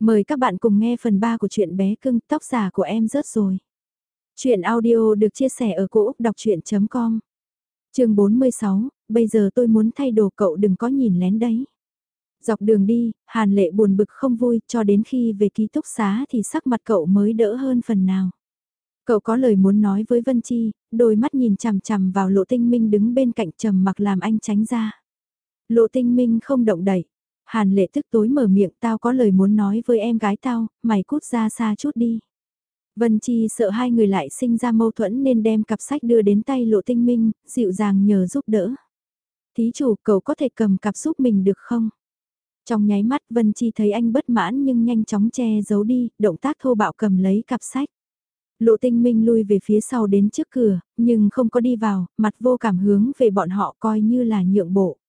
Mời các bạn cùng nghe phần 3 của truyện bé cưng tóc giả của em rớt rồi. Chuyện audio được chia sẻ ở cỗ đọc chuyện.com Trường 46, bây giờ tôi muốn thay đồ cậu đừng có nhìn lén đấy. Dọc đường đi, Hàn Lệ buồn bực không vui cho đến khi về ký túc xá thì sắc mặt cậu mới đỡ hơn phần nào. Cậu có lời muốn nói với Vân Chi, đôi mắt nhìn chằm chằm vào lộ tinh minh đứng bên cạnh trầm mặc làm anh tránh ra. Lộ tinh minh không động đậy. Hàn lệ tức tối mở miệng tao có lời muốn nói với em gái tao, mày cút ra xa chút đi. Vân Chi sợ hai người lại sinh ra mâu thuẫn nên đem cặp sách đưa đến tay lộ tinh minh, dịu dàng nhờ giúp đỡ. Thí chủ cậu có thể cầm cặp giúp mình được không? Trong nháy mắt Vân Chi thấy anh bất mãn nhưng nhanh chóng che giấu đi, động tác thô bạo cầm lấy cặp sách. Lộ tinh minh lui về phía sau đến trước cửa, nhưng không có đi vào, mặt vô cảm hướng về bọn họ coi như là nhượng bộ.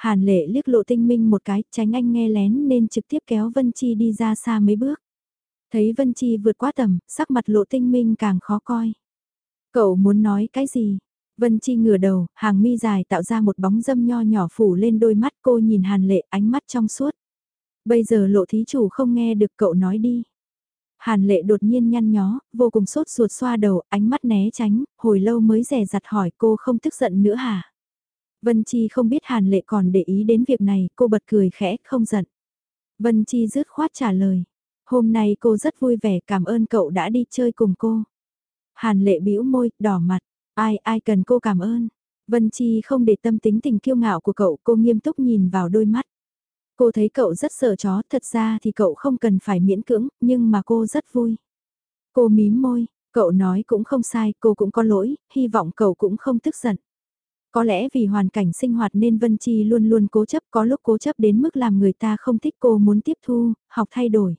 Hàn lệ liếc lộ tinh minh một cái, tránh anh nghe lén nên trực tiếp kéo Vân Chi đi ra xa mấy bước. Thấy Vân Chi vượt quá tầm, sắc mặt lộ tinh minh càng khó coi. Cậu muốn nói cái gì? Vân Chi ngửa đầu, hàng mi dài tạo ra một bóng dâm nho nhỏ phủ lên đôi mắt cô nhìn hàn lệ ánh mắt trong suốt. Bây giờ lộ thí chủ không nghe được cậu nói đi. Hàn lệ đột nhiên nhăn nhó, vô cùng sốt ruột xoa đầu, ánh mắt né tránh, hồi lâu mới rẻ rặt hỏi cô không tức giận nữa hả? Vân Chi không biết Hàn Lệ còn để ý đến việc này, cô bật cười khẽ, không giận. Vân Chi rứt khoát trả lời. Hôm nay cô rất vui vẻ cảm ơn cậu đã đi chơi cùng cô. Hàn Lệ bĩu môi, đỏ mặt. Ai, ai cần cô cảm ơn. Vân Chi không để tâm tính tình kiêu ngạo của cậu, cô nghiêm túc nhìn vào đôi mắt. Cô thấy cậu rất sợ chó, thật ra thì cậu không cần phải miễn cưỡng, nhưng mà cô rất vui. Cô mím môi, cậu nói cũng không sai, cô cũng có lỗi, hy vọng cậu cũng không tức giận. Có lẽ vì hoàn cảnh sinh hoạt nên Vân Chi luôn luôn cố chấp có lúc cố chấp đến mức làm người ta không thích cô muốn tiếp thu, học thay đổi.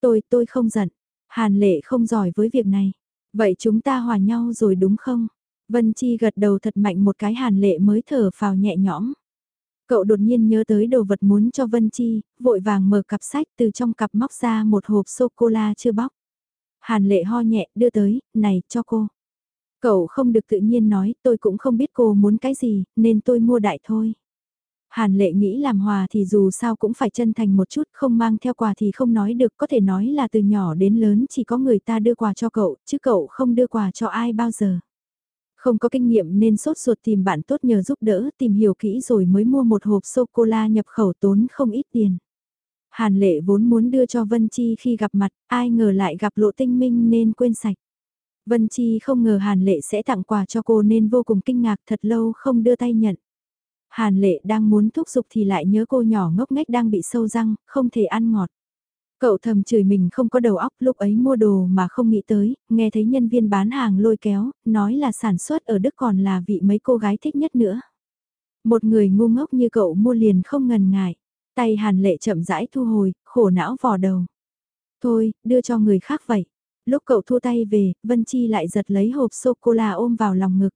Tôi, tôi không giận. Hàn lệ không giỏi với việc này. Vậy chúng ta hòa nhau rồi đúng không? Vân Chi gật đầu thật mạnh một cái hàn lệ mới thở phào nhẹ nhõm. Cậu đột nhiên nhớ tới đồ vật muốn cho Vân Chi, vội vàng mở cặp sách từ trong cặp móc ra một hộp sô-cô-la chưa bóc. Hàn lệ ho nhẹ đưa tới, này cho cô. Cậu không được tự nhiên nói, tôi cũng không biết cô muốn cái gì, nên tôi mua đại thôi. Hàn lệ nghĩ làm hòa thì dù sao cũng phải chân thành một chút, không mang theo quà thì không nói được, có thể nói là từ nhỏ đến lớn chỉ có người ta đưa quà cho cậu, chứ cậu không đưa quà cho ai bao giờ. Không có kinh nghiệm nên sốt ruột tìm bạn tốt nhờ giúp đỡ, tìm hiểu kỹ rồi mới mua một hộp sô-cô-la nhập khẩu tốn không ít tiền. Hàn lệ vốn muốn đưa cho Vân Chi khi gặp mặt, ai ngờ lại gặp lộ tinh minh nên quên sạch. Vân Chi không ngờ Hàn Lệ sẽ tặng quà cho cô nên vô cùng kinh ngạc thật lâu không đưa tay nhận. Hàn Lệ đang muốn thúc giục thì lại nhớ cô nhỏ ngốc nghếch đang bị sâu răng, không thể ăn ngọt. Cậu thầm chửi mình không có đầu óc lúc ấy mua đồ mà không nghĩ tới, nghe thấy nhân viên bán hàng lôi kéo, nói là sản xuất ở Đức còn là vị mấy cô gái thích nhất nữa. Một người ngu ngốc như cậu mua liền không ngần ngại, tay Hàn Lệ chậm rãi thu hồi, khổ não vò đầu. Thôi, đưa cho người khác vậy. Lúc cậu thua tay về, Vân Chi lại giật lấy hộp sô-cô-la ôm vào lòng ngực.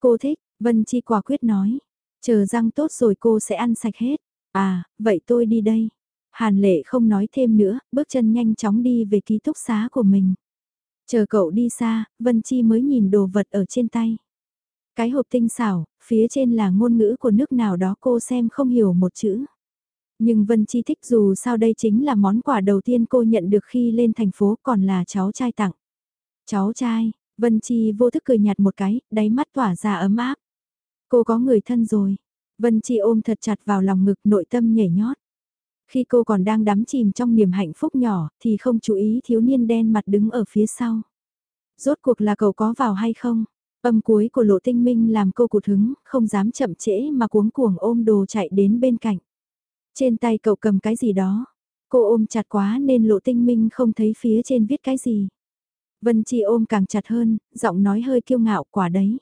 Cô thích, Vân Chi quả quyết nói. Chờ răng tốt rồi cô sẽ ăn sạch hết. À, vậy tôi đi đây. Hàn lệ không nói thêm nữa, bước chân nhanh chóng đi về ký túc xá của mình. Chờ cậu đi xa, Vân Chi mới nhìn đồ vật ở trên tay. Cái hộp tinh xảo, phía trên là ngôn ngữ của nước nào đó cô xem không hiểu một chữ. Nhưng Vân Chi thích dù sao đây chính là món quà đầu tiên cô nhận được khi lên thành phố còn là cháu trai tặng. Cháu trai, Vân Chi vô thức cười nhạt một cái, đáy mắt tỏa ra ấm áp. Cô có người thân rồi. Vân Chi ôm thật chặt vào lòng ngực nội tâm nhảy nhót. Khi cô còn đang đắm chìm trong niềm hạnh phúc nhỏ thì không chú ý thiếu niên đen mặt đứng ở phía sau. Rốt cuộc là cậu có vào hay không? Âm cuối của lộ tinh minh làm cô cụt hứng, không dám chậm trễ mà cuống cuồng ôm đồ chạy đến bên cạnh. Trên tay cậu cầm cái gì đó. Cô ôm chặt quá nên lộ tinh minh không thấy phía trên viết cái gì. Vân Chi ôm càng chặt hơn, giọng nói hơi kiêu ngạo quả đấy.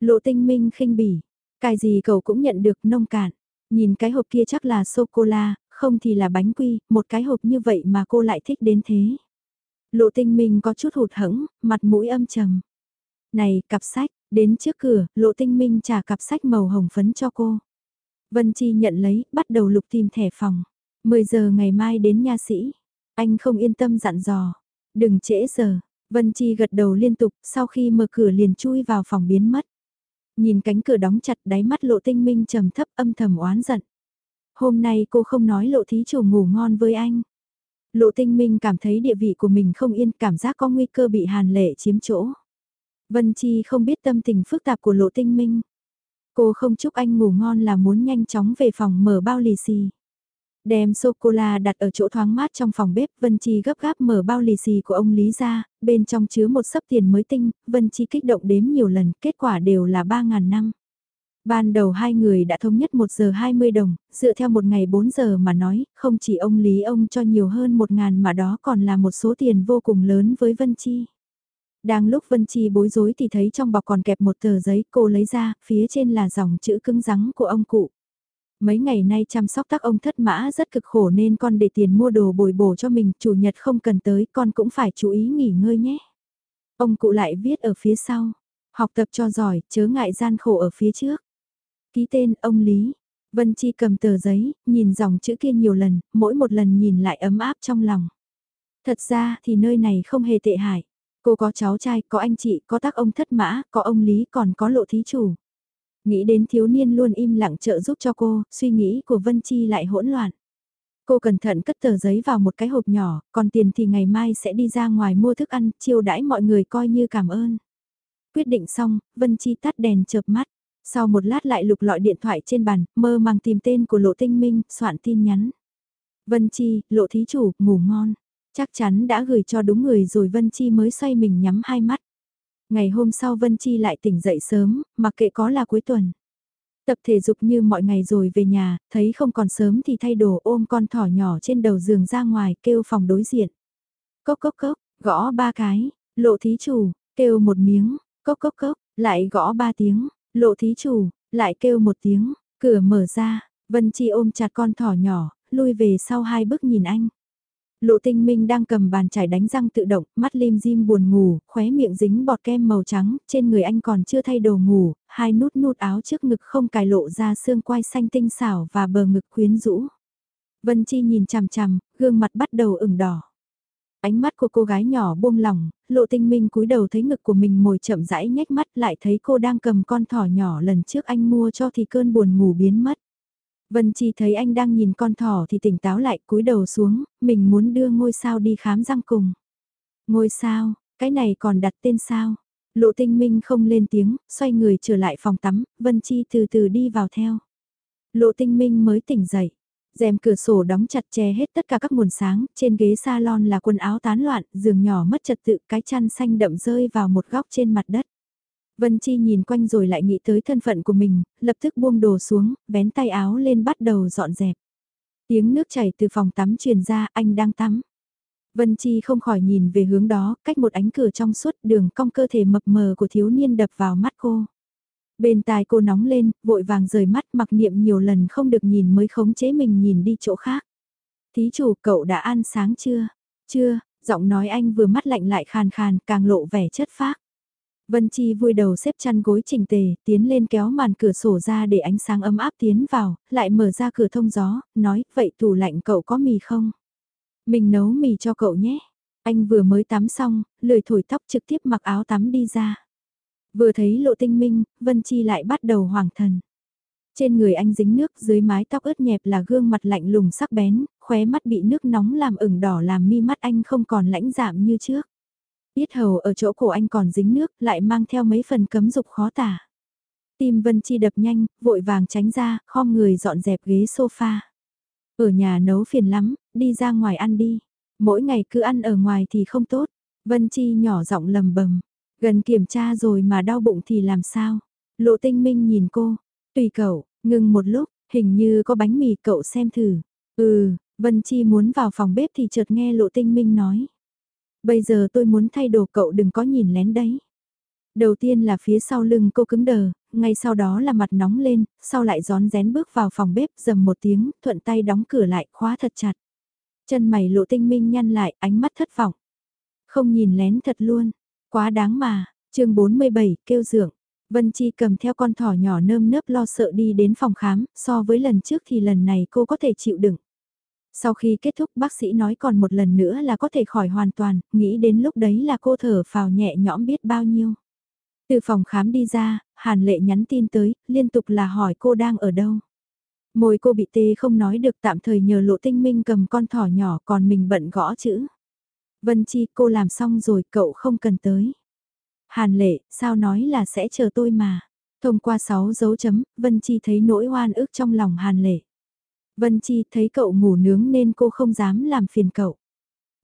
Lộ tinh minh khinh bỉ, cái gì cậu cũng nhận được nông cạn. Nhìn cái hộp kia chắc là sô-cô-la, không thì là bánh quy, một cái hộp như vậy mà cô lại thích đến thế. Lộ tinh minh có chút hụt hẫng, mặt mũi âm trầm. Này, cặp sách, đến trước cửa, lộ tinh minh trả cặp sách màu hồng phấn cho cô. Vân Chi nhận lấy, bắt đầu lục tìm thẻ phòng. 10 giờ ngày mai đến nha sĩ. Anh không yên tâm dặn dò. Đừng trễ giờ. Vân Chi gật đầu liên tục, sau khi mở cửa liền chui vào phòng biến mất. Nhìn cánh cửa đóng chặt đáy mắt lộ tinh minh trầm thấp âm thầm oán giận. Hôm nay cô không nói lộ thí chủ ngủ ngon với anh. Lộ tinh minh cảm thấy địa vị của mình không yên, cảm giác có nguy cơ bị hàn lệ chiếm chỗ. Vân Chi không biết tâm tình phức tạp của lộ tinh minh. Cô không chúc anh ngủ ngon là muốn nhanh chóng về phòng mở bao lì xì. Đem sô-cô-la đặt ở chỗ thoáng mát trong phòng bếp, Vân Chi gấp gáp mở bao lì xì của ông Lý ra, bên trong chứa một sấp tiền mới tinh, Vân Chi kích động đếm nhiều lần, kết quả đều là 3.000 năm. Ban đầu hai người đã thống nhất 1 giờ 20 đồng, dựa theo một ngày 4 giờ mà nói, không chỉ ông Lý ông cho nhiều hơn 1 ngàn mà đó còn là một số tiền vô cùng lớn với Vân Chi. Đang lúc Vân Chi bối rối thì thấy trong bọc còn kẹp một tờ giấy cô lấy ra, phía trên là dòng chữ cứng rắn của ông cụ. Mấy ngày nay chăm sóc tác ông thất mã rất cực khổ nên con để tiền mua đồ bồi bổ cho mình, chủ nhật không cần tới, con cũng phải chú ý nghỉ ngơi nhé. Ông cụ lại viết ở phía sau, học tập cho giỏi, chớ ngại gian khổ ở phía trước. Ký tên ông Lý. Vân Chi cầm tờ giấy, nhìn dòng chữ kia nhiều lần, mỗi một lần nhìn lại ấm áp trong lòng. Thật ra thì nơi này không hề tệ hại. Cô có cháu trai, có anh chị, có tác ông thất mã, có ông Lý, còn có lộ thí chủ. Nghĩ đến thiếu niên luôn im lặng trợ giúp cho cô, suy nghĩ của Vân Chi lại hỗn loạn. Cô cẩn thận cất tờ giấy vào một cái hộp nhỏ, còn tiền thì ngày mai sẽ đi ra ngoài mua thức ăn, chiêu đãi mọi người coi như cảm ơn. Quyết định xong, Vân Chi tắt đèn chợp mắt. Sau một lát lại lục lọi điện thoại trên bàn, mơ màng tìm tên của Lộ Tinh Minh, soạn tin nhắn. Vân Chi, Lộ Thí Chủ, ngủ ngon. Chắc chắn đã gửi cho đúng người rồi Vân Chi mới xoay mình nhắm hai mắt. Ngày hôm sau Vân Chi lại tỉnh dậy sớm, mặc kệ có là cuối tuần. Tập thể dục như mọi ngày rồi về nhà, thấy không còn sớm thì thay đồ ôm con thỏ nhỏ trên đầu giường ra ngoài kêu phòng đối diện. Cốc cốc cốc, gõ ba cái, lộ thí chủ, kêu một miếng, cốc cốc cốc, lại gõ ba tiếng, lộ thí chủ, lại kêu một tiếng, cửa mở ra, Vân Chi ôm chặt con thỏ nhỏ, lui về sau hai bước nhìn anh. Lộ tinh minh đang cầm bàn chải đánh răng tự động, mắt lim dim buồn ngủ, khóe miệng dính bọt kem màu trắng, trên người anh còn chưa thay đồ ngủ, hai nút nút áo trước ngực không cài lộ ra xương quai xanh tinh xảo và bờ ngực quyến rũ. Vân Chi nhìn chằm chằm, gương mặt bắt đầu ửng đỏ. Ánh mắt của cô gái nhỏ buông lỏng, lộ tinh minh cúi đầu thấy ngực của mình mồi chậm rãi nhếch mắt lại thấy cô đang cầm con thỏ nhỏ lần trước anh mua cho thì cơn buồn ngủ biến mất. Vân Chi thấy anh đang nhìn con thỏ thì tỉnh táo lại cúi đầu xuống, mình muốn đưa ngôi sao đi khám răng cùng. Ngôi sao, cái này còn đặt tên sao? Lộ tinh minh không lên tiếng, xoay người trở lại phòng tắm, Vân Chi từ từ đi vào theo. Lộ tinh minh mới tỉnh dậy. rèm cửa sổ đóng chặt che hết tất cả các nguồn sáng, trên ghế salon là quần áo tán loạn, giường nhỏ mất trật tự, cái chăn xanh đậm rơi vào một góc trên mặt đất. Vân Chi nhìn quanh rồi lại nghĩ tới thân phận của mình, lập tức buông đồ xuống, vén tay áo lên bắt đầu dọn dẹp. Tiếng nước chảy từ phòng tắm truyền ra, anh đang tắm. Vân Chi không khỏi nhìn về hướng đó, cách một ánh cửa trong suốt đường cong cơ thể mập mờ của thiếu niên đập vào mắt cô. Bên tai cô nóng lên, vội vàng rời mắt mặc niệm nhiều lần không được nhìn mới khống chế mình nhìn đi chỗ khác. Thí chủ cậu đã ăn sáng chưa? Chưa, giọng nói anh vừa mắt lạnh lại khàn khàn càng lộ vẻ chất phác. Vân Chi vui đầu xếp chăn gối chỉnh tề, tiến lên kéo màn cửa sổ ra để ánh sáng ấm áp tiến vào, lại mở ra cửa thông gió, nói, vậy tủ lạnh cậu có mì không? Mình nấu mì cho cậu nhé. Anh vừa mới tắm xong, lười thổi tóc trực tiếp mặc áo tắm đi ra. Vừa thấy lộ tinh minh, Vân Chi lại bắt đầu hoàng thần. Trên người anh dính nước dưới mái tóc ướt nhẹp là gương mặt lạnh lùng sắc bén, khóe mắt bị nước nóng làm ửng đỏ làm mi mắt anh không còn lãnh giảm như trước. Yết hầu ở chỗ cổ anh còn dính nước, lại mang theo mấy phần cấm dục khó tả. Tim Vân Chi đập nhanh, vội vàng tránh ra, khom người dọn dẹp ghế sofa. Ở nhà nấu phiền lắm, đi ra ngoài ăn đi. Mỗi ngày cứ ăn ở ngoài thì không tốt. Vân Chi nhỏ giọng lầm bầm. Gần kiểm tra rồi mà đau bụng thì làm sao? Lộ tinh minh nhìn cô. Tùy cậu, ngừng một lúc, hình như có bánh mì cậu xem thử. Ừ, Vân Chi muốn vào phòng bếp thì chợt nghe lộ tinh minh nói. Bây giờ tôi muốn thay đồ cậu đừng có nhìn lén đấy. Đầu tiên là phía sau lưng cô cứng đờ, ngay sau đó là mặt nóng lên, sau lại gión rén bước vào phòng bếp dầm một tiếng, thuận tay đóng cửa lại, khóa thật chặt. Chân mày lộ tinh minh nhăn lại, ánh mắt thất vọng. Không nhìn lén thật luôn, quá đáng mà, chương 47, kêu dưỡng. Vân Chi cầm theo con thỏ nhỏ nơm nớp lo sợ đi đến phòng khám, so với lần trước thì lần này cô có thể chịu đựng. Sau khi kết thúc bác sĩ nói còn một lần nữa là có thể khỏi hoàn toàn, nghĩ đến lúc đấy là cô thở phào nhẹ nhõm biết bao nhiêu. Từ phòng khám đi ra, Hàn Lệ nhắn tin tới, liên tục là hỏi cô đang ở đâu. Môi cô bị tê không nói được tạm thời nhờ lộ tinh minh cầm con thỏ nhỏ còn mình bận gõ chữ. Vân Chi cô làm xong rồi cậu không cần tới. Hàn lệ, sao nói là sẽ chờ tôi mà. Thông qua 6 dấu chấm, Vân Chi thấy nỗi oan ức trong lòng Hàn lệ. Vân Chi thấy cậu ngủ nướng nên cô không dám làm phiền cậu.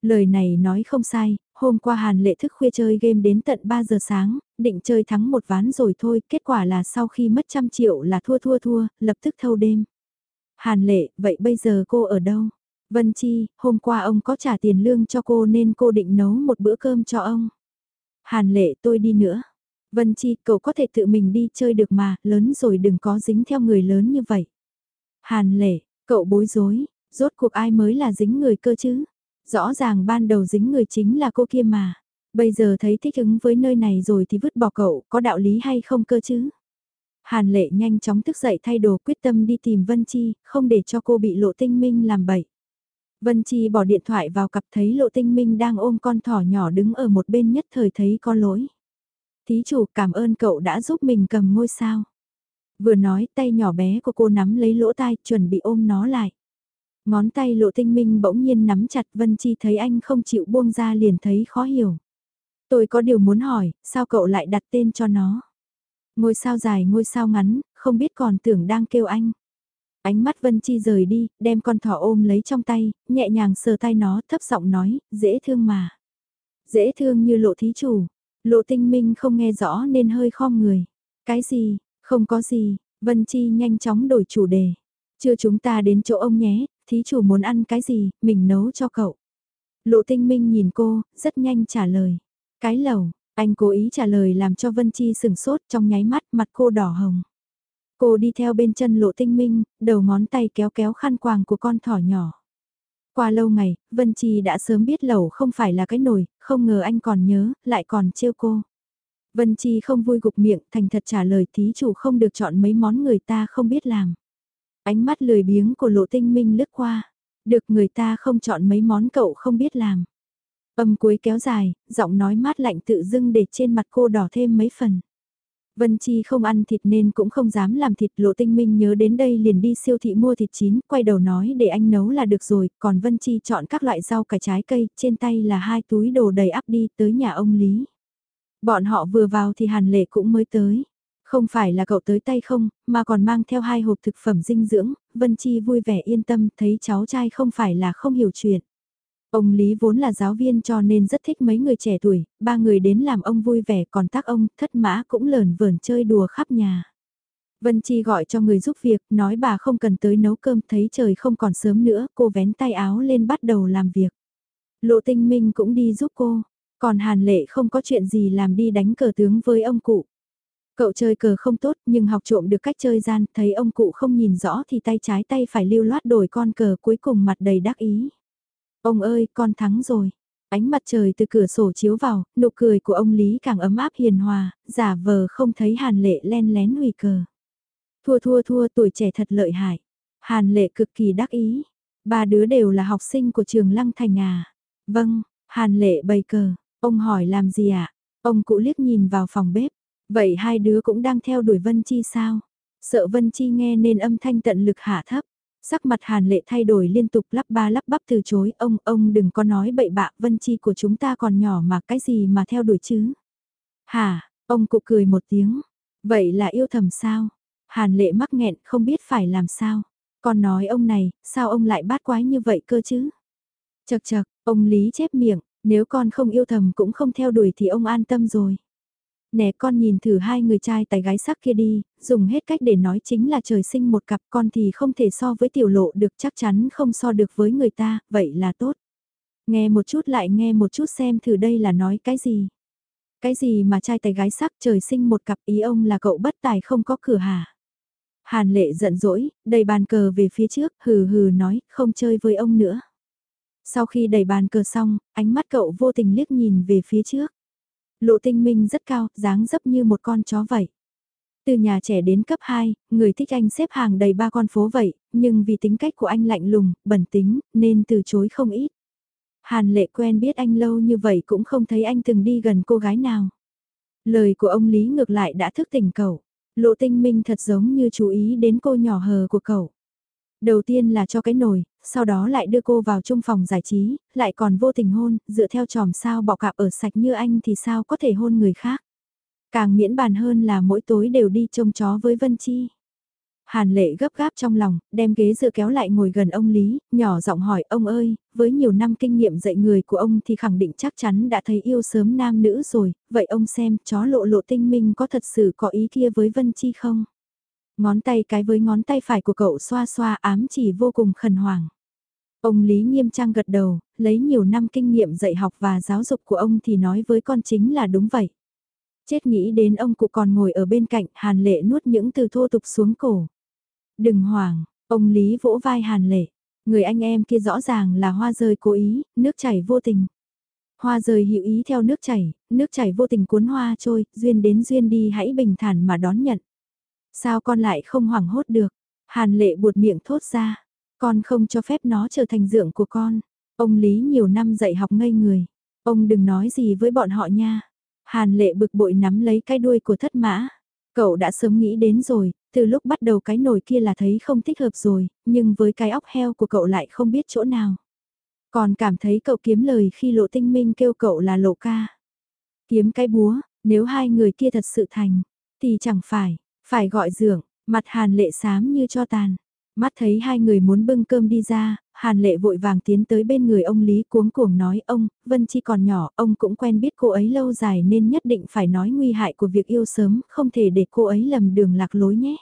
Lời này nói không sai, hôm qua Hàn Lệ thức khuya chơi game đến tận 3 giờ sáng, định chơi thắng một ván rồi thôi, kết quả là sau khi mất trăm triệu là thua thua thua, lập tức thâu đêm. Hàn Lệ, vậy bây giờ cô ở đâu? Vân Chi, hôm qua ông có trả tiền lương cho cô nên cô định nấu một bữa cơm cho ông. Hàn Lệ tôi đi nữa. Vân Chi, cậu có thể tự mình đi chơi được mà, lớn rồi đừng có dính theo người lớn như vậy. Hàn Lệ, cậu bối rối, rốt cuộc ai mới là dính người cơ chứ? Rõ ràng ban đầu dính người chính là cô kia mà. Bây giờ thấy thích ứng với nơi này rồi thì vứt bỏ cậu, có đạo lý hay không cơ chứ? Hàn lệ nhanh chóng thức dậy thay đồ quyết tâm đi tìm Vân Chi, không để cho cô bị lộ tinh minh làm bậy. Vân Chi bỏ điện thoại vào cặp thấy lộ tinh minh đang ôm con thỏ nhỏ đứng ở một bên nhất thời thấy có lỗi. Thí chủ cảm ơn cậu đã giúp mình cầm ngôi sao. Vừa nói tay nhỏ bé của cô nắm lấy lỗ tai chuẩn bị ôm nó lại. Ngón tay lộ tinh minh bỗng nhiên nắm chặt Vân Chi thấy anh không chịu buông ra liền thấy khó hiểu. Tôi có điều muốn hỏi, sao cậu lại đặt tên cho nó? Ngôi sao dài ngôi sao ngắn, không biết còn tưởng đang kêu anh. Ánh mắt Vân Chi rời đi, đem con thỏ ôm lấy trong tay, nhẹ nhàng sờ tay nó, thấp giọng nói, dễ thương mà. Dễ thương như lộ thí chủ. Lộ tinh minh không nghe rõ nên hơi khom người. Cái gì, không có gì, Vân Chi nhanh chóng đổi chủ đề. Chưa chúng ta đến chỗ ông nhé, thí chủ muốn ăn cái gì, mình nấu cho cậu. Lộ tinh minh nhìn cô, rất nhanh trả lời. Cái lẩu, anh cố ý trả lời làm cho Vân Chi sừng sốt trong nháy mắt mặt cô đỏ hồng. Cô đi theo bên chân lộ tinh minh, đầu ngón tay kéo kéo khăn quàng của con thỏ nhỏ. Qua lâu ngày, Vân Chi đã sớm biết lẩu không phải là cái nồi, không ngờ anh còn nhớ, lại còn trêu cô. Vân Chi không vui gục miệng, thành thật trả lời thí chủ không được chọn mấy món người ta không biết làm. Ánh mắt lười biếng của lộ tinh minh lướt qua. Được người ta không chọn mấy món cậu không biết làm. Âm cuối kéo dài, giọng nói mát lạnh tự dưng để trên mặt cô đỏ thêm mấy phần. Vân Chi không ăn thịt nên cũng không dám làm thịt lộ tinh minh nhớ đến đây liền đi siêu thị mua thịt chín, quay đầu nói để anh nấu là được rồi, còn Vân Chi chọn các loại rau cải trái cây, trên tay là hai túi đồ đầy ắp đi tới nhà ông Lý. Bọn họ vừa vào thì Hàn Lệ cũng mới tới. Không phải là cậu tới tay không, mà còn mang theo hai hộp thực phẩm dinh dưỡng, Vân Chi vui vẻ yên tâm thấy cháu trai không phải là không hiểu chuyện. Ông Lý vốn là giáo viên cho nên rất thích mấy người trẻ tuổi, ba người đến làm ông vui vẻ còn tác ông, thất mã cũng lờn vờn chơi đùa khắp nhà. Vân Chi gọi cho người giúp việc, nói bà không cần tới nấu cơm, thấy trời không còn sớm nữa, cô vén tay áo lên bắt đầu làm việc. Lộ tinh minh cũng đi giúp cô, còn Hàn Lệ không có chuyện gì làm đi đánh cờ tướng với ông cụ. Cậu chơi cờ không tốt nhưng học trộm được cách chơi gian, thấy ông cụ không nhìn rõ thì tay trái tay phải lưu loát đổi con cờ cuối cùng mặt đầy đắc ý. Ông ơi, con thắng rồi. Ánh mặt trời từ cửa sổ chiếu vào, nụ cười của ông Lý càng ấm áp hiền hòa, giả vờ không thấy Hàn Lệ len lén hủy cờ. Thua thua thua tuổi trẻ thật lợi hại. Hàn Lệ cực kỳ đắc ý. Ba đứa đều là học sinh của trường Lăng Thành à. Vâng, Hàn Lệ bày cờ. Ông hỏi làm gì ạ? À? Ông cụ liếc nhìn vào phòng bếp. Vậy hai đứa cũng đang theo đuổi Vân Chi sao? Sợ Vân Chi nghe nên âm thanh tận lực hạ thấp. Sắc mặt Hàn Lệ thay đổi liên tục lắp ba lắp bắp từ chối, ông, ông đừng có nói bậy bạ, Vân Chi của chúng ta còn nhỏ mà cái gì mà theo đuổi chứ? Hả, ông cụ cười một tiếng, vậy là yêu thầm sao? Hàn Lệ mắc nghẹn không biết phải làm sao. Còn nói ông này, sao ông lại bát quái như vậy cơ chứ? Chật chật, ông Lý chép miệng, nếu con không yêu thầm cũng không theo đuổi thì ông an tâm rồi. Nè con nhìn thử hai người trai tài gái sắc kia đi, dùng hết cách để nói chính là trời sinh một cặp con thì không thể so với tiểu lộ được chắc chắn không so được với người ta, vậy là tốt. Nghe một chút lại nghe một chút xem thử đây là nói cái gì. Cái gì mà trai tài gái sắc trời sinh một cặp ý ông là cậu bất tài không có cửa hả? Hàn lệ giận dỗi, đầy bàn cờ về phía trước, hừ hừ nói, không chơi với ông nữa. Sau khi đẩy bàn cờ xong, ánh mắt cậu vô tình liếc nhìn về phía trước. Lộ tinh minh rất cao, dáng dấp như một con chó vậy. Từ nhà trẻ đến cấp 2, người thích anh xếp hàng đầy ba con phố vậy, nhưng vì tính cách của anh lạnh lùng, bẩn tính, nên từ chối không ít. Hàn lệ quen biết anh lâu như vậy cũng không thấy anh từng đi gần cô gái nào. Lời của ông Lý ngược lại đã thức tỉnh cậu. Lộ tinh minh thật giống như chú ý đến cô nhỏ hờ của cậu. Đầu tiên là cho cái nồi, sau đó lại đưa cô vào trung phòng giải trí, lại còn vô tình hôn, dựa theo tròm sao bọ cạp ở sạch như anh thì sao có thể hôn người khác. Càng miễn bàn hơn là mỗi tối đều đi trông chó với Vân Chi. Hàn lệ gấp gáp trong lòng, đem ghế dựa kéo lại ngồi gần ông Lý, nhỏ giọng hỏi ông ơi, với nhiều năm kinh nghiệm dạy người của ông thì khẳng định chắc chắn đã thấy yêu sớm nam nữ rồi, vậy ông xem chó lộ lộ tinh minh có thật sự có ý kia với Vân Chi không? Ngón tay cái với ngón tay phải của cậu xoa xoa ám chỉ vô cùng khẩn hoàng. Ông Lý nghiêm trang gật đầu, lấy nhiều năm kinh nghiệm dạy học và giáo dục của ông thì nói với con chính là đúng vậy. Chết nghĩ đến ông cụ còn ngồi ở bên cạnh, hàn lệ nuốt những từ thô tục xuống cổ. Đừng hoảng, ông Lý vỗ vai hàn lệ. Người anh em kia rõ ràng là hoa rơi cố ý, nước chảy vô tình. Hoa rơi hữu ý theo nước chảy, nước chảy vô tình cuốn hoa trôi, duyên đến duyên đi hãy bình thản mà đón nhận. Sao con lại không hoảng hốt được? Hàn lệ buột miệng thốt ra. Con không cho phép nó trở thành dưỡng của con. Ông Lý nhiều năm dạy học ngây người. Ông đừng nói gì với bọn họ nha. Hàn lệ bực bội nắm lấy cái đuôi của thất mã. Cậu đã sớm nghĩ đến rồi, từ lúc bắt đầu cái nồi kia là thấy không thích hợp rồi, nhưng với cái óc heo của cậu lại không biết chỗ nào. Còn cảm thấy cậu kiếm lời khi lộ tinh minh kêu cậu là lộ ca. Kiếm cái búa, nếu hai người kia thật sự thành, thì chẳng phải, phải gọi dưỡng mặt hàn lệ xám như cho tàn. Mắt thấy hai người muốn bưng cơm đi ra, Hàn Lệ vội vàng tiến tới bên người ông Lý cuống cuồng nói ông, Vân Chi còn nhỏ, ông cũng quen biết cô ấy lâu dài nên nhất định phải nói nguy hại của việc yêu sớm, không thể để cô ấy lầm đường lạc lối nhé.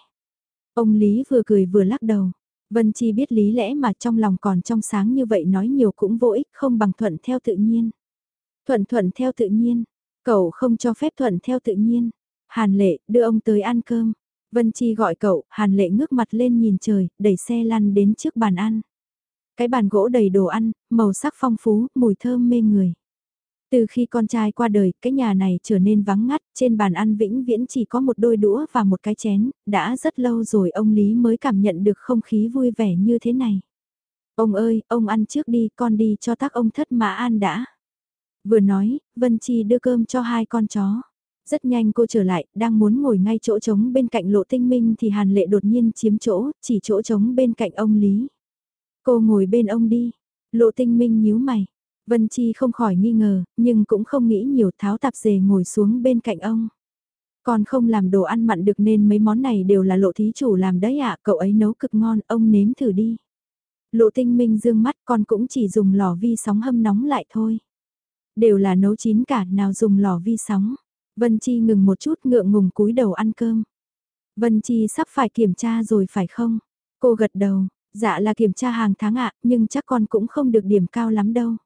Ông Lý vừa cười vừa lắc đầu. Vân Chi biết lý lẽ mà trong lòng còn trong sáng như vậy nói nhiều cũng vô ích không bằng thuận theo tự nhiên. Thuận thuận theo tự nhiên, cậu không cho phép thuận theo tự nhiên. Hàn Lệ, đưa ông tới ăn cơm. Vân Chi gọi cậu, Hàn Lệ ngước mặt lên nhìn trời, đẩy xe lăn đến trước bàn ăn. Cái bàn gỗ đầy đồ ăn, màu sắc phong phú, mùi thơm mê người. Từ khi con trai qua đời, cái nhà này trở nên vắng ngắt, trên bàn ăn vĩnh viễn chỉ có một đôi đũa và một cái chén, đã rất lâu rồi ông Lý mới cảm nhận được không khí vui vẻ như thế này. Ông ơi, ông ăn trước đi, con đi cho tác ông thất mã an đã. Vừa nói, Vân Chi đưa cơm cho hai con chó. Rất nhanh cô trở lại, đang muốn ngồi ngay chỗ trống bên cạnh lộ tinh minh thì Hàn Lệ đột nhiên chiếm chỗ, chỉ chỗ trống bên cạnh ông Lý. Cô ngồi bên ông đi. Lộ tinh minh nhíu mày. Vân Chi không khỏi nghi ngờ, nhưng cũng không nghĩ nhiều tháo tạp dề ngồi xuống bên cạnh ông. Còn không làm đồ ăn mặn được nên mấy món này đều là lộ thí chủ làm đấy ạ, cậu ấy nấu cực ngon, ông nếm thử đi. Lộ tinh minh dương mắt con cũng chỉ dùng lò vi sóng hâm nóng lại thôi. Đều là nấu chín cả nào dùng lò vi sóng. Vân Chi ngừng một chút ngượng ngùng cúi đầu ăn cơm. Vân Chi sắp phải kiểm tra rồi phải không? Cô gật đầu, dạ là kiểm tra hàng tháng ạ, nhưng chắc con cũng không được điểm cao lắm đâu.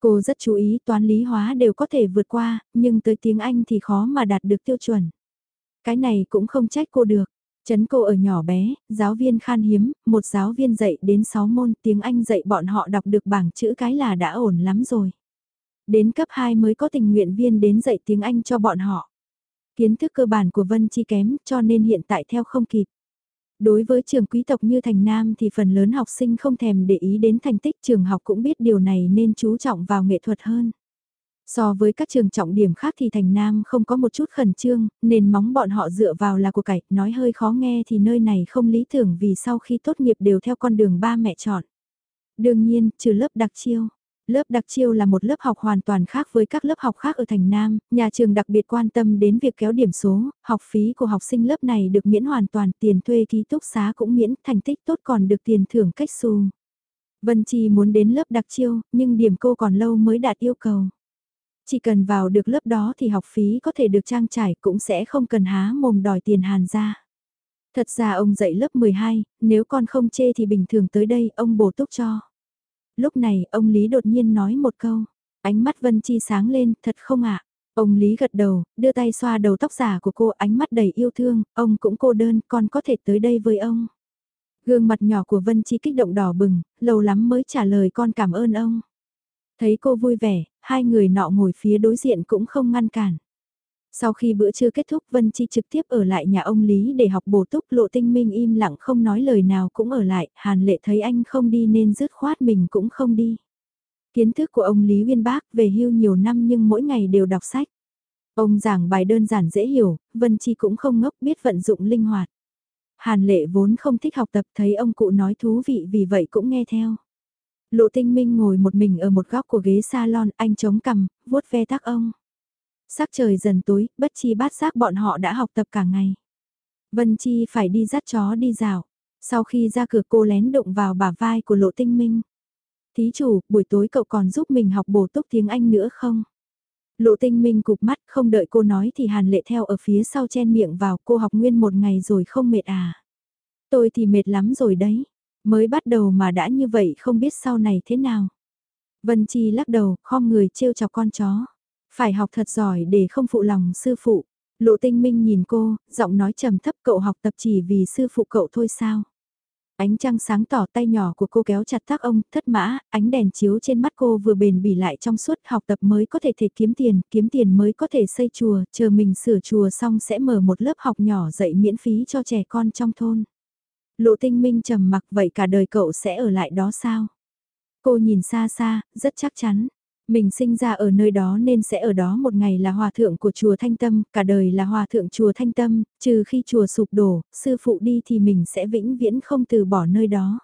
Cô rất chú ý toán lý hóa đều có thể vượt qua, nhưng tới tiếng Anh thì khó mà đạt được tiêu chuẩn. Cái này cũng không trách cô được. Chấn cô ở nhỏ bé, giáo viên khan hiếm, một giáo viên dạy đến 6 môn tiếng Anh dạy bọn họ đọc được bảng chữ cái là đã ổn lắm rồi. Đến cấp 2 mới có tình nguyện viên đến dạy tiếng Anh cho bọn họ. Kiến thức cơ bản của Vân Chi kém cho nên hiện tại theo không kịp. Đối với trường quý tộc như Thành Nam thì phần lớn học sinh không thèm để ý đến thành tích trường học cũng biết điều này nên chú trọng vào nghệ thuật hơn. So với các trường trọng điểm khác thì Thành Nam không có một chút khẩn trương, nên móng bọn họ dựa vào là của cải, nói hơi khó nghe thì nơi này không lý tưởng vì sau khi tốt nghiệp đều theo con đường ba mẹ chọn. Đương nhiên, trừ lớp đặc chiêu, Lớp đặc chiêu là một lớp học hoàn toàn khác với các lớp học khác ở thành Nam, nhà trường đặc biệt quan tâm đến việc kéo điểm số, học phí của học sinh lớp này được miễn hoàn toàn, tiền thuê ký túc xá cũng miễn, thành tích tốt còn được tiền thưởng cách xu. Vân Chi muốn đến lớp đặc chiêu, nhưng điểm cô còn lâu mới đạt yêu cầu. Chỉ cần vào được lớp đó thì học phí có thể được trang trải cũng sẽ không cần há mồm đòi tiền hàn ra. Thật ra ông dạy lớp 12, nếu con không chê thì bình thường tới đây ông bổ túc cho. Lúc này, ông Lý đột nhiên nói một câu. Ánh mắt Vân Chi sáng lên, thật không ạ? Ông Lý gật đầu, đưa tay xoa đầu tóc giả của cô, ánh mắt đầy yêu thương, ông cũng cô đơn, con có thể tới đây với ông. Gương mặt nhỏ của Vân Chi kích động đỏ bừng, lâu lắm mới trả lời con cảm ơn ông. Thấy cô vui vẻ, hai người nọ ngồi phía đối diện cũng không ngăn cản. Sau khi bữa trưa kết thúc Vân Chi trực tiếp ở lại nhà ông Lý để học bổ túc lộ tinh minh im lặng không nói lời nào cũng ở lại, Hàn Lệ thấy anh không đi nên dứt khoát mình cũng không đi. Kiến thức của ông Lý Uyên Bác về hưu nhiều năm nhưng mỗi ngày đều đọc sách. Ông giảng bài đơn giản dễ hiểu, Vân Chi cũng không ngốc biết vận dụng linh hoạt. Hàn lệ vốn không thích học tập thấy ông cụ nói thú vị vì vậy cũng nghe theo. Lộ tinh minh ngồi một mình ở một góc của ghế salon, anh chống cằm, vuốt ve tác ông. Sắc trời dần tối, bất chi bát giác bọn họ đã học tập cả ngày. Vân Chi phải đi dắt chó đi dạo. Sau khi ra cửa cô lén đụng vào bả vai của lộ tinh minh. Thí chủ, buổi tối cậu còn giúp mình học bổ túc tiếng Anh nữa không? Lộ tinh minh cục mắt không đợi cô nói thì hàn lệ theo ở phía sau chen miệng vào cô học nguyên một ngày rồi không mệt à. Tôi thì mệt lắm rồi đấy. Mới bắt đầu mà đã như vậy không biết sau này thế nào. Vân Chi lắc đầu, khom người trêu chọc con chó. Phải học thật giỏi để không phụ lòng sư phụ. Lộ tinh minh nhìn cô, giọng nói trầm thấp cậu học tập chỉ vì sư phụ cậu thôi sao. Ánh trăng sáng tỏ tay nhỏ của cô kéo chặt tác ông, thất mã, ánh đèn chiếu trên mắt cô vừa bền bỉ lại trong suốt học tập mới có thể thể kiếm tiền, kiếm tiền mới có thể xây chùa, chờ mình sửa chùa xong sẽ mở một lớp học nhỏ dạy miễn phí cho trẻ con trong thôn. Lộ tinh minh trầm mặc vậy cả đời cậu sẽ ở lại đó sao? Cô nhìn xa xa, rất chắc chắn. Mình sinh ra ở nơi đó nên sẽ ở đó một ngày là hòa thượng của chùa Thanh Tâm, cả đời là hòa thượng chùa Thanh Tâm, trừ khi chùa sụp đổ, sư phụ đi thì mình sẽ vĩnh viễn không từ bỏ nơi đó.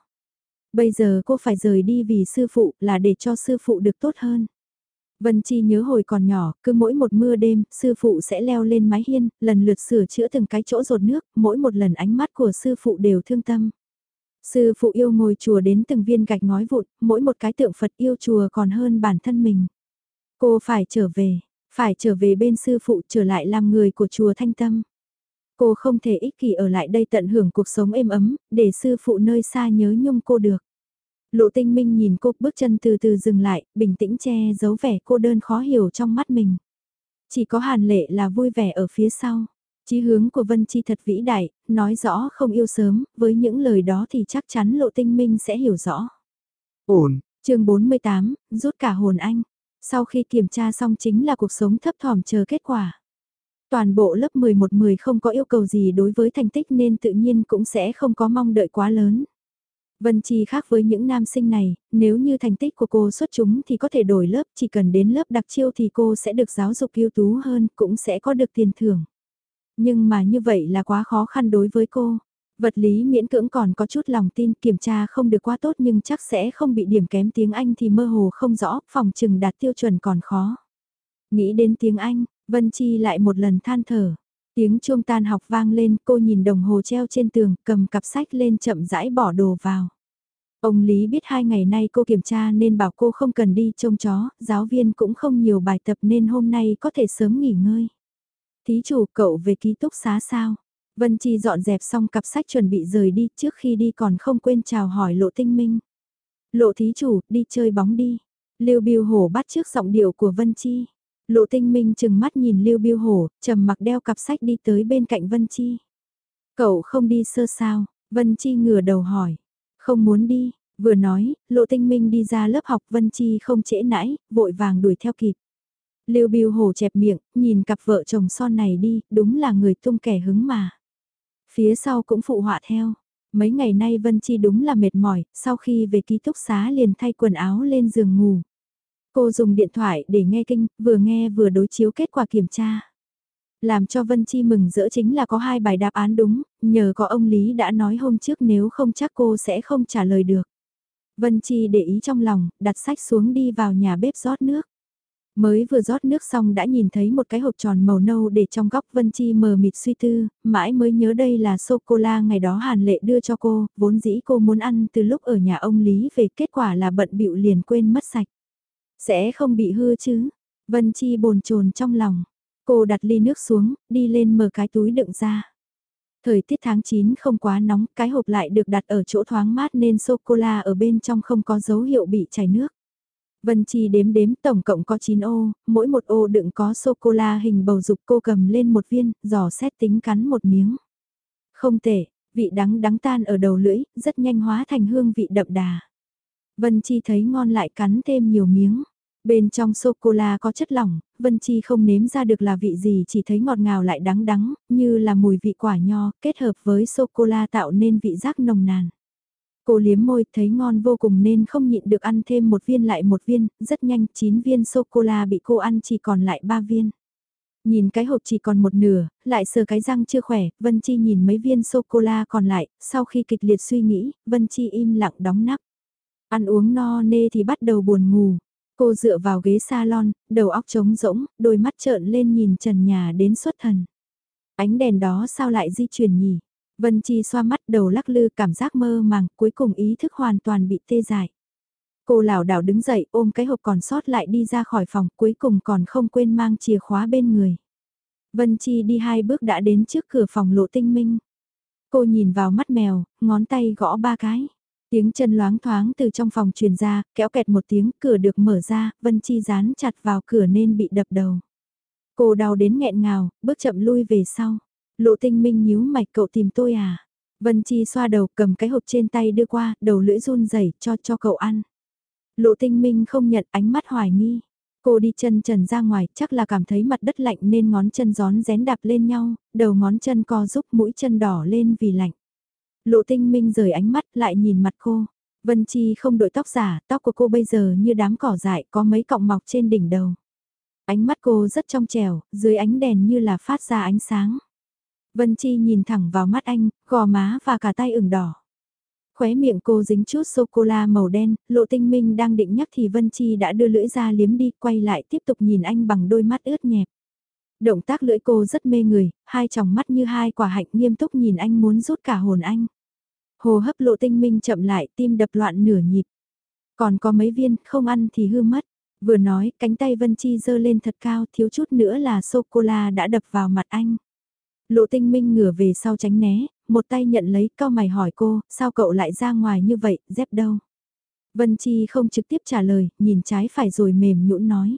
Bây giờ cô phải rời đi vì sư phụ là để cho sư phụ được tốt hơn. Vân Chi nhớ hồi còn nhỏ, cứ mỗi một mưa đêm, sư phụ sẽ leo lên mái hiên, lần lượt sửa chữa từng cái chỗ rột nước, mỗi một lần ánh mắt của sư phụ đều thương tâm. Sư phụ yêu ngồi chùa đến từng viên gạch ngói vụn, mỗi một cái tượng Phật yêu chùa còn hơn bản thân mình. Cô phải trở về, phải trở về bên sư phụ trở lại làm người của chùa Thanh Tâm. Cô không thể ích kỷ ở lại đây tận hưởng cuộc sống êm ấm, để sư phụ nơi xa nhớ nhung cô được. Lộ tinh minh nhìn cô bước chân từ từ dừng lại, bình tĩnh che giấu vẻ cô đơn khó hiểu trong mắt mình. Chỉ có hàn lệ là vui vẻ ở phía sau. Chí hướng của Vân Chi thật vĩ đại, nói rõ không yêu sớm, với những lời đó thì chắc chắn lộ tinh minh sẽ hiểu rõ. Ổn. chương 48, rút cả hồn anh. Sau khi kiểm tra xong chính là cuộc sống thấp thỏm chờ kết quả. Toàn bộ lớp 11-10 không có yêu cầu gì đối với thành tích nên tự nhiên cũng sẽ không có mong đợi quá lớn. Vân Chi khác với những nam sinh này, nếu như thành tích của cô xuất chúng thì có thể đổi lớp, chỉ cần đến lớp đặc chiêu thì cô sẽ được giáo dục ưu tú hơn, cũng sẽ có được tiền thưởng. Nhưng mà như vậy là quá khó khăn đối với cô. Vật lý miễn cưỡng còn có chút lòng tin kiểm tra không được quá tốt nhưng chắc sẽ không bị điểm kém tiếng Anh thì mơ hồ không rõ, phòng trừng đạt tiêu chuẩn còn khó. Nghĩ đến tiếng Anh, Vân Chi lại một lần than thở. Tiếng chuông tan học vang lên, cô nhìn đồng hồ treo trên tường, cầm cặp sách lên chậm rãi bỏ đồ vào. Ông Lý biết hai ngày nay cô kiểm tra nên bảo cô không cần đi trông chó, giáo viên cũng không nhiều bài tập nên hôm nay có thể sớm nghỉ ngơi. Thí chủ cậu về ký túc xá sao? Vân Chi dọn dẹp xong cặp sách chuẩn bị rời đi trước khi đi còn không quên chào hỏi lộ tinh minh. Lộ thí chủ, đi chơi bóng đi. Lưu Biêu Hổ bắt trước giọng điệu của Vân Chi. Lộ tinh minh chừng mắt nhìn Lưu Biêu Hổ, trầm mặc đeo cặp sách đi tới bên cạnh Vân Chi. Cậu không đi sơ sao? Vân Chi ngửa đầu hỏi. Không muốn đi, vừa nói, Lộ tinh minh đi ra lớp học Vân Chi không trễ nãi, vội vàng đuổi theo kịp. Lưu Biêu Hổ chẹp miệng, nhìn cặp vợ chồng son này đi, đúng là người tung kẻ hứng mà. Phía sau cũng phụ họa theo. Mấy ngày nay Vân Chi đúng là mệt mỏi, sau khi về ký túc xá liền thay quần áo lên giường ngủ. Cô dùng điện thoại để nghe kinh, vừa nghe vừa đối chiếu kết quả kiểm tra. Làm cho Vân Chi mừng rỡ chính là có hai bài đáp án đúng, nhờ có ông Lý đã nói hôm trước nếu không chắc cô sẽ không trả lời được. Vân Chi để ý trong lòng, đặt sách xuống đi vào nhà bếp rót nước. Mới vừa rót nước xong đã nhìn thấy một cái hộp tròn màu nâu để trong góc Vân Chi mờ mịt suy tư, mãi mới nhớ đây là sô-cô-la ngày đó Hàn Lệ đưa cho cô, vốn dĩ cô muốn ăn từ lúc ở nhà ông Lý về kết quả là bận bịu liền quên mất sạch. Sẽ không bị hư chứ? Vân Chi bồn chồn trong lòng. Cô đặt ly nước xuống, đi lên mở cái túi đựng ra. Thời tiết tháng 9 không quá nóng, cái hộp lại được đặt ở chỗ thoáng mát nên sô-cô-la ở bên trong không có dấu hiệu bị chảy nước. Vân Chi đếm đếm tổng cộng có 9 ô, mỗi một ô đựng có sô-cô-la hình bầu dục cô cầm lên một viên, giò xét tính cắn một miếng. Không tệ, vị đắng đắng tan ở đầu lưỡi, rất nhanh hóa thành hương vị đậm đà. Vân Chi thấy ngon lại cắn thêm nhiều miếng. Bên trong sô-cô-la có chất lỏng, Vân Chi không nếm ra được là vị gì chỉ thấy ngọt ngào lại đắng đắng, như là mùi vị quả nho, kết hợp với sô-cô-la tạo nên vị giác nồng nàn. Cô liếm môi thấy ngon vô cùng nên không nhịn được ăn thêm một viên lại một viên, rất nhanh 9 viên sô-cô-la bị cô ăn chỉ còn lại 3 viên. Nhìn cái hộp chỉ còn một nửa, lại sờ cái răng chưa khỏe, Vân Chi nhìn mấy viên sô-cô-la còn lại, sau khi kịch liệt suy nghĩ, Vân Chi im lặng đóng nắp. Ăn uống no nê thì bắt đầu buồn ngủ. Cô dựa vào ghế salon, đầu óc trống rỗng, đôi mắt trợn lên nhìn trần nhà đến xuất thần. Ánh đèn đó sao lại di chuyển nhỉ? Vân Chi xoa mắt đầu lắc lư cảm giác mơ màng, cuối cùng ý thức hoàn toàn bị tê dại. Cô lảo đảo đứng dậy ôm cái hộp còn sót lại đi ra khỏi phòng cuối cùng còn không quên mang chìa khóa bên người. Vân Chi đi hai bước đã đến trước cửa phòng lộ tinh minh. Cô nhìn vào mắt mèo, ngón tay gõ ba cái. Tiếng chân loáng thoáng từ trong phòng truyền ra, kéo kẹt một tiếng, cửa được mở ra, Vân Chi dán chặt vào cửa nên bị đập đầu. Cô đau đến nghẹn ngào, bước chậm lui về sau. Lộ tinh minh nhíu mạch cậu tìm tôi à? Vân Chi xoa đầu cầm cái hộp trên tay đưa qua, đầu lưỡi run rẩy cho cho cậu ăn. Lộ tinh minh không nhận ánh mắt hoài nghi. Cô đi chân trần ra ngoài, chắc là cảm thấy mặt đất lạnh nên ngón chân gión rén đạp lên nhau, đầu ngón chân co giúp mũi chân đỏ lên vì lạnh. Lộ tinh minh rời ánh mắt lại nhìn mặt cô. Vân Chi không đội tóc giả, tóc của cô bây giờ như đám cỏ dại có mấy cọng mọc trên đỉnh đầu. Ánh mắt cô rất trong trẻo, dưới ánh đèn như là phát ra ánh sáng. Vân Chi nhìn thẳng vào mắt anh, gò má và cả tay ửng đỏ. Khóe miệng cô dính chút sô-cô-la màu đen, lộ tinh minh đang định nhắc thì Vân Chi đã đưa lưỡi ra liếm đi, quay lại tiếp tục nhìn anh bằng đôi mắt ướt nhẹp. Động tác lưỡi cô rất mê người, hai tròng mắt như hai quả hạnh nghiêm túc nhìn anh muốn rút cả hồn anh. Hồ hấp lộ tinh minh chậm lại, tim đập loạn nửa nhịp. Còn có mấy viên, không ăn thì hư mất. Vừa nói, cánh tay Vân Chi dơ lên thật cao, thiếu chút nữa là sô-cô-la đã đập vào mặt anh. Lộ tinh minh ngửa về sau tránh né, một tay nhận lấy cao mày hỏi cô, sao cậu lại ra ngoài như vậy, dép đâu? Vân Chi không trực tiếp trả lời, nhìn trái phải rồi mềm nhũn nói.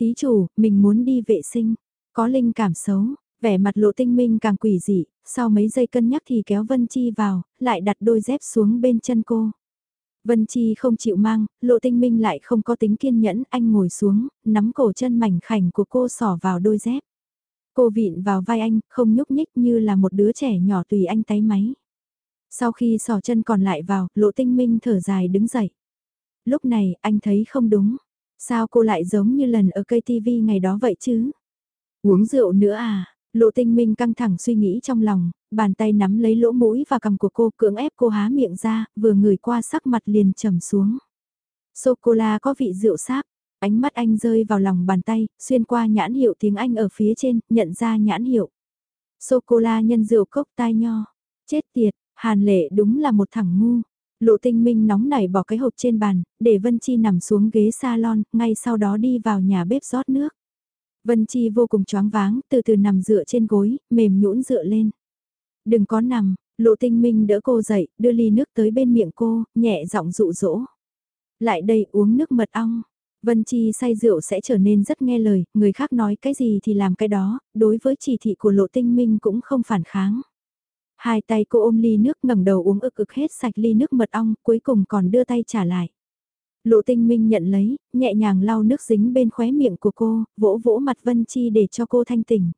Thí chủ, mình muốn đi vệ sinh, có linh cảm xấu, vẻ mặt lộ tinh minh càng quỷ dị, sau mấy giây cân nhắc thì kéo Vân Chi vào, lại đặt đôi dép xuống bên chân cô. Vân Chi không chịu mang, lộ tinh minh lại không có tính kiên nhẫn, anh ngồi xuống, nắm cổ chân mảnh khảnh của cô sỏ vào đôi dép. Cô vịn vào vai anh, không nhúc nhích như là một đứa trẻ nhỏ tùy anh tay máy. Sau khi sò chân còn lại vào, lộ tinh minh thở dài đứng dậy. Lúc này, anh thấy không đúng. Sao cô lại giống như lần ở cây TV ngày đó vậy chứ? Uống rượu nữa à? Lộ tinh minh căng thẳng suy nghĩ trong lòng, bàn tay nắm lấy lỗ mũi và cầm của cô cưỡng ép cô há miệng ra, vừa ngửi qua sắc mặt liền trầm xuống. Sô-cô-la có vị rượu sáp, Ánh mắt anh rơi vào lòng bàn tay, xuyên qua nhãn hiệu tiếng Anh ở phía trên, nhận ra nhãn hiệu. Sô-cô-la nhân rượu cốc tai nho. Chết tiệt, Hàn Lệ đúng là một thằng ngu. Lộ tinh minh nóng nảy bỏ cái hộp trên bàn, để Vân Chi nằm xuống ghế salon, ngay sau đó đi vào nhà bếp rót nước. Vân Chi vô cùng choáng váng, từ từ nằm dựa trên gối, mềm nhũn dựa lên. Đừng có nằm, lộ tinh minh đỡ cô dậy, đưa ly nước tới bên miệng cô, nhẹ giọng dụ dỗ. Lại đây uống nước mật ong. Vân Chi say rượu sẽ trở nên rất nghe lời, người khác nói cái gì thì làm cái đó, đối với chỉ thị của lộ tinh minh cũng không phản kháng. Hai tay cô ôm ly nước ngẩng đầu uống ực ực hết sạch ly nước mật ong, cuối cùng còn đưa tay trả lại. Lộ tinh minh nhận lấy, nhẹ nhàng lau nước dính bên khóe miệng của cô, vỗ vỗ mặt Vân Chi để cho cô thanh tỉnh.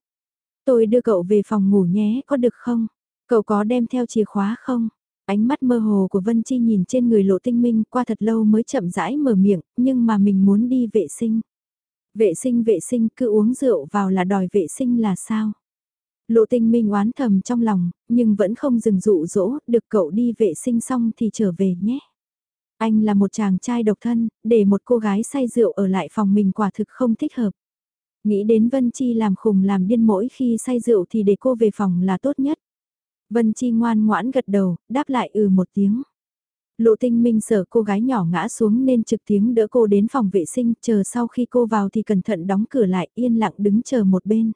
Tôi đưa cậu về phòng ngủ nhé, có được không? Cậu có đem theo chìa khóa không? Ánh mắt mơ hồ của Vân Chi nhìn trên người lộ tinh minh qua thật lâu mới chậm rãi mở miệng, nhưng mà mình muốn đi vệ sinh. Vệ sinh vệ sinh cứ uống rượu vào là đòi vệ sinh là sao? Lộ tinh minh oán thầm trong lòng, nhưng vẫn không dừng dụ dỗ, được cậu đi vệ sinh xong thì trở về nhé. Anh là một chàng trai độc thân, để một cô gái say rượu ở lại phòng mình quả thực không thích hợp. Nghĩ đến Vân Chi làm khùng làm điên mỗi khi say rượu thì để cô về phòng là tốt nhất. Vân Chi ngoan ngoãn gật đầu, đáp lại ừ một tiếng. Lộ tinh minh sợ cô gái nhỏ ngã xuống nên trực tiếng đỡ cô đến phòng vệ sinh, chờ sau khi cô vào thì cẩn thận đóng cửa lại, yên lặng đứng chờ một bên.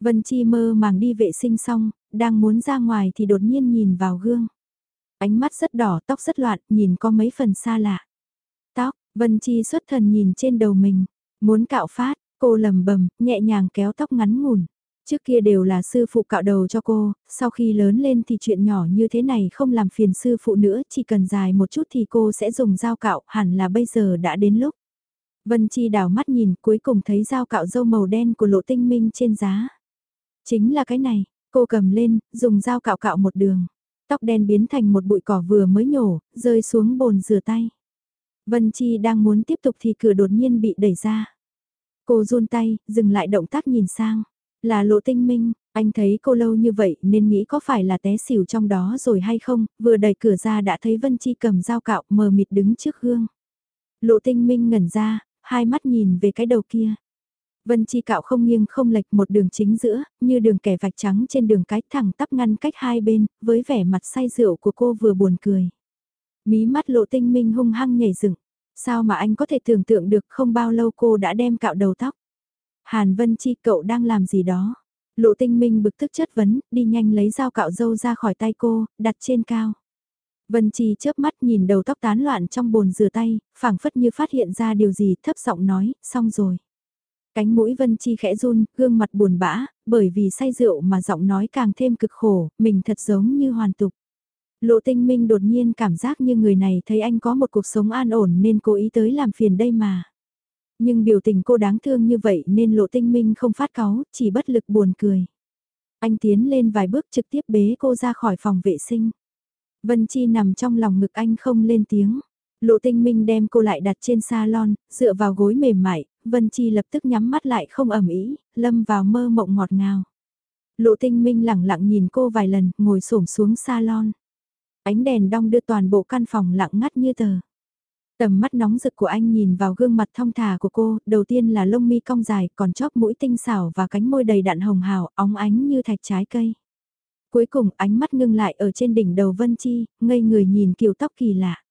Vân Chi mơ màng đi vệ sinh xong, đang muốn ra ngoài thì đột nhiên nhìn vào gương. Ánh mắt rất đỏ, tóc rất loạn, nhìn có mấy phần xa lạ. Tóc, Vân Chi xuất thần nhìn trên đầu mình, muốn cạo phát, cô lầm bầm, nhẹ nhàng kéo tóc ngắn ngủn. Trước kia đều là sư phụ cạo đầu cho cô, sau khi lớn lên thì chuyện nhỏ như thế này không làm phiền sư phụ nữa, chỉ cần dài một chút thì cô sẽ dùng dao cạo, hẳn là bây giờ đã đến lúc. Vân Chi đảo mắt nhìn cuối cùng thấy dao cạo dâu màu đen của lộ tinh minh trên giá. Chính là cái này, cô cầm lên, dùng dao cạo cạo một đường. Tóc đen biến thành một bụi cỏ vừa mới nhổ, rơi xuống bồn rửa tay. Vân Chi đang muốn tiếp tục thì cửa đột nhiên bị đẩy ra. Cô run tay, dừng lại động tác nhìn sang. Là lộ tinh minh, anh thấy cô lâu như vậy nên nghĩ có phải là té xỉu trong đó rồi hay không, vừa đẩy cửa ra đã thấy Vân Chi cầm dao cạo mờ mịt đứng trước gương. Lộ tinh minh ngẩn ra, hai mắt nhìn về cái đầu kia. Vân Chi cạo không nghiêng không lệch một đường chính giữa, như đường kẻ vạch trắng trên đường cái thẳng tắp ngăn cách hai bên, với vẻ mặt say rượu của cô vừa buồn cười. Mí mắt lộ tinh minh hung hăng nhảy dựng. Sao mà anh có thể tưởng tượng được không bao lâu cô đã đem cạo đầu tóc. Hàn Vân Chi cậu đang làm gì đó. Lộ tinh minh bực tức chất vấn, đi nhanh lấy dao cạo dâu ra khỏi tay cô, đặt trên cao. Vân Chi chớp mắt nhìn đầu tóc tán loạn trong bồn rửa tay, phảng phất như phát hiện ra điều gì thấp giọng nói, xong rồi. Cánh mũi Vân Chi khẽ run, gương mặt buồn bã, bởi vì say rượu mà giọng nói càng thêm cực khổ, mình thật giống như hoàn tục. Lộ tinh minh đột nhiên cảm giác như người này thấy anh có một cuộc sống an ổn nên cố ý tới làm phiền đây mà. Nhưng biểu tình cô đáng thương như vậy nên lộ tinh minh không phát cáu, chỉ bất lực buồn cười. Anh tiến lên vài bước trực tiếp bế cô ra khỏi phòng vệ sinh. Vân Chi nằm trong lòng ngực anh không lên tiếng. Lộ tinh minh đem cô lại đặt trên salon, dựa vào gối mềm mại, Vân Chi lập tức nhắm mắt lại không ẩm ý, lâm vào mơ mộng ngọt ngào. Lộ tinh minh lẳng lặng nhìn cô vài lần, ngồi xổm xuống salon. Ánh đèn đong đưa toàn bộ căn phòng lặng ngắt như tờ. Tầm mắt nóng rực của anh nhìn vào gương mặt thong thả của cô, đầu tiên là lông mi cong dài, còn chóp mũi tinh xảo và cánh môi đầy đặn hồng hào, óng ánh như thạch trái cây. Cuối cùng ánh mắt ngưng lại ở trên đỉnh đầu Vân Chi, ngây người nhìn kiểu tóc kỳ lạ.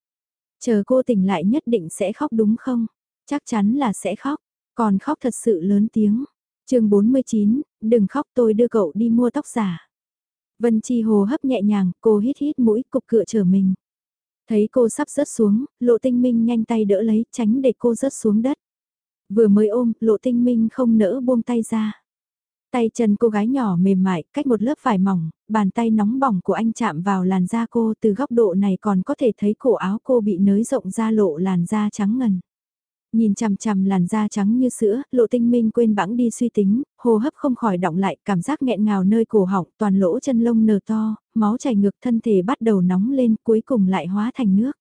Chờ cô tỉnh lại nhất định sẽ khóc đúng không? Chắc chắn là sẽ khóc, còn khóc thật sự lớn tiếng. chương 49, đừng khóc tôi đưa cậu đi mua tóc giả. Vân Chi hồ hấp nhẹ nhàng, cô hít hít mũi cục cựa trở mình. Thấy cô sắp rớt xuống, lộ tinh minh nhanh tay đỡ lấy, tránh để cô rớt xuống đất. Vừa mới ôm, lộ tinh minh không nỡ buông tay ra. Tay chân cô gái nhỏ mềm mại, cách một lớp vải mỏng, bàn tay nóng bỏng của anh chạm vào làn da cô từ góc độ này còn có thể thấy cổ áo cô bị nới rộng ra lộ làn da trắng ngần. Nhìn chằm chằm làn da trắng như sữa, lộ tinh minh quên bẵng đi suy tính, hô hấp không khỏi động lại, cảm giác nghẹn ngào nơi cổ họng, toàn lỗ chân lông nở to, máu chảy ngược thân thể bắt đầu nóng lên, cuối cùng lại hóa thành nước.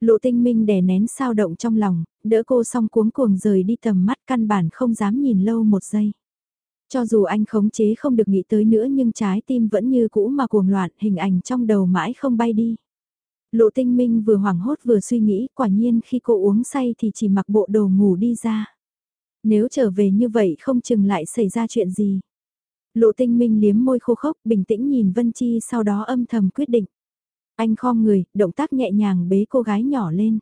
Lộ tinh minh đè nén sao động trong lòng, đỡ cô xong cuống cuồng rời đi tầm mắt căn bản không dám nhìn lâu một giây. Cho dù anh khống chế không được nghĩ tới nữa nhưng trái tim vẫn như cũ mà cuồng loạn hình ảnh trong đầu mãi không bay đi. Lộ tinh minh vừa hoảng hốt vừa suy nghĩ quả nhiên khi cô uống say thì chỉ mặc bộ đồ ngủ đi ra. Nếu trở về như vậy không chừng lại xảy ra chuyện gì. Lộ tinh minh liếm môi khô khốc bình tĩnh nhìn Vân Chi sau đó âm thầm quyết định. Anh khom người, động tác nhẹ nhàng bế cô gái nhỏ lên.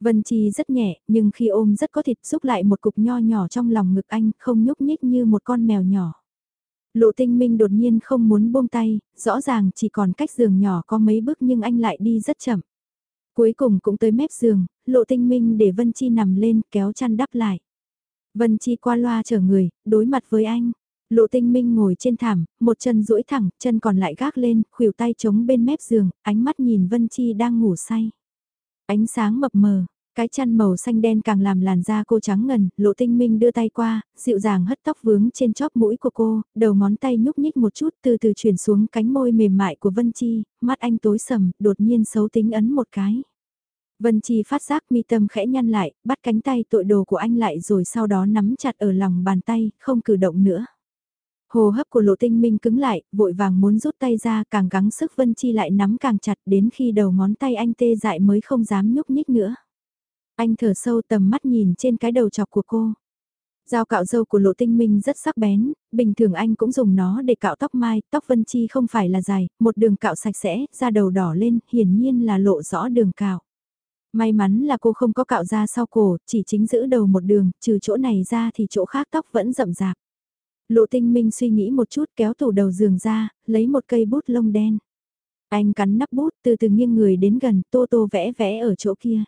Vân Chi rất nhẹ, nhưng khi ôm rất có thịt giúp lại một cục nho nhỏ trong lòng ngực anh, không nhúc nhích như một con mèo nhỏ. Lộ tinh minh đột nhiên không muốn buông tay, rõ ràng chỉ còn cách giường nhỏ có mấy bước nhưng anh lại đi rất chậm. Cuối cùng cũng tới mép giường, lộ tinh minh để Vân Chi nằm lên kéo chăn đắp lại. Vân Chi qua loa chở người, đối mặt với anh. Lộ tinh minh ngồi trên thảm, một chân duỗi thẳng, chân còn lại gác lên, khuỷu tay chống bên mép giường, ánh mắt nhìn Vân Chi đang ngủ say. Ánh sáng mập mờ, cái chăn màu xanh đen càng làm làn da cô trắng ngần, lộ tinh minh đưa tay qua, dịu dàng hất tóc vướng trên chóp mũi của cô, đầu ngón tay nhúc nhích một chút từ từ chuyển xuống cánh môi mềm mại của Vân Chi, mắt anh tối sầm, đột nhiên xấu tính ấn một cái. Vân Chi phát giác mi tâm khẽ nhăn lại, bắt cánh tay tội đồ của anh lại rồi sau đó nắm chặt ở lòng bàn tay, không cử động nữa. Hồ hấp của lộ tinh minh cứng lại, vội vàng muốn rút tay ra càng gắng sức Vân Chi lại nắm càng chặt đến khi đầu ngón tay anh tê dại mới không dám nhúc nhích nữa. Anh thở sâu tầm mắt nhìn trên cái đầu chọc của cô. Dao cạo dâu của lộ tinh minh rất sắc bén, bình thường anh cũng dùng nó để cạo tóc mai, tóc Vân Chi không phải là dài, một đường cạo sạch sẽ, da đầu đỏ lên, hiển nhiên là lộ rõ đường cạo. May mắn là cô không có cạo da sau cổ, chỉ chính giữ đầu một đường, trừ chỗ này ra thì chỗ khác tóc vẫn rậm rạp. Lộ tinh minh suy nghĩ một chút kéo tủ đầu giường ra, lấy một cây bút lông đen. Anh cắn nắp bút từ từ nghiêng người đến gần tô tô vẽ vẽ ở chỗ kia.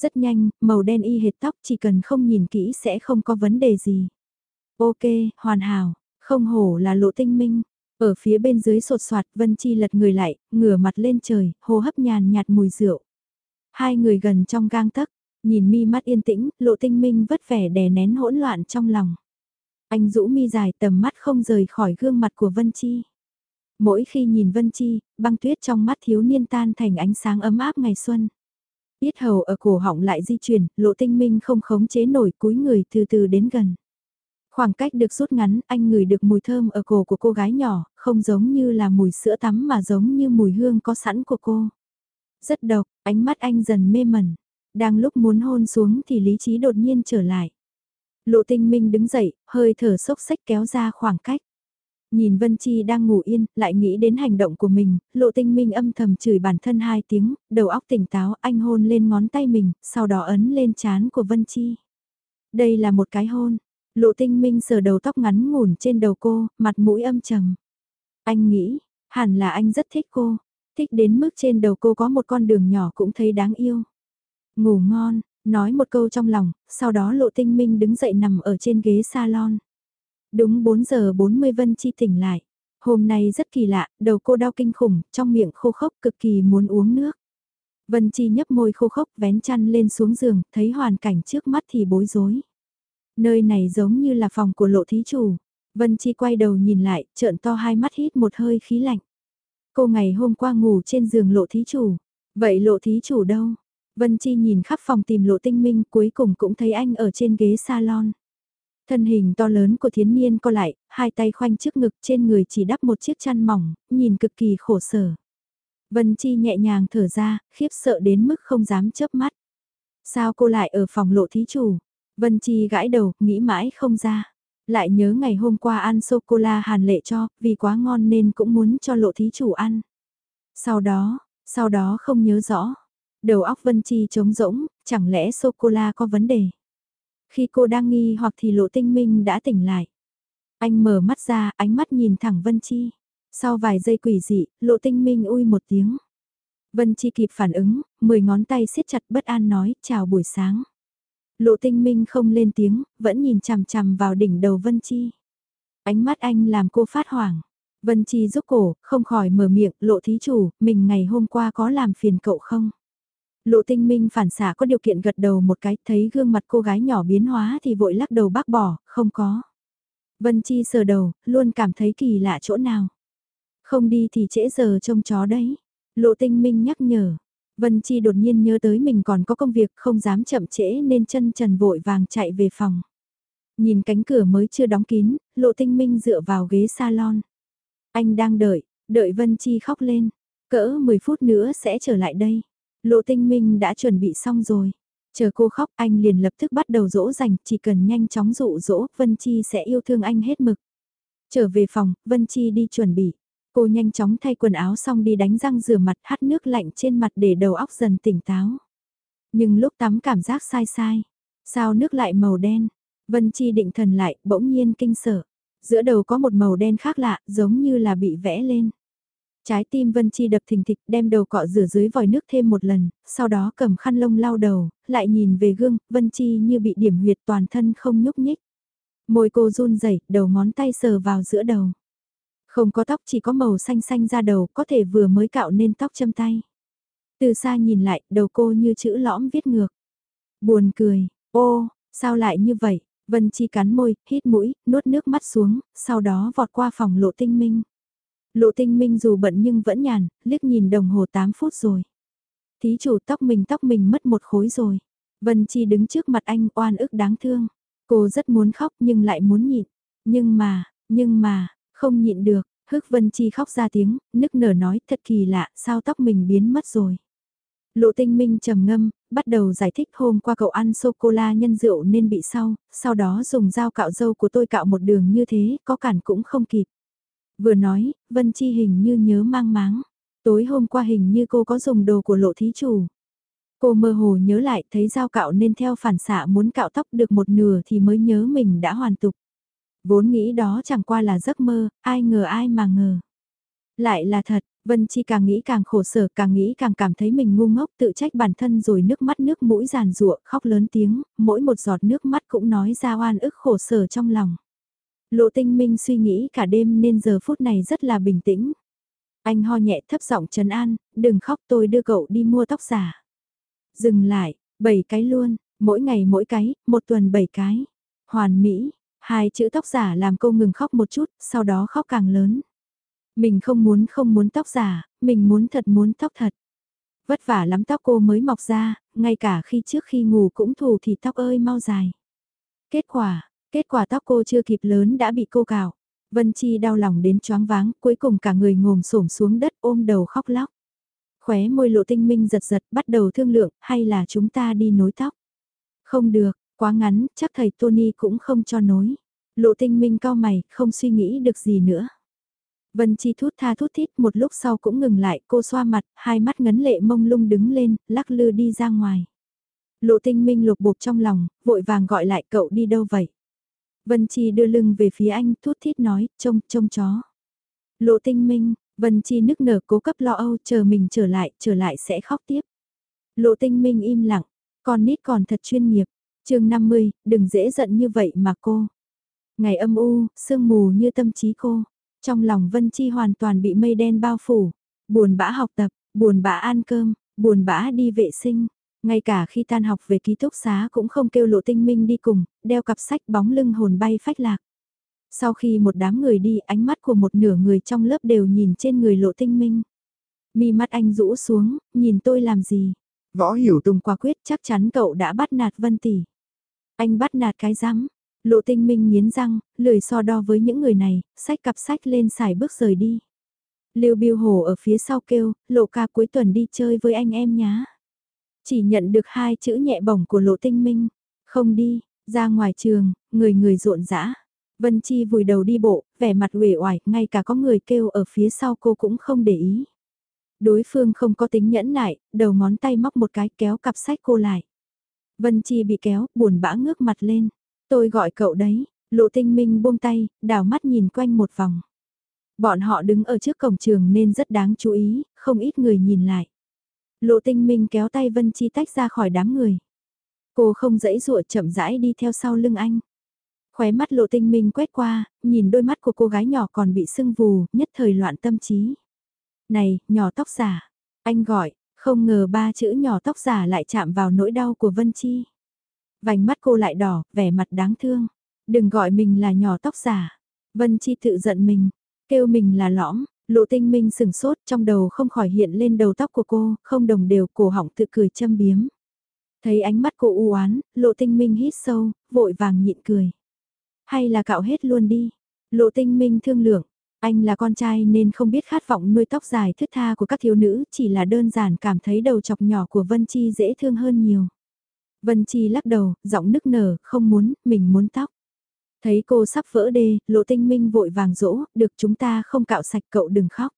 Rất nhanh, màu đen y hệt tóc chỉ cần không nhìn kỹ sẽ không có vấn đề gì. Ok, hoàn hảo, không hổ là lộ tinh minh. Ở phía bên dưới sột soạt Vân Chi lật người lại, ngửa mặt lên trời, hô hấp nhàn nhạt mùi rượu. Hai người gần trong gang tấc, nhìn mi mắt yên tĩnh, lộ tinh minh vất vẻ đè nén hỗn loạn trong lòng. Anh rũ mi dài tầm mắt không rời khỏi gương mặt của Vân Chi. Mỗi khi nhìn Vân Chi, băng tuyết trong mắt thiếu niên tan thành ánh sáng ấm áp ngày xuân. Yết hầu ở cổ họng lại di chuyển, lộ tinh minh không khống chế nổi cúi người từ từ đến gần. Khoảng cách được rút ngắn, anh ngửi được mùi thơm ở cổ của cô gái nhỏ, không giống như là mùi sữa tắm mà giống như mùi hương có sẵn của cô. Rất độc, ánh mắt anh dần mê mẩn. Đang lúc muốn hôn xuống thì lý trí đột nhiên trở lại. Lộ tinh minh đứng dậy, hơi thở sốc sách kéo ra khoảng cách. Nhìn Vân Chi đang ngủ yên, lại nghĩ đến hành động của mình, lộ tinh minh âm thầm chửi bản thân hai tiếng, đầu óc tỉnh táo, anh hôn lên ngón tay mình, sau đó ấn lên chán của Vân Chi. Đây là một cái hôn, lộ tinh minh sờ đầu tóc ngắn ngủn trên đầu cô, mặt mũi âm trầm. Anh nghĩ, hẳn là anh rất thích cô, thích đến mức trên đầu cô có một con đường nhỏ cũng thấy đáng yêu. Ngủ ngon, nói một câu trong lòng, sau đó lộ tinh minh đứng dậy nằm ở trên ghế salon. Đúng 4 giờ 40 Vân Chi tỉnh lại. Hôm nay rất kỳ lạ, đầu cô đau kinh khủng, trong miệng khô khốc cực kỳ muốn uống nước. Vân Chi nhấp môi khô khốc vén chăn lên xuống giường, thấy hoàn cảnh trước mắt thì bối rối. Nơi này giống như là phòng của lộ thí chủ. Vân Chi quay đầu nhìn lại, trợn to hai mắt hít một hơi khí lạnh. Cô ngày hôm qua ngủ trên giường lộ thí chủ. Vậy lộ thí chủ đâu? Vân Chi nhìn khắp phòng tìm lộ tinh minh cuối cùng cũng thấy anh ở trên ghế salon. Thân hình to lớn của thiến niên co lại, hai tay khoanh trước ngực trên người chỉ đắp một chiếc chăn mỏng, nhìn cực kỳ khổ sở. Vân Chi nhẹ nhàng thở ra, khiếp sợ đến mức không dám chớp mắt. Sao cô lại ở phòng lộ thí chủ? Vân Chi gãi đầu, nghĩ mãi không ra. Lại nhớ ngày hôm qua ăn sô-cô-la hàn lệ cho, vì quá ngon nên cũng muốn cho lộ thí chủ ăn. Sau đó, sau đó không nhớ rõ. Đầu óc Vân Chi trống rỗng, chẳng lẽ sô-cô-la có vấn đề? Khi cô đang nghi hoặc thì lộ tinh minh đã tỉnh lại. Anh mở mắt ra, ánh mắt nhìn thẳng Vân Chi. Sau vài giây quỷ dị, lộ tinh minh ui một tiếng. Vân Chi kịp phản ứng, mười ngón tay siết chặt bất an nói, chào buổi sáng. Lộ tinh minh không lên tiếng, vẫn nhìn chằm chằm vào đỉnh đầu Vân Chi. Ánh mắt anh làm cô phát hoảng. Vân Chi rúc cổ, không khỏi mở miệng, lộ thí chủ, mình ngày hôm qua có làm phiền cậu không? Lộ tinh minh phản xả có điều kiện gật đầu một cái, thấy gương mặt cô gái nhỏ biến hóa thì vội lắc đầu bác bỏ, không có. Vân Chi sờ đầu, luôn cảm thấy kỳ lạ chỗ nào. Không đi thì trễ giờ trông chó đấy. Lộ tinh minh nhắc nhở. Vân Chi đột nhiên nhớ tới mình còn có công việc không dám chậm trễ nên chân trần vội vàng chạy về phòng. Nhìn cánh cửa mới chưa đóng kín, lộ tinh minh dựa vào ghế salon. Anh đang đợi, đợi Vân Chi khóc lên. Cỡ 10 phút nữa sẽ trở lại đây. Lộ tinh minh đã chuẩn bị xong rồi. Chờ cô khóc anh liền lập tức bắt đầu dỗ dành, chỉ cần nhanh chóng dụ dỗ, Vân Chi sẽ yêu thương anh hết mực. Trở về phòng, Vân Chi đi chuẩn bị. Cô nhanh chóng thay quần áo xong đi đánh răng rửa mặt hắt nước lạnh trên mặt để đầu óc dần tỉnh táo. Nhưng lúc tắm cảm giác sai sai. Sao nước lại màu đen? Vân Chi định thần lại, bỗng nhiên kinh sợ. Giữa đầu có một màu đen khác lạ, giống như là bị vẽ lên. Trái tim Vân Chi đập thình thịch đem đầu cọ rửa dưới vòi nước thêm một lần, sau đó cầm khăn lông lau đầu, lại nhìn về gương, Vân Chi như bị điểm huyệt toàn thân không nhúc nhích. Môi cô run rẩy, đầu ngón tay sờ vào giữa đầu. Không có tóc chỉ có màu xanh xanh ra đầu, có thể vừa mới cạo nên tóc châm tay. Từ xa nhìn lại, đầu cô như chữ lõm viết ngược. Buồn cười, ô, sao lại như vậy? Vân Chi cắn môi, hít mũi, nuốt nước mắt xuống, sau đó vọt qua phòng lộ tinh minh. Lộ tinh minh dù bận nhưng vẫn nhàn, liếc nhìn đồng hồ 8 phút rồi. Thí chủ tóc mình tóc mình mất một khối rồi. Vân Chi đứng trước mặt anh oan ức đáng thương. Cô rất muốn khóc nhưng lại muốn nhịn. Nhưng mà, nhưng mà, không nhịn được. Hức Vân Chi khóc ra tiếng, nức nở nói thật kỳ lạ, sao tóc mình biến mất rồi. Lộ tinh minh trầm ngâm, bắt đầu giải thích hôm qua cậu ăn sô-cô-la nhân rượu nên bị sau, sau đó dùng dao cạo dâu của tôi cạo một đường như thế, có cản cũng không kịp. Vừa nói, Vân Chi hình như nhớ mang máng. Tối hôm qua hình như cô có dùng đồ của lộ thí chủ. Cô mơ hồ nhớ lại thấy dao cạo nên theo phản xạ muốn cạo tóc được một nửa thì mới nhớ mình đã hoàn tục. Vốn nghĩ đó chẳng qua là giấc mơ, ai ngờ ai mà ngờ. Lại là thật, Vân Chi càng nghĩ càng khổ sở, càng nghĩ càng cảm thấy mình ngu ngốc tự trách bản thân rồi nước mắt nước mũi giàn rụa, khóc lớn tiếng, mỗi một giọt nước mắt cũng nói ra oan ức khổ sở trong lòng. Lộ tinh minh suy nghĩ cả đêm nên giờ phút này rất là bình tĩnh. Anh ho nhẹ thấp giọng trấn an, đừng khóc tôi đưa cậu đi mua tóc giả. Dừng lại, bảy cái luôn, mỗi ngày mỗi cái, một tuần bảy cái. Hoàn mỹ, hai chữ tóc giả làm cô ngừng khóc một chút, sau đó khóc càng lớn. Mình không muốn không muốn tóc giả, mình muốn thật muốn tóc thật. Vất vả lắm tóc cô mới mọc ra, ngay cả khi trước khi ngủ cũng thủ thì tóc ơi mau dài. Kết quả, kết quả tóc cô chưa kịp lớn đã bị cô cào. Vân Chi đau lòng đến choáng váng, cuối cùng cả người ngồm xổm xuống đất ôm đầu khóc lóc. Khóe môi lộ tinh minh giật giật bắt đầu thương lượng, hay là chúng ta đi nối tóc? Không được, quá ngắn, chắc thầy Tony cũng không cho nối. Lộ tinh minh cao mày, không suy nghĩ được gì nữa. Vân Chi thút tha thút thít một lúc sau cũng ngừng lại, cô xoa mặt, hai mắt ngấn lệ mông lung đứng lên, lắc lư đi ra ngoài. Lộ tinh minh lục bục trong lòng, vội vàng gọi lại cậu đi đâu vậy? Vân Chi đưa lưng về phía anh, thút thít nói, trông, trông chó. Lộ tinh minh, Vân Chi nức nở cố cấp lo âu, chờ mình trở lại, trở lại sẽ khóc tiếp. Lộ tinh minh im lặng, con nít còn thật chuyên nghiệp. chương 50, đừng dễ giận như vậy mà cô. Ngày âm u, sương mù như tâm trí cô. Trong lòng Vân Chi hoàn toàn bị mây đen bao phủ. Buồn bã học tập, buồn bã ăn cơm, buồn bã đi vệ sinh. Ngay cả khi tan học về ký túc xá cũng không kêu lộ tinh minh đi cùng, đeo cặp sách bóng lưng hồn bay phách lạc. Sau khi một đám người đi, ánh mắt của một nửa người trong lớp đều nhìn trên người lộ tinh minh. Mi mắt anh rũ xuống, nhìn tôi làm gì? Võ hiểu tùng quả quyết chắc chắn cậu đã bắt nạt Vân Tỷ. Anh bắt nạt cái rắm Lộ tinh minh nghiến răng, lười so đo với những người này, sách cặp sách lên xài bước rời đi. Lưu Biêu Hổ ở phía sau kêu, lộ ca cuối tuần đi chơi với anh em nhá. Chỉ nhận được hai chữ nhẹ bổng của lộ tinh minh. Không đi, ra ngoài trường, người người rộn rã. Vân Chi vùi đầu đi bộ, vẻ mặt uể oải, ngay cả có người kêu ở phía sau cô cũng không để ý. Đối phương không có tính nhẫn nại, đầu ngón tay móc một cái kéo cặp sách cô lại. Vân Chi bị kéo, buồn bã ngước mặt lên. Tôi gọi cậu đấy, lộ tinh minh buông tay, đảo mắt nhìn quanh một vòng. Bọn họ đứng ở trước cổng trường nên rất đáng chú ý, không ít người nhìn lại. Lộ tinh minh kéo tay Vân Chi tách ra khỏi đám người. Cô không dãy dụa chậm rãi đi theo sau lưng anh. Khóe mắt lộ tinh minh quét qua, nhìn đôi mắt của cô gái nhỏ còn bị sưng vù, nhất thời loạn tâm trí. Này, nhỏ tóc giả. Anh gọi, không ngờ ba chữ nhỏ tóc giả lại chạm vào nỗi đau của Vân Chi. Vành mắt cô lại đỏ, vẻ mặt đáng thương. Đừng gọi mình là nhỏ tóc giả. Vân Chi tự giận mình, kêu mình là lõm, lộ tinh minh sừng sốt trong đầu không khỏi hiện lên đầu tóc của cô, không đồng đều cổ họng tự cười châm biếm. Thấy ánh mắt cô u oán, lộ tinh minh hít sâu, vội vàng nhịn cười. Hay là cạo hết luôn đi. Lộ tinh minh thương lượng, anh là con trai nên không biết khát vọng nuôi tóc dài thướt tha của các thiếu nữ, chỉ là đơn giản cảm thấy đầu chọc nhỏ của Vân Chi dễ thương hơn nhiều. Vân Chi lắc đầu, giọng nức nở, không muốn, mình muốn tóc. Thấy cô sắp vỡ đê, lộ tinh minh vội vàng dỗ, được chúng ta không cạo sạch cậu đừng khóc.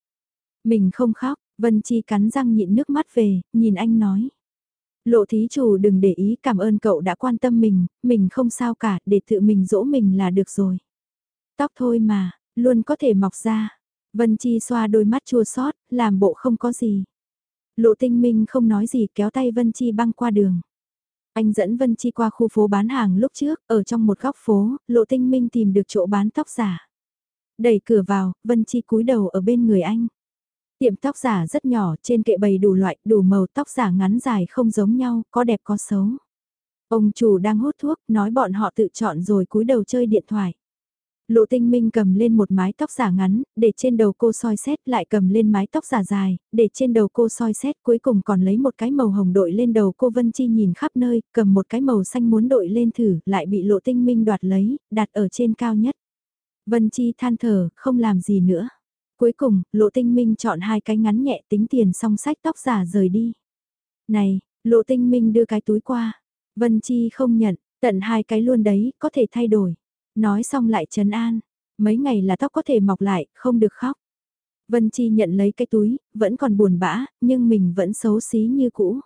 Mình không khóc, Vân Chi cắn răng nhịn nước mắt về, nhìn anh nói. Lộ thí chủ đừng để ý cảm ơn cậu đã quan tâm mình, mình không sao cả, để tự mình dỗ mình là được rồi. Tóc thôi mà, luôn có thể mọc ra. Vân Chi xoa đôi mắt chua xót, làm bộ không có gì. Lộ tinh minh không nói gì kéo tay Vân Chi băng qua đường. Anh dẫn Vân Chi qua khu phố bán hàng lúc trước, ở trong một góc phố, Lộ Tinh Minh tìm được chỗ bán tóc giả. Đẩy cửa vào, Vân Chi cúi đầu ở bên người anh. Tiệm tóc giả rất nhỏ, trên kệ bày đủ loại, đủ màu tóc giả ngắn dài không giống nhau, có đẹp có xấu. Ông chủ đang hút thuốc, nói bọn họ tự chọn rồi cúi đầu chơi điện thoại. Lộ tinh minh cầm lên một mái tóc giả ngắn, để trên đầu cô soi xét lại cầm lên mái tóc giả dài, để trên đầu cô soi xét cuối cùng còn lấy một cái màu hồng đội lên đầu cô Vân Chi nhìn khắp nơi, cầm một cái màu xanh muốn đội lên thử, lại bị lộ tinh minh đoạt lấy, đặt ở trên cao nhất. Vân Chi than thở, không làm gì nữa. Cuối cùng, lộ tinh minh chọn hai cái ngắn nhẹ tính tiền xong sách tóc giả rời đi. Này, lộ tinh minh đưa cái túi qua. Vân Chi không nhận, tận hai cái luôn đấy, có thể thay đổi. Nói xong lại trấn an, mấy ngày là tóc có thể mọc lại, không được khóc. Vân Chi nhận lấy cái túi, vẫn còn buồn bã, nhưng mình vẫn xấu xí như cũ.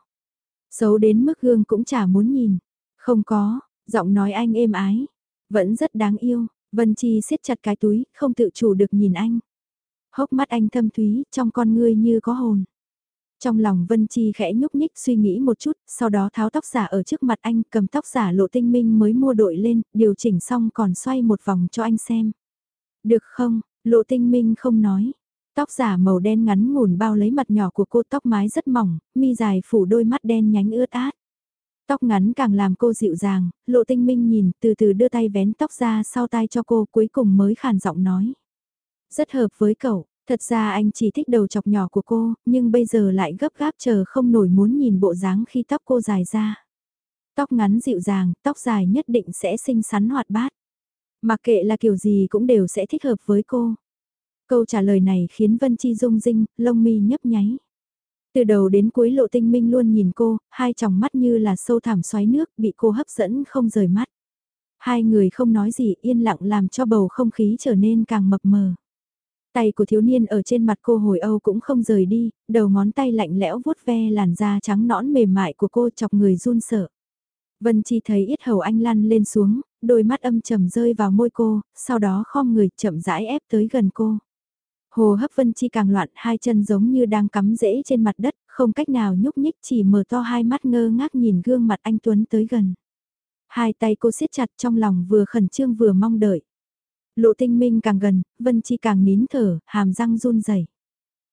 Xấu đến mức gương cũng chả muốn nhìn. Không có, giọng nói anh êm ái. Vẫn rất đáng yêu, Vân Chi siết chặt cái túi, không tự chủ được nhìn anh. Hốc mắt anh thâm thúy, trong con ngươi như có hồn. Trong lòng Vân Chi khẽ nhúc nhích suy nghĩ một chút, sau đó tháo tóc giả ở trước mặt anh, cầm tóc giả lộ tinh minh mới mua đội lên, điều chỉnh xong còn xoay một vòng cho anh xem. Được không, lộ tinh minh không nói. Tóc giả màu đen ngắn ngủn bao lấy mặt nhỏ của cô tóc mái rất mỏng, mi dài phủ đôi mắt đen nhánh ướt át. Tóc ngắn càng làm cô dịu dàng, lộ tinh minh nhìn từ từ đưa tay vén tóc ra sau tai cho cô cuối cùng mới khàn giọng nói. Rất hợp với cậu, Thật ra anh chỉ thích đầu chọc nhỏ của cô, nhưng bây giờ lại gấp gáp chờ không nổi muốn nhìn bộ dáng khi tóc cô dài ra. Tóc ngắn dịu dàng, tóc dài nhất định sẽ xinh xắn hoạt bát. Mặc kệ là kiểu gì cũng đều sẽ thích hợp với cô. Câu trả lời này khiến Vân Chi rung rinh, lông mi nhấp nháy. Từ đầu đến cuối lộ tinh minh luôn nhìn cô, hai tròng mắt như là sâu thẳm xoáy nước bị cô hấp dẫn không rời mắt. Hai người không nói gì yên lặng làm cho bầu không khí trở nên càng mập mờ. Tay của thiếu niên ở trên mặt cô hồi âu cũng không rời đi, đầu ngón tay lạnh lẽo vuốt ve làn da trắng nõn mềm mại của cô chọc người run sợ. Vân Chi thấy ít hầu anh lăn lên xuống, đôi mắt âm trầm rơi vào môi cô, sau đó khom người chậm rãi ép tới gần cô. Hồ hấp Vân Chi càng loạn hai chân giống như đang cắm rễ trên mặt đất, không cách nào nhúc nhích chỉ mở to hai mắt ngơ ngác nhìn gương mặt anh Tuấn tới gần. Hai tay cô siết chặt trong lòng vừa khẩn trương vừa mong đợi. Lộ tinh minh càng gần, Vân Chi càng nín thở, hàm răng run rẩy.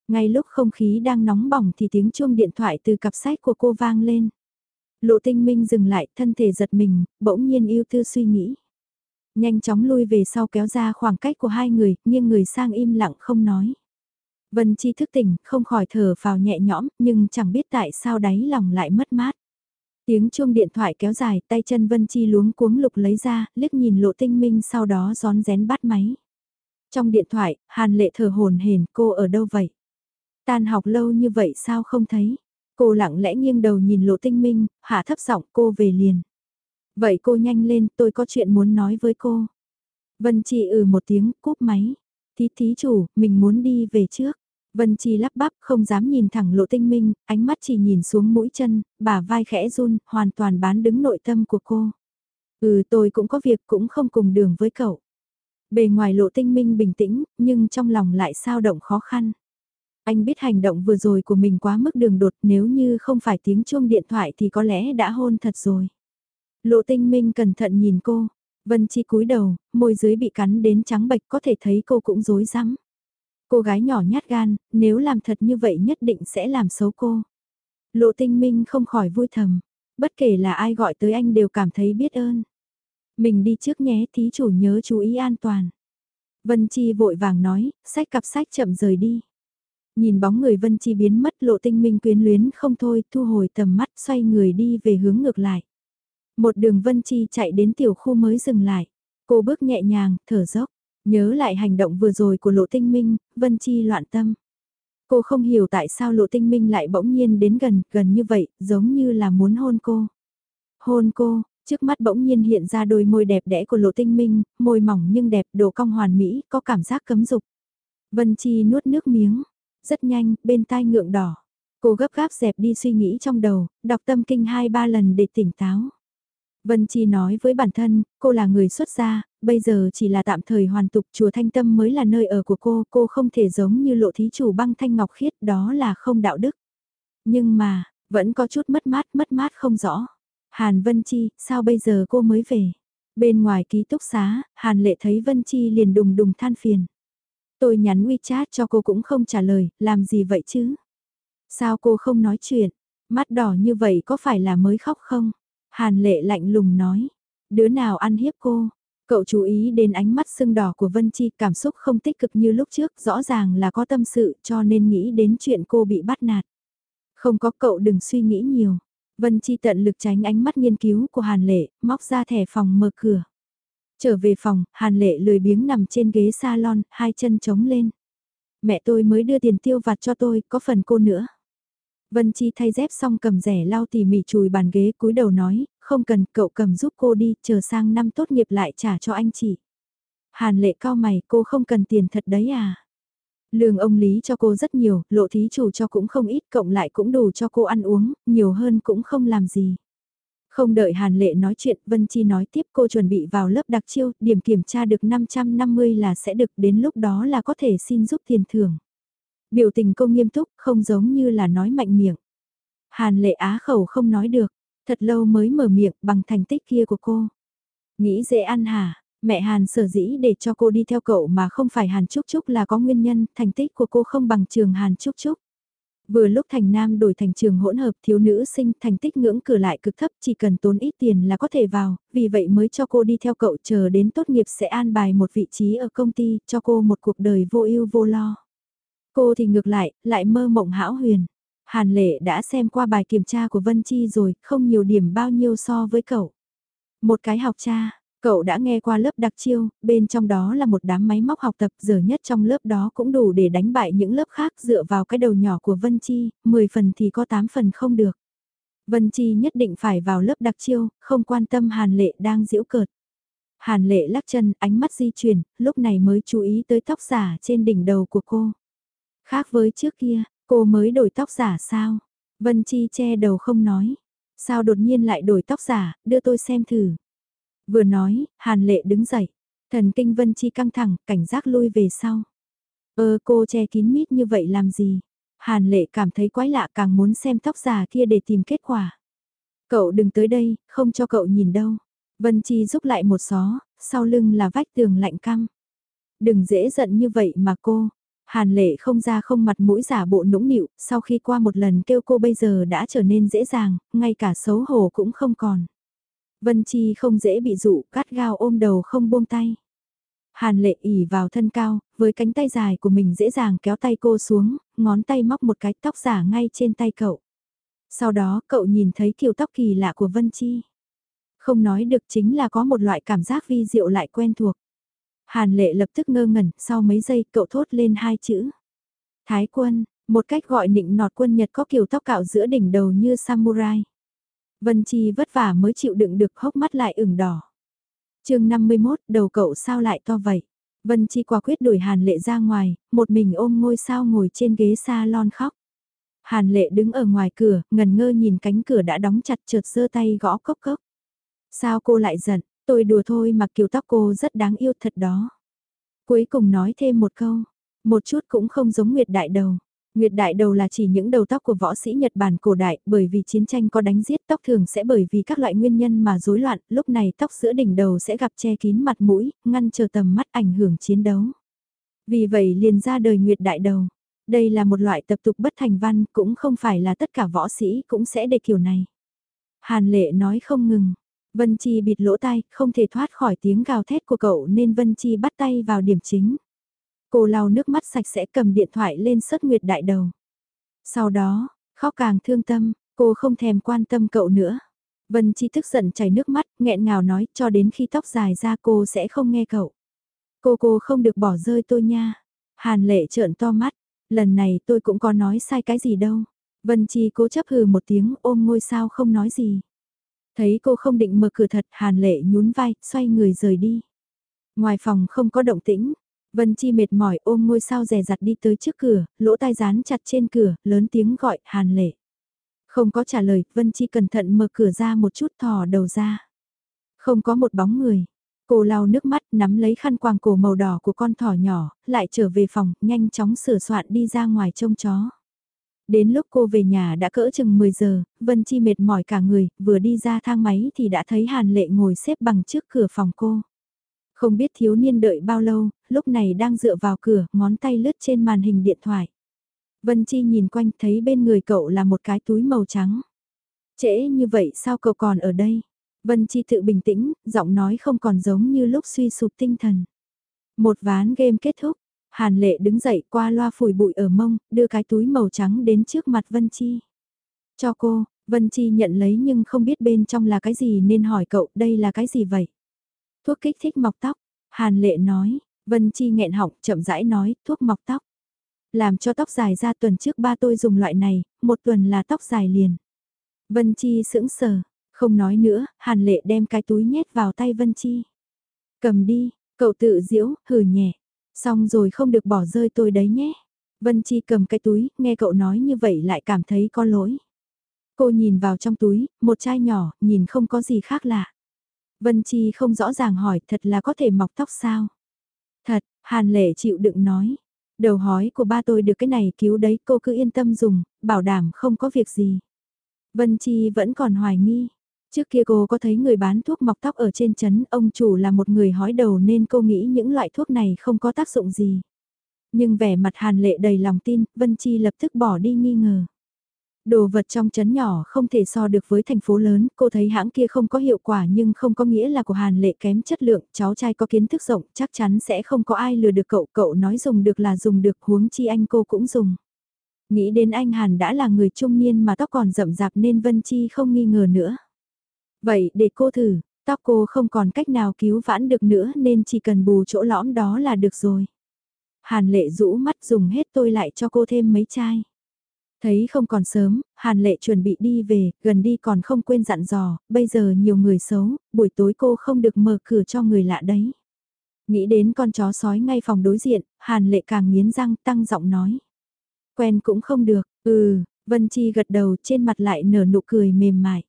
Ngay lúc không khí đang nóng bỏng thì tiếng chuông điện thoại từ cặp sách của cô vang lên. Lộ tinh minh dừng lại, thân thể giật mình, bỗng nhiên yêu tư suy nghĩ. Nhanh chóng lui về sau kéo ra khoảng cách của hai người, nhưng người sang im lặng không nói. Vân Chi thức tỉnh, không khỏi thở vào nhẹ nhõm, nhưng chẳng biết tại sao đáy lòng lại mất mát. Tiếng chuông điện thoại kéo dài, tay chân Vân Chi luống cuống lục lấy ra, liếc nhìn lộ tinh minh sau đó gión rén bắt máy. Trong điện thoại, Hàn lệ thở hồn hển cô ở đâu vậy? Tan học lâu như vậy sao không thấy? Cô lặng lẽ nghiêng đầu nhìn lộ tinh minh, hạ thấp giọng cô về liền. Vậy cô nhanh lên, tôi có chuyện muốn nói với cô. Vân Chi ừ một tiếng, cúp máy. Thí thí chủ, mình muốn đi về trước. Vân Chi lắp bắp không dám nhìn thẳng lộ tinh minh, ánh mắt chỉ nhìn xuống mũi chân, bả vai khẽ run, hoàn toàn bán đứng nội tâm của cô. Ừ tôi cũng có việc cũng không cùng đường với cậu. Bề ngoài lộ tinh minh bình tĩnh, nhưng trong lòng lại sao động khó khăn. Anh biết hành động vừa rồi của mình quá mức đường đột nếu như không phải tiếng chuông điện thoại thì có lẽ đã hôn thật rồi. Lộ tinh minh cẩn thận nhìn cô, Vân Chi cúi đầu, môi dưới bị cắn đến trắng bệch có thể thấy cô cũng rối rắm. Cô gái nhỏ nhát gan, nếu làm thật như vậy nhất định sẽ làm xấu cô. Lộ tinh minh không khỏi vui thầm, bất kể là ai gọi tới anh đều cảm thấy biết ơn. Mình đi trước nhé thí chủ nhớ chú ý an toàn. Vân Chi vội vàng nói, sách cặp sách chậm rời đi. Nhìn bóng người Vân Chi biến mất lộ tinh minh quyến luyến không thôi thu hồi tầm mắt xoay người đi về hướng ngược lại. Một đường Vân Chi chạy đến tiểu khu mới dừng lại. Cô bước nhẹ nhàng, thở dốc. Nhớ lại hành động vừa rồi của Lộ Tinh Minh, Vân Chi loạn tâm. Cô không hiểu tại sao Lộ Tinh Minh lại bỗng nhiên đến gần, gần như vậy, giống như là muốn hôn cô. Hôn cô, trước mắt bỗng nhiên hiện ra đôi môi đẹp đẽ của Lộ Tinh Minh, môi mỏng nhưng đẹp, độ cong hoàn mỹ, có cảm giác cấm dục. Vân Chi nuốt nước miếng, rất nhanh, bên tai ngượng đỏ. Cô gấp gáp dẹp đi suy nghĩ trong đầu, đọc tâm kinh hai ba lần để tỉnh táo. Vân Chi nói với bản thân, cô là người xuất gia, bây giờ chỉ là tạm thời hoàn tục chùa Thanh Tâm mới là nơi ở của cô, cô không thể giống như lộ thí chủ băng thanh ngọc khiết, đó là không đạo đức. Nhưng mà, vẫn có chút mất mát, mất mát không rõ. Hàn Vân Chi, sao bây giờ cô mới về? Bên ngoài ký túc xá, Hàn Lệ thấy Vân Chi liền đùng đùng than phiền. Tôi nhắn WeChat cho cô cũng không trả lời, làm gì vậy chứ? Sao cô không nói chuyện? Mắt đỏ như vậy có phải là mới khóc không? Hàn lệ lạnh lùng nói, đứa nào ăn hiếp cô? Cậu chú ý đến ánh mắt sưng đỏ của Vân Chi cảm xúc không tích cực như lúc trước, rõ ràng là có tâm sự cho nên nghĩ đến chuyện cô bị bắt nạt. Không có cậu đừng suy nghĩ nhiều. Vân Chi tận lực tránh ánh mắt nghiên cứu của Hàn Lệ, móc ra thẻ phòng mở cửa. Trở về phòng, Hàn Lệ lười biếng nằm trên ghế salon, hai chân trống lên. Mẹ tôi mới đưa tiền tiêu vặt cho tôi, có phần cô nữa. Vân Chi thay dép xong cầm rẻ lau tỉ mỉ chùi bàn ghế cúi đầu nói, không cần cậu cầm giúp cô đi, chờ sang năm tốt nghiệp lại trả cho anh chị. Hàn lệ cao mày, cô không cần tiền thật đấy à? Lương ông Lý cho cô rất nhiều, lộ thí chủ cho cũng không ít, cộng lại cũng đủ cho cô ăn uống, nhiều hơn cũng không làm gì. Không đợi Hàn Lệ nói chuyện, Vân Chi nói tiếp cô chuẩn bị vào lớp đặc chiêu, điểm kiểm tra được 550 là sẽ được đến lúc đó là có thể xin giúp tiền thưởng. Biểu tình cô nghiêm túc, không giống như là nói mạnh miệng. Hàn lệ á khẩu không nói được, thật lâu mới mở miệng bằng thành tích kia của cô. Nghĩ dễ ăn hả? Mẹ Hàn sở dĩ để cho cô đi theo cậu mà không phải Hàn Trúc Trúc là có nguyên nhân, thành tích của cô không bằng trường Hàn Trúc Trúc. Vừa lúc thành nam đổi thành trường hỗn hợp thiếu nữ sinh thành tích ngưỡng cửa lại cực thấp chỉ cần tốn ít tiền là có thể vào, vì vậy mới cho cô đi theo cậu chờ đến tốt nghiệp sẽ an bài một vị trí ở công ty cho cô một cuộc đời vô ưu vô lo. Cô thì ngược lại, lại mơ mộng hão huyền. Hàn Lệ đã xem qua bài kiểm tra của Vân Chi rồi, không nhiều điểm bao nhiêu so với cậu. Một cái học cha, cậu đã nghe qua lớp đặc chiêu, bên trong đó là một đám máy móc học tập dở nhất trong lớp đó cũng đủ để đánh bại những lớp khác dựa vào cái đầu nhỏ của Vân Chi, 10 phần thì có 8 phần không được. Vân Chi nhất định phải vào lớp đặc chiêu, không quan tâm Hàn Lệ đang giễu cợt. Hàn Lệ lắc chân, ánh mắt di chuyển, lúc này mới chú ý tới tóc giả trên đỉnh đầu của cô. Khác với trước kia, cô mới đổi tóc giả sao? Vân Chi che đầu không nói. Sao đột nhiên lại đổi tóc giả, đưa tôi xem thử. Vừa nói, Hàn Lệ đứng dậy. Thần kinh Vân Chi căng thẳng, cảnh giác lui về sau. Ơ cô che kín mít như vậy làm gì? Hàn Lệ cảm thấy quái lạ càng muốn xem tóc giả kia để tìm kết quả. Cậu đừng tới đây, không cho cậu nhìn đâu. Vân Chi giúp lại một xó, sau lưng là vách tường lạnh căng. Đừng dễ giận như vậy mà cô. Hàn lệ không ra không mặt mũi giả bộ nũng nịu, sau khi qua một lần kêu cô bây giờ đã trở nên dễ dàng, ngay cả xấu hổ cũng không còn. Vân Chi không dễ bị dụ, cắt gao ôm đầu không buông tay. Hàn lệ ỉ vào thân cao, với cánh tay dài của mình dễ dàng kéo tay cô xuống, ngón tay móc một cái tóc giả ngay trên tay cậu. Sau đó cậu nhìn thấy kiểu tóc kỳ lạ của Vân Chi. Không nói được chính là có một loại cảm giác vi diệu lại quen thuộc. Hàn lệ lập tức ngơ ngẩn, sau mấy giây cậu thốt lên hai chữ. Thái quân, một cách gọi nịnh nọt quân Nhật có kiểu tóc cạo giữa đỉnh đầu như samurai. Vân Chi vất vả mới chịu đựng được hốc mắt lại ửng đỏ. chương 51, đầu cậu sao lại to vậy? Vân Chi quả quyết đuổi Hàn Lệ ra ngoài, một mình ôm ngôi sao ngồi trên ghế salon khóc. Hàn Lệ đứng ở ngoài cửa, ngần ngơ nhìn cánh cửa đã đóng chặt trượt giơ tay gõ cốc cốc. Sao cô lại giận, tôi đùa thôi mà kiểu tóc cô rất đáng yêu thật đó. Cuối cùng nói thêm một câu, một chút cũng không giống Nguyệt Đại Đầu. Nguyệt đại đầu là chỉ những đầu tóc của võ sĩ Nhật Bản cổ đại, bởi vì chiến tranh có đánh giết tóc thường sẽ bởi vì các loại nguyên nhân mà rối loạn, lúc này tóc giữa đỉnh đầu sẽ gặp che kín mặt mũi, ngăn chờ tầm mắt ảnh hưởng chiến đấu. Vì vậy liền ra đời Nguyệt đại đầu. Đây là một loại tập tục bất thành văn, cũng không phải là tất cả võ sĩ cũng sẽ để kiểu này. Hàn lệ nói không ngừng. Vân Chi bịt lỗ tai, không thể thoát khỏi tiếng gào thét của cậu nên Vân Chi bắt tay vào điểm chính. Cô lau nước mắt sạch sẽ cầm điện thoại lên sớt nguyệt đại đầu. Sau đó, khóc càng thương tâm, cô không thèm quan tâm cậu nữa. Vân Chi tức giận chảy nước mắt, nghẹn ngào nói cho đến khi tóc dài ra cô sẽ không nghe cậu. Cô cô không được bỏ rơi tôi nha. Hàn lệ trợn to mắt, lần này tôi cũng có nói sai cái gì đâu. Vân Chi cố chấp hừ một tiếng ôm ngôi sao không nói gì. Thấy cô không định mở cửa thật, Hàn lệ nhún vai, xoay người rời đi. Ngoài phòng không có động tĩnh, Vân Chi mệt mỏi ôm ngôi sao rè rặt đi tới trước cửa, lỗ tai dán chặt trên cửa, lớn tiếng gọi, Hàn Lệ. Không có trả lời, Vân Chi cẩn thận mở cửa ra một chút thò đầu ra. Không có một bóng người. Cô lau nước mắt nắm lấy khăn quàng cổ màu đỏ của con thỏ nhỏ, lại trở về phòng, nhanh chóng sửa soạn đi ra ngoài trông chó. Đến lúc cô về nhà đã cỡ chừng 10 giờ, Vân Chi mệt mỏi cả người, vừa đi ra thang máy thì đã thấy Hàn Lệ ngồi xếp bằng trước cửa phòng cô. Không biết thiếu niên đợi bao lâu, lúc này đang dựa vào cửa, ngón tay lướt trên màn hình điện thoại. Vân Chi nhìn quanh thấy bên người cậu là một cái túi màu trắng. Trễ như vậy sao cậu còn ở đây? Vân Chi tự bình tĩnh, giọng nói không còn giống như lúc suy sụp tinh thần. Một ván game kết thúc, Hàn Lệ đứng dậy qua loa phủi bụi ở mông, đưa cái túi màu trắng đến trước mặt Vân Chi. Cho cô, Vân Chi nhận lấy nhưng không biết bên trong là cái gì nên hỏi cậu đây là cái gì vậy? Thuốc kích thích mọc tóc, Hàn Lệ nói, Vân Chi nghẹn họng chậm rãi nói, thuốc mọc tóc. Làm cho tóc dài ra tuần trước ba tôi dùng loại này, một tuần là tóc dài liền. Vân Chi sững sờ, không nói nữa, Hàn Lệ đem cái túi nhét vào tay Vân Chi. Cầm đi, cậu tự diễu, hừ nhẹ. Xong rồi không được bỏ rơi tôi đấy nhé. Vân Chi cầm cái túi, nghe cậu nói như vậy lại cảm thấy có lỗi. Cô nhìn vào trong túi, một chai nhỏ, nhìn không có gì khác lạ. Vân Chi không rõ ràng hỏi thật là có thể mọc tóc sao? Thật, Hàn Lệ chịu đựng nói. Đầu hói của ba tôi được cái này cứu đấy cô cứ yên tâm dùng, bảo đảm không có việc gì. Vân Chi vẫn còn hoài nghi. Trước kia cô có thấy người bán thuốc mọc tóc ở trên chấn, ông chủ là một người hói đầu nên cô nghĩ những loại thuốc này không có tác dụng gì. Nhưng vẻ mặt Hàn Lệ đầy lòng tin, Vân Chi lập tức bỏ đi nghi ngờ. Đồ vật trong chấn nhỏ không thể so được với thành phố lớn, cô thấy hãng kia không có hiệu quả nhưng không có nghĩa là của Hàn Lệ kém chất lượng, cháu trai có kiến thức rộng, chắc chắn sẽ không có ai lừa được cậu, cậu nói dùng được là dùng được, huống chi anh cô cũng dùng. Nghĩ đến anh Hàn đã là người trung niên mà tóc còn rậm rạp nên Vân Chi không nghi ngờ nữa. Vậy để cô thử, tóc cô không còn cách nào cứu vãn được nữa nên chỉ cần bù chỗ lõm đó là được rồi. Hàn lệ rũ mắt dùng hết tôi lại cho cô thêm mấy chai. Thấy không còn sớm, Hàn Lệ chuẩn bị đi về, gần đi còn không quên dặn dò, bây giờ nhiều người xấu, buổi tối cô không được mở cửa cho người lạ đấy. Nghĩ đến con chó sói ngay phòng đối diện, Hàn Lệ càng nghiến răng tăng giọng nói. Quen cũng không được, ừ, Vân Chi gật đầu trên mặt lại nở nụ cười mềm mại.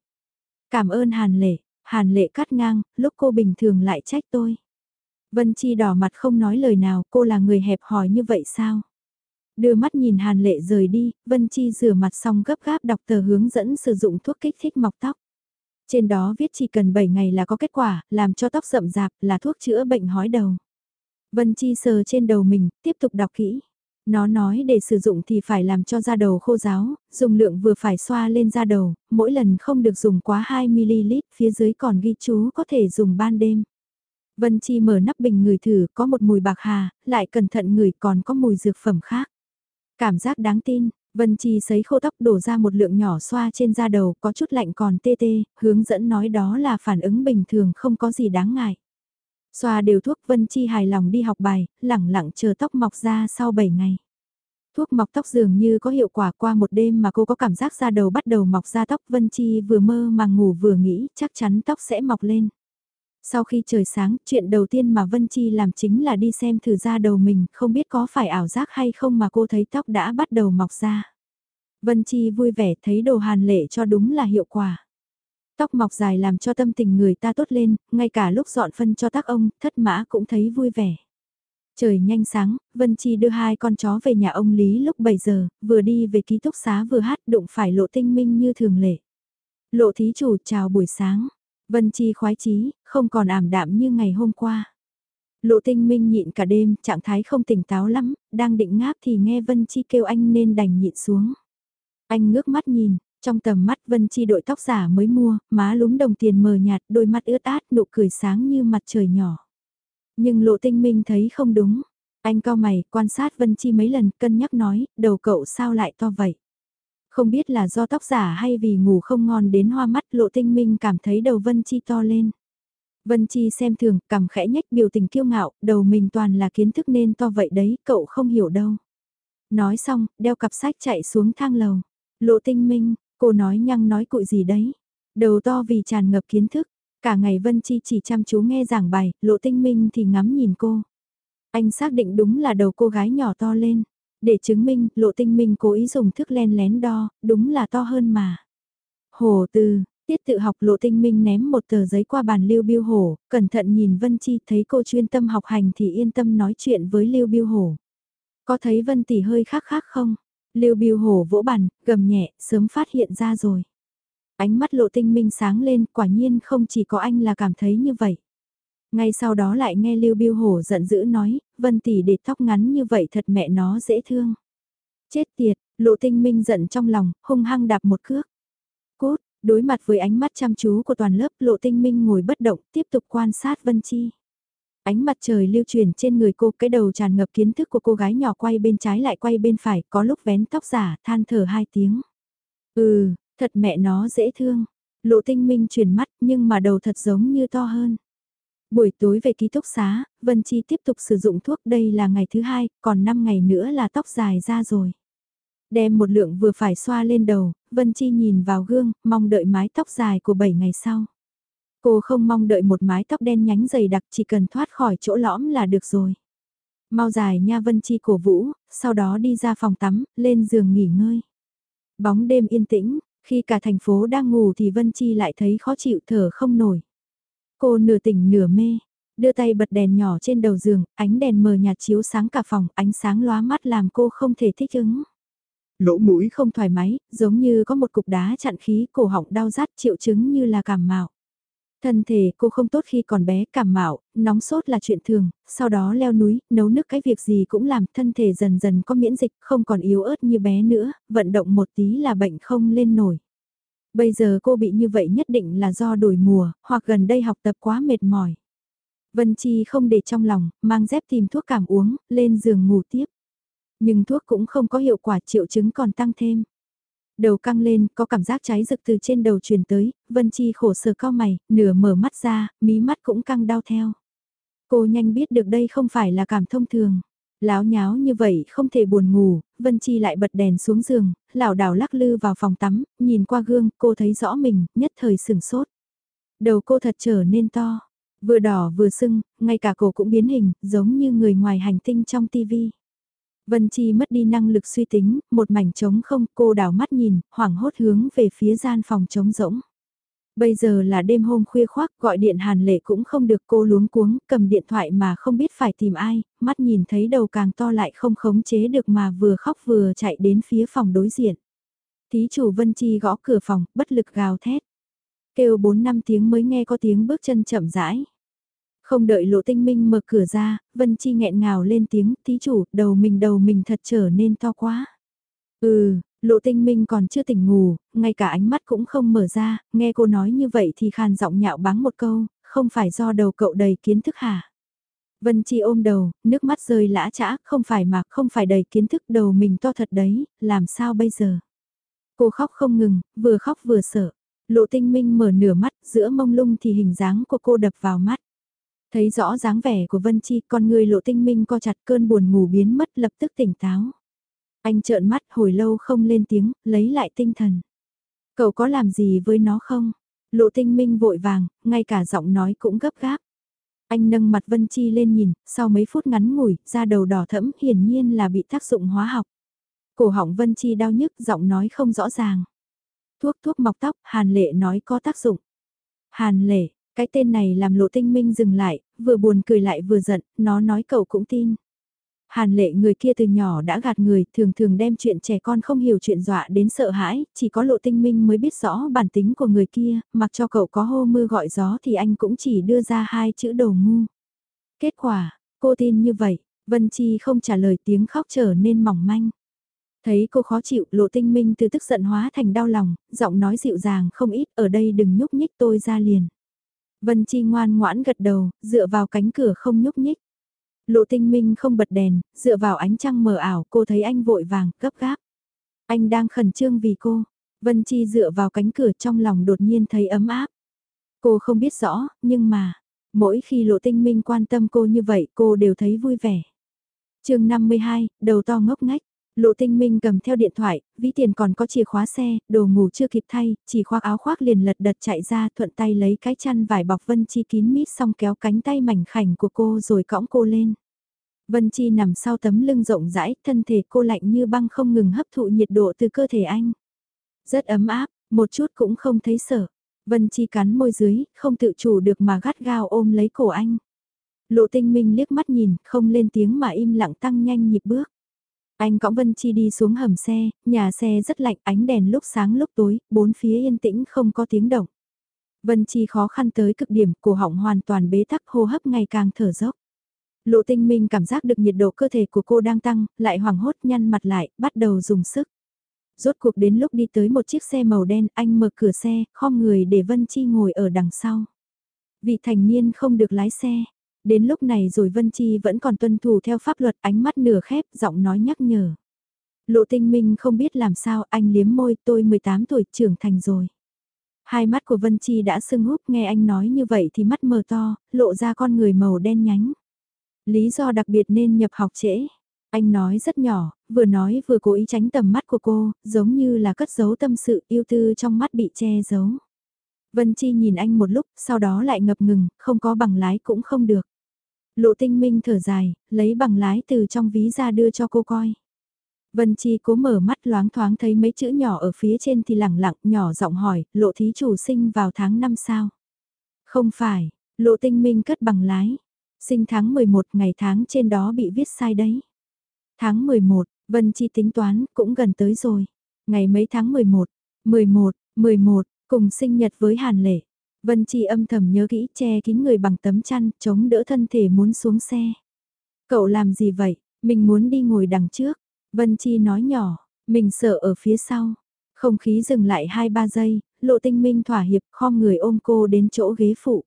Cảm ơn Hàn Lệ, Hàn Lệ cắt ngang, lúc cô bình thường lại trách tôi. Vân Chi đỏ mặt không nói lời nào, cô là người hẹp hòi như vậy sao? Đưa mắt nhìn Hàn Lệ rời đi, Vân Chi rửa mặt xong gấp gáp đọc tờ hướng dẫn sử dụng thuốc kích thích mọc tóc. Trên đó viết chỉ cần 7 ngày là có kết quả, làm cho tóc rậm rạp là thuốc chữa bệnh hói đầu. Vân Chi sờ trên đầu mình, tiếp tục đọc kỹ. Nó nói để sử dụng thì phải làm cho da đầu khô ráo, dùng lượng vừa phải xoa lên da đầu, mỗi lần không được dùng quá 2ml, phía dưới còn ghi chú có thể dùng ban đêm. Vân Chi mở nắp bình người thử, có một mùi bạc hà, lại cẩn thận người còn có mùi dược phẩm khác. Cảm giác đáng tin, Vân Chi sấy khô tóc đổ ra một lượng nhỏ xoa trên da đầu có chút lạnh còn tê tê, hướng dẫn nói đó là phản ứng bình thường không có gì đáng ngại. Xoa đều thuốc Vân Chi hài lòng đi học bài, lẳng lặng chờ tóc mọc ra sau 7 ngày. Thuốc mọc tóc dường như có hiệu quả qua một đêm mà cô có cảm giác da đầu bắt đầu mọc ra tóc Vân Chi vừa mơ mà ngủ vừa nghĩ chắc chắn tóc sẽ mọc lên. Sau khi trời sáng, chuyện đầu tiên mà Vân Chi làm chính là đi xem thử da đầu mình, không biết có phải ảo giác hay không mà cô thấy tóc đã bắt đầu mọc ra. Vân Chi vui vẻ thấy đồ hàn lệ cho đúng là hiệu quả. Tóc mọc dài làm cho tâm tình người ta tốt lên, ngay cả lúc dọn phân cho tác ông, thất mã cũng thấy vui vẻ. Trời nhanh sáng, Vân Chi đưa hai con chó về nhà ông Lý lúc 7 giờ, vừa đi về ký túc xá vừa hát đụng phải lộ tinh minh như thường lệ. Lộ thí chủ chào buổi sáng, Vân Chi khoái chí, không còn ảm đạm như ngày hôm qua. Lộ tinh minh nhịn cả đêm, trạng thái không tỉnh táo lắm, đang định ngáp thì nghe Vân Chi kêu anh nên đành nhịn xuống. Anh ngước mắt nhìn, trong tầm mắt Vân Chi đội tóc giả mới mua, má lúm đồng tiền mờ nhạt, đôi mắt ướt át, nụ cười sáng như mặt trời nhỏ. Nhưng lộ tinh minh thấy không đúng. Anh cao mày, quan sát Vân Chi mấy lần, cân nhắc nói, đầu cậu sao lại to vậy? Không biết là do tóc giả hay vì ngủ không ngon đến hoa mắt lộ tinh minh cảm thấy đầu Vân Chi to lên. Vân Chi xem thường, cằm khẽ nhách biểu tình kiêu ngạo, đầu mình toàn là kiến thức nên to vậy đấy, cậu không hiểu đâu. Nói xong, đeo cặp sách chạy xuống thang lầu. Lộ tinh minh, cô nói nhăng nói cụi gì đấy. Đầu to vì tràn ngập kiến thức, cả ngày Vân Chi chỉ chăm chú nghe giảng bài, lộ tinh minh thì ngắm nhìn cô. Anh xác định đúng là đầu cô gái nhỏ to lên. Để chứng minh, lộ tinh minh cố ý dùng thức len lén đo, đúng là to hơn mà. Hồ từ, tiết tự học lộ tinh minh ném một tờ giấy qua bàn Lưu Biêu Hổ, cẩn thận nhìn Vân Chi thấy cô chuyên tâm học hành thì yên tâm nói chuyện với Lưu Biêu Hổ. Có thấy Vân Tỷ hơi khác khác không? Lưu Biêu Hổ vỗ bàn, gầm nhẹ, sớm phát hiện ra rồi. Ánh mắt lộ tinh minh sáng lên, quả nhiên không chỉ có anh là cảm thấy như vậy. Ngay sau đó lại nghe Lưu Biêu Hổ giận dữ nói, Vân tỷ để tóc ngắn như vậy thật mẹ nó dễ thương. Chết tiệt, lộ tinh minh giận trong lòng, hung hăng đạp một cước. Cốt, đối mặt với ánh mắt chăm chú của toàn lớp lộ tinh minh ngồi bất động tiếp tục quan sát Vân Chi. Ánh mặt trời lưu truyền trên người cô cái đầu tràn ngập kiến thức của cô gái nhỏ quay bên trái lại quay bên phải có lúc vén tóc giả than thở hai tiếng. Ừ, thật mẹ nó dễ thương. Lộ tinh minh chuyển mắt nhưng mà đầu thật giống như to hơn. Buổi tối về ký túc xá, Vân Chi tiếp tục sử dụng thuốc đây là ngày thứ hai, còn 5 ngày nữa là tóc dài ra rồi. Đem một lượng vừa phải xoa lên đầu, Vân Chi nhìn vào gương, mong đợi mái tóc dài của 7 ngày sau. Cô không mong đợi một mái tóc đen nhánh dày đặc chỉ cần thoát khỏi chỗ lõm là được rồi. Mau dài nha Vân Chi cổ vũ, sau đó đi ra phòng tắm, lên giường nghỉ ngơi. Bóng đêm yên tĩnh, khi cả thành phố đang ngủ thì Vân Chi lại thấy khó chịu thở không nổi. Cô nửa tỉnh nửa mê, đưa tay bật đèn nhỏ trên đầu giường, ánh đèn mờ nhạt chiếu sáng cả phòng, ánh sáng lóa mắt làm cô không thể thích ứng. Lỗ mũi không thoải mái, giống như có một cục đá chặn khí, cổ họng đau rát triệu chứng như là cảm mạo. Thân thể cô không tốt khi còn bé, cảm mạo, nóng sốt là chuyện thường, sau đó leo núi, nấu nước cái việc gì cũng làm, thân thể dần dần có miễn dịch, không còn yếu ớt như bé nữa, vận động một tí là bệnh không lên nổi. Bây giờ cô bị như vậy nhất định là do đổi mùa, hoặc gần đây học tập quá mệt mỏi. Vân Chi không để trong lòng, mang dép tìm thuốc cảm uống, lên giường ngủ tiếp. Nhưng thuốc cũng không có hiệu quả triệu chứng còn tăng thêm. Đầu căng lên, có cảm giác cháy rực từ trên đầu truyền tới, Vân Chi khổ sở cao mày, nửa mở mắt ra, mí mắt cũng căng đau theo. Cô nhanh biết được đây không phải là cảm thông thường. Láo nháo như vậy không thể buồn ngủ, Vân Chi lại bật đèn xuống giường, lảo đảo lắc lư vào phòng tắm, nhìn qua gương, cô thấy rõ mình, nhất thời sừng sốt. Đầu cô thật trở nên to, vừa đỏ vừa sưng, ngay cả cổ cũng biến hình, giống như người ngoài hành tinh trong tivi. Vân Chi mất đi năng lực suy tính, một mảnh trống không, cô đảo mắt nhìn, hoảng hốt hướng về phía gian phòng trống rỗng. Bây giờ là đêm hôm khuya khoác, gọi điện hàn lệ cũng không được cô luống cuống, cầm điện thoại mà không biết phải tìm ai, mắt nhìn thấy đầu càng to lại không khống chế được mà vừa khóc vừa chạy đến phía phòng đối diện. Thí chủ Vân Chi gõ cửa phòng, bất lực gào thét. Kêu 4 năm tiếng mới nghe có tiếng bước chân chậm rãi. Không đợi lộ tinh minh mở cửa ra, Vân Chi nghẹn ngào lên tiếng, thí chủ, đầu mình đầu mình thật trở nên to quá. Ừ, lộ tinh minh còn chưa tỉnh ngủ, ngay cả ánh mắt cũng không mở ra, nghe cô nói như vậy thì khàn giọng nhạo báng một câu, không phải do đầu cậu đầy kiến thức hả? Vân Chi ôm đầu, nước mắt rơi lã chã, không phải mà, không phải đầy kiến thức đầu mình to thật đấy, làm sao bây giờ? Cô khóc không ngừng, vừa khóc vừa sợ. Lộ tinh minh mở nửa mắt, giữa mông lung thì hình dáng của cô đập vào mắt. Thấy rõ dáng vẻ của Vân Chi, con người lộ tinh minh co chặt cơn buồn ngủ biến mất lập tức tỉnh táo. Anh trợn mắt hồi lâu không lên tiếng, lấy lại tinh thần. Cậu có làm gì với nó không? Lộ tinh minh vội vàng, ngay cả giọng nói cũng gấp gáp. Anh nâng mặt Vân Chi lên nhìn, sau mấy phút ngắn ngủi, da đầu đỏ thẫm hiển nhiên là bị tác dụng hóa học. Cổ họng Vân Chi đau nhức, giọng nói không rõ ràng. Thuốc thuốc mọc tóc, Hàn Lệ nói có tác dụng. Hàn Lệ, cái tên này làm lộ tinh minh dừng lại, vừa buồn cười lại vừa giận, nó nói cậu cũng tin. Hàn lệ người kia từ nhỏ đã gạt người, thường thường đem chuyện trẻ con không hiểu chuyện dọa đến sợ hãi, chỉ có lộ tinh minh mới biết rõ bản tính của người kia, mặc cho cậu có hô mưa gọi gió thì anh cũng chỉ đưa ra hai chữ đồ ngu. Kết quả, cô tin như vậy, Vân Chi không trả lời tiếng khóc trở nên mỏng manh. Thấy cô khó chịu, lộ tinh minh từ tức giận hóa thành đau lòng, giọng nói dịu dàng không ít, ở đây đừng nhúc nhích tôi ra liền. Vân Chi ngoan ngoãn gật đầu, dựa vào cánh cửa không nhúc nhích. Lộ tinh minh không bật đèn, dựa vào ánh trăng mờ ảo, cô thấy anh vội vàng, gấp gáp. Anh đang khẩn trương vì cô. Vân Chi dựa vào cánh cửa trong lòng đột nhiên thấy ấm áp. Cô không biết rõ, nhưng mà, mỗi khi lộ tinh minh quan tâm cô như vậy cô đều thấy vui vẻ. chương 52, đầu to ngốc ngách. Lộ tinh minh cầm theo điện thoại, ví tiền còn có chìa khóa xe, đồ ngủ chưa kịp thay, chỉ khoác áo khoác liền lật đật chạy ra thuận tay lấy cái chăn vải bọc Vân Chi kín mít xong kéo cánh tay mảnh khảnh của cô rồi cõng cô lên. Vân Chi nằm sau tấm lưng rộng rãi, thân thể cô lạnh như băng không ngừng hấp thụ nhiệt độ từ cơ thể anh. Rất ấm áp, một chút cũng không thấy sợ. Vân Chi cắn môi dưới, không tự chủ được mà gắt gao ôm lấy cổ anh. Lộ tinh minh liếc mắt nhìn, không lên tiếng mà im lặng tăng nhanh nhịp bước. Anh cõng Vân Chi đi xuống hầm xe, nhà xe rất lạnh ánh đèn lúc sáng lúc tối, bốn phía yên tĩnh không có tiếng động. Vân Chi khó khăn tới cực điểm, cổ họng hoàn toàn bế tắc hô hấp ngày càng thở dốc. Lộ tinh minh cảm giác được nhiệt độ cơ thể của cô đang tăng, lại hoảng hốt nhăn mặt lại, bắt đầu dùng sức. Rốt cuộc đến lúc đi tới một chiếc xe màu đen, anh mở cửa xe, khom người để Vân Chi ngồi ở đằng sau. Vị thành niên không được lái xe, Đến lúc này rồi Vân Chi vẫn còn tuân thủ theo pháp luật ánh mắt nửa khép giọng nói nhắc nhở. Lộ tinh minh không biết làm sao anh liếm môi tôi 18 tuổi trưởng thành rồi. Hai mắt của Vân Chi đã sưng húp nghe anh nói như vậy thì mắt mờ to, lộ ra con người màu đen nhánh. Lý do đặc biệt nên nhập học trễ. Anh nói rất nhỏ, vừa nói vừa cố ý tránh tầm mắt của cô, giống như là cất giấu tâm sự yêu tư trong mắt bị che giấu. Vân Chi nhìn anh một lúc, sau đó lại ngập ngừng, không có bằng lái cũng không được. Lộ tinh minh thở dài, lấy bằng lái từ trong ví ra đưa cho cô coi. Vân Chi cố mở mắt loáng thoáng thấy mấy chữ nhỏ ở phía trên thì lẳng lặng nhỏ giọng hỏi, lộ thí chủ sinh vào tháng 5 sao? Không phải, lộ tinh minh cất bằng lái. Sinh tháng 11 ngày tháng trên đó bị viết sai đấy. Tháng 11, Vân Chi tính toán cũng gần tới rồi. Ngày mấy tháng 11, 11, 11, cùng sinh nhật với Hàn Lệ. Vân Chi âm thầm nhớ kỹ che kín người bằng tấm chăn, chống đỡ thân thể muốn xuống xe. Cậu làm gì vậy? Mình muốn đi ngồi đằng trước. Vân Chi nói nhỏ, mình sợ ở phía sau. Không khí dừng lại 2-3 giây, lộ tinh minh thỏa hiệp khom người ôm cô đến chỗ ghế phụ.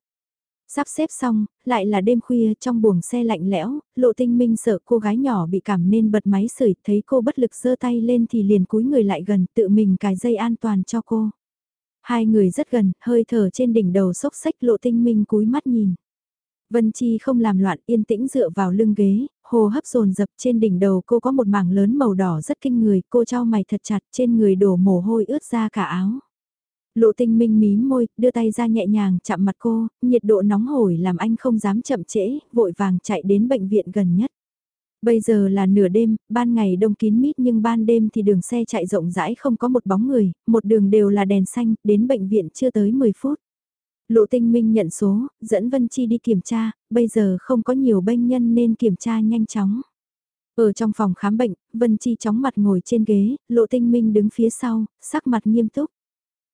Sắp xếp xong, lại là đêm khuya trong buồng xe lạnh lẽo, lộ tinh minh sợ cô gái nhỏ bị cảm nên bật máy sưởi thấy cô bất lực giơ tay lên thì liền cúi người lại gần tự mình cài dây an toàn cho cô. Hai người rất gần, hơi thở trên đỉnh đầu sốc sách lộ tinh minh cúi mắt nhìn. Vân Chi không làm loạn yên tĩnh dựa vào lưng ghế, hồ hấp dồn dập trên đỉnh đầu cô có một mảng lớn màu đỏ rất kinh người, cô trao mày thật chặt trên người đổ mồ hôi ướt ra cả áo. Lộ tinh minh mím môi, đưa tay ra nhẹ nhàng chạm mặt cô, nhiệt độ nóng hổi làm anh không dám chậm trễ, vội vàng chạy đến bệnh viện gần nhất. Bây giờ là nửa đêm, ban ngày đông kín mít nhưng ban đêm thì đường xe chạy rộng rãi không có một bóng người, một đường đều là đèn xanh, đến bệnh viện chưa tới 10 phút. Lộ tinh minh nhận số, dẫn Vân Chi đi kiểm tra, bây giờ không có nhiều bệnh nhân nên kiểm tra nhanh chóng. Ở trong phòng khám bệnh, Vân Chi chóng mặt ngồi trên ghế, Lộ tinh minh đứng phía sau, sắc mặt nghiêm túc.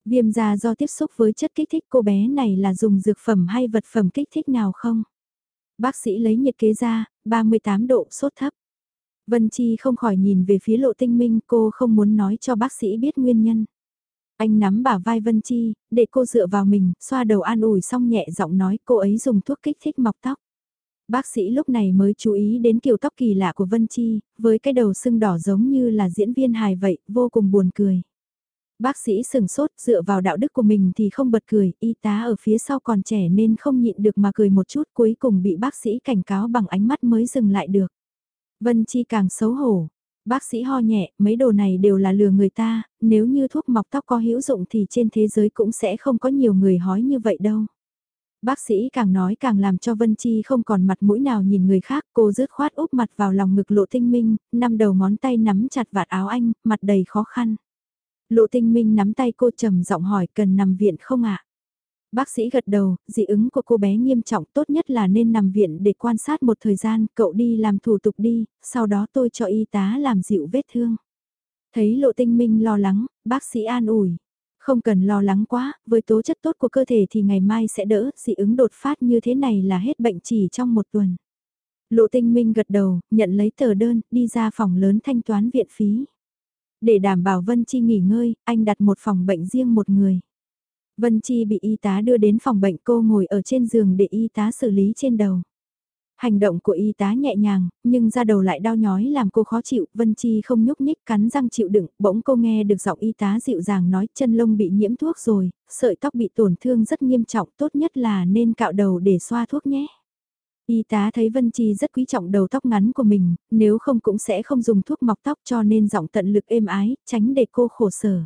Viêm da do tiếp xúc với chất kích thích cô bé này là dùng dược phẩm hay vật phẩm kích thích nào không? Bác sĩ lấy nhiệt kế ra, 38 độ sốt thấp. Vân Chi không khỏi nhìn về phía lộ tinh minh cô không muốn nói cho bác sĩ biết nguyên nhân. Anh nắm bả vai Vân Chi, để cô dựa vào mình, xoa đầu an ủi xong nhẹ giọng nói cô ấy dùng thuốc kích thích mọc tóc. Bác sĩ lúc này mới chú ý đến kiểu tóc kỳ lạ của Vân Chi, với cái đầu sưng đỏ giống như là diễn viên hài vậy, vô cùng buồn cười. Bác sĩ sừng sốt dựa vào đạo đức của mình thì không bật cười, y tá ở phía sau còn trẻ nên không nhịn được mà cười một chút cuối cùng bị bác sĩ cảnh cáo bằng ánh mắt mới dừng lại được. Vân Chi càng xấu hổ. Bác sĩ ho nhẹ, mấy đồ này đều là lừa người ta, nếu như thuốc mọc tóc có hữu dụng thì trên thế giới cũng sẽ không có nhiều người hói như vậy đâu. Bác sĩ càng nói càng làm cho Vân Chi không còn mặt mũi nào nhìn người khác, cô rứt khoát úp mặt vào lòng ngực lộ tinh minh, năm đầu ngón tay nắm chặt vạt áo anh, mặt đầy khó khăn. Lộ tinh minh nắm tay cô trầm giọng hỏi cần nằm viện không ạ? Bác sĩ gật đầu, dị ứng của cô bé nghiêm trọng tốt nhất là nên nằm viện để quan sát một thời gian, cậu đi làm thủ tục đi, sau đó tôi cho y tá làm dịu vết thương. Thấy lộ tinh minh lo lắng, bác sĩ an ủi. Không cần lo lắng quá, với tố chất tốt của cơ thể thì ngày mai sẽ đỡ, dị ứng đột phát như thế này là hết bệnh chỉ trong một tuần. Lộ tinh minh gật đầu, nhận lấy tờ đơn, đi ra phòng lớn thanh toán viện phí. Để đảm bảo Vân Chi nghỉ ngơi, anh đặt một phòng bệnh riêng một người. Vân Chi bị y tá đưa đến phòng bệnh cô ngồi ở trên giường để y tá xử lý trên đầu. Hành động của y tá nhẹ nhàng, nhưng da đầu lại đau nhói làm cô khó chịu, Vân Chi không nhúc nhích cắn răng chịu đựng, bỗng cô nghe được giọng y tá dịu dàng nói chân lông bị nhiễm thuốc rồi, sợi tóc bị tổn thương rất nghiêm trọng, tốt nhất là nên cạo đầu để xoa thuốc nhé. Y tá thấy Vân Chi rất quý trọng đầu tóc ngắn của mình, nếu không cũng sẽ không dùng thuốc mọc tóc cho nên giọng tận lực êm ái, tránh để cô khổ sở.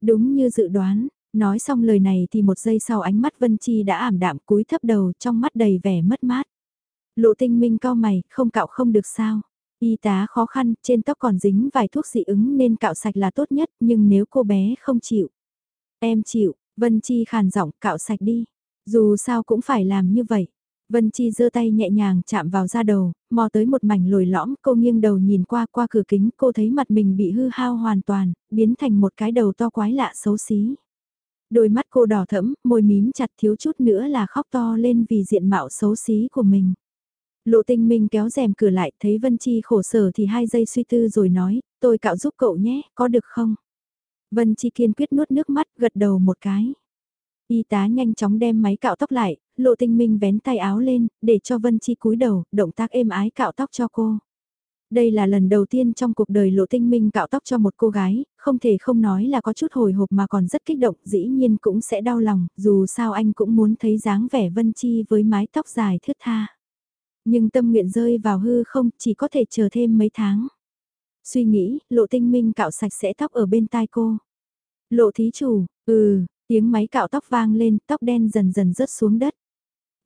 Đúng như dự đoán, nói xong lời này thì một giây sau ánh mắt Vân Chi đã ảm đạm cúi thấp đầu trong mắt đầy vẻ mất mát. Lộ tinh minh cao mày, không cạo không được sao. Y tá khó khăn, trên tóc còn dính vài thuốc dị ứng nên cạo sạch là tốt nhất, nhưng nếu cô bé không chịu. Em chịu, Vân Chi khàn giọng cạo sạch đi. Dù sao cũng phải làm như vậy. Vân Chi giơ tay nhẹ nhàng chạm vào da đầu, mò tới một mảnh lồi lõm, cô nghiêng đầu nhìn qua qua cửa kính, cô thấy mặt mình bị hư hao hoàn toàn, biến thành một cái đầu to quái lạ xấu xí. Đôi mắt cô đỏ thẫm, môi mím chặt thiếu chút nữa là khóc to lên vì diện mạo xấu xí của mình. Lộ tinh minh kéo rèm cửa lại, thấy Vân Chi khổ sở thì hai giây suy tư rồi nói, tôi cạo giúp cậu nhé, có được không? Vân Chi kiên quyết nuốt nước mắt, gật đầu một cái. Y tá nhanh chóng đem máy cạo tóc lại, lộ tinh minh vén tay áo lên, để cho Vân Chi cúi đầu, động tác êm ái cạo tóc cho cô. Đây là lần đầu tiên trong cuộc đời lộ tinh minh cạo tóc cho một cô gái, không thể không nói là có chút hồi hộp mà còn rất kích động, dĩ nhiên cũng sẽ đau lòng, dù sao anh cũng muốn thấy dáng vẻ Vân Chi với mái tóc dài thướt tha. Nhưng tâm nguyện rơi vào hư không, chỉ có thể chờ thêm mấy tháng. Suy nghĩ, lộ tinh minh cạo sạch sẽ tóc ở bên tai cô. Lộ thí chủ, ừ, tiếng máy cạo tóc vang lên, tóc đen dần dần rớt xuống đất.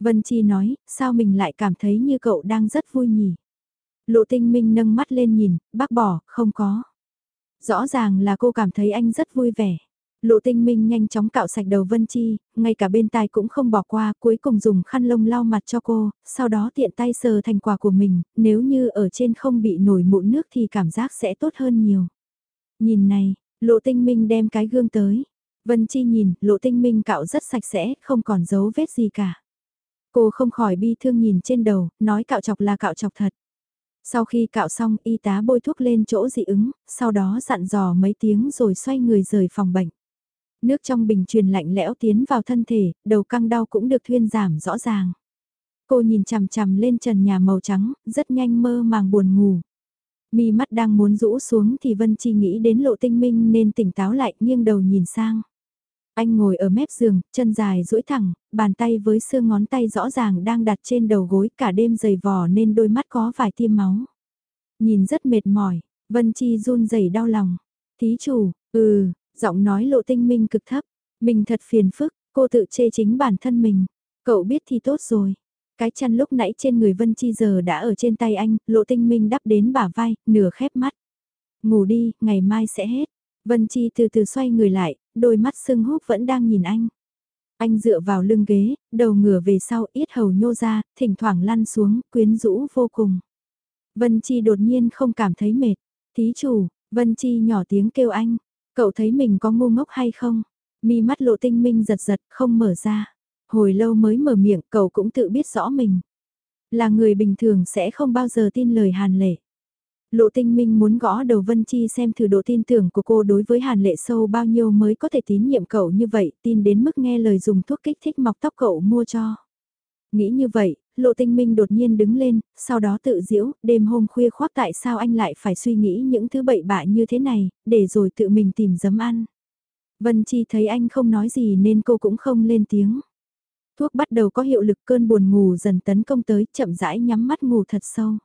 Vân Chi nói, sao mình lại cảm thấy như cậu đang rất vui nhỉ? Lộ tinh minh nâng mắt lên nhìn, bác bỏ, không có. Rõ ràng là cô cảm thấy anh rất vui vẻ. Lộ tinh minh nhanh chóng cạo sạch đầu Vân Chi, ngay cả bên tai cũng không bỏ qua, cuối cùng dùng khăn lông lau mặt cho cô, sau đó tiện tay sờ thành quả của mình, nếu như ở trên không bị nổi mụn nước thì cảm giác sẽ tốt hơn nhiều. Nhìn này, lộ tinh minh đem cái gương tới. Vân Chi nhìn, lộ tinh minh cạo rất sạch sẽ, không còn dấu vết gì cả. Cô không khỏi bi thương nhìn trên đầu, nói cạo chọc là cạo chọc thật. Sau khi cạo xong, y tá bôi thuốc lên chỗ dị ứng, sau đó dặn dò mấy tiếng rồi xoay người rời phòng bệnh. Nước trong bình truyền lạnh lẽo tiến vào thân thể, đầu căng đau cũng được thuyên giảm rõ ràng. Cô nhìn chằm chằm lên trần nhà màu trắng, rất nhanh mơ màng buồn ngủ. Mi mắt đang muốn rũ xuống thì Vân Chi nghĩ đến lộ tinh minh nên tỉnh táo lại nghiêng đầu nhìn sang. Anh ngồi ở mép giường, chân dài duỗi thẳng, bàn tay với xương ngón tay rõ ràng đang đặt trên đầu gối cả đêm dày vò nên đôi mắt có vài tiêm máu. Nhìn rất mệt mỏi, Vân Chi run rẩy đau lòng. Thí chủ, ừ, giọng nói lộ tinh minh cực thấp. Mình thật phiền phức, cô tự chê chính bản thân mình. Cậu biết thì tốt rồi. Cái chăn lúc nãy trên người Vân Chi giờ đã ở trên tay anh, lộ tinh minh đắp đến bả vai, nửa khép mắt. Ngủ đi, ngày mai sẽ hết. Vân Chi từ từ xoay người lại, đôi mắt sưng húp vẫn đang nhìn anh. Anh dựa vào lưng ghế, đầu ngửa về sau yết hầu nhô ra, thỉnh thoảng lăn xuống, quyến rũ vô cùng. Vân Chi đột nhiên không cảm thấy mệt. Thí chủ, Vân Chi nhỏ tiếng kêu anh. Cậu thấy mình có ngu ngốc hay không? Mi mắt lộ tinh minh giật giật, không mở ra. Hồi lâu mới mở miệng, cậu cũng tự biết rõ mình. Là người bình thường sẽ không bao giờ tin lời hàn lệ. Lộ tinh minh muốn gõ đầu Vân Chi xem thử độ tin tưởng của cô đối với Hàn Lệ Sâu bao nhiêu mới có thể tín nhiệm cậu như vậy, tin đến mức nghe lời dùng thuốc kích thích mọc tóc cậu mua cho. Nghĩ như vậy, Lộ tinh minh đột nhiên đứng lên, sau đó tự diễu, đêm hôm khuya khoác tại sao anh lại phải suy nghĩ những thứ bậy bạ như thế này, để rồi tự mình tìm giấm ăn. Vân Chi thấy anh không nói gì nên cô cũng không lên tiếng. Thuốc bắt đầu có hiệu lực cơn buồn ngủ dần tấn công tới, chậm rãi nhắm mắt ngủ thật sâu.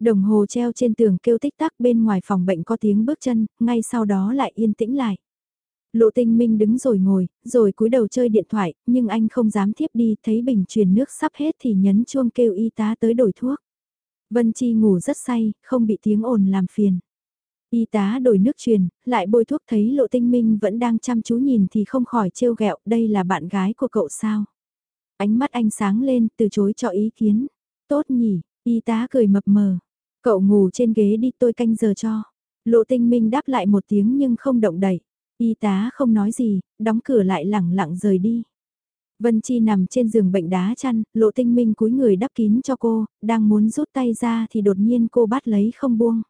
Đồng hồ treo trên tường kêu tích tắc bên ngoài phòng bệnh có tiếng bước chân, ngay sau đó lại yên tĩnh lại. Lộ tinh minh đứng rồi ngồi, rồi cúi đầu chơi điện thoại, nhưng anh không dám tiếp đi, thấy bình truyền nước sắp hết thì nhấn chuông kêu y tá tới đổi thuốc. Vân Chi ngủ rất say, không bị tiếng ồn làm phiền. Y tá đổi nước truyền, lại bôi thuốc thấy lộ tinh minh vẫn đang chăm chú nhìn thì không khỏi trêu ghẹo đây là bạn gái của cậu sao. Ánh mắt anh sáng lên, từ chối cho ý kiến. Tốt nhỉ, y tá cười mập mờ. Cậu ngủ trên ghế đi tôi canh giờ cho. Lộ tinh minh đáp lại một tiếng nhưng không động đậy Y tá không nói gì, đóng cửa lại lẳng lặng rời đi. Vân Chi nằm trên giường bệnh đá chăn, lộ tinh minh cúi người đắp kín cho cô, đang muốn rút tay ra thì đột nhiên cô bắt lấy không buông.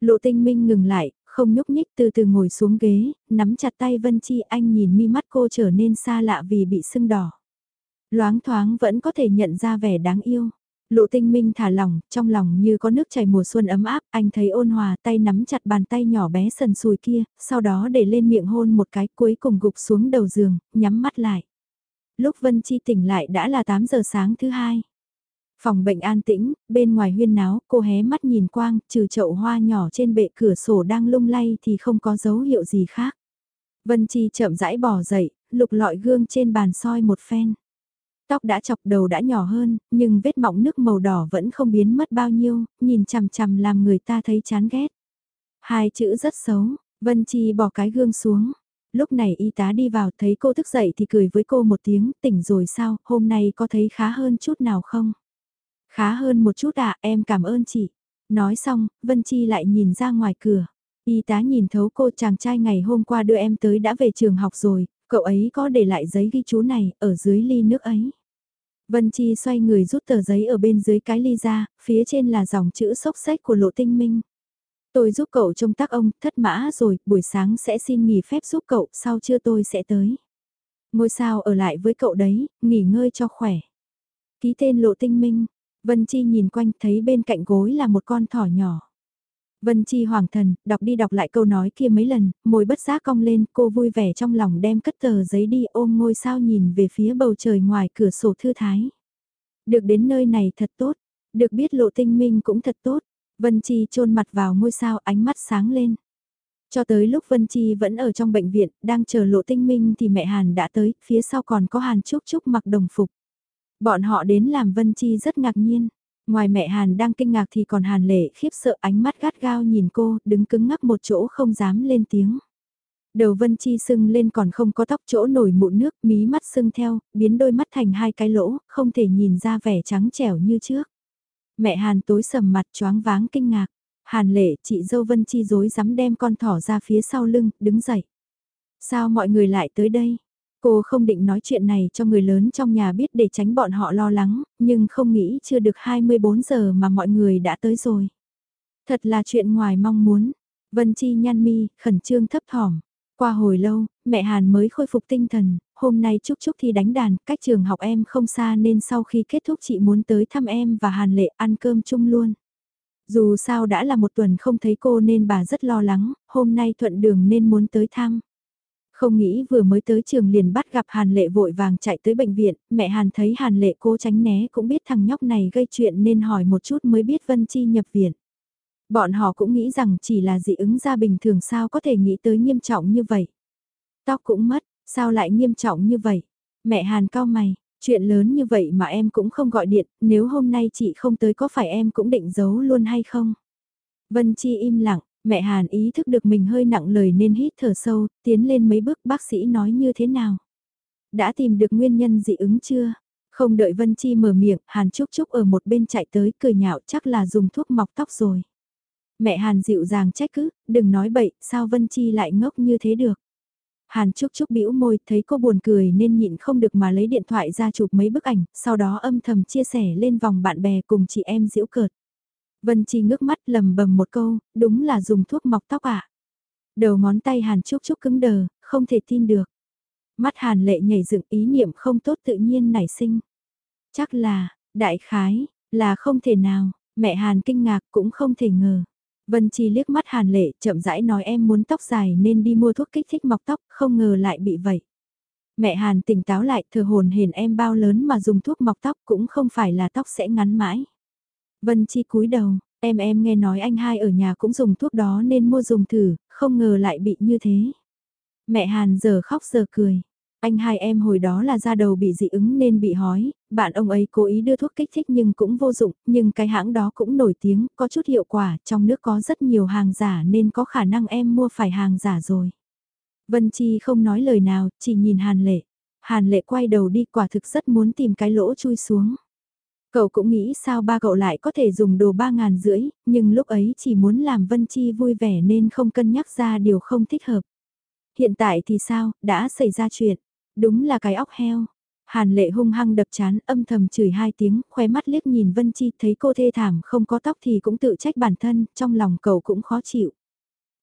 Lộ tinh minh ngừng lại, không nhúc nhích từ từ ngồi xuống ghế, nắm chặt tay Vân Chi anh nhìn mi mắt cô trở nên xa lạ vì bị sưng đỏ. Loáng thoáng vẫn có thể nhận ra vẻ đáng yêu. Lộ tinh minh thả lỏng, trong lòng như có nước chảy mùa xuân ấm áp, anh thấy ôn hòa tay nắm chặt bàn tay nhỏ bé sần sùi kia, sau đó để lên miệng hôn một cái cuối cùng gục xuống đầu giường, nhắm mắt lại. Lúc Vân Chi tỉnh lại đã là 8 giờ sáng thứ hai. Phòng bệnh an tĩnh, bên ngoài huyên náo, cô hé mắt nhìn quang, trừ chậu hoa nhỏ trên bệ cửa sổ đang lung lay thì không có dấu hiệu gì khác. Vân Chi chậm rãi bỏ dậy, lục lọi gương trên bàn soi một phen. Tóc đã chọc đầu đã nhỏ hơn, nhưng vết mọng nước màu đỏ vẫn không biến mất bao nhiêu, nhìn chằm chằm làm người ta thấy chán ghét. Hai chữ rất xấu, Vân Chi bỏ cái gương xuống. Lúc này y tá đi vào thấy cô thức dậy thì cười với cô một tiếng, tỉnh rồi sao, hôm nay có thấy khá hơn chút nào không? Khá hơn một chút à, em cảm ơn chị. Nói xong, Vân Chi lại nhìn ra ngoài cửa. Y tá nhìn thấu cô chàng trai ngày hôm qua đưa em tới đã về trường học rồi, cậu ấy có để lại giấy ghi chú này ở dưới ly nước ấy. Vân Chi xoay người rút tờ giấy ở bên dưới cái ly ra, phía trên là dòng chữ sốc sách của Lộ Tinh Minh. Tôi giúp cậu trông tác ông, thất mã rồi, buổi sáng sẽ xin nghỉ phép giúp cậu, sau trưa tôi sẽ tới. Ngôi sao ở lại với cậu đấy, nghỉ ngơi cho khỏe. Ký tên Lộ Tinh Minh, Vân Chi nhìn quanh thấy bên cạnh gối là một con thỏ nhỏ. Vân Chi hoàng thần, đọc đi đọc lại câu nói kia mấy lần, môi bất giác cong lên, cô vui vẻ trong lòng đem cất tờ giấy đi ôm ngôi sao nhìn về phía bầu trời ngoài cửa sổ thư thái. Được đến nơi này thật tốt, được biết lộ tinh minh cũng thật tốt, Vân Chi chôn mặt vào ngôi sao ánh mắt sáng lên. Cho tới lúc Vân Chi vẫn ở trong bệnh viện, đang chờ lộ tinh minh thì mẹ Hàn đã tới, phía sau còn có Hàn Trúc Trúc mặc đồng phục. Bọn họ đến làm Vân Chi rất ngạc nhiên. Ngoài mẹ Hàn đang kinh ngạc thì còn Hàn lệ khiếp sợ ánh mắt gắt gao nhìn cô, đứng cứng ngắc một chỗ không dám lên tiếng. Đầu Vân Chi sưng lên còn không có tóc chỗ nổi mụn nước, mí mắt sưng theo, biến đôi mắt thành hai cái lỗ, không thể nhìn ra vẻ trắng trẻo như trước. Mẹ Hàn tối sầm mặt choáng váng kinh ngạc. Hàn lệ, chị dâu Vân Chi dối dám đem con thỏ ra phía sau lưng, đứng dậy. Sao mọi người lại tới đây? Cô không định nói chuyện này cho người lớn trong nhà biết để tránh bọn họ lo lắng, nhưng không nghĩ chưa được 24 giờ mà mọi người đã tới rồi. Thật là chuyện ngoài mong muốn. Vân Chi nhăn mi, khẩn trương thấp thỏm. Qua hồi lâu, mẹ Hàn mới khôi phục tinh thần, hôm nay Trúc Trúc thi đánh đàn, cách trường học em không xa nên sau khi kết thúc chị muốn tới thăm em và Hàn Lệ ăn cơm chung luôn. Dù sao đã là một tuần không thấy cô nên bà rất lo lắng, hôm nay thuận đường nên muốn tới thăm. Không nghĩ vừa mới tới trường liền bắt gặp Hàn Lệ vội vàng chạy tới bệnh viện, mẹ Hàn thấy Hàn Lệ cố tránh né cũng biết thằng nhóc này gây chuyện nên hỏi một chút mới biết Vân Chi nhập viện. Bọn họ cũng nghĩ rằng chỉ là dị ứng da bình thường sao có thể nghĩ tới nghiêm trọng như vậy. Tóc cũng mất, sao lại nghiêm trọng như vậy? Mẹ Hàn cao mày, chuyện lớn như vậy mà em cũng không gọi điện, nếu hôm nay chị không tới có phải em cũng định giấu luôn hay không? Vân Chi im lặng, mẹ Hàn ý thức được mình hơi nặng lời nên hít thở sâu, tiến lên mấy bước bác sĩ nói như thế nào? Đã tìm được nguyên nhân dị ứng chưa? Không đợi Vân Chi mở miệng, Hàn Trúc Trúc ở một bên chạy tới cười nhạo chắc là dùng thuốc mọc tóc rồi. Mẹ Hàn dịu dàng trách cứ, đừng nói bậy, sao Vân Chi lại ngốc như thế được. Hàn Trúc Trúc bĩu môi, thấy cô buồn cười nên nhịn không được mà lấy điện thoại ra chụp mấy bức ảnh, sau đó âm thầm chia sẻ lên vòng bạn bè cùng chị em giễu cợt. Vân Chi ngước mắt lầm bầm một câu, đúng là dùng thuốc mọc tóc ạ. À? Đầu ngón tay Hàn Trúc Trúc cứng đờ, không thể tin được. Mắt Hàn lệ nhảy dựng ý niệm không tốt tự nhiên nảy sinh. Chắc là, đại khái, là không thể nào, mẹ Hàn kinh ngạc cũng không thể ngờ. Vân Chi liếc mắt Hàn Lệ, chậm rãi nói em muốn tóc dài nên đi mua thuốc kích thích mọc tóc, không ngờ lại bị vậy. Mẹ Hàn tỉnh táo lại, thờ hồn hển em bao lớn mà dùng thuốc mọc tóc cũng không phải là tóc sẽ ngắn mãi. Vân Chi cúi đầu, em em nghe nói anh hai ở nhà cũng dùng thuốc đó nên mua dùng thử, không ngờ lại bị như thế. Mẹ Hàn giờ khóc giờ cười. Anh hai em hồi đó là da đầu bị dị ứng nên bị hói, bạn ông ấy cố ý đưa thuốc kích thích nhưng cũng vô dụng, nhưng cái hãng đó cũng nổi tiếng, có chút hiệu quả, trong nước có rất nhiều hàng giả nên có khả năng em mua phải hàng giả rồi. Vân Chi không nói lời nào, chỉ nhìn Hàn Lệ. Hàn Lệ quay đầu đi quả thực rất muốn tìm cái lỗ chui xuống. Cậu cũng nghĩ sao ba cậu lại có thể dùng đồ ba ngàn rưỡi, nhưng lúc ấy chỉ muốn làm Vân Chi vui vẻ nên không cân nhắc ra điều không thích hợp. Hiện tại thì sao, đã xảy ra chuyện. Đúng là cái óc heo. Hàn lệ hung hăng đập chán âm thầm chửi hai tiếng, khoe mắt liếc nhìn Vân Chi thấy cô thê thảm không có tóc thì cũng tự trách bản thân, trong lòng cậu cũng khó chịu.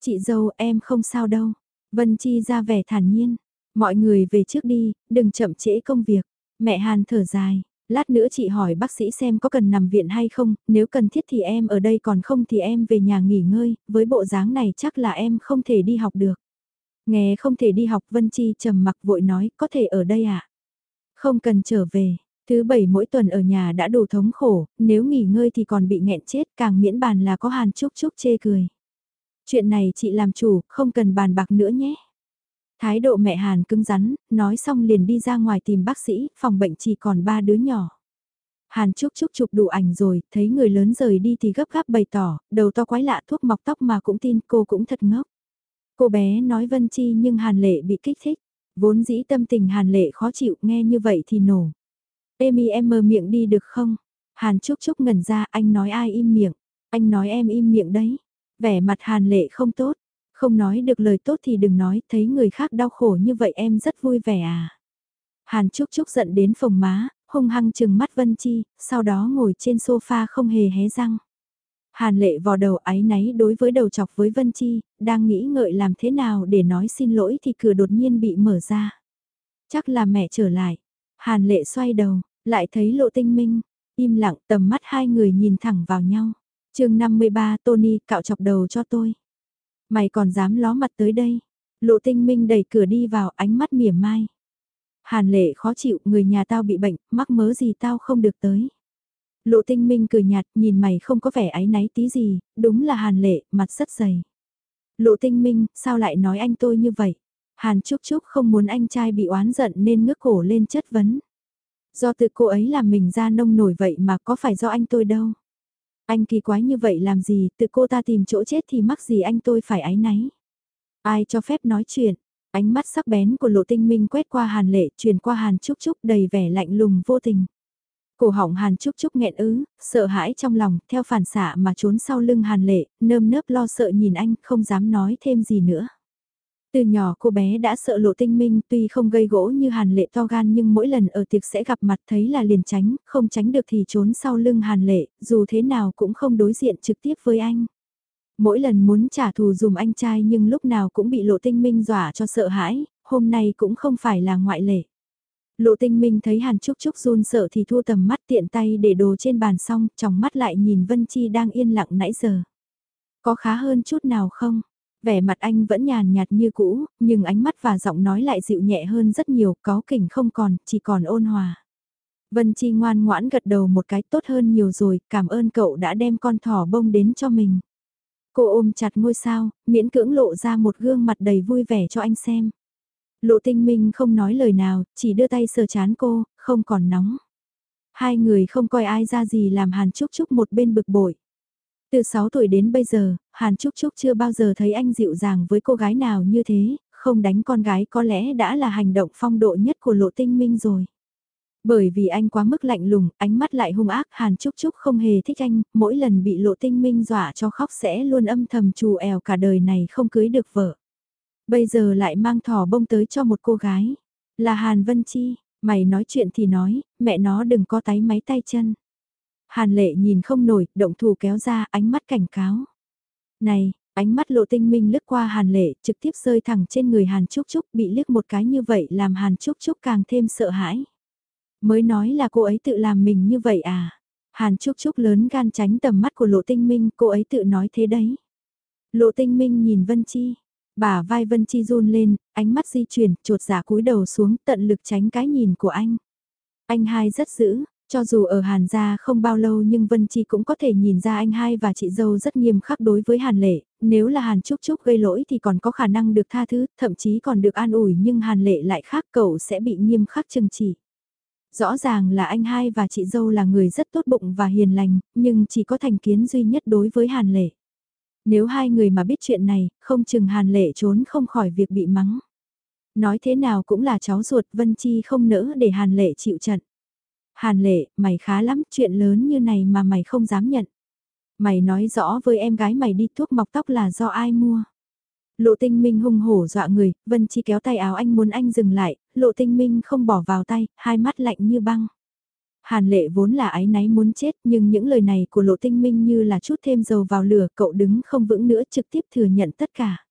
Chị dâu em không sao đâu. Vân Chi ra vẻ thản nhiên. Mọi người về trước đi, đừng chậm trễ công việc. Mẹ Hàn thở dài. Lát nữa chị hỏi bác sĩ xem có cần nằm viện hay không, nếu cần thiết thì em ở đây còn không thì em về nhà nghỉ ngơi, với bộ dáng này chắc là em không thể đi học được. Nghe không thể đi học Vân Chi trầm mặc vội nói có thể ở đây à? Không cần trở về, thứ bảy mỗi tuần ở nhà đã đủ thống khổ, nếu nghỉ ngơi thì còn bị nghẹn chết càng miễn bàn là có hàn chúc chúc chê cười. Chuyện này chị làm chủ, không cần bàn bạc nữa nhé. Thái độ mẹ Hàn cứng rắn, nói xong liền đi ra ngoài tìm bác sĩ, phòng bệnh chỉ còn ba đứa nhỏ. Hàn Trúc Trúc chụp đủ ảnh rồi, thấy người lớn rời đi thì gấp gáp bày tỏ, đầu to quái lạ thuốc mọc tóc mà cũng tin cô cũng thật ngốc. Cô bé nói Vân Chi nhưng Hàn Lệ bị kích thích. Vốn dĩ tâm tình Hàn Lệ khó chịu nghe như vậy thì nổ. Emi em mờ miệng đi được không? Hàn Trúc Trúc ngẩn ra anh nói ai im miệng. Anh nói em im miệng đấy. Vẻ mặt Hàn Lệ không tốt. Không nói được lời tốt thì đừng nói, thấy người khác đau khổ như vậy em rất vui vẻ à. Hàn Trúc Trúc giận đến phồng má, hung hăng chừng mắt Vân Chi, sau đó ngồi trên sofa không hề hé răng. Hàn lệ vò đầu áy náy đối với đầu chọc với Vân Chi, đang nghĩ ngợi làm thế nào để nói xin lỗi thì cửa đột nhiên bị mở ra. Chắc là mẹ trở lại. Hàn lệ xoay đầu, lại thấy lộ tinh minh, im lặng tầm mắt hai người nhìn thẳng vào nhau. chương 53 Tony cạo chọc đầu cho tôi. Mày còn dám ló mặt tới đây. Lộ tinh minh đẩy cửa đi vào ánh mắt mỉa mai. Hàn lệ khó chịu, người nhà tao bị bệnh, mắc mớ gì tao không được tới. Lộ tinh minh cười nhạt, nhìn mày không có vẻ áy náy tí gì, đúng là hàn lệ, mặt rất dày. Lộ tinh minh, sao lại nói anh tôi như vậy? Hàn Trúc Trúc không muốn anh trai bị oán giận nên ngước cổ lên chất vấn. Do tự cô ấy làm mình ra nông nổi vậy mà có phải do anh tôi đâu. Anh kỳ quái như vậy làm gì, tự cô ta tìm chỗ chết thì mắc gì anh tôi phải ái náy. Ai cho phép nói chuyện, ánh mắt sắc bén của lộ tinh minh quét qua hàn lệ, truyền qua hàn trúc trúc đầy vẻ lạnh lùng vô tình. Cổ họng Hàn Trúc Trúc nghẹn ứ, sợ hãi trong lòng, theo phản xạ mà trốn sau lưng Hàn Lệ, nơm nớp lo sợ nhìn anh, không dám nói thêm gì nữa. Từ nhỏ cô bé đã sợ lộ tinh minh tuy không gây gỗ như hàn lệ to gan nhưng mỗi lần ở tiệc sẽ gặp mặt thấy là liền tránh, không tránh được thì trốn sau lưng hàn lệ, dù thế nào cũng không đối diện trực tiếp với anh. Mỗi lần muốn trả thù dùm anh trai nhưng lúc nào cũng bị lộ tinh minh dọa cho sợ hãi, hôm nay cũng không phải là ngoại lệ. Lộ tinh minh thấy Hàn Trúc Trúc run sợ thì thu tầm mắt tiện tay để đồ trên bàn xong, trong mắt lại nhìn Vân Chi đang yên lặng nãy giờ. Có khá hơn chút nào không? Vẻ mặt anh vẫn nhàn nhạt như cũ, nhưng ánh mắt và giọng nói lại dịu nhẹ hơn rất nhiều, có kỉnh không còn, chỉ còn ôn hòa. Vân Chi ngoan ngoãn gật đầu một cái tốt hơn nhiều rồi, cảm ơn cậu đã đem con thỏ bông đến cho mình. Cô ôm chặt ngôi sao, miễn cưỡng lộ ra một gương mặt đầy vui vẻ cho anh xem. Lộ tinh minh không nói lời nào, chỉ đưa tay sờ chán cô, không còn nóng. Hai người không coi ai ra gì làm Hàn Trúc Trúc một bên bực bội. Từ 6 tuổi đến bây giờ, Hàn Trúc Trúc chưa bao giờ thấy anh dịu dàng với cô gái nào như thế, không đánh con gái có lẽ đã là hành động phong độ nhất của lộ tinh minh rồi. Bởi vì anh quá mức lạnh lùng, ánh mắt lại hung ác, Hàn Trúc Trúc không hề thích anh, mỗi lần bị lộ tinh minh dọa cho khóc sẽ luôn âm thầm trù ẻo cả đời này không cưới được vợ. Bây giờ lại mang thỏ bông tới cho một cô gái, là Hàn Vân Chi, mày nói chuyện thì nói, mẹ nó đừng có tái máy tay chân. Hàn lệ nhìn không nổi, động thủ kéo ra, ánh mắt cảnh cáo. Này, ánh mắt lộ tinh minh lướt qua hàn lệ, trực tiếp rơi thẳng trên người hàn trúc trúc, bị liếc một cái như vậy làm hàn trúc trúc càng thêm sợ hãi. Mới nói là cô ấy tự làm mình như vậy à? Hàn Trúc Trúc lớn gan tránh tầm mắt của Lộ Tinh Minh, cô ấy tự nói thế đấy. Lộ Tinh Minh nhìn Vân Chi, bà vai Vân Chi run lên, ánh mắt di chuyển, trột giả cúi đầu xuống tận lực tránh cái nhìn của anh. Anh hai rất dữ, cho dù ở Hàn gia không bao lâu nhưng Vân Chi cũng có thể nhìn ra anh hai và chị dâu rất nghiêm khắc đối với Hàn Lệ, nếu là Hàn Trúc Trúc gây lỗi thì còn có khả năng được tha thứ, thậm chí còn được an ủi nhưng Hàn Lệ lại khác cậu sẽ bị nghiêm khắc trừng trị. Rõ ràng là anh hai và chị dâu là người rất tốt bụng và hiền lành, nhưng chỉ có thành kiến duy nhất đối với Hàn Lệ. Nếu hai người mà biết chuyện này, không chừng Hàn Lệ trốn không khỏi việc bị mắng. Nói thế nào cũng là cháu ruột Vân Chi không nỡ để Hàn Lệ chịu trận. Hàn Lệ, mày khá lắm, chuyện lớn như này mà mày không dám nhận. Mày nói rõ với em gái mày đi thuốc mọc tóc là do ai mua. Lộ tinh minh hung hổ dọa người, Vân Chi kéo tay áo anh muốn anh dừng lại, lộ tinh minh không bỏ vào tay, hai mắt lạnh như băng. Hàn lệ vốn là ái náy muốn chết nhưng những lời này của lộ tinh minh như là chút thêm dầu vào lửa cậu đứng không vững nữa trực tiếp thừa nhận tất cả.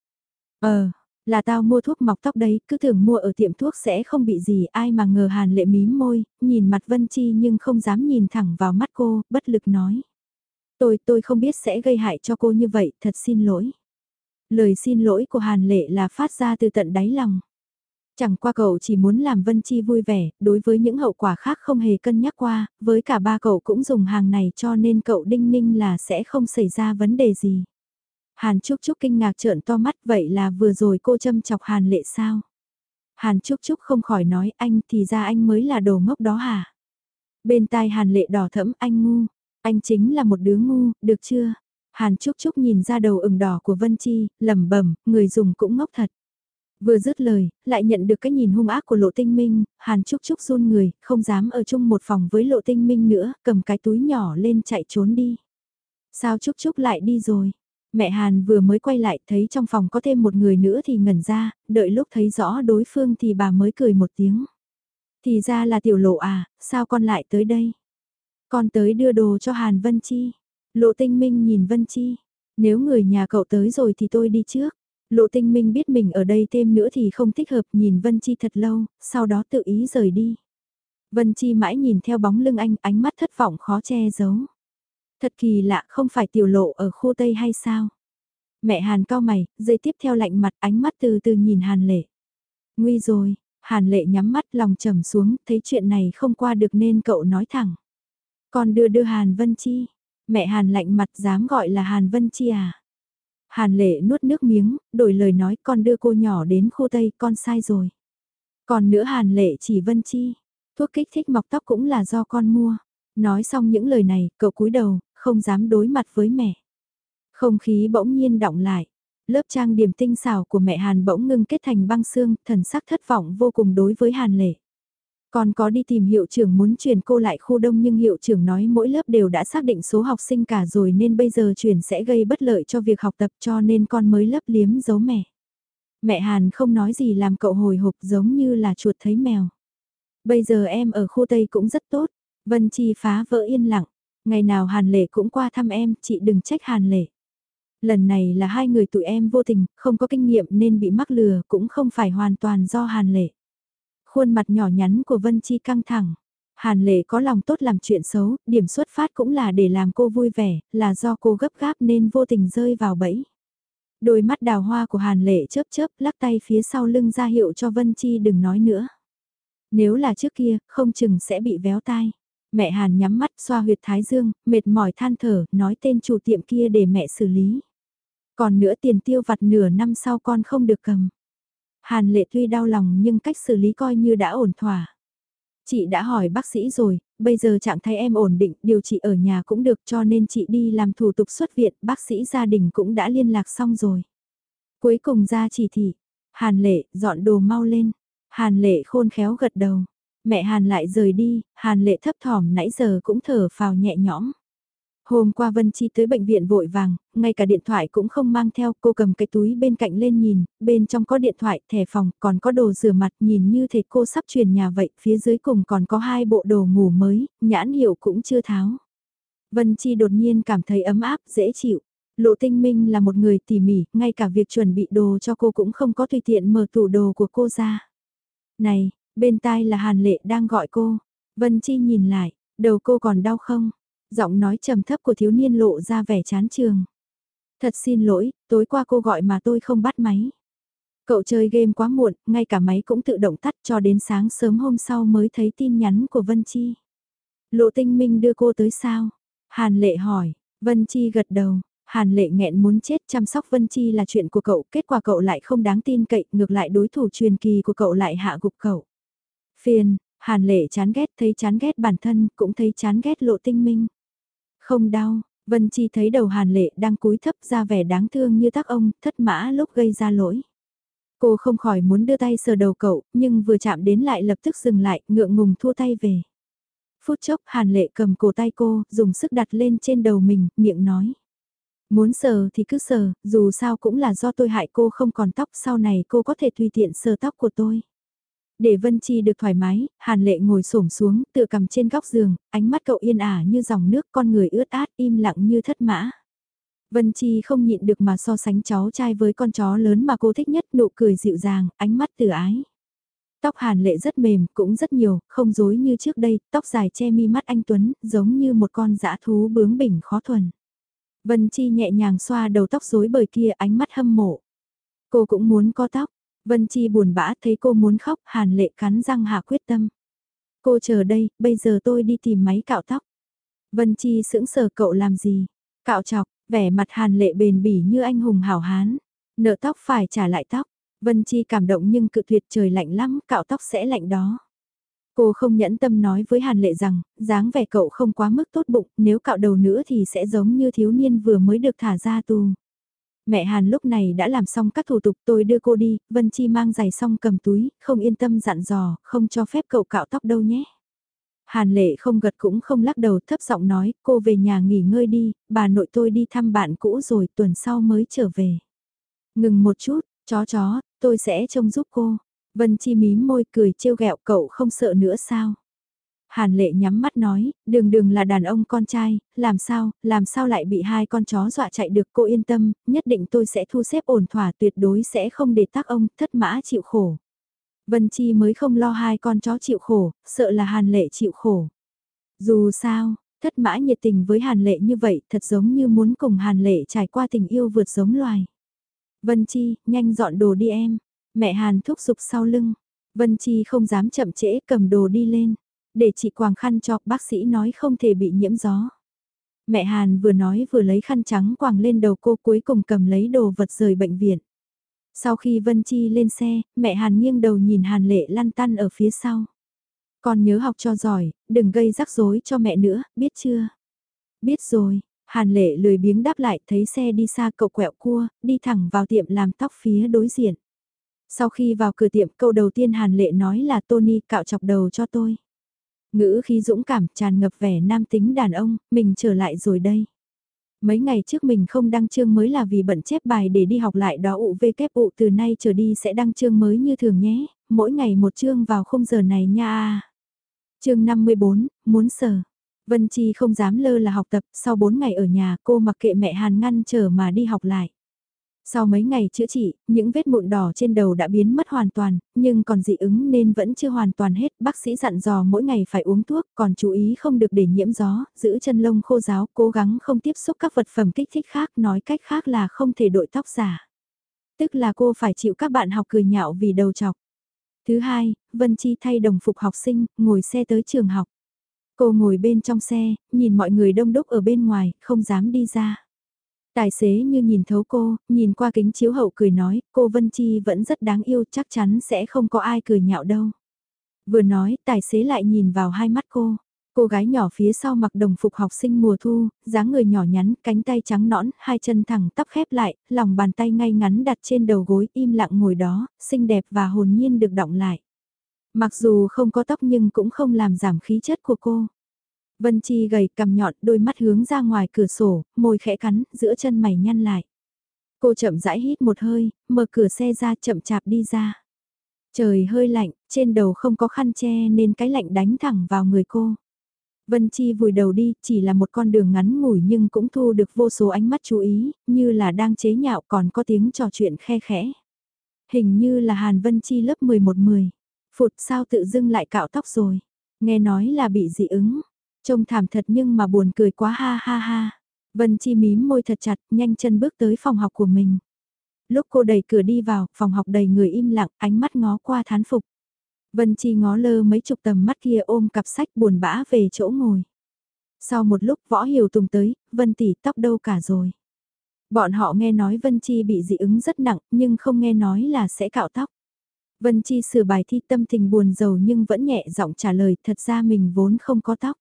Ờ, là tao mua thuốc mọc tóc đấy, cứ tưởng mua ở tiệm thuốc sẽ không bị gì ai mà ngờ hàn lệ mím môi, nhìn mặt Vân Chi nhưng không dám nhìn thẳng vào mắt cô, bất lực nói. Tôi, tôi không biết sẽ gây hại cho cô như vậy, thật xin lỗi. Lời xin lỗi của Hàn Lệ là phát ra từ tận đáy lòng. Chẳng qua cậu chỉ muốn làm Vân Chi vui vẻ, đối với những hậu quả khác không hề cân nhắc qua, với cả ba cậu cũng dùng hàng này cho nên cậu đinh ninh là sẽ không xảy ra vấn đề gì. Hàn Trúc Trúc kinh ngạc trợn to mắt vậy là vừa rồi cô châm chọc Hàn Lệ sao? Hàn Trúc Trúc không khỏi nói anh thì ra anh mới là đồ ngốc đó hả? Bên tai Hàn Lệ đỏ thẫm anh ngu, anh chính là một đứa ngu, được chưa? Hàn Trúc Trúc nhìn ra đầu ửng đỏ của Vân Chi, lẩm bẩm, người dùng cũng ngốc thật. Vừa dứt lời, lại nhận được cái nhìn hung ác của Lộ Tinh Minh, Hàn Trúc Trúc run người, không dám ở chung một phòng với Lộ Tinh Minh nữa, cầm cái túi nhỏ lên chạy trốn đi. Sao Trúc Trúc lại đi rồi? Mẹ Hàn vừa mới quay lại thấy trong phòng có thêm một người nữa thì ngẩn ra, đợi lúc thấy rõ đối phương thì bà mới cười một tiếng. Thì ra là tiểu lộ à, sao con lại tới đây? Con tới đưa đồ cho Hàn Vân Chi. Lộ tinh minh nhìn Vân Chi, nếu người nhà cậu tới rồi thì tôi đi trước. Lộ tinh minh biết mình ở đây thêm nữa thì không thích hợp nhìn Vân Chi thật lâu, sau đó tự ý rời đi. Vân Chi mãi nhìn theo bóng lưng anh, ánh mắt thất vọng khó che giấu. Thật kỳ lạ không phải tiểu lộ ở khu Tây hay sao? Mẹ Hàn cao mày, dây tiếp theo lạnh mặt ánh mắt từ từ nhìn Hàn lệ. Nguy rồi, Hàn lệ nhắm mắt lòng trầm xuống, thấy chuyện này không qua được nên cậu nói thẳng. Còn đưa đưa Hàn Vân Chi, Mẹ Hàn lạnh mặt dám gọi là Hàn Vân Chi à? Hàn lệ nuốt nước miếng, đổi lời nói con đưa cô nhỏ đến khu Tây, con sai rồi. Còn nữa Hàn lệ chỉ Vân Chi, thuốc kích thích mọc tóc cũng là do con mua. Nói xong những lời này, cậu cúi đầu, không dám đối mặt với mẹ. Không khí bỗng nhiên động lại. Lớp trang điểm tinh xảo của mẹ Hàn bỗng ngưng kết thành băng xương, thần sắc thất vọng vô cùng đối với Hàn lệ. Con có đi tìm hiệu trưởng muốn chuyển cô lại khu đông nhưng hiệu trưởng nói mỗi lớp đều đã xác định số học sinh cả rồi nên bây giờ chuyển sẽ gây bất lợi cho việc học tập cho nên con mới lấp liếm giấu mẹ. Mẹ Hàn không nói gì làm cậu hồi hộp giống như là chuột thấy mèo. Bây giờ em ở khu Tây cũng rất tốt. Vân Chi phá vỡ yên lặng. Ngày nào Hàn Lệ cũng qua thăm em, chị đừng trách Hàn Lệ. Lần này là hai người tụi em vô tình, không có kinh nghiệm nên bị mắc lừa, cũng không phải hoàn toàn do Hàn Lệ. Khuôn mặt nhỏ nhắn của Vân Chi căng thẳng. Hàn Lệ có lòng tốt làm chuyện xấu, điểm xuất phát cũng là để làm cô vui vẻ, là do cô gấp gáp nên vô tình rơi vào bẫy. Đôi mắt đào hoa của Hàn Lệ chớp chớp lắc tay phía sau lưng ra hiệu cho Vân Chi đừng nói nữa. Nếu là trước kia, không chừng sẽ bị véo tai. Mẹ Hàn nhắm mắt xoa huyệt thái dương, mệt mỏi than thở, nói tên chủ tiệm kia để mẹ xử lý. Còn nữa tiền tiêu vặt nửa năm sau con không được cầm. Hàn lệ tuy đau lòng nhưng cách xử lý coi như đã ổn thỏa. Chị đã hỏi bác sĩ rồi, bây giờ trạng thái em ổn định, điều trị ở nhà cũng được cho nên chị đi làm thủ tục xuất viện, bác sĩ gia đình cũng đã liên lạc xong rồi. Cuối cùng ra chỉ thị, Hàn lệ, dọn đồ mau lên. Hàn lệ khôn khéo gật đầu. Mẹ Hàn lại rời đi, Hàn lệ thấp thỏm nãy giờ cũng thở phào nhẹ nhõm. Hôm qua Vân Chi tới bệnh viện vội vàng, ngay cả điện thoại cũng không mang theo, cô cầm cái túi bên cạnh lên nhìn, bên trong có điện thoại, thẻ phòng, còn có đồ rửa mặt, nhìn như thể cô sắp chuyển nhà vậy, phía dưới cùng còn có hai bộ đồ ngủ mới, nhãn hiệu cũng chưa tháo. Vân Chi đột nhiên cảm thấy ấm áp, dễ chịu. Lộ tinh minh là một người tỉ mỉ, ngay cả việc chuẩn bị đồ cho cô cũng không có tùy tiện mở tủ đồ của cô ra. Này, bên tai là Hàn Lệ đang gọi cô. Vân Chi nhìn lại, đầu cô còn đau không? Giọng nói trầm thấp của thiếu niên lộ ra vẻ chán trường. Thật xin lỗi, tối qua cô gọi mà tôi không bắt máy. Cậu chơi game quá muộn, ngay cả máy cũng tự động tắt cho đến sáng sớm hôm sau mới thấy tin nhắn của Vân Chi. Lộ tinh minh đưa cô tới sao? Hàn lệ hỏi, Vân Chi gật đầu, Hàn lệ nghẹn muốn chết chăm sóc Vân Chi là chuyện của cậu, kết quả cậu lại không đáng tin cậy, ngược lại đối thủ truyền kỳ của cậu lại hạ gục cậu. Phiền, Hàn lệ chán ghét thấy chán ghét bản thân, cũng thấy chán ghét lộ tinh minh. Không đau, Vân Chi thấy đầu Hàn lệ đang cúi thấp ra vẻ đáng thương như tác ông, thất mã lúc gây ra lỗi. Cô không khỏi muốn đưa tay sờ đầu cậu, nhưng vừa chạm đến lại lập tức dừng lại, ngượng ngùng thua tay về. Phút chốc Hàn lệ cầm cổ tay cô, dùng sức đặt lên trên đầu mình, miệng nói. Muốn sờ thì cứ sờ, dù sao cũng là do tôi hại cô không còn tóc, sau này cô có thể tùy tiện sờ tóc của tôi. Để Vân Chi được thoải mái, Hàn Lệ ngồi xổm xuống, tựa cầm trên góc giường, ánh mắt cậu yên ả như dòng nước, con người ướt át, im lặng như thất mã. Vân Chi không nhịn được mà so sánh cháu trai với con chó lớn mà cô thích nhất, nụ cười dịu dàng, ánh mắt từ ái. Tóc Hàn Lệ rất mềm, cũng rất nhiều, không rối như trước đây, tóc dài che mi mắt anh Tuấn, giống như một con dã thú bướng bỉnh khó thuần. Vân Chi nhẹ nhàng xoa đầu tóc rối bời kia ánh mắt hâm mộ. Cô cũng muốn có tóc, Vân Chi buồn bã thấy cô muốn khóc, Hàn Lệ cắn răng hạ quyết tâm. Cô chờ đây, bây giờ tôi đi tìm máy cạo tóc. Vân Chi sững sờ cậu làm gì? Cạo chọc, vẻ mặt Hàn Lệ bền bỉ như anh hùng hảo hán. Nợ tóc phải trả lại tóc. Vân Chi cảm động nhưng cự tuyệt trời lạnh lắm, cạo tóc sẽ lạnh đó. Cô không nhẫn tâm nói với Hàn Lệ rằng, dáng vẻ cậu không quá mức tốt bụng, nếu cạo đầu nữa thì sẽ giống như thiếu niên vừa mới được thả ra tù. Mẹ Hàn lúc này đã làm xong các thủ tục tôi đưa cô đi, Vân Chi mang giày xong cầm túi, không yên tâm dặn dò, không cho phép cậu cạo tóc đâu nhé. Hàn lệ không gật cũng không lắc đầu thấp giọng nói, cô về nhà nghỉ ngơi đi, bà nội tôi đi thăm bạn cũ rồi tuần sau mới trở về. Ngừng một chút, chó chó, tôi sẽ trông giúp cô. Vân Chi mím môi cười trêu ghẹo cậu không sợ nữa sao? Hàn lệ nhắm mắt nói, đường đường là đàn ông con trai, làm sao, làm sao lại bị hai con chó dọa chạy được cô yên tâm, nhất định tôi sẽ thu xếp ổn thỏa tuyệt đối sẽ không để tác ông thất mã chịu khổ. Vân Chi mới không lo hai con chó chịu khổ, sợ là Hàn lệ chịu khổ. Dù sao, thất mã nhiệt tình với Hàn lệ như vậy thật giống như muốn cùng Hàn lệ trải qua tình yêu vượt giống loài. Vân Chi, nhanh dọn đồ đi em. Mẹ Hàn thúc giục sau lưng. Vân Chi không dám chậm trễ cầm đồ đi lên. Để chị quàng khăn cho bác sĩ nói không thể bị nhiễm gió. Mẹ Hàn vừa nói vừa lấy khăn trắng quàng lên đầu cô cuối cùng cầm lấy đồ vật rời bệnh viện. Sau khi Vân Chi lên xe, mẹ Hàn nghiêng đầu nhìn Hàn Lệ lăn tăn ở phía sau. Con nhớ học cho giỏi, đừng gây rắc rối cho mẹ nữa, biết chưa? Biết rồi, Hàn Lệ lười biếng đáp lại thấy xe đi xa cậu quẹo cua, đi thẳng vào tiệm làm tóc phía đối diện. Sau khi vào cửa tiệm câu đầu tiên Hàn Lệ nói là Tony cạo chọc đầu cho tôi. Ngữ khí dũng cảm tràn ngập vẻ nam tính đàn ông, mình trở lại rồi đây. Mấy ngày trước mình không đăng chương mới là vì bận chép bài để đi học lại đó ụ vê kép ụ từ nay trở đi sẽ đăng chương mới như thường nhé, mỗi ngày một chương vào khung giờ này nha. chương 54, muốn sờ. Vân Chi không dám lơ là học tập, sau 4 ngày ở nhà cô mặc kệ mẹ Hàn ngăn chờ mà đi học lại. Sau mấy ngày chữa trị, những vết mụn đỏ trên đầu đã biến mất hoàn toàn, nhưng còn dị ứng nên vẫn chưa hoàn toàn hết. Bác sĩ dặn dò mỗi ngày phải uống thuốc, còn chú ý không được để nhiễm gió, giữ chân lông khô ráo, cố gắng không tiếp xúc các vật phẩm kích thích khác, nói cách khác là không thể đội tóc giả. Tức là cô phải chịu các bạn học cười nhạo vì đầu chọc. Thứ hai, Vân Chi thay đồng phục học sinh, ngồi xe tới trường học. Cô ngồi bên trong xe, nhìn mọi người đông đúc ở bên ngoài, không dám đi ra. Tài xế như nhìn thấu cô, nhìn qua kính chiếu hậu cười nói, cô Vân Chi vẫn rất đáng yêu chắc chắn sẽ không có ai cười nhạo đâu. Vừa nói, tài xế lại nhìn vào hai mắt cô. Cô gái nhỏ phía sau mặc đồng phục học sinh mùa thu, dáng người nhỏ nhắn, cánh tay trắng nõn, hai chân thẳng tắp khép lại, lòng bàn tay ngay ngắn đặt trên đầu gối im lặng ngồi đó, xinh đẹp và hồn nhiên được động lại. Mặc dù không có tóc nhưng cũng không làm giảm khí chất của cô. Vân Chi gầy cầm nhọn đôi mắt hướng ra ngoài cửa sổ, môi khẽ cắn, giữa chân mày nhăn lại. Cô chậm rãi hít một hơi, mở cửa xe ra chậm chạp đi ra. Trời hơi lạnh, trên đầu không có khăn che nên cái lạnh đánh thẳng vào người cô. Vân Chi vùi đầu đi, chỉ là một con đường ngắn ngủi nhưng cũng thu được vô số ánh mắt chú ý, như là đang chế nhạo còn có tiếng trò chuyện khe khẽ. Hình như là Hàn Vân Chi lớp 11-10. Phụt sao tự dưng lại cạo tóc rồi. Nghe nói là bị dị ứng. Trông thảm thật nhưng mà buồn cười quá ha ha ha. Vân Chi mím môi thật chặt, nhanh chân bước tới phòng học của mình. Lúc cô đẩy cửa đi vào, phòng học đầy người im lặng, ánh mắt ngó qua thán phục. Vân Chi ngó lơ mấy chục tầm mắt kia ôm cặp sách buồn bã về chỗ ngồi. Sau một lúc võ hiểu tùng tới, Vân tỷ tóc đâu cả rồi. Bọn họ nghe nói Vân Chi bị dị ứng rất nặng nhưng không nghe nói là sẽ cạo tóc. Vân Chi sửa bài thi tâm tình buồn giàu nhưng vẫn nhẹ giọng trả lời thật ra mình vốn không có tóc.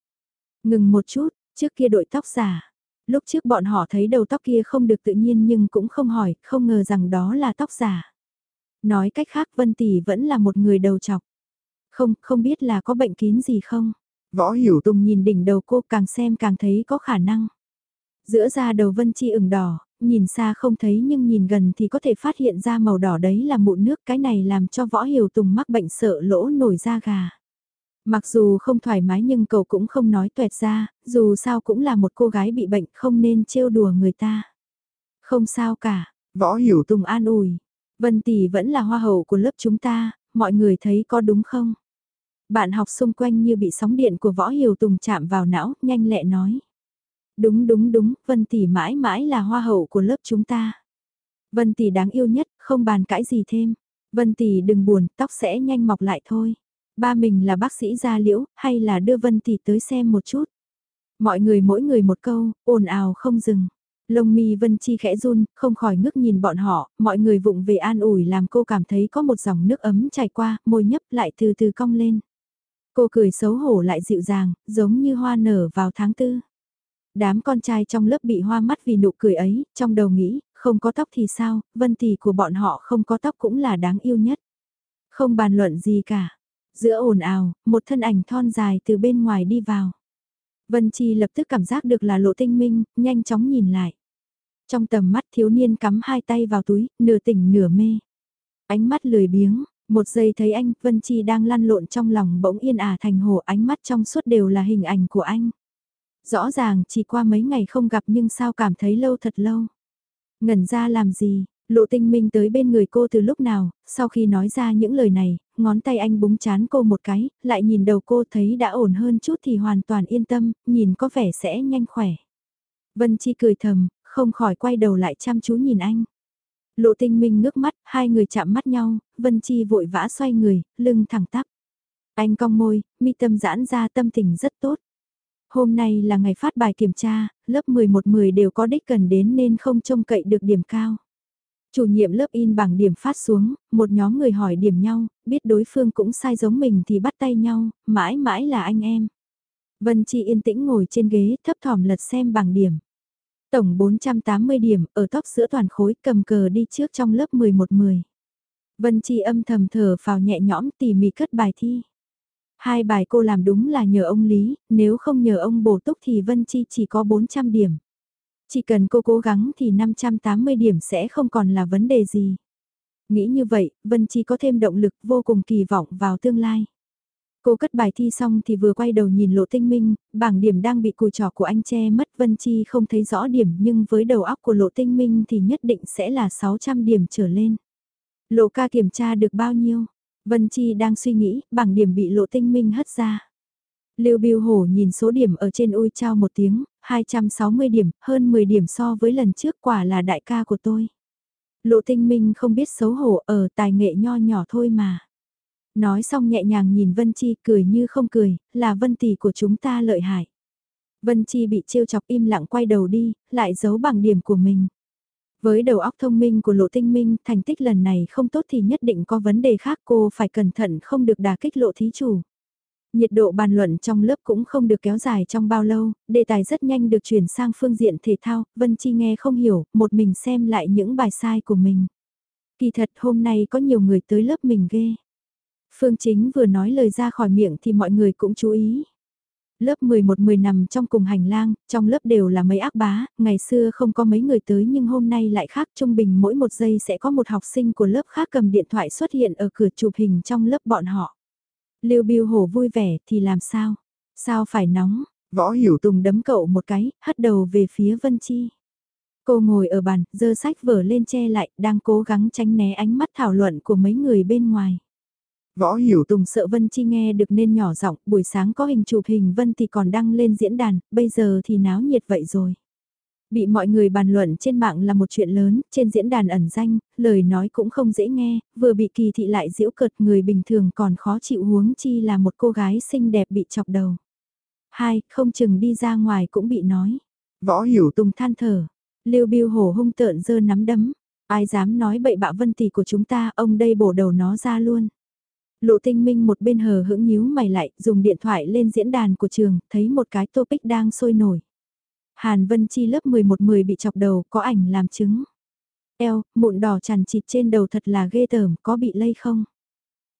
Ngừng một chút, trước kia đội tóc giả. Lúc trước bọn họ thấy đầu tóc kia không được tự nhiên nhưng cũng không hỏi, không ngờ rằng đó là tóc giả. Nói cách khác Vân Tỷ vẫn là một người đầu chọc. Không, không biết là có bệnh kín gì không. Võ Hiểu Tùng nhìn đỉnh đầu cô càng xem càng thấy có khả năng. Giữa da đầu Vân Chi ửng đỏ, nhìn xa không thấy nhưng nhìn gần thì có thể phát hiện ra màu đỏ đấy là mụn nước cái này làm cho Võ Hiểu Tùng mắc bệnh sợ lỗ nổi da gà. Mặc dù không thoải mái nhưng cậu cũng không nói tuẹt ra, dù sao cũng là một cô gái bị bệnh không nên trêu đùa người ta. Không sao cả, Võ Hiểu Tùng an ủi. Vân Tỷ vẫn là hoa hậu của lớp chúng ta, mọi người thấy có đúng không? Bạn học xung quanh như bị sóng điện của Võ Hiểu Tùng chạm vào não, nhanh lẹ nói. Đúng đúng đúng, Vân Tỷ mãi mãi là hoa hậu của lớp chúng ta. Vân Tỷ đáng yêu nhất, không bàn cãi gì thêm. Vân Tỷ đừng buồn, tóc sẽ nhanh mọc lại thôi. Ba mình là bác sĩ gia liễu, hay là đưa Vân Tỷ tới xem một chút. Mọi người mỗi người một câu, ồn ào không dừng. Lông mi Vân Chi khẽ run, không khỏi ngước nhìn bọn họ, mọi người vụng về an ủi làm cô cảm thấy có một dòng nước ấm chảy qua, môi nhấp lại từ từ cong lên. Cô cười xấu hổ lại dịu dàng, giống như hoa nở vào tháng tư. Đám con trai trong lớp bị hoa mắt vì nụ cười ấy, trong đầu nghĩ, không có tóc thì sao, vân tỷ của bọn họ không có tóc cũng là đáng yêu nhất. Không bàn luận gì cả, Giữa ồn ào, một thân ảnh thon dài từ bên ngoài đi vào. Vân Chi lập tức cảm giác được là lộ tinh minh, nhanh chóng nhìn lại. Trong tầm mắt thiếu niên cắm hai tay vào túi, nửa tỉnh nửa mê. Ánh mắt lười biếng, một giây thấy anh, Vân Chi đang lăn lộn trong lòng bỗng yên ả thành hồ ánh mắt trong suốt đều là hình ảnh của anh. Rõ ràng chỉ qua mấy ngày không gặp nhưng sao cảm thấy lâu thật lâu. Ngẩn ra làm gì, Lộ tinh minh tới bên người cô từ lúc nào, sau khi nói ra những lời này, ngón tay anh búng chán cô một cái, lại nhìn đầu cô thấy đã ổn hơn chút thì hoàn toàn yên tâm, nhìn có vẻ sẽ nhanh khỏe. Vân Chi cười thầm, không khỏi quay đầu lại chăm chú nhìn anh. Lộ tinh minh ngước mắt, hai người chạm mắt nhau, Vân Chi vội vã xoay người, lưng thẳng tắp. Anh cong môi, mi tâm giãn ra tâm tình rất tốt. Hôm nay là ngày phát bài kiểm tra, lớp 11-10 đều có đích cần đến nên không trông cậy được điểm cao. Chủ nhiệm lớp in bảng điểm phát xuống, một nhóm người hỏi điểm nhau, biết đối phương cũng sai giống mình thì bắt tay nhau, mãi mãi là anh em. Vân Chi yên tĩnh ngồi trên ghế thấp thỏm lật xem bảng điểm. Tổng 480 điểm, ở top giữa toàn khối cầm cờ đi trước trong lớp 11-10. Vân Chi âm thầm thở vào nhẹ nhõm tỉ mỉ cất bài thi. Hai bài cô làm đúng là nhờ ông Lý, nếu không nhờ ông bổ túc thì Vân Chi chỉ có 400 điểm. Chỉ cần cô cố gắng thì 580 điểm sẽ không còn là vấn đề gì. Nghĩ như vậy, Vân Chi có thêm động lực vô cùng kỳ vọng vào tương lai. Cô cất bài thi xong thì vừa quay đầu nhìn lộ tinh minh, bảng điểm đang bị cùi trò của anh che mất Vân Chi không thấy rõ điểm nhưng với đầu óc của lộ tinh minh thì nhất định sẽ là 600 điểm trở lên. Lộ ca kiểm tra được bao nhiêu? Vân Chi đang suy nghĩ, bảng điểm bị lộ tinh minh hất ra. Lưu Biêu Hổ nhìn số điểm ở trên ui trao một tiếng, 260 điểm, hơn 10 điểm so với lần trước quả là đại ca của tôi. Lộ tinh minh không biết xấu hổ ở tài nghệ nho nhỏ thôi mà. Nói xong nhẹ nhàng nhìn Vân Chi cười như không cười, là Vân tỷ của chúng ta lợi hại. Vân Chi bị trêu chọc im lặng quay đầu đi, lại giấu bằng điểm của mình. Với đầu óc thông minh của lộ tinh minh, thành tích lần này không tốt thì nhất định có vấn đề khác cô phải cẩn thận không được đả kích lộ thí chủ. Nhiệt độ bàn luận trong lớp cũng không được kéo dài trong bao lâu, đề tài rất nhanh được chuyển sang phương diện thể thao, Vân Chi nghe không hiểu, một mình xem lại những bài sai của mình. Kỳ thật hôm nay có nhiều người tới lớp mình ghê. Phương Chính vừa nói lời ra khỏi miệng thì mọi người cũng chú ý. Lớp 11-10 nằm trong cùng hành lang, trong lớp đều là mấy ác bá, ngày xưa không có mấy người tới nhưng hôm nay lại khác trung bình mỗi một giây sẽ có một học sinh của lớp khác cầm điện thoại xuất hiện ở cửa chụp hình trong lớp bọn họ. Lưu Biêu Hổ vui vẻ thì làm sao? Sao phải nóng? Võ Hiểu Tùng đấm cậu một cái, hất đầu về phía Vân Chi. Cô ngồi ở bàn, dơ sách vở lên che lại, đang cố gắng tránh né ánh mắt thảo luận của mấy người bên ngoài. Võ Hiểu Tùng sợ Vân Chi nghe được nên nhỏ giọng, buổi sáng có hình chụp hình Vân thì còn đăng lên diễn đàn, bây giờ thì náo nhiệt vậy rồi. Bị mọi người bàn luận trên mạng là một chuyện lớn, trên diễn đàn ẩn danh, lời nói cũng không dễ nghe, vừa bị kỳ thị lại giễu cợt người bình thường còn khó chịu huống chi là một cô gái xinh đẹp bị chọc đầu. Hai, không chừng đi ra ngoài cũng bị nói. Võ Hiểu Tùng than thở, Lưu Biêu Hổ hung tợn dơ nắm đấm, ai dám nói bậy bạ Vân tỷ của chúng ta, ông đây bổ đầu nó ra luôn. Lộ tinh minh một bên hờ hững nhíu mày lại, dùng điện thoại lên diễn đàn của trường, thấy một cái topic đang sôi nổi. Hàn Vân Chi lớp 11-10 bị chọc đầu, có ảnh làm chứng. Eo, mụn đỏ tràn chịt trên đầu thật là ghê tởm, có bị lây không?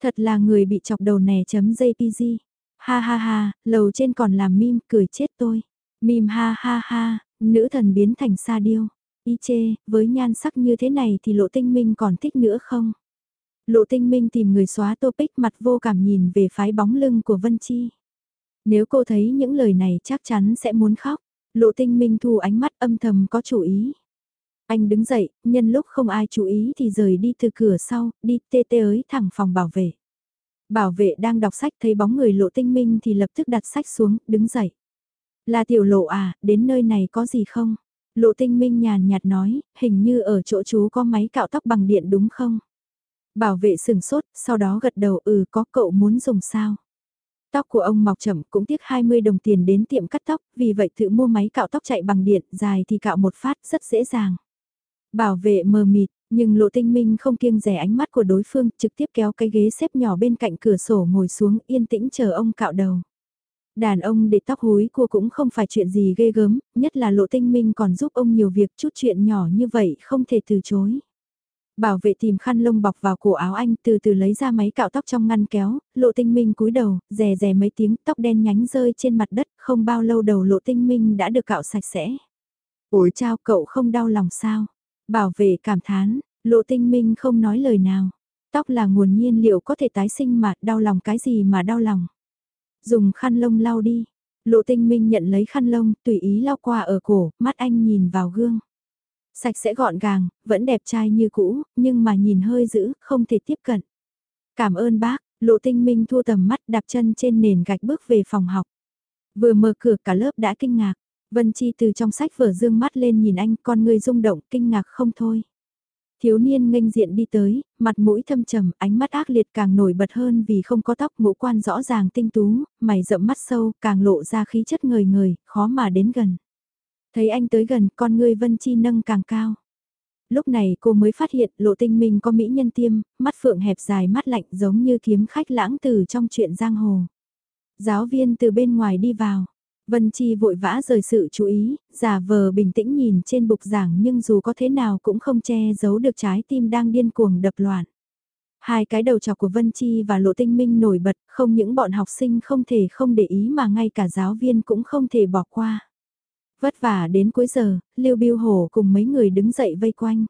Thật là người bị chọc đầu nè chấm JPG. Ha ha ha, lầu trên còn làm mim, cười chết tôi. Mim ha ha ha, nữ thần biến thành sa điêu. Y chê, với nhan sắc như thế này thì lộ tinh minh còn thích nữa không? Lộ tinh minh tìm người xóa topic mặt vô cảm nhìn về phái bóng lưng của Vân Chi. Nếu cô thấy những lời này chắc chắn sẽ muốn khóc. Lộ tinh minh thu ánh mắt âm thầm có chủ ý. Anh đứng dậy, nhân lúc không ai chú ý thì rời đi từ cửa sau, đi tê tê ới thẳng phòng bảo vệ. Bảo vệ đang đọc sách thấy bóng người lộ tinh minh thì lập tức đặt sách xuống, đứng dậy. Là tiểu lộ à, đến nơi này có gì không? Lộ tinh minh nhàn nhạt nói, hình như ở chỗ chú có máy cạo tóc bằng điện đúng không? Bảo vệ sừng sốt, sau đó gật đầu ừ có cậu muốn dùng sao? Tóc của ông mọc chậm cũng tiếc 20 đồng tiền đến tiệm cắt tóc, vì vậy tự mua máy cạo tóc chạy bằng điện, dài thì cạo một phát rất dễ dàng. Bảo vệ mờ mịt, nhưng lộ tinh minh không kiêng rẻ ánh mắt của đối phương, trực tiếp kéo cái ghế xếp nhỏ bên cạnh cửa sổ ngồi xuống yên tĩnh chờ ông cạo đầu. Đàn ông để tóc húi cua cũng không phải chuyện gì ghê gớm, nhất là lộ tinh minh còn giúp ông nhiều việc chút chuyện nhỏ như vậy không thể từ chối. Bảo vệ tìm khăn lông bọc vào cổ áo anh từ từ lấy ra máy cạo tóc trong ngăn kéo, lộ tinh minh cúi đầu, rè rè mấy tiếng tóc đen nhánh rơi trên mặt đất, không bao lâu đầu lộ tinh minh đã được cạo sạch sẽ. Ủi chao cậu không đau lòng sao? Bảo vệ cảm thán, lộ tinh minh không nói lời nào. Tóc là nguồn nhiên liệu có thể tái sinh mà đau lòng cái gì mà đau lòng. Dùng khăn lông lau đi. Lộ tinh minh nhận lấy khăn lông, tùy ý lau qua ở cổ, mắt anh nhìn vào gương. Sạch sẽ gọn gàng, vẫn đẹp trai như cũ, nhưng mà nhìn hơi dữ, không thể tiếp cận. Cảm ơn bác, lộ tinh minh thua tầm mắt đạp chân trên nền gạch bước về phòng học. Vừa mở cửa cả lớp đã kinh ngạc. Vân Chi từ trong sách vở dương mắt lên nhìn anh con người rung động kinh ngạc không thôi. Thiếu niên nghênh diện đi tới, mặt mũi thâm trầm, ánh mắt ác liệt càng nổi bật hơn vì không có tóc ngũ quan rõ ràng tinh tú, mày rậm mắt sâu càng lộ ra khí chất người người, khó mà đến gần. Thấy anh tới gần, con người Vân Chi nâng càng cao. Lúc này cô mới phát hiện lộ tinh minh có mỹ nhân tiêm, mắt phượng hẹp dài mắt lạnh giống như kiếm khách lãng từ trong chuyện giang hồ. Giáo viên từ bên ngoài đi vào. Vân Chi vội vã rời sự chú ý, giả vờ bình tĩnh nhìn trên bục giảng nhưng dù có thế nào cũng không che giấu được trái tim đang điên cuồng đập loạn. Hai cái đầu chọc của Vân Chi và Lộ Tinh Minh nổi bật, không những bọn học sinh không thể không để ý mà ngay cả giáo viên cũng không thể bỏ qua. Vất vả đến cuối giờ, Lưu Biêu Hổ cùng mấy người đứng dậy vây quanh.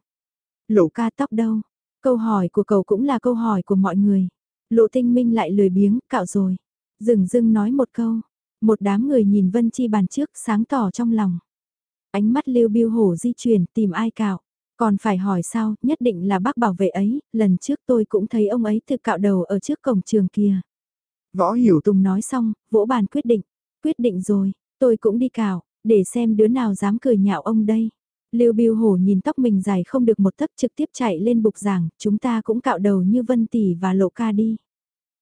Lộ ca tóc đâu? Câu hỏi của cậu cũng là câu hỏi của mọi người. Lộ tinh minh lại lười biếng, cạo rồi. Dừng dưng nói một câu. Một đám người nhìn Vân Chi bàn trước sáng tỏ trong lòng. Ánh mắt Lưu Biêu Hổ di chuyển tìm ai cạo. Còn phải hỏi sao, nhất định là bác bảo vệ ấy, lần trước tôi cũng thấy ông ấy tự cạo đầu ở trước cổng trường kia. Võ Hiểu Tùng nói xong, vỗ bàn quyết định. Quyết định rồi, tôi cũng đi cạo, để xem đứa nào dám cười nhạo ông đây. Lưu Biêu Hổ nhìn tóc mình dài không được một tấc trực tiếp chạy lên bục giảng, chúng ta cũng cạo đầu như Vân Tỷ và Lộ Ca đi.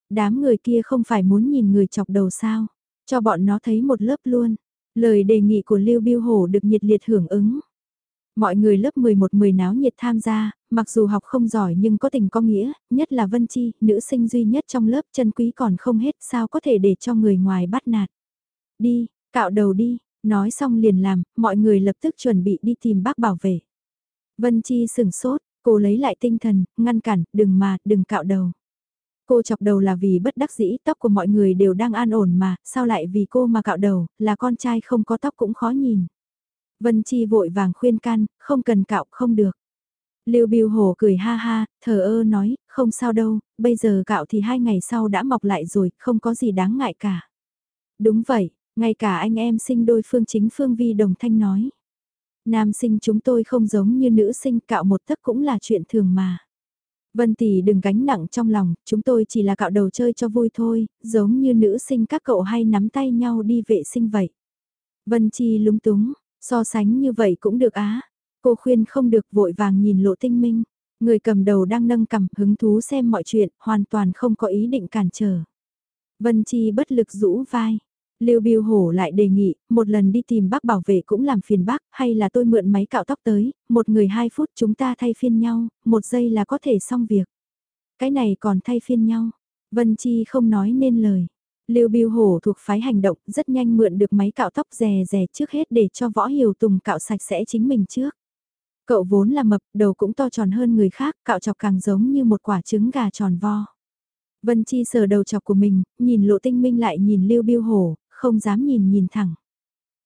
Đám người kia không phải muốn nhìn người chọc đầu sao, cho bọn nó thấy một lớp luôn. Lời đề nghị của Lưu Biêu Hổ được nhiệt liệt hưởng ứng. Mọi người lớp 11-10 náo nhiệt tham gia, mặc dù học không giỏi nhưng có tình có nghĩa, nhất là Vân Chi, nữ sinh duy nhất trong lớp chân quý còn không hết sao có thể để cho người ngoài bắt nạt. Đi, cạo đầu đi, nói xong liền làm, mọi người lập tức chuẩn bị đi tìm bác bảo vệ. Vân Chi sừng sốt, cô lấy lại tinh thần, ngăn cản, đừng mà, đừng cạo đầu. Cô chọc đầu là vì bất đắc dĩ, tóc của mọi người đều đang an ổn mà, sao lại vì cô mà cạo đầu, là con trai không có tóc cũng khó nhìn. Vân Chi vội vàng khuyên can, không cần cạo không được. Lưu Biêu Hổ cười ha ha, thờ ơ nói, không sao đâu, bây giờ cạo thì hai ngày sau đã mọc lại rồi, không có gì đáng ngại cả. Đúng vậy, ngay cả anh em sinh đôi phương chính phương vi đồng thanh nói. Nam sinh chúng tôi không giống như nữ sinh cạo một tấc cũng là chuyện thường mà. Vân tỷ đừng gánh nặng trong lòng, chúng tôi chỉ là cạo đầu chơi cho vui thôi, giống như nữ sinh các cậu hay nắm tay nhau đi vệ sinh vậy. Vân Chi lúng túng, So sánh như vậy cũng được á. Cô khuyên không được vội vàng nhìn lộ tinh minh. Người cầm đầu đang nâng cầm hứng thú xem mọi chuyện, hoàn toàn không có ý định cản trở. Vân Chi bất lực rũ vai. Lưu Biêu Hổ lại đề nghị, một lần đi tìm bác bảo vệ cũng làm phiền bác, hay là tôi mượn máy cạo tóc tới, một người hai phút chúng ta thay phiên nhau, một giây là có thể xong việc. Cái này còn thay phiên nhau. Vân Chi không nói nên lời. Lưu Biêu Hổ thuộc phái hành động, rất nhanh mượn được máy cạo tóc rè rè trước hết để cho Võ Hiểu Tùng cạo sạch sẽ chính mình trước. Cậu vốn là mập, đầu cũng to tròn hơn người khác, cạo chọc càng giống như một quả trứng gà tròn vo. Vân Chi sờ đầu chọc của mình, nhìn lộ tinh minh lại nhìn Lưu Biêu Hổ, không dám nhìn nhìn thẳng.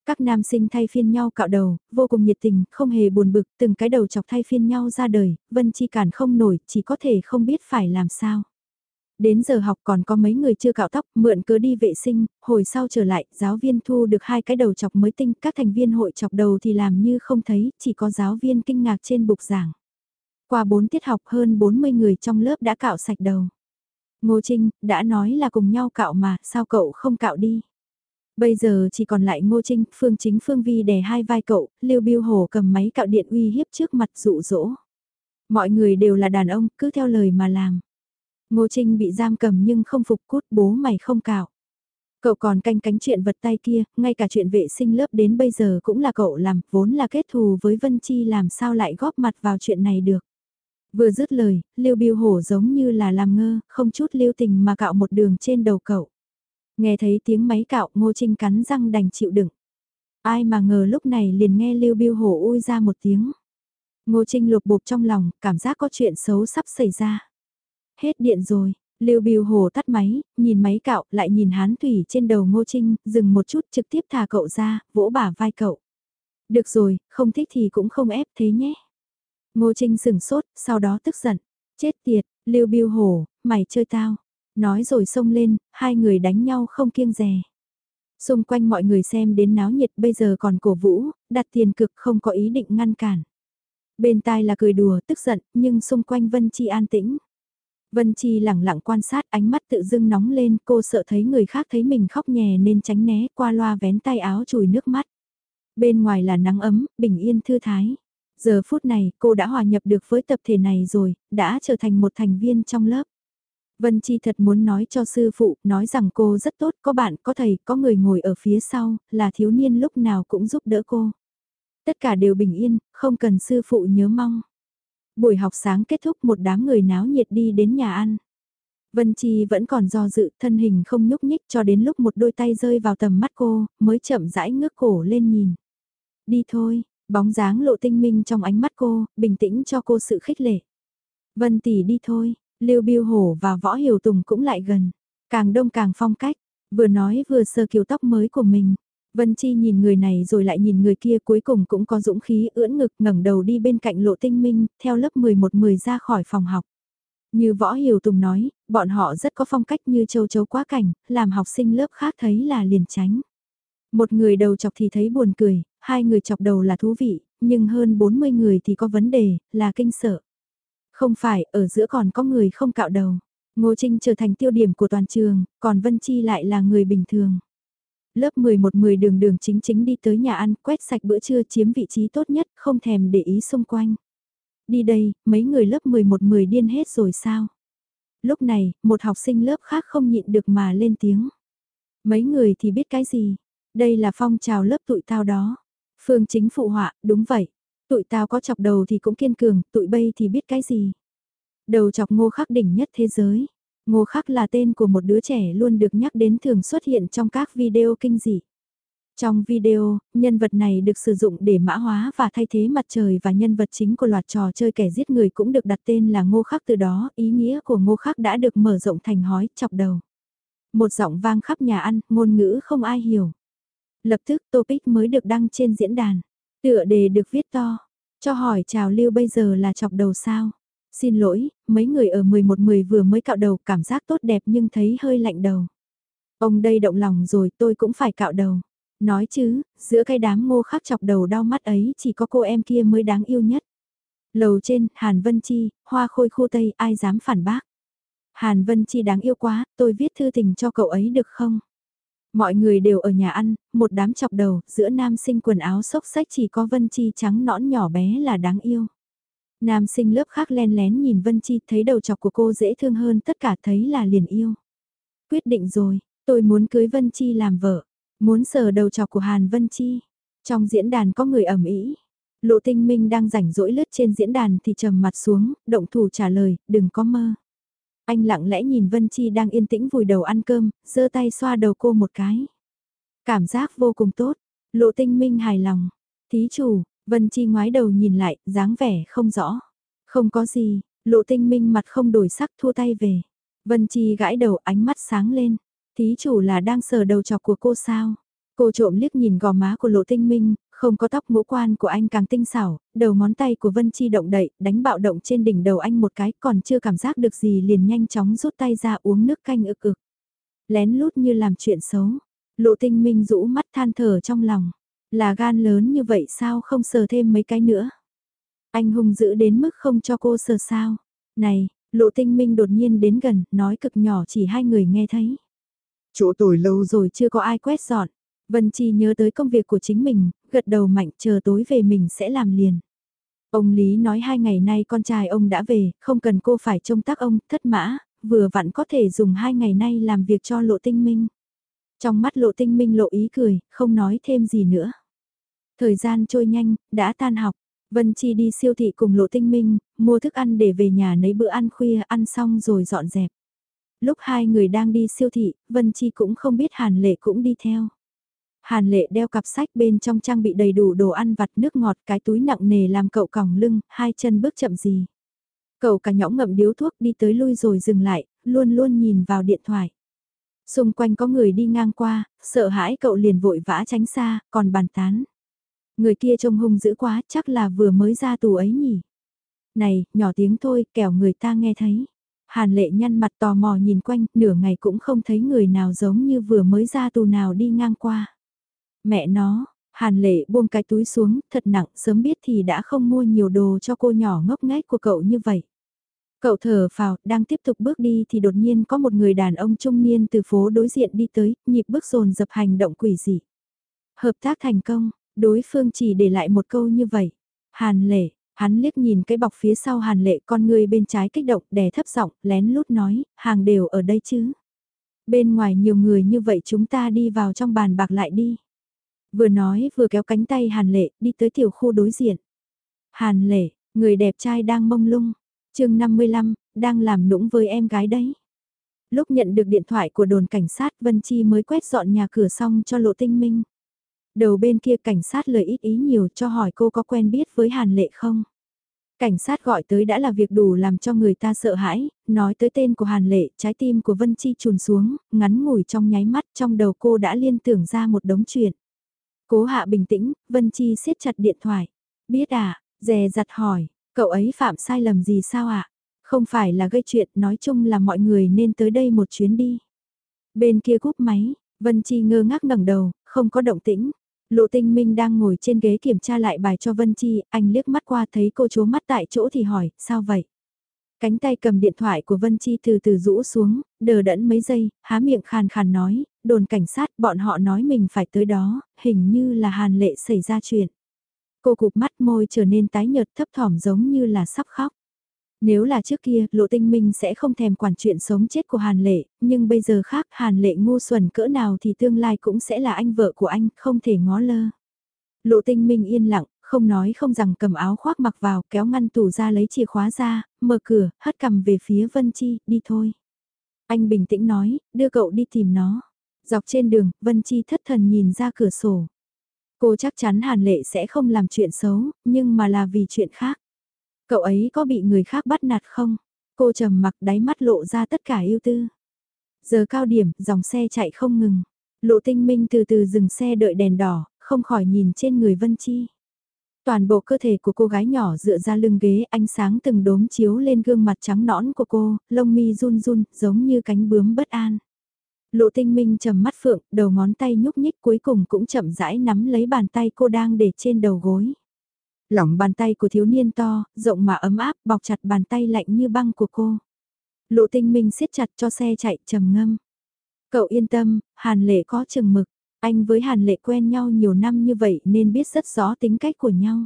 Các nam sinh thay phiên nhau cạo đầu, vô cùng nhiệt tình, không hề buồn bực, từng cái đầu chọc thay phiên nhau ra đời, Vân Chi cản không nổi, chỉ có thể không biết phải làm sao. Đến giờ học còn có mấy người chưa cạo tóc, mượn cớ đi vệ sinh, hồi sau trở lại, giáo viên thu được hai cái đầu chọc mới tinh, các thành viên hội chọc đầu thì làm như không thấy, chỉ có giáo viên kinh ngạc trên bục giảng. Qua 4 tiết học hơn 40 người trong lớp đã cạo sạch đầu. Ngô Trinh, đã nói là cùng nhau cạo mà, sao cậu không cạo đi? Bây giờ chỉ còn lại Ngô Trinh, Phương Chính Phương Vi đè hai vai cậu, Lưu Biêu Hồ cầm máy cạo điện uy hiếp trước mặt dụ dỗ. Mọi người đều là đàn ông, cứ theo lời mà làm. Ngô Trinh bị giam cầm nhưng không phục cút bố mày không cạo. Cậu còn canh cánh chuyện vật tay kia, ngay cả chuyện vệ sinh lớp đến bây giờ cũng là cậu làm, vốn là kết thù với Vân Chi làm sao lại góp mặt vào chuyện này được. Vừa dứt lời, Lưu Biêu Hổ giống như là làm ngơ, không chút lưu tình mà cạo một đường trên đầu cậu. Nghe thấy tiếng máy cạo, Ngô Trinh cắn răng đành chịu đựng. Ai mà ngờ lúc này liền nghe Lưu Biêu Hổ ui ra một tiếng. Ngô Trinh lục bục trong lòng, cảm giác có chuyện xấu sắp xảy ra. Hết điện rồi, Lưu Biêu Hồ tắt máy, nhìn máy cạo, lại nhìn hán thủy trên đầu Ngô Trinh, dừng một chút trực tiếp thả cậu ra, vỗ bả vai cậu. Được rồi, không thích thì cũng không ép thế nhé. Ngô Trinh sừng sốt, sau đó tức giận. Chết tiệt, Lưu Biêu Hồ, mày chơi tao. Nói rồi xông lên, hai người đánh nhau không kiêng dè. Xung quanh mọi người xem đến náo nhiệt bây giờ còn cổ vũ, đặt tiền cực không có ý định ngăn cản. Bên tai là cười đùa tức giận, nhưng xung quanh Vân Chi an tĩnh. Vân Chi lẳng lặng quan sát ánh mắt tự dưng nóng lên cô sợ thấy người khác thấy mình khóc nhè nên tránh né qua loa vén tay áo chùi nước mắt. Bên ngoài là nắng ấm, bình yên thư thái. Giờ phút này cô đã hòa nhập được với tập thể này rồi, đã trở thành một thành viên trong lớp. Vân Chi thật muốn nói cho sư phụ, nói rằng cô rất tốt, có bạn, có thầy, có người ngồi ở phía sau, là thiếu niên lúc nào cũng giúp đỡ cô. Tất cả đều bình yên, không cần sư phụ nhớ mong. Buổi học sáng kết thúc một đám người náo nhiệt đi đến nhà ăn. Vân Chi vẫn còn do dự thân hình không nhúc nhích cho đến lúc một đôi tay rơi vào tầm mắt cô, mới chậm rãi ngước cổ lên nhìn. Đi thôi, bóng dáng lộ tinh minh trong ánh mắt cô, bình tĩnh cho cô sự khích lệ. Vân tỷ đi thôi, Lưu Biêu Hổ và Võ Hiểu Tùng cũng lại gần, càng đông càng phong cách, vừa nói vừa sơ kiều tóc mới của mình. Vân Chi nhìn người này rồi lại nhìn người kia cuối cùng cũng có dũng khí ưỡn ngực ngẩng đầu đi bên cạnh lộ tinh minh, theo lớp 11-10 ra khỏi phòng học. Như Võ Hiểu Tùng nói, bọn họ rất có phong cách như châu chấu quá cảnh, làm học sinh lớp khác thấy là liền tránh. Một người đầu chọc thì thấy buồn cười, hai người chọc đầu là thú vị, nhưng hơn 40 người thì có vấn đề, là kinh sợ. Không phải, ở giữa còn có người không cạo đầu. Ngô Trinh trở thành tiêu điểm của toàn trường, còn Vân Chi lại là người bình thường. Lớp 11-10 đường đường chính chính đi tới nhà ăn, quét sạch bữa trưa chiếm vị trí tốt nhất, không thèm để ý xung quanh. Đi đây, mấy người lớp 11-10 điên hết rồi sao? Lúc này, một học sinh lớp khác không nhịn được mà lên tiếng. Mấy người thì biết cái gì? Đây là phong trào lớp tụi tao đó. Phương chính phụ họa, đúng vậy. Tụi tao có chọc đầu thì cũng kiên cường, tụi bay thì biết cái gì. Đầu chọc ngô khắc đỉnh nhất thế giới. Ngô khắc là tên của một đứa trẻ luôn được nhắc đến thường xuất hiện trong các video kinh dị. Trong video, nhân vật này được sử dụng để mã hóa và thay thế mặt trời và nhân vật chính của loạt trò chơi kẻ giết người cũng được đặt tên là Ngô Khắc từ đó, ý nghĩa của Ngô Khắc đã được mở rộng thành hói, chọc đầu. Một giọng vang khắp nhà ăn, ngôn ngữ không ai hiểu. Lập tức topic mới được đăng trên diễn đàn. Tựa đề được viết to. Cho hỏi chào lưu bây giờ là chọc đầu sao? Xin lỗi, mấy người ở 11-10 vừa mới cạo đầu cảm giác tốt đẹp nhưng thấy hơi lạnh đầu. Ông đây động lòng rồi tôi cũng phải cạo đầu. Nói chứ, giữa cái đám ngô khắc chọc đầu đau mắt ấy chỉ có cô em kia mới đáng yêu nhất. Lầu trên, Hàn Vân Chi, hoa khôi khu Tây, ai dám phản bác. Hàn Vân Chi đáng yêu quá, tôi viết thư tình cho cậu ấy được không? Mọi người đều ở nhà ăn, một đám chọc đầu, giữa nam sinh quần áo xốc xách chỉ có Vân Chi trắng nõn nhỏ bé là đáng yêu. Nam sinh lớp khác len lén nhìn Vân Chi thấy đầu chọc của cô dễ thương hơn tất cả thấy là liền yêu. Quyết định rồi, tôi muốn cưới Vân Chi làm vợ, muốn sờ đầu chọc của Hàn Vân Chi. Trong diễn đàn có người ẩm ý. Lộ tinh minh đang rảnh rỗi lướt trên diễn đàn thì trầm mặt xuống, động thủ trả lời, đừng có mơ. Anh lặng lẽ nhìn Vân Chi đang yên tĩnh vùi đầu ăn cơm, giơ tay xoa đầu cô một cái. Cảm giác vô cùng tốt, lộ tinh minh hài lòng. Thí chủ, Vân Chi ngoái đầu nhìn lại, dáng vẻ không rõ. Không có gì, lộ tinh minh mặt không đổi sắc thua tay về. Vân Chi gãi đầu ánh mắt sáng lên. Thí chủ là đang sờ đầu chọc của cô sao? Cô trộm liếc nhìn gò má của lộ tinh minh, không có tóc ngũ quan của anh càng tinh xảo, đầu ngón tay của Vân Chi động đậy, đánh bạo động trên đỉnh đầu anh một cái còn chưa cảm giác được gì liền nhanh chóng rút tay ra uống nước canh ực ực. Lén lút như làm chuyện xấu. Lộ tinh minh rũ mắt than thở trong lòng. Là gan lớn như vậy sao không sờ thêm mấy cái nữa. Anh hung dữ đến mức không cho cô sờ sao. Này, lộ tinh minh đột nhiên đến gần, nói cực nhỏ chỉ hai người nghe thấy. Chỗ tôi lâu rồi chưa có ai quét dọn. Vân Chi nhớ tới công việc của chính mình, gật đầu mạnh chờ tối về mình sẽ làm liền. Ông Lý nói hai ngày nay con trai ông đã về, không cần cô phải trông tác ông, thất mã, vừa vặn có thể dùng hai ngày nay làm việc cho lộ tinh minh. Trong mắt lộ tinh minh lộ ý cười, không nói thêm gì nữa. Thời gian trôi nhanh, đã tan học. Vân Chi đi siêu thị cùng lộ tinh minh, mua thức ăn để về nhà nấy bữa ăn khuya ăn xong rồi dọn dẹp. Lúc hai người đang đi siêu thị, Vân Chi cũng không biết Hàn Lệ cũng đi theo. Hàn lệ đeo cặp sách bên trong trang bị đầy đủ đồ ăn vặt nước ngọt cái túi nặng nề làm cậu còng lưng, hai chân bước chậm gì. Cậu cả nhõng ngậm điếu thuốc đi tới lui rồi dừng lại, luôn luôn nhìn vào điện thoại. Xung quanh có người đi ngang qua, sợ hãi cậu liền vội vã tránh xa, còn bàn tán. Người kia trông hung dữ quá, chắc là vừa mới ra tù ấy nhỉ. Này, nhỏ tiếng thôi, kẻo người ta nghe thấy. Hàn lệ nhăn mặt tò mò nhìn quanh, nửa ngày cũng không thấy người nào giống như vừa mới ra tù nào đi ngang qua. Mẹ nó, Hàn lệ buông cái túi xuống, thật nặng, sớm biết thì đã không mua nhiều đồ cho cô nhỏ ngốc nghếch của cậu như vậy. Cậu thở phào, đang tiếp tục bước đi thì đột nhiên có một người đàn ông trung niên từ phố đối diện đi tới, nhịp bước dồn dập hành động quỷ dị. Hợp tác thành công, đối phương chỉ để lại một câu như vậy. Hàn lệ, hắn liếc nhìn cái bọc phía sau hàn lệ con người bên trái kích động đè thấp giọng lén lút nói, hàng đều ở đây chứ. Bên ngoài nhiều người như vậy chúng ta đi vào trong bàn bạc lại đi. Vừa nói vừa kéo cánh tay Hàn Lệ đi tới tiểu khu đối diện. Hàn Lệ, người đẹp trai đang mông lung. chương 55, đang làm nũng với em gái đấy. Lúc nhận được điện thoại của đồn cảnh sát Vân Chi mới quét dọn nhà cửa xong cho lộ tinh minh. Đầu bên kia cảnh sát lời ít ý nhiều cho hỏi cô có quen biết với Hàn Lệ không? Cảnh sát gọi tới đã là việc đủ làm cho người ta sợ hãi, nói tới tên của Hàn Lệ, trái tim của Vân Chi trùn xuống, ngắn ngủi trong nháy mắt trong đầu cô đã liên tưởng ra một đống chuyện. Cố hạ bình tĩnh, Vân Chi siết chặt điện thoại. Biết à, dè dặt hỏi, cậu ấy phạm sai lầm gì sao ạ? À? Không phải là gây chuyện, nói chung là mọi người nên tới đây một chuyến đi. Bên kia cúp máy, Vân Chi ngơ ngác ngẩng đầu, không có động tĩnh. Lộ tinh minh đang ngồi trên ghế kiểm tra lại bài cho Vân Chi, anh liếc mắt qua thấy cô chố mắt tại chỗ thì hỏi, sao vậy? Cánh tay cầm điện thoại của Vân Chi từ từ rũ xuống, đờ đẫn mấy giây, há miệng khàn khàn nói, đồn cảnh sát bọn họ nói mình phải tới đó, hình như là hàn lệ xảy ra chuyện. Cô cụp mắt môi trở nên tái nhợt thấp thỏm giống như là sắp khóc. Nếu là trước kia, Lộ Tinh Minh sẽ không thèm quản chuyện sống chết của Hàn Lệ, nhưng bây giờ khác Hàn Lệ ngu xuẩn cỡ nào thì tương lai cũng sẽ là anh vợ của anh, không thể ngó lơ. Lộ Tinh Minh yên lặng, không nói không rằng cầm áo khoác mặc vào, kéo ngăn tủ ra lấy chìa khóa ra, mở cửa, hất cầm về phía Vân Chi, đi thôi. Anh bình tĩnh nói, đưa cậu đi tìm nó. Dọc trên đường, Vân Chi thất thần nhìn ra cửa sổ. Cô chắc chắn Hàn Lệ sẽ không làm chuyện xấu, nhưng mà là vì chuyện khác. Cậu ấy có bị người khác bắt nạt không? Cô trầm mặc đáy mắt lộ ra tất cả yêu tư. Giờ cao điểm, dòng xe chạy không ngừng. Lộ tinh minh từ từ dừng xe đợi đèn đỏ, không khỏi nhìn trên người Vân Chi. Toàn bộ cơ thể của cô gái nhỏ dựa ra lưng ghế ánh sáng từng đốm chiếu lên gương mặt trắng nõn của cô, lông mi run run, giống như cánh bướm bất an. Lộ tinh minh trầm mắt phượng, đầu ngón tay nhúc nhích cuối cùng cũng chậm rãi nắm lấy bàn tay cô đang để trên đầu gối. Lỏng bàn tay của thiếu niên to, rộng mà ấm áp, bọc chặt bàn tay lạnh như băng của cô. Lộ tinh minh siết chặt cho xe chạy trầm ngâm. Cậu yên tâm, Hàn Lệ có chừng mực. Anh với Hàn Lệ quen nhau nhiều năm như vậy nên biết rất rõ tính cách của nhau.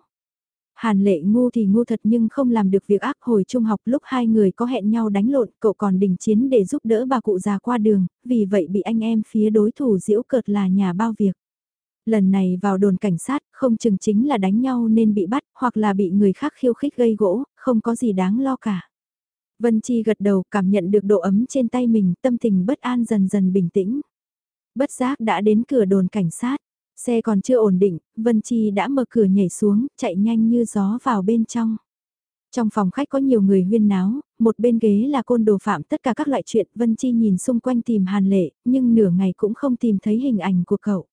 Hàn Lệ ngu thì ngu thật nhưng không làm được việc ác hồi trung học lúc hai người có hẹn nhau đánh lộn, cậu còn đình chiến để giúp đỡ bà cụ già qua đường, vì vậy bị anh em phía đối thủ diễu cợt là nhà bao việc. Lần này vào đồn cảnh sát, không chừng chính là đánh nhau nên bị bắt, hoặc là bị người khác khiêu khích gây gỗ, không có gì đáng lo cả. Vân Chi gật đầu cảm nhận được độ ấm trên tay mình, tâm tình bất an dần dần bình tĩnh. Bất giác đã đến cửa đồn cảnh sát, xe còn chưa ổn định, Vân Chi đã mở cửa nhảy xuống, chạy nhanh như gió vào bên trong. Trong phòng khách có nhiều người huyên náo, một bên ghế là côn đồ phạm tất cả các loại chuyện Vân Chi nhìn xung quanh tìm Hàn Lệ, nhưng nửa ngày cũng không tìm thấy hình ảnh của cậu.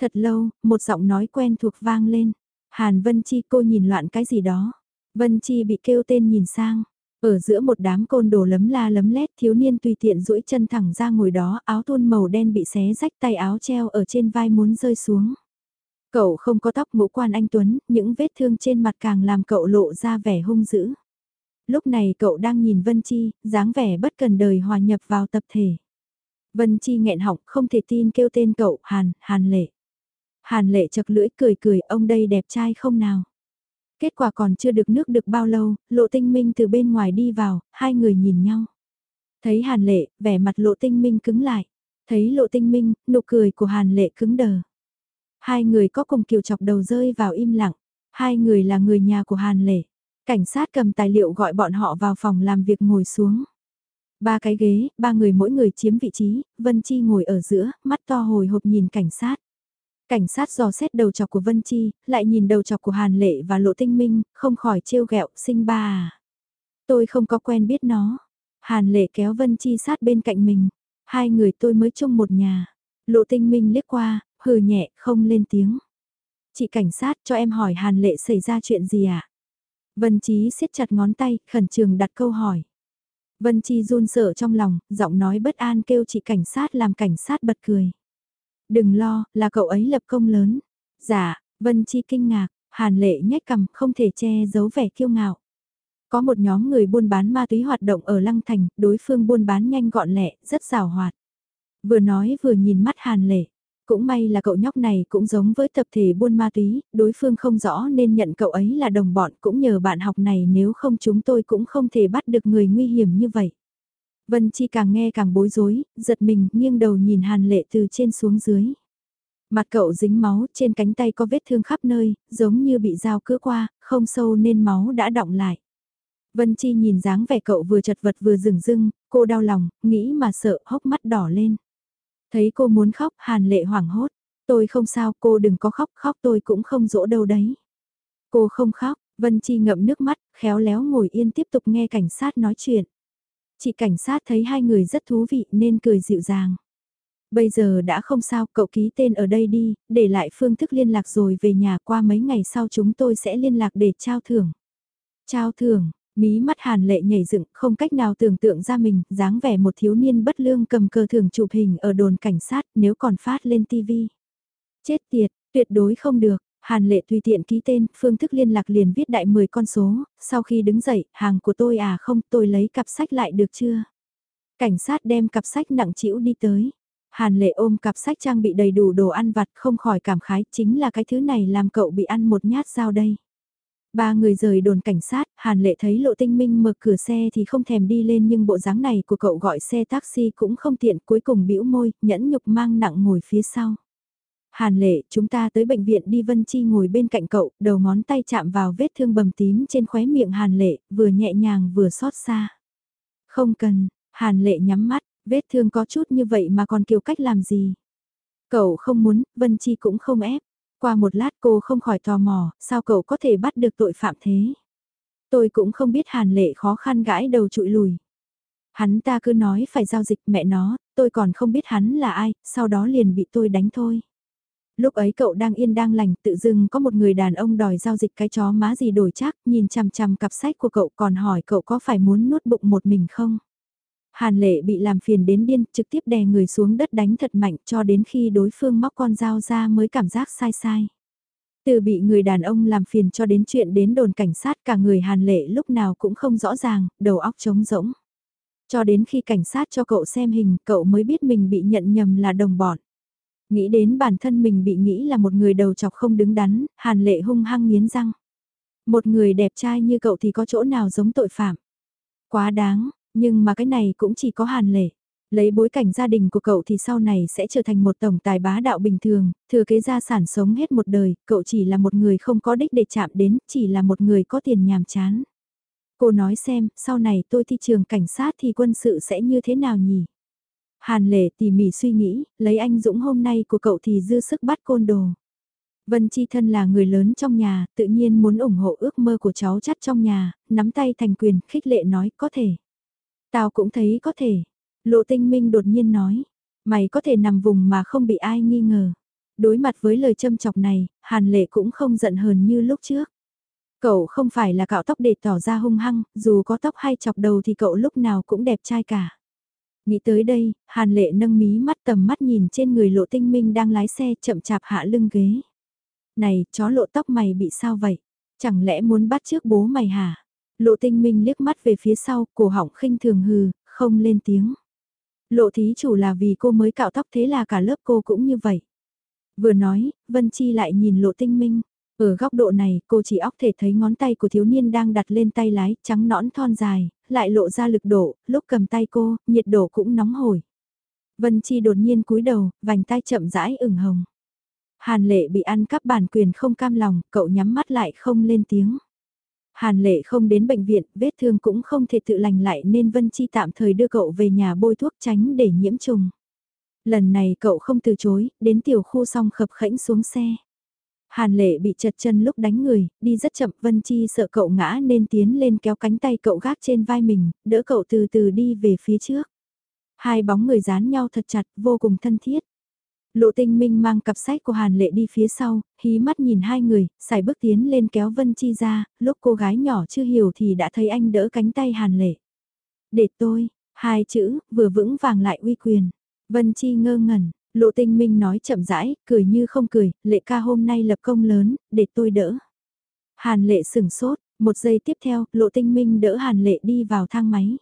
Thật lâu, một giọng nói quen thuộc vang lên. Hàn Vân Chi cô nhìn loạn cái gì đó. Vân Chi bị kêu tên nhìn sang. Ở giữa một đám côn đồ lấm la lấm lét thiếu niên tùy tiện duỗi chân thẳng ra ngồi đó áo thun màu đen bị xé rách tay áo treo ở trên vai muốn rơi xuống. Cậu không có tóc ngũ quan anh Tuấn, những vết thương trên mặt càng làm cậu lộ ra vẻ hung dữ. Lúc này cậu đang nhìn Vân Chi, dáng vẻ bất cần đời hòa nhập vào tập thể. Vân Chi nghẹn họng không thể tin kêu tên cậu Hàn, Hàn Lệ. Hàn lệ chật lưỡi cười cười ông đây đẹp trai không nào. Kết quả còn chưa được nước được bao lâu, lộ tinh minh từ bên ngoài đi vào, hai người nhìn nhau. Thấy hàn lệ, vẻ mặt lộ tinh minh cứng lại. Thấy lộ tinh minh, nụ cười của hàn lệ cứng đờ. Hai người có cùng kiều chọc đầu rơi vào im lặng. Hai người là người nhà của hàn lệ. Cảnh sát cầm tài liệu gọi bọn họ vào phòng làm việc ngồi xuống. Ba cái ghế, ba người mỗi người chiếm vị trí, Vân Chi ngồi ở giữa, mắt to hồi hộp nhìn cảnh sát. Cảnh sát dò xét đầu chọc của Vân Chi, lại nhìn đầu chọc của Hàn Lệ và Lộ Tinh Minh, không khỏi trêu ghẹo sinh ba à. Tôi không có quen biết nó. Hàn Lệ kéo Vân Chi sát bên cạnh mình. Hai người tôi mới chung một nhà. Lộ Tinh Minh liếc qua, hừ nhẹ, không lên tiếng. Chị cảnh sát cho em hỏi Hàn Lệ xảy ra chuyện gì ạ? À? Vân Chi siết chặt ngón tay, khẩn trường đặt câu hỏi. Vân Chi run sợ trong lòng, giọng nói bất an kêu chị cảnh sát làm cảnh sát bật cười. Đừng lo, là cậu ấy lập công lớn. Dạ, Vân Chi kinh ngạc, Hàn Lệ nhếch cằm không thể che giấu vẻ kiêu ngạo. Có một nhóm người buôn bán ma túy hoạt động ở Lăng Thành, đối phương buôn bán nhanh gọn lẹ, rất rào hoạt. Vừa nói vừa nhìn mắt Hàn Lệ. Cũng may là cậu nhóc này cũng giống với tập thể buôn ma túy, đối phương không rõ nên nhận cậu ấy là đồng bọn cũng nhờ bạn học này nếu không chúng tôi cũng không thể bắt được người nguy hiểm như vậy. Vân Chi càng nghe càng bối rối, giật mình, nghiêng đầu nhìn Hàn Lệ từ trên xuống dưới. Mặt cậu dính máu, trên cánh tay có vết thương khắp nơi, giống như bị dao cứa qua, không sâu nên máu đã đọng lại. Vân Chi nhìn dáng vẻ cậu vừa chật vật vừa rừng rưng, cô đau lòng, nghĩ mà sợ, hốc mắt đỏ lên. Thấy cô muốn khóc, Hàn Lệ hoảng hốt. Tôi không sao, cô đừng có khóc, khóc tôi cũng không dỗ đâu đấy. Cô không khóc, Vân Chi ngậm nước mắt, khéo léo ngồi yên tiếp tục nghe cảnh sát nói chuyện. Chị cảnh sát thấy hai người rất thú vị nên cười dịu dàng. Bây giờ đã không sao, cậu ký tên ở đây đi, để lại phương thức liên lạc rồi về nhà qua mấy ngày sau chúng tôi sẽ liên lạc để trao thưởng. Trao thưởng, mí mắt hàn lệ nhảy dựng, không cách nào tưởng tượng ra mình, dáng vẻ một thiếu niên bất lương cầm cờ thưởng chụp hình ở đồn cảnh sát nếu còn phát lên TV. Chết tiệt, tuyệt đối không được, Hàn lệ tùy tiện ký tên, phương thức liên lạc liền viết đại 10 con số, sau khi đứng dậy, hàng của tôi à không, tôi lấy cặp sách lại được chưa? Cảnh sát đem cặp sách nặng chĩu đi tới. Hàn lệ ôm cặp sách trang bị đầy đủ đồ ăn vặt không khỏi cảm khái chính là cái thứ này làm cậu bị ăn một nhát dao đây. Ba người rời đồn cảnh sát, Hàn Lệ thấy Lộ Tinh Minh mở cửa xe thì không thèm đi lên nhưng bộ dáng này của cậu gọi xe taxi cũng không tiện cuối cùng bĩu môi, nhẫn nhục mang nặng ngồi phía sau. Hàn lệ, chúng ta tới bệnh viện đi Vân Chi ngồi bên cạnh cậu, đầu ngón tay chạm vào vết thương bầm tím trên khóe miệng Hàn lệ, vừa nhẹ nhàng vừa xót xa. Không cần, Hàn lệ nhắm mắt, vết thương có chút như vậy mà còn kiều cách làm gì. Cậu không muốn, Vân Chi cũng không ép. Qua một lát cô không khỏi tò mò, sao cậu có thể bắt được tội phạm thế? Tôi cũng không biết Hàn lệ khó khăn gãi đầu trụi lùi. Hắn ta cứ nói phải giao dịch mẹ nó, tôi còn không biết hắn là ai, sau đó liền bị tôi đánh thôi. Lúc ấy cậu đang yên đang lành, tự dưng có một người đàn ông đòi giao dịch cái chó má gì đổi chắc, nhìn chằm chằm cặp sách của cậu còn hỏi cậu có phải muốn nuốt bụng một mình không? Hàn lệ bị làm phiền đến điên, trực tiếp đè người xuống đất đánh thật mạnh cho đến khi đối phương móc con dao ra mới cảm giác sai sai. Từ bị người đàn ông làm phiền cho đến chuyện đến đồn cảnh sát cả người hàn lệ lúc nào cũng không rõ ràng, đầu óc trống rỗng. Cho đến khi cảnh sát cho cậu xem hình, cậu mới biết mình bị nhận nhầm là đồng bọn. Nghĩ đến bản thân mình bị nghĩ là một người đầu chọc không đứng đắn, hàn lệ hung hăng nghiến răng. Một người đẹp trai như cậu thì có chỗ nào giống tội phạm. Quá đáng, nhưng mà cái này cũng chỉ có hàn lệ. Lấy bối cảnh gia đình của cậu thì sau này sẽ trở thành một tổng tài bá đạo bình thường, thừa kế gia sản sống hết một đời, cậu chỉ là một người không có đích để chạm đến, chỉ là một người có tiền nhàm chán. Cô nói xem, sau này tôi thi trường cảnh sát thì quân sự sẽ như thế nào nhỉ? Hàn lệ tỉ mỉ suy nghĩ, lấy anh Dũng hôm nay của cậu thì dư sức bắt côn đồ. Vân Chi thân là người lớn trong nhà, tự nhiên muốn ủng hộ ước mơ của cháu chắt trong nhà, nắm tay thành quyền, khích lệ nói có thể. Tao cũng thấy có thể. Lộ tinh minh đột nhiên nói, mày có thể nằm vùng mà không bị ai nghi ngờ. Đối mặt với lời châm chọc này, Hàn lệ cũng không giận hờn như lúc trước. Cậu không phải là cạo tóc để tỏ ra hung hăng, dù có tóc hay chọc đầu thì cậu lúc nào cũng đẹp trai cả. Nghĩ tới đây, Hàn Lệ nâng mí mắt tầm mắt nhìn trên người lộ tinh minh đang lái xe chậm chạp hạ lưng ghế. Này, chó lộ tóc mày bị sao vậy? Chẳng lẽ muốn bắt trước bố mày hả? Lộ tinh minh liếc mắt về phía sau, cổ họng khinh thường hừ, không lên tiếng. Lộ thí chủ là vì cô mới cạo tóc thế là cả lớp cô cũng như vậy. Vừa nói, Vân Chi lại nhìn lộ tinh minh. Ở góc độ này, cô chỉ óc thể thấy ngón tay của thiếu niên đang đặt lên tay lái, trắng nõn thon dài, lại lộ ra lực độ, lúc cầm tay cô, nhiệt độ cũng nóng hổi. Vân Chi đột nhiên cúi đầu, vành tay chậm rãi ửng hồng. Hàn lệ bị ăn cắp bản quyền không cam lòng, cậu nhắm mắt lại không lên tiếng. Hàn lệ không đến bệnh viện, vết thương cũng không thể tự lành lại nên Vân Chi tạm thời đưa cậu về nhà bôi thuốc tránh để nhiễm trùng. Lần này cậu không từ chối, đến tiểu khu xong khập khẽnh xuống xe. Hàn lệ bị chật chân lúc đánh người, đi rất chậm Vân Chi sợ cậu ngã nên tiến lên kéo cánh tay cậu gác trên vai mình, đỡ cậu từ từ đi về phía trước. Hai bóng người dán nhau thật chặt, vô cùng thân thiết. Lộ tinh minh mang cặp sách của Hàn lệ đi phía sau, hí mắt nhìn hai người, xài bước tiến lên kéo Vân Chi ra, lúc cô gái nhỏ chưa hiểu thì đã thấy anh đỡ cánh tay Hàn lệ. Để tôi, hai chữ, vừa vững vàng lại uy quyền. Vân Chi ngơ ngẩn, Lộ tinh minh nói chậm rãi, cười như không cười, lệ ca hôm nay lập công lớn, để tôi đỡ. Hàn lệ sửng sốt, một giây tiếp theo, lộ tinh minh đỡ hàn lệ đi vào thang máy.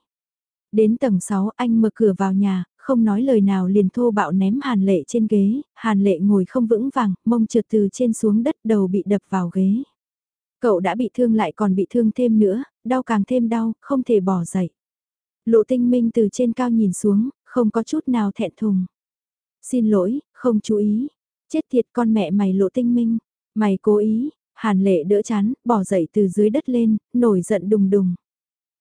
Đến tầng 6 anh mở cửa vào nhà, không nói lời nào liền thô bạo ném hàn lệ trên ghế, hàn lệ ngồi không vững vàng, mông trượt từ trên xuống đất đầu bị đập vào ghế. Cậu đã bị thương lại còn bị thương thêm nữa, đau càng thêm đau, không thể bỏ dậy. Lộ tinh minh từ trên cao nhìn xuống, không có chút nào thẹn thùng. Xin lỗi, không chú ý. Chết tiệt con mẹ mày lộ tinh minh. Mày cố ý, hàn lệ đỡ chán, bỏ dậy từ dưới đất lên, nổi giận đùng đùng.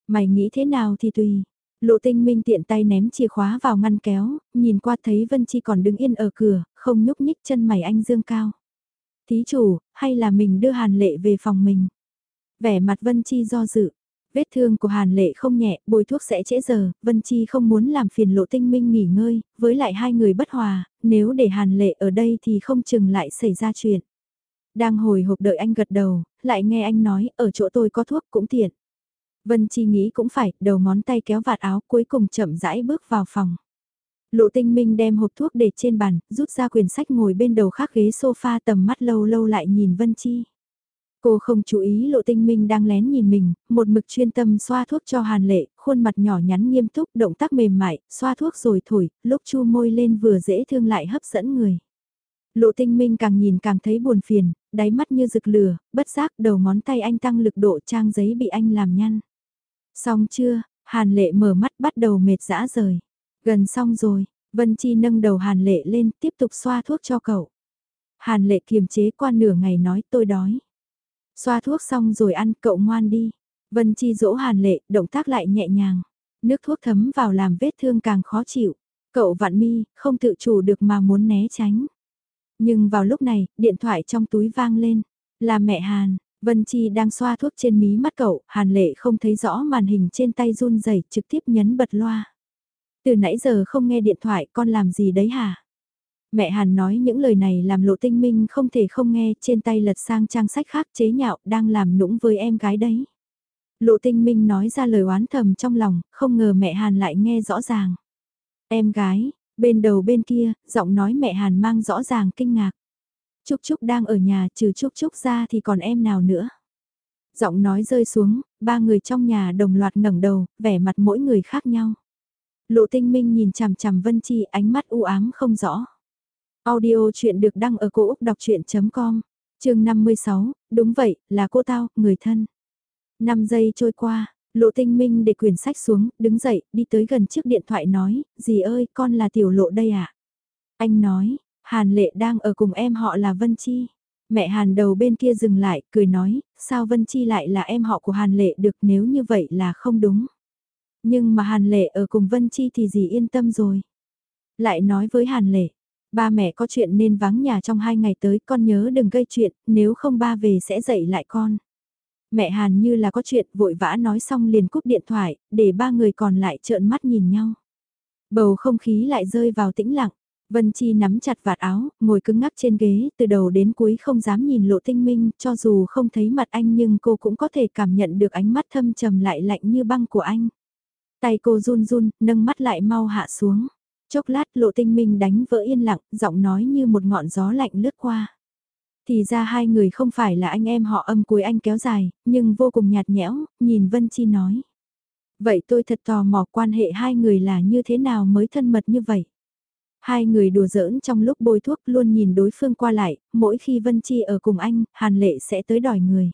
Mày nghĩ thế nào thì tùy. Lộ tinh minh tiện tay ném chìa khóa vào ngăn kéo, nhìn qua thấy Vân Chi còn đứng yên ở cửa, không nhúc nhích chân mày anh dương cao. Thí chủ, hay là mình đưa hàn lệ về phòng mình? Vẻ mặt Vân Chi do dự, Vết thương của Hàn Lệ không nhẹ, bôi thuốc sẽ trễ giờ, Vân Chi không muốn làm phiền lộ tinh minh nghỉ ngơi, với lại hai người bất hòa, nếu để Hàn Lệ ở đây thì không chừng lại xảy ra chuyện. Đang hồi hộp đợi anh gật đầu, lại nghe anh nói, ở chỗ tôi có thuốc cũng tiện. Vân Chi nghĩ cũng phải, đầu ngón tay kéo vạt áo cuối cùng chậm rãi bước vào phòng. Lộ tinh minh đem hộp thuốc để trên bàn, rút ra quyển sách ngồi bên đầu khác ghế sofa tầm mắt lâu lâu lại nhìn Vân Chi. Cô không chú ý lộ tinh minh đang lén nhìn mình, một mực chuyên tâm xoa thuốc cho hàn lệ, khuôn mặt nhỏ nhắn nghiêm túc, động tác mềm mại, xoa thuốc rồi thổi, lúc chu môi lên vừa dễ thương lại hấp dẫn người. Lộ tinh minh càng nhìn càng thấy buồn phiền, đáy mắt như rực lửa, bất giác đầu ngón tay anh tăng lực độ trang giấy bị anh làm nhăn. Xong chưa, hàn lệ mở mắt bắt đầu mệt dã rời. Gần xong rồi, Vân Chi nâng đầu hàn lệ lên tiếp tục xoa thuốc cho cậu. Hàn lệ kiềm chế qua nửa ngày nói tôi đói. Xoa thuốc xong rồi ăn cậu ngoan đi. Vân Chi dỗ hàn lệ, động tác lại nhẹ nhàng. Nước thuốc thấm vào làm vết thương càng khó chịu. Cậu vạn mi, không tự chủ được mà muốn né tránh. Nhưng vào lúc này, điện thoại trong túi vang lên. Là mẹ Hàn, Vân Chi đang xoa thuốc trên mí mắt cậu, Hàn Lệ không thấy rõ màn hình trên tay run rẩy trực tiếp nhấn bật loa. Từ nãy giờ không nghe điện thoại con làm gì đấy hả? Mẹ Hàn nói những lời này làm lộ tinh minh không thể không nghe trên tay lật sang trang sách khác chế nhạo đang làm nũng với em gái đấy. Lộ tinh minh nói ra lời oán thầm trong lòng, không ngờ mẹ Hàn lại nghe rõ ràng. Em gái, bên đầu bên kia, giọng nói mẹ Hàn mang rõ ràng kinh ngạc. Trúc Trúc đang ở nhà trừ Trúc Trúc ra thì còn em nào nữa. Giọng nói rơi xuống, ba người trong nhà đồng loạt ngẩng đầu, vẻ mặt mỗi người khác nhau. Lộ tinh minh nhìn chằm chằm Vân Chi ánh mắt u ám không rõ. Audio chuyện được đăng ở cổ Úc đọc chuyện.com, trường 56, đúng vậy, là cô tao, người thân. 5 giây trôi qua, lộ tinh minh để quyển sách xuống, đứng dậy, đi tới gần chiếc điện thoại nói, dì ơi, con là tiểu lộ đây à? Anh nói, Hàn Lệ đang ở cùng em họ là Vân Chi. Mẹ Hàn đầu bên kia dừng lại, cười nói, sao Vân Chi lại là em họ của Hàn Lệ được nếu như vậy là không đúng. Nhưng mà Hàn Lệ ở cùng Vân Chi thì dì yên tâm rồi. Lại nói với Hàn Lệ, ba mẹ có chuyện nên vắng nhà trong hai ngày tới, con nhớ đừng gây chuyện, nếu không ba về sẽ dạy lại con. Mẹ Hàn như là có chuyện vội vã nói xong liền cúp điện thoại, để ba người còn lại trợn mắt nhìn nhau. Bầu không khí lại rơi vào tĩnh lặng. Vân Chi nắm chặt vạt áo, ngồi cứng ngắc trên ghế, từ đầu đến cuối không dám nhìn lộ tinh minh, cho dù không thấy mặt anh nhưng cô cũng có thể cảm nhận được ánh mắt thâm trầm lại lạnh như băng của anh. Tay cô run run, nâng mắt lại mau hạ xuống. Chốc lát lộ tinh minh đánh vỡ yên lặng, giọng nói như một ngọn gió lạnh lướt qua. Thì ra hai người không phải là anh em họ âm cuối anh kéo dài, nhưng vô cùng nhạt nhẽo, nhìn Vân Chi nói. Vậy tôi thật tò mò quan hệ hai người là như thế nào mới thân mật như vậy. Hai người đùa giỡn trong lúc bôi thuốc luôn nhìn đối phương qua lại, mỗi khi Vân Chi ở cùng anh, Hàn Lệ sẽ tới đòi người.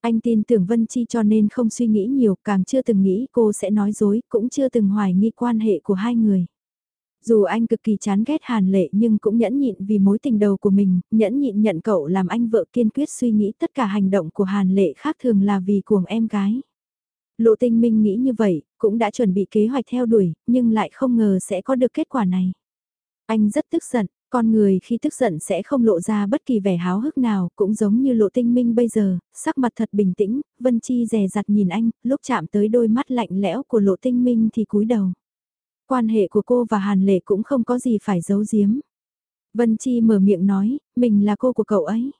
Anh tin tưởng Vân Chi cho nên không suy nghĩ nhiều, càng chưa từng nghĩ cô sẽ nói dối, cũng chưa từng hoài nghi quan hệ của hai người. Dù anh cực kỳ chán ghét Hàn Lệ nhưng cũng nhẫn nhịn vì mối tình đầu của mình, nhẫn nhịn nhận cậu làm anh vợ kiên quyết suy nghĩ tất cả hành động của Hàn Lệ khác thường là vì cuồng em gái. Lộ tinh minh nghĩ như vậy, cũng đã chuẩn bị kế hoạch theo đuổi, nhưng lại không ngờ sẽ có được kết quả này. Anh rất tức giận, con người khi tức giận sẽ không lộ ra bất kỳ vẻ háo hức nào, cũng giống như lộ tinh minh bây giờ, sắc mặt thật bình tĩnh, Vân Chi rè rặt nhìn anh, lúc chạm tới đôi mắt lạnh lẽo của lộ tinh minh thì cúi đầu. Quan hệ của cô và Hàn Lệ cũng không có gì phải giấu giếm. Vân Chi mở miệng nói, mình là cô của cậu ấy.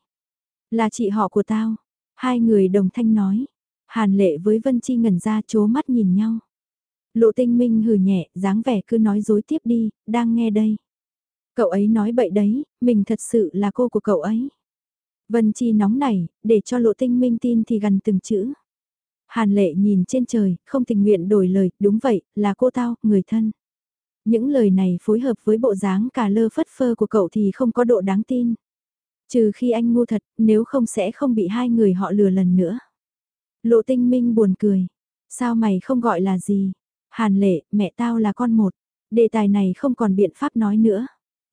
Là chị họ của tao. Hai người đồng thanh nói. Hàn Lệ với Vân Chi ngẩn ra chố mắt nhìn nhau. Lộ tinh minh hừ nhẹ, dáng vẻ cứ nói dối tiếp đi, đang nghe đây. Cậu ấy nói bậy đấy, mình thật sự là cô của cậu ấy. Vân Chi nóng nảy, để cho lộ tinh minh tin thì gần từng chữ. Hàn lệ nhìn trên trời, không tình nguyện đổi lời, đúng vậy, là cô tao, người thân. Những lời này phối hợp với bộ dáng cả lơ phất phơ của cậu thì không có độ đáng tin. Trừ khi anh ngu thật, nếu không sẽ không bị hai người họ lừa lần nữa. Lộ tinh minh buồn cười. Sao mày không gọi là gì? Hàn lệ, mẹ tao là con một. Đề tài này không còn biện pháp nói nữa.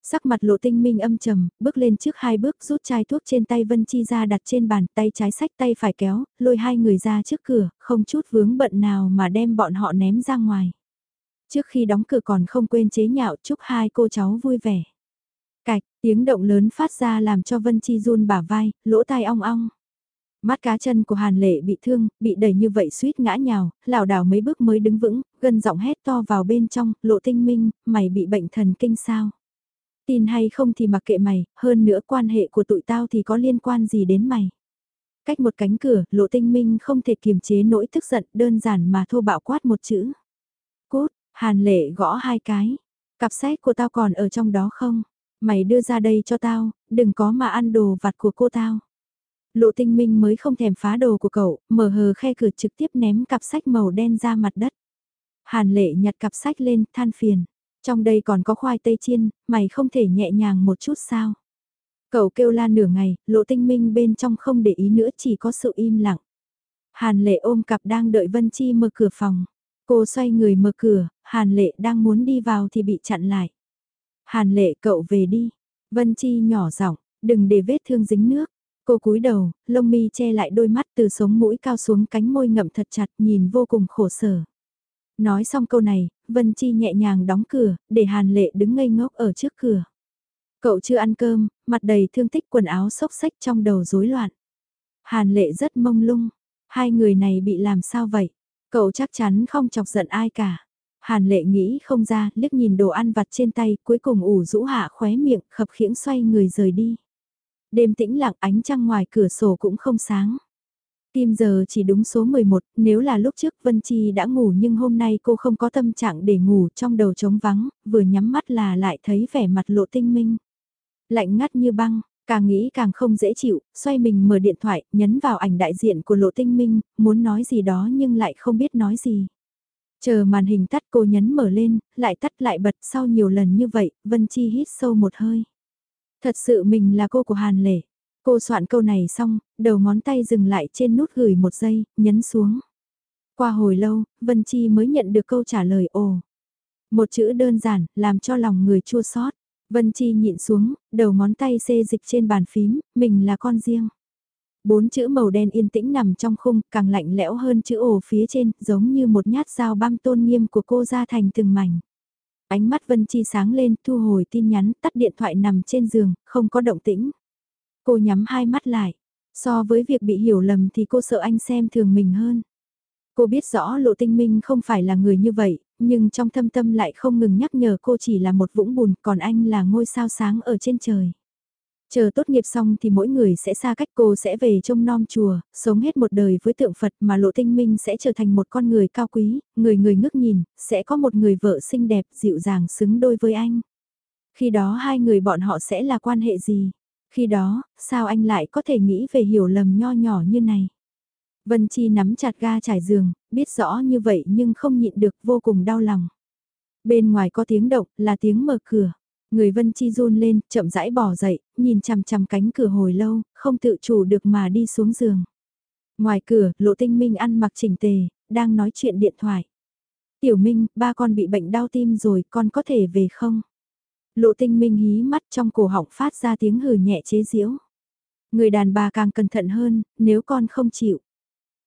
Sắc mặt lộ tinh minh âm trầm, bước lên trước hai bước rút chai thuốc trên tay Vân Chi ra đặt trên bàn tay trái sách tay phải kéo, lôi hai người ra trước cửa, không chút vướng bận nào mà đem bọn họ ném ra ngoài. Trước khi đóng cửa còn không quên chế nhạo chúc hai cô cháu vui vẻ. Cạch, tiếng động lớn phát ra làm cho Vân Chi run bả vai, lỗ tai ong ong. Mắt cá chân của Hàn Lệ bị thương, bị đẩy như vậy suýt ngã nhào, lảo đảo mấy bước mới đứng vững, gần giọng hét to vào bên trong, lộ tinh minh, mày bị bệnh thần kinh sao? Tin hay không thì mặc kệ mày, hơn nữa quan hệ của tụi tao thì có liên quan gì đến mày? Cách một cánh cửa, lộ tinh minh không thể kiềm chế nỗi tức giận đơn giản mà thô bạo quát một chữ. Cút, Hàn Lệ gõ hai cái. Cặp sách của tao còn ở trong đó không? Mày đưa ra đây cho tao, đừng có mà ăn đồ vặt của cô tao. Lộ tinh minh mới không thèm phá đồ của cậu, mở hờ khe cửa trực tiếp ném cặp sách màu đen ra mặt đất. Hàn lệ nhặt cặp sách lên, than phiền. Trong đây còn có khoai tây chiên, mày không thể nhẹ nhàng một chút sao? Cậu kêu la nửa ngày, lộ tinh minh bên trong không để ý nữa chỉ có sự im lặng. Hàn lệ ôm cặp đang đợi Vân Chi mở cửa phòng. Cô xoay người mở cửa, Hàn lệ đang muốn đi vào thì bị chặn lại. Hàn lệ cậu về đi. Vân Chi nhỏ giọng, đừng để vết thương dính nước. Cô cúi đầu, lông mi che lại đôi mắt từ sống mũi cao xuống cánh môi ngậm thật chặt nhìn vô cùng khổ sở. Nói xong câu này, Vân Chi nhẹ nhàng đóng cửa, để Hàn Lệ đứng ngây ngốc ở trước cửa. Cậu chưa ăn cơm, mặt đầy thương tích quần áo xốc xách trong đầu rối loạn. Hàn Lệ rất mông lung, hai người này bị làm sao vậy? Cậu chắc chắn không chọc giận ai cả. Hàn Lệ nghĩ không ra, liếc nhìn đồ ăn vặt trên tay, cuối cùng ủ rũ hạ khóe miệng, khập khiễng xoay người rời đi. Đêm tĩnh lặng ánh trăng ngoài cửa sổ cũng không sáng. Kim giờ chỉ đúng số 11, nếu là lúc trước Vân Chi đã ngủ nhưng hôm nay cô không có tâm trạng để ngủ trong đầu trống vắng, vừa nhắm mắt là lại thấy vẻ mặt lộ tinh minh. Lạnh ngắt như băng, càng nghĩ càng không dễ chịu, xoay mình mở điện thoại, nhấn vào ảnh đại diện của lộ tinh minh, muốn nói gì đó nhưng lại không biết nói gì. Chờ màn hình tắt cô nhấn mở lên, lại tắt lại bật sau nhiều lần như vậy, Vân Chi hít sâu một hơi. Thật sự mình là cô của Hàn Lệ. Cô soạn câu này xong, đầu ngón tay dừng lại trên nút gửi một giây, nhấn xuống. Qua hồi lâu, Vân Chi mới nhận được câu trả lời ồ. Một chữ đơn giản, làm cho lòng người chua xót. Vân Chi nhịn xuống, đầu ngón tay xê dịch trên bàn phím, mình là con riêng. Bốn chữ màu đen yên tĩnh nằm trong khung, càng lạnh lẽo hơn chữ ồ phía trên, giống như một nhát dao băm tôn nghiêm của cô ra thành từng mảnh. Ánh mắt Vân Chi sáng lên, thu hồi tin nhắn, tắt điện thoại nằm trên giường, không có động tĩnh. Cô nhắm hai mắt lại. So với việc bị hiểu lầm thì cô sợ anh xem thường mình hơn. Cô biết rõ Lộ Tinh Minh không phải là người như vậy, nhưng trong thâm tâm lại không ngừng nhắc nhở cô chỉ là một vũng bùn, còn anh là ngôi sao sáng ở trên trời. Chờ tốt nghiệp xong thì mỗi người sẽ xa cách cô sẽ về trông non chùa, sống hết một đời với tượng Phật mà Lộ Tinh Minh sẽ trở thành một con người cao quý, người người ngước nhìn, sẽ có một người vợ xinh đẹp dịu dàng xứng đôi với anh. Khi đó hai người bọn họ sẽ là quan hệ gì? Khi đó, sao anh lại có thể nghĩ về hiểu lầm nho nhỏ như này? Vân Chi nắm chặt ga trải giường, biết rõ như vậy nhưng không nhịn được vô cùng đau lòng. Bên ngoài có tiếng động, là tiếng mở cửa. Người Vân Chi run lên, chậm rãi bỏ dậy, nhìn chằm chằm cánh cửa hồi lâu, không tự chủ được mà đi xuống giường. Ngoài cửa, Lộ Tinh Minh ăn mặc chỉnh tề, đang nói chuyện điện thoại. Tiểu Minh, ba con bị bệnh đau tim rồi, con có thể về không? Lộ Tinh Minh hí mắt trong cổ họng phát ra tiếng hừ nhẹ chế giễu. Người đàn bà càng cẩn thận hơn, nếu con không chịu.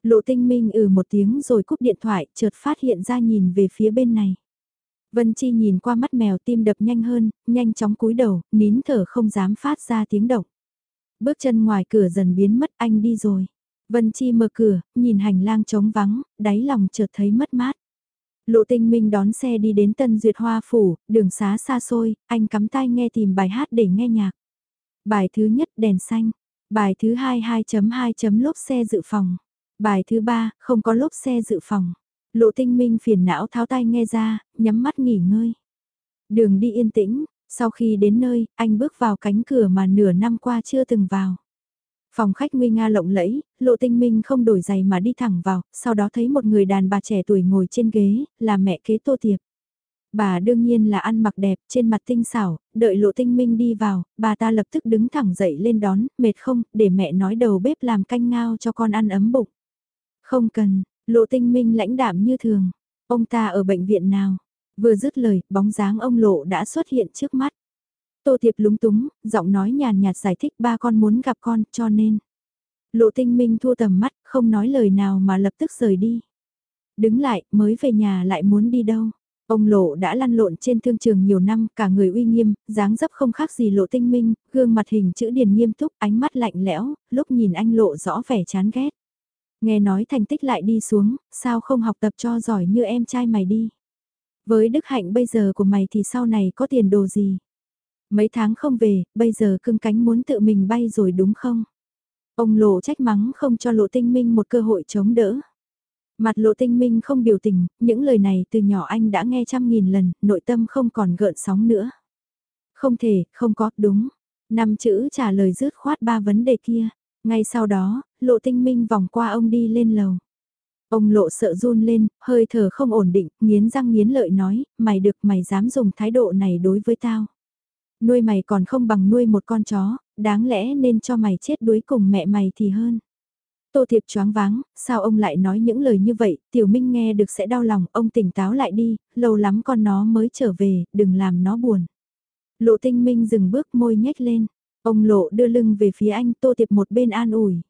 Lộ Tinh Minh ừ một tiếng rồi cúp điện thoại, chợt phát hiện ra nhìn về phía bên này. Vân Chi nhìn qua mắt mèo tim đập nhanh hơn, nhanh chóng cúi đầu, nín thở không dám phát ra tiếng động. Bước chân ngoài cửa dần biến mất anh đi rồi. Vân Chi mở cửa, nhìn hành lang trống vắng, đáy lòng chợt thấy mất mát. Lộ tinh minh đón xe đi đến Tân Duyệt Hoa Phủ, đường xá xa xôi, anh cắm tai nghe tìm bài hát để nghe nhạc. Bài thứ nhất đèn xanh, bài thứ hai 2.2. lốp xe dự phòng, bài thứ ba không có lốp xe dự phòng. Lộ tinh minh phiền não tháo tay nghe ra, nhắm mắt nghỉ ngơi. Đường đi yên tĩnh, sau khi đến nơi, anh bước vào cánh cửa mà nửa năm qua chưa từng vào. Phòng khách nguy nga lộng lẫy, lộ tinh minh không đổi giày mà đi thẳng vào, sau đó thấy một người đàn bà trẻ tuổi ngồi trên ghế, là mẹ kế tô tiệp. Bà đương nhiên là ăn mặc đẹp, trên mặt tinh xảo, đợi lộ tinh minh đi vào, bà ta lập tức đứng thẳng dậy lên đón, mệt không, để mẹ nói đầu bếp làm canh ngao cho con ăn ấm bụng. Không cần, Lộ tinh minh lãnh đạm như thường. Ông ta ở bệnh viện nào? Vừa dứt lời, bóng dáng ông Lộ đã xuất hiện trước mắt. Tô Tiệp lúng túng, giọng nói nhàn nhạt giải thích ba con muốn gặp con, cho nên. Lộ tinh minh thua tầm mắt, không nói lời nào mà lập tức rời đi. Đứng lại, mới về nhà lại muốn đi đâu. Ông Lộ đã lăn lộn trên thương trường nhiều năm, cả người uy nghiêm, dáng dấp không khác gì Lộ Tinh Minh, gương mặt hình chữ điền nghiêm túc, ánh mắt lạnh lẽo, lúc nhìn anh Lộ rõ vẻ chán ghét. Nghe nói thành tích lại đi xuống, sao không học tập cho giỏi như em trai mày đi. Với đức hạnh bây giờ của mày thì sau này có tiền đồ gì? Mấy tháng không về, bây giờ cưng cánh muốn tự mình bay rồi đúng không? Ông Lộ trách mắng không cho Lộ Tinh Minh một cơ hội chống đỡ. Mặt Lộ Tinh Minh không biểu tình, những lời này từ nhỏ anh đã nghe trăm nghìn lần, nội tâm không còn gợn sóng nữa. Không thể, không có, đúng. Năm chữ trả lời dứt khoát ba vấn đề kia. Ngay sau đó, Lộ Tinh Minh vòng qua ông đi lên lầu. Ông lộ sợ run lên, hơi thở không ổn định, nghiến răng nghiến lợi nói, mày được mày dám dùng thái độ này đối với tao. Nuôi mày còn không bằng nuôi một con chó, đáng lẽ nên cho mày chết đuối cùng mẹ mày thì hơn. Tô Thiệp choáng váng, sao ông lại nói những lời như vậy, Tiểu Minh nghe được sẽ đau lòng, ông tỉnh táo lại đi, lâu lắm con nó mới trở về, đừng làm nó buồn. Lộ tinh minh dừng bước môi nhếch lên, ông lộ đưa lưng về phía anh Tô Thiệp một bên an ủi.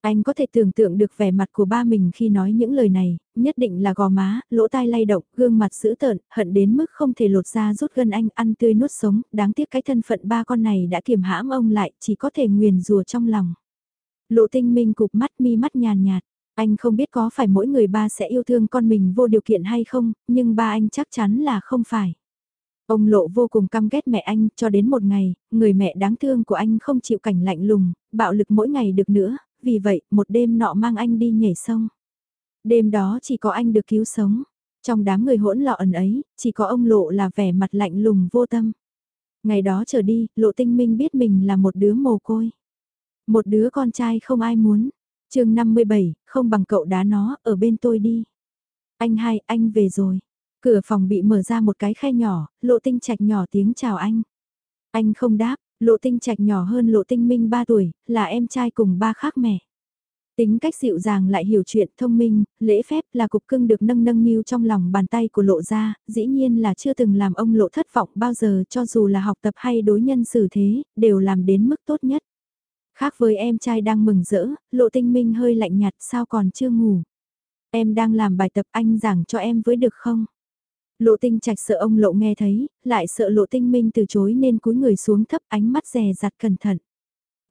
Anh có thể tưởng tượng được vẻ mặt của ba mình khi nói những lời này, nhất định là gò má, lỗ tai lay động, gương mặt dữ tợn, hận đến mức không thể lột ra rút gân anh ăn tươi nuốt sống, đáng tiếc cái thân phận ba con này đã kiềm hãm ông lại, chỉ có thể nguyền rùa trong lòng. Lộ tinh minh cục mắt mi mắt nhàn nhạt, anh không biết có phải mỗi người ba sẽ yêu thương con mình vô điều kiện hay không, nhưng ba anh chắc chắn là không phải. Ông lộ vô cùng căm ghét mẹ anh, cho đến một ngày, người mẹ đáng thương của anh không chịu cảnh lạnh lùng, bạo lực mỗi ngày được nữa, vì vậy một đêm nọ mang anh đi nhảy sông. Đêm đó chỉ có anh được cứu sống. Trong đám người hỗn loạn ấy, chỉ có ông lộ là vẻ mặt lạnh lùng vô tâm. Ngày đó trở đi, lộ tinh minh biết mình là một đứa mồ côi. Một đứa con trai không ai muốn. chương 57, không bằng cậu đá nó, ở bên tôi đi. Anh hai, anh về rồi. Cửa phòng bị mở ra một cái khe nhỏ, lộ tinh trạch nhỏ tiếng chào anh. Anh không đáp, Lộ tinh trạch nhỏ hơn lộ tinh minh 3 tuổi, là em trai cùng ba khác mẹ. Tính cách dịu dàng lại hiểu chuyện thông minh, lễ phép là cục cưng được nâng nâng niu trong lòng bàn tay của lộ ra, dĩ nhiên là chưa từng làm ông lộ thất vọng bao giờ cho dù là học tập hay đối nhân xử thế, đều làm đến mức tốt nhất. Khác với em trai đang mừng rỡ, lộ tinh minh hơi lạnh nhạt sao còn chưa ngủ. Em đang làm bài tập anh giảng cho em với được không? Lộ tinh trạch sợ ông lộ nghe thấy, lại sợ lộ tinh minh từ chối nên cúi người xuống thấp ánh mắt rè rặt cẩn thận.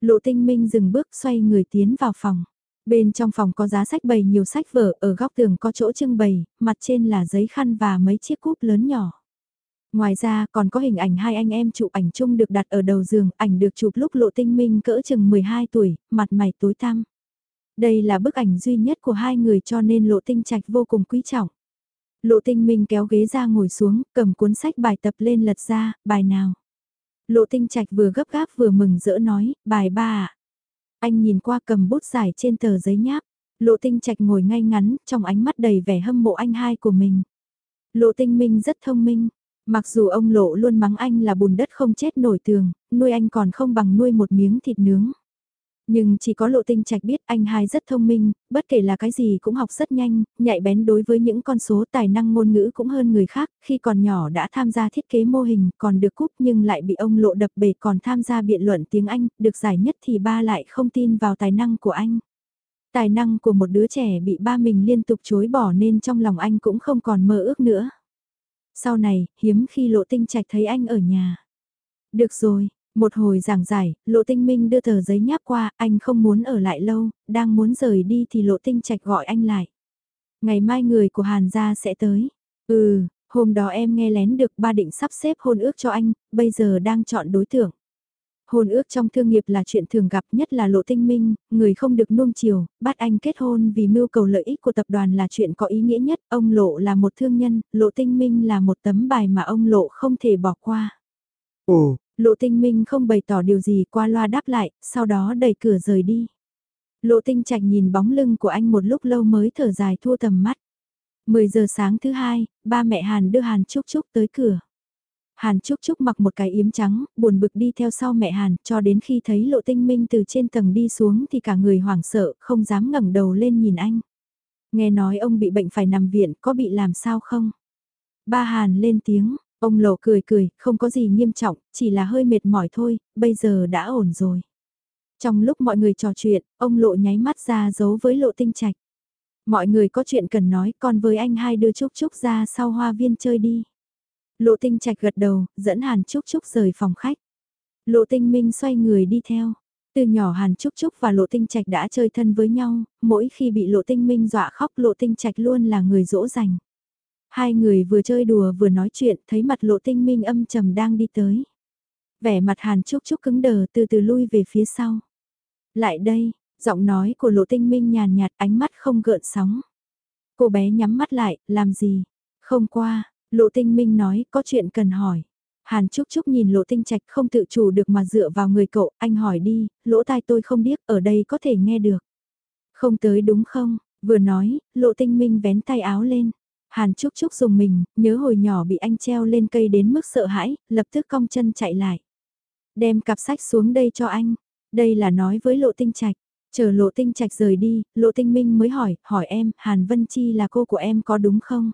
Lộ tinh minh dừng bước xoay người tiến vào phòng. Bên trong phòng có giá sách bày nhiều sách vở, ở góc tường có chỗ trưng bày, mặt trên là giấy khăn và mấy chiếc cúp lớn nhỏ. Ngoài ra còn có hình ảnh hai anh em chụp ảnh chung được đặt ở đầu giường, ảnh được chụp lúc lộ tinh minh cỡ chừng 12 tuổi, mặt mày tối tăm. Đây là bức ảnh duy nhất của hai người cho nên lộ tinh trạch vô cùng quý trọng. Lộ tinh minh kéo ghế ra ngồi xuống, cầm cuốn sách bài tập lên lật ra, bài nào. Lộ tinh trạch vừa gấp gáp vừa mừng rỡ nói, bài ba ạ. Anh nhìn qua cầm bút giải trên tờ giấy nháp. Lộ tinh trạch ngồi ngay ngắn, trong ánh mắt đầy vẻ hâm mộ anh hai của mình. Lộ tinh minh rất thông minh. Mặc dù ông lộ luôn mắng anh là bùn đất không chết nổi tường, nuôi anh còn không bằng nuôi một miếng thịt nướng. Nhưng chỉ có lộ tinh trạch biết anh hai rất thông minh, bất kể là cái gì cũng học rất nhanh, nhạy bén đối với những con số tài năng ngôn ngữ cũng hơn người khác, khi còn nhỏ đã tham gia thiết kế mô hình, còn được cúp nhưng lại bị ông lộ đập bể còn tham gia biện luận tiếng Anh, được giải nhất thì ba lại không tin vào tài năng của anh. Tài năng của một đứa trẻ bị ba mình liên tục chối bỏ nên trong lòng anh cũng không còn mơ ước nữa. Sau này, hiếm khi lộ tinh trạch thấy anh ở nhà. Được rồi, một hồi giảng giải, Lộ Tinh Minh đưa tờ giấy nháp qua, anh không muốn ở lại lâu, đang muốn rời đi thì Lộ Tinh Trạch gọi anh lại. Ngày mai người của Hàn gia sẽ tới. Ừ, hôm đó em nghe lén được ba định sắp xếp hôn ước cho anh, bây giờ đang chọn đối tượng. Hôn ước trong thương nghiệp là chuyện thường gặp nhất là lộ tinh minh, người không được nuông chiều, bắt anh kết hôn vì mưu cầu lợi ích của tập đoàn là chuyện có ý nghĩa nhất, ông lộ là một thương nhân, lộ tinh minh là một tấm bài mà ông lộ không thể bỏ qua. Ồ, Lộ tinh minh không bày tỏ điều gì qua loa đáp lại, sau đó đẩy cửa rời đi. Lộ tinh trạch nhìn bóng lưng của anh một lúc lâu mới thở dài thua tầm mắt. 10 giờ sáng thứ hai, ba mẹ Hàn đưa Hàn Trúc Trúc tới cửa. Hàn Trúc Trúc mặc một cái yếm trắng, buồn bực đi theo sau mẹ Hàn, cho đến khi thấy lộ tinh minh từ trên tầng đi xuống thì cả người hoảng sợ, không dám ngẩng đầu lên nhìn anh. Nghe nói ông bị bệnh phải nằm viện, có bị làm sao không? Ba Hàn lên tiếng, Ông lộ cười cười, không có gì nghiêm trọng, chỉ là hơi mệt mỏi thôi, bây giờ đã ổn rồi. Trong lúc mọi người trò chuyện, ông lộ nháy mắt ra giấu với lộ tinh trạch. Mọi người có chuyện cần nói, còn với anh hai đưa Trúc Trúc ra sau hoa viên chơi đi. Lộ tinh trạch gật đầu, dẫn Hàn Trúc Trúc rời phòng khách. Lộ tinh minh xoay người đi theo. Từ nhỏ Hàn Trúc Trúc và Lộ Tinh Trạch đã chơi thân với nhau, mỗi khi bị Lộ Tinh Minh dọa khóc Lộ Tinh Trạch luôn là người dỗ dành. Hai người vừa chơi đùa vừa nói chuyện, thấy mặt Lộ Tinh Minh âm trầm đang đi tới. Vẻ mặt Hàn Trúc Trúc cứng đờ từ từ lui về phía sau. Lại đây, giọng nói của Lộ Tinh Minh nhàn nhạt ánh mắt không gợn sóng. Cô bé nhắm mắt lại, làm gì? Không qua, Lộ Tinh Minh nói có chuyện cần hỏi. Hàn Trúc Trúc nhìn Lộ Tinh Trạch không tự chủ được mà dựa vào người cậu, anh hỏi đi, lỗ tai tôi không biết, ở đây có thể nghe được. Không tới đúng không? Vừa nói, Lộ Tinh Minh vén tay áo lên. Hàn Trúc Trúc dùng mình, nhớ hồi nhỏ bị anh treo lên cây đến mức sợ hãi, lập tức cong chân chạy lại. Đem cặp sách xuống đây cho anh. Đây là nói với Lộ Tinh Trạch. Chờ Lộ Tinh Trạch rời đi, Lộ Tinh Minh mới hỏi, hỏi em, Hàn Vân Chi là cô của em có đúng không?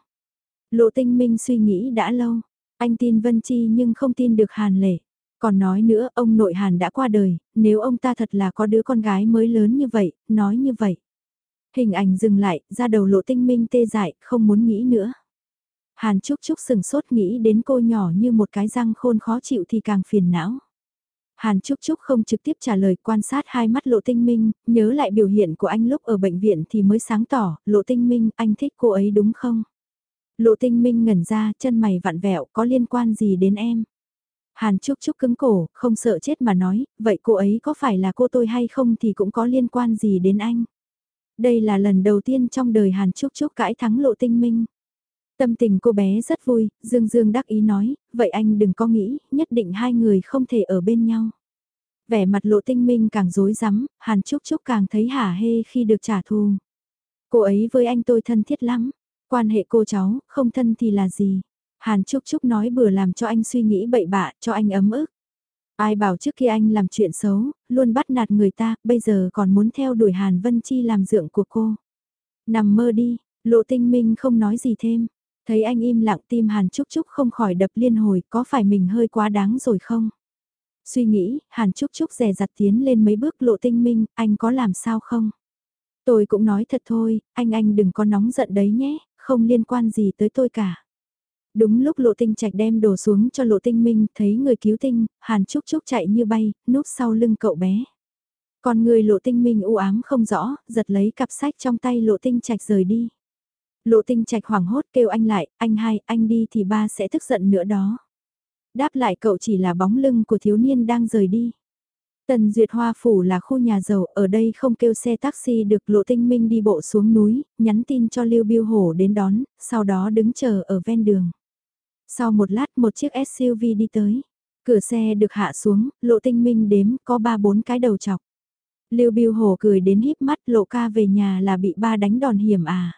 Lộ Tinh Minh suy nghĩ đã lâu, anh tin Vân Chi nhưng không tin được Hàn Lệ. Còn nói nữa, ông nội Hàn đã qua đời, nếu ông ta thật là có đứa con gái mới lớn như vậy, nói như vậy. Hình ảnh dừng lại, ra đầu lộ tinh minh tê dại, không muốn nghĩ nữa. Hàn Trúc Trúc sừng sốt nghĩ đến cô nhỏ như một cái răng khôn khó chịu thì càng phiền não. Hàn Trúc Trúc không trực tiếp trả lời quan sát hai mắt Lộ Tinh Minh, nhớ lại biểu hiện của anh lúc ở bệnh viện thì mới sáng tỏ, Lộ Tinh Minh, anh thích cô ấy đúng không? Lộ Tinh Minh ngẩn ra, chân mày vặn vẹo, có liên quan gì đến em? Hàn Trúc Trúc cứng cổ, không sợ chết mà nói, vậy cô ấy có phải là cô tôi hay không thì cũng có liên quan gì đến anh? Đây là lần đầu tiên trong đời Hàn Trúc Trúc cãi thắng Lộ Tinh Minh. Tâm tình cô bé rất vui, Dương Dương đắc ý nói, vậy anh đừng có nghĩ, nhất định hai người không thể ở bên nhau. Vẻ mặt lộ tinh minh càng rối rắm, Hàn Trúc Trúc càng thấy hả hê khi được trả thù. Cô ấy với anh tôi thân thiết lắm, quan hệ cô cháu, không thân thì là gì. Hàn Trúc Trúc nói bừa làm cho anh suy nghĩ bậy bạ, cho anh ấm ức. Ai bảo trước khi anh làm chuyện xấu, luôn bắt nạt người ta, bây giờ còn muốn theo đuổi Hàn Vân Chi làm dượng của cô. Nằm mơ đi, lộ tinh minh không nói gì thêm. Thấy anh im lặng tim Hàn Trúc Trúc không khỏi đập liên hồi, có phải mình hơi quá đáng rồi không? Suy nghĩ, Hàn Trúc Trúc rè rặt tiến lên mấy bước lộ tinh minh, anh có làm sao không? Tôi cũng nói thật thôi, anh anh đừng có nóng giận đấy nhé, không liên quan gì tới tôi cả. Đúng lúc lộ tinh trạch đem đồ xuống cho lộ tinh minh, thấy người cứu tinh, Hàn Trúc Trúc chạy như bay, núp sau lưng cậu bé. Còn người lộ tinh minh u ám không rõ, giật lấy cặp sách trong tay lộ tinh trạch rời đi. Lộ tinh trạch hoảng hốt kêu anh lại, anh hai, anh đi thì ba sẽ tức giận nữa đó. Đáp lại cậu chỉ là bóng lưng của thiếu niên đang rời đi. Tần Duyệt Hoa Phủ là khu nhà giàu, ở đây không kêu xe taxi được Lộ Tinh Minh đi bộ xuống núi, nhắn tin cho Lưu Biêu Hổ đến đón, sau đó đứng chờ ở ven đường. Sau một lát một chiếc SUV đi tới, cửa xe được hạ xuống, Lộ Tinh Minh đếm có ba bốn cái đầu chọc. Lưu Biêu Hổ cười đến híp mắt Lộ ca về nhà là bị ba đánh đòn hiểm à.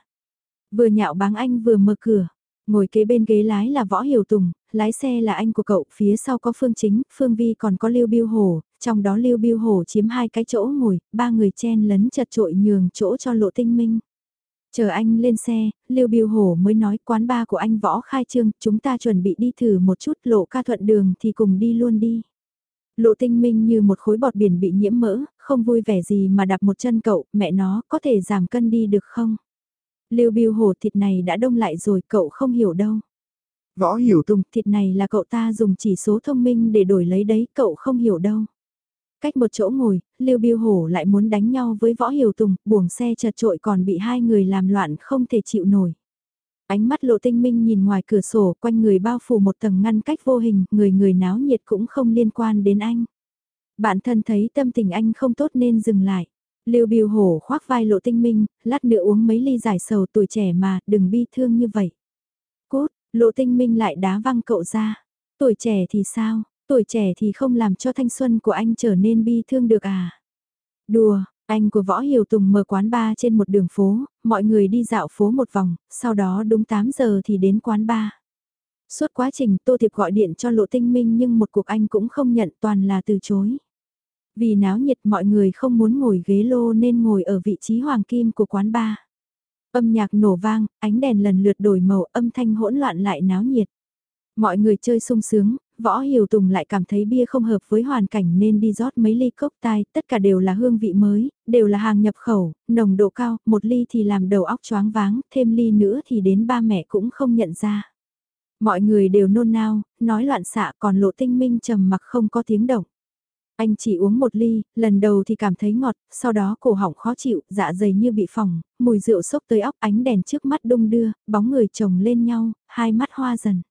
Vừa nhạo báng anh vừa mở cửa. Ngồi kế bên ghế lái là Võ Hiểu Tùng, lái xe là anh của cậu, phía sau có Phương Chính, Phương Vi còn có Lưu Biêu Hổ, trong đó Lưu Biêu Hổ chiếm hai cái chỗ ngồi, ba người chen lấn chật trội nhường chỗ cho Lộ Tinh Minh. Chờ anh lên xe, Lưu Biêu Hổ mới nói quán ba của anh Võ khai trương, chúng ta chuẩn bị đi thử một chút lộ ca thuận đường thì cùng đi luôn đi. Lộ tinh minh như một khối bọt biển bị nhiễm mỡ, không vui vẻ gì mà đạp một chân cậu, mẹ nó có thể giảm cân đi được không? Lưu Biêu hổ thịt này đã đông lại rồi cậu không hiểu đâu. Võ hiểu tùng thịt này là cậu ta dùng chỉ số thông minh để đổi lấy đấy cậu không hiểu đâu. Cách một chỗ ngồi, Lưu Biêu Hổ lại muốn đánh nhau với Võ Hiểu Tùng, buồng xe chật trội còn bị hai người làm loạn không thể chịu nổi. Ánh mắt lộ tinh minh nhìn ngoài cửa sổ quanh người bao phủ một tầng ngăn cách vô hình, người người náo nhiệt cũng không liên quan đến anh. Bản thân thấy tâm tình anh không tốt nên dừng lại. Lưu Biêu Hổ khoác vai lộ tinh minh, lát nữa uống mấy ly giải sầu tuổi trẻ mà, đừng bi thương như vậy. Cốt, lộ tinh minh lại đá văng cậu ra. Tuổi trẻ thì sao, tuổi trẻ thì không làm cho thanh xuân của anh trở nên bi thương được à. Đùa, anh của Võ Hiểu Tùng mở quán bar trên một đường phố, mọi người đi dạo phố một vòng, sau đó đúng 8 giờ thì đến quán bar. Suốt quá trình Tô Thiệp gọi điện cho Lộ Tinh Minh nhưng một cuộc anh cũng không nhận toàn là từ chối. Vì náo nhiệt mọi người không muốn ngồi ghế lô nên ngồi ở vị trí hoàng kim của quán bar. Âm nhạc nổ vang, ánh đèn lần lượt đổi màu âm thanh hỗn loạn lại náo nhiệt. Mọi người chơi sung sướng, Võ Hiểu Tùng lại cảm thấy bia không hợp với hoàn cảnh nên đi rót mấy ly cốc tai, tất cả đều là hương vị mới, đều là hàng nhập khẩu, nồng độ cao, một ly thì làm đầu óc choáng váng, thêm ly nữa thì đến ba mẹ cũng không nhận ra. Mọi người đều nôn nao, nói loạn xạ còn lộ tinh minh trầm mặc không có tiếng động. Anh chỉ uống một ly, lần đầu thì cảm thấy ngọt, sau đó cổ họng khó chịu, dạ dày như bị phỏng, mùi rượu sốc tới óc ánh đèn trước mắt đung đưa, bóng người chồng lên nhau, hai mắt hoa dần.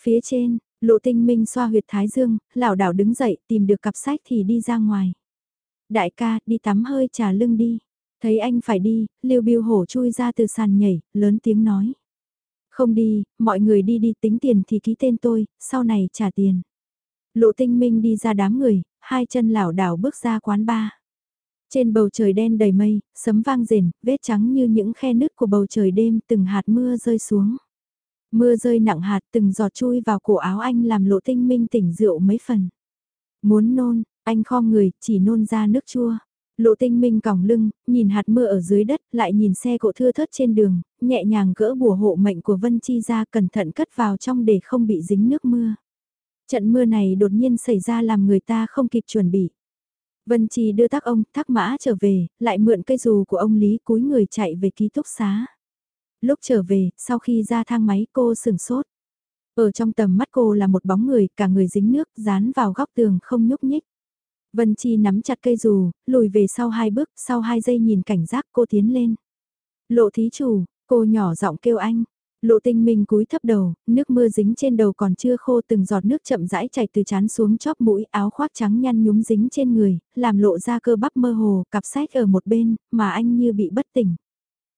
Phía trên, lộ tinh minh xoa huyệt thái dương, lảo đảo đứng dậy tìm được cặp sách thì đi ra ngoài. Đại ca, đi tắm hơi trà lưng đi. Thấy anh phải đi, Lưu Biêu Hổ chui ra từ sàn nhảy, lớn tiếng nói. Không đi, mọi người đi đi tính tiền thì ký tên tôi, sau này trả tiền. Lộ tinh minh đi ra đám người, hai chân lảo đảo bước ra quán bar. Trên bầu trời đen đầy mây, sấm vang rền, vết trắng như những khe nứt của bầu trời đêm từng hạt mưa rơi xuống. Mưa rơi nặng hạt từng giọt chui vào cổ áo anh làm lộ tinh minh tỉnh rượu mấy phần. Muốn nôn, anh khom người, chỉ nôn ra nước chua. Lộ tinh minh còng lưng, nhìn hạt mưa ở dưới đất, lại nhìn xe cộ thưa thớt trên đường, nhẹ nhàng gỡ bùa hộ mệnh của Vân Chi ra cẩn thận cất vào trong để không bị dính nước mưa. Trận mưa này đột nhiên xảy ra làm người ta không kịp chuẩn bị. Vân Chi đưa tác ông, thác mã trở về, lại mượn cây dù của ông Lý cúi người chạy về ký túc xá. Lúc trở về, sau khi ra thang máy cô sừng sốt. Ở trong tầm mắt cô là một bóng người, cả người dính nước, dán vào góc tường không nhúc nhích. Vân Chi nắm chặt cây dù, lùi về sau hai bước, sau hai giây nhìn cảnh giác cô tiến lên. Lộ thí chủ, cô nhỏ giọng kêu anh. Lộ tinh minh cúi thấp đầu, nước mưa dính trên đầu còn chưa khô từng giọt nước chậm rãi chảy từ chán xuống chóp mũi áo khoác trắng nhăn nhúm dính trên người, làm lộ ra cơ bắp mơ hồ, cặp sách ở một bên, mà anh như bị bất tỉnh.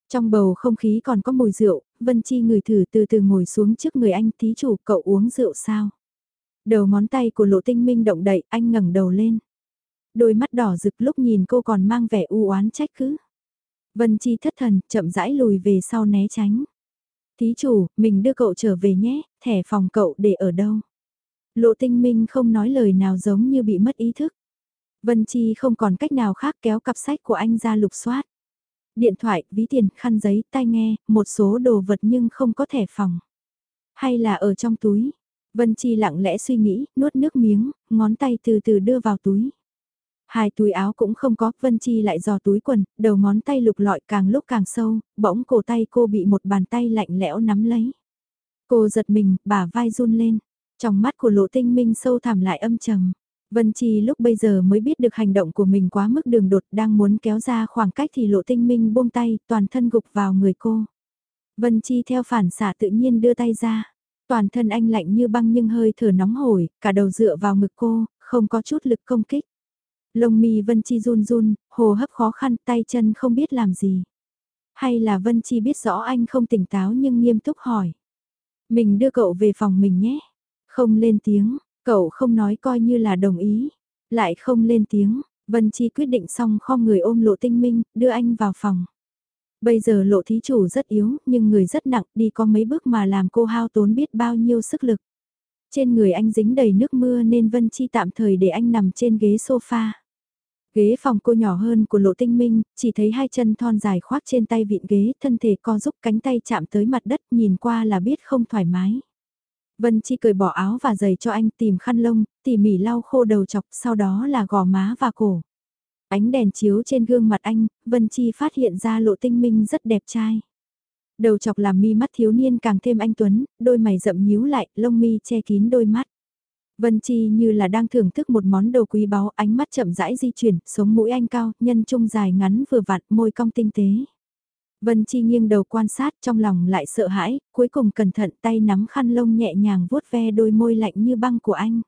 Trong bầu không khí còn có mùi rượu, Vân Chi người thử từ từ ngồi xuống trước người anh thí chủ cậu uống rượu sao? Đầu ngón tay của lộ tinh minh động đậy, anh ngẩng đầu lên. Đôi mắt đỏ rực lúc nhìn cô còn mang vẻ u oán trách cứ. Vân Chi thất thần, chậm rãi lùi về sau né tránh. Thí chủ, mình đưa cậu trở về nhé, thẻ phòng cậu để ở đâu? Lộ tinh minh không nói lời nào giống như bị mất ý thức. Vân Chi không còn cách nào khác kéo cặp sách của anh ra lục soát. Điện thoại, ví tiền, khăn giấy, tai nghe, một số đồ vật nhưng không có thẻ phòng. Hay là ở trong túi? Vân Chi lặng lẽ suy nghĩ, nuốt nước miếng, ngón tay từ từ đưa vào túi. Hai túi áo cũng không có, Vân Chi lại dò túi quần, đầu ngón tay lục lọi càng lúc càng sâu, bỗng cổ tay cô bị một bàn tay lạnh lẽo nắm lấy. Cô giật mình, bả vai run lên, trong mắt của lộ tinh minh sâu thẳm lại âm trầm. Vân Chi lúc bây giờ mới biết được hành động của mình quá mức đường đột đang muốn kéo ra khoảng cách thì lộ tinh minh buông tay, toàn thân gục vào người cô. Vân Chi theo phản xạ tự nhiên đưa tay ra. Toàn thân anh lạnh như băng nhưng hơi thở nóng hổi, cả đầu dựa vào ngực cô, không có chút lực công kích. Lông mi Vân Chi run run, hồ hấp khó khăn, tay chân không biết làm gì. Hay là Vân Chi biết rõ anh không tỉnh táo nhưng nghiêm túc hỏi. Mình đưa cậu về phòng mình nhé. Không lên tiếng, cậu không nói coi như là đồng ý. Lại không lên tiếng, Vân Chi quyết định xong kho người ôm lộ tinh minh, đưa anh vào phòng. Bây giờ lộ thí chủ rất yếu, nhưng người rất nặng, đi có mấy bước mà làm cô hao tốn biết bao nhiêu sức lực. Trên người anh dính đầy nước mưa nên Vân Chi tạm thời để anh nằm trên ghế sofa. Ghế phòng cô nhỏ hơn của lộ tinh minh, chỉ thấy hai chân thon dài khoác trên tay vịn ghế, thân thể co giúp cánh tay chạm tới mặt đất nhìn qua là biết không thoải mái. Vân Chi cởi bỏ áo và giày cho anh tìm khăn lông, tỉ mỉ lau khô đầu chọc, sau đó là gò má và cổ. Ánh đèn chiếu trên gương mặt anh, Vân Chi phát hiện ra lộ tinh minh rất đẹp trai. Đầu chọc làm mi mắt thiếu niên càng thêm anh Tuấn, đôi mày rậm nhíu lại, lông mi che kín đôi mắt. Vân Chi như là đang thưởng thức một món đồ quý báu, ánh mắt chậm rãi di chuyển, sống mũi anh cao, nhân trung dài ngắn vừa vặn, môi cong tinh tế. Vân Chi nghiêng đầu quan sát trong lòng lại sợ hãi, cuối cùng cẩn thận tay nắm khăn lông nhẹ nhàng vuốt ve đôi môi lạnh như băng của anh.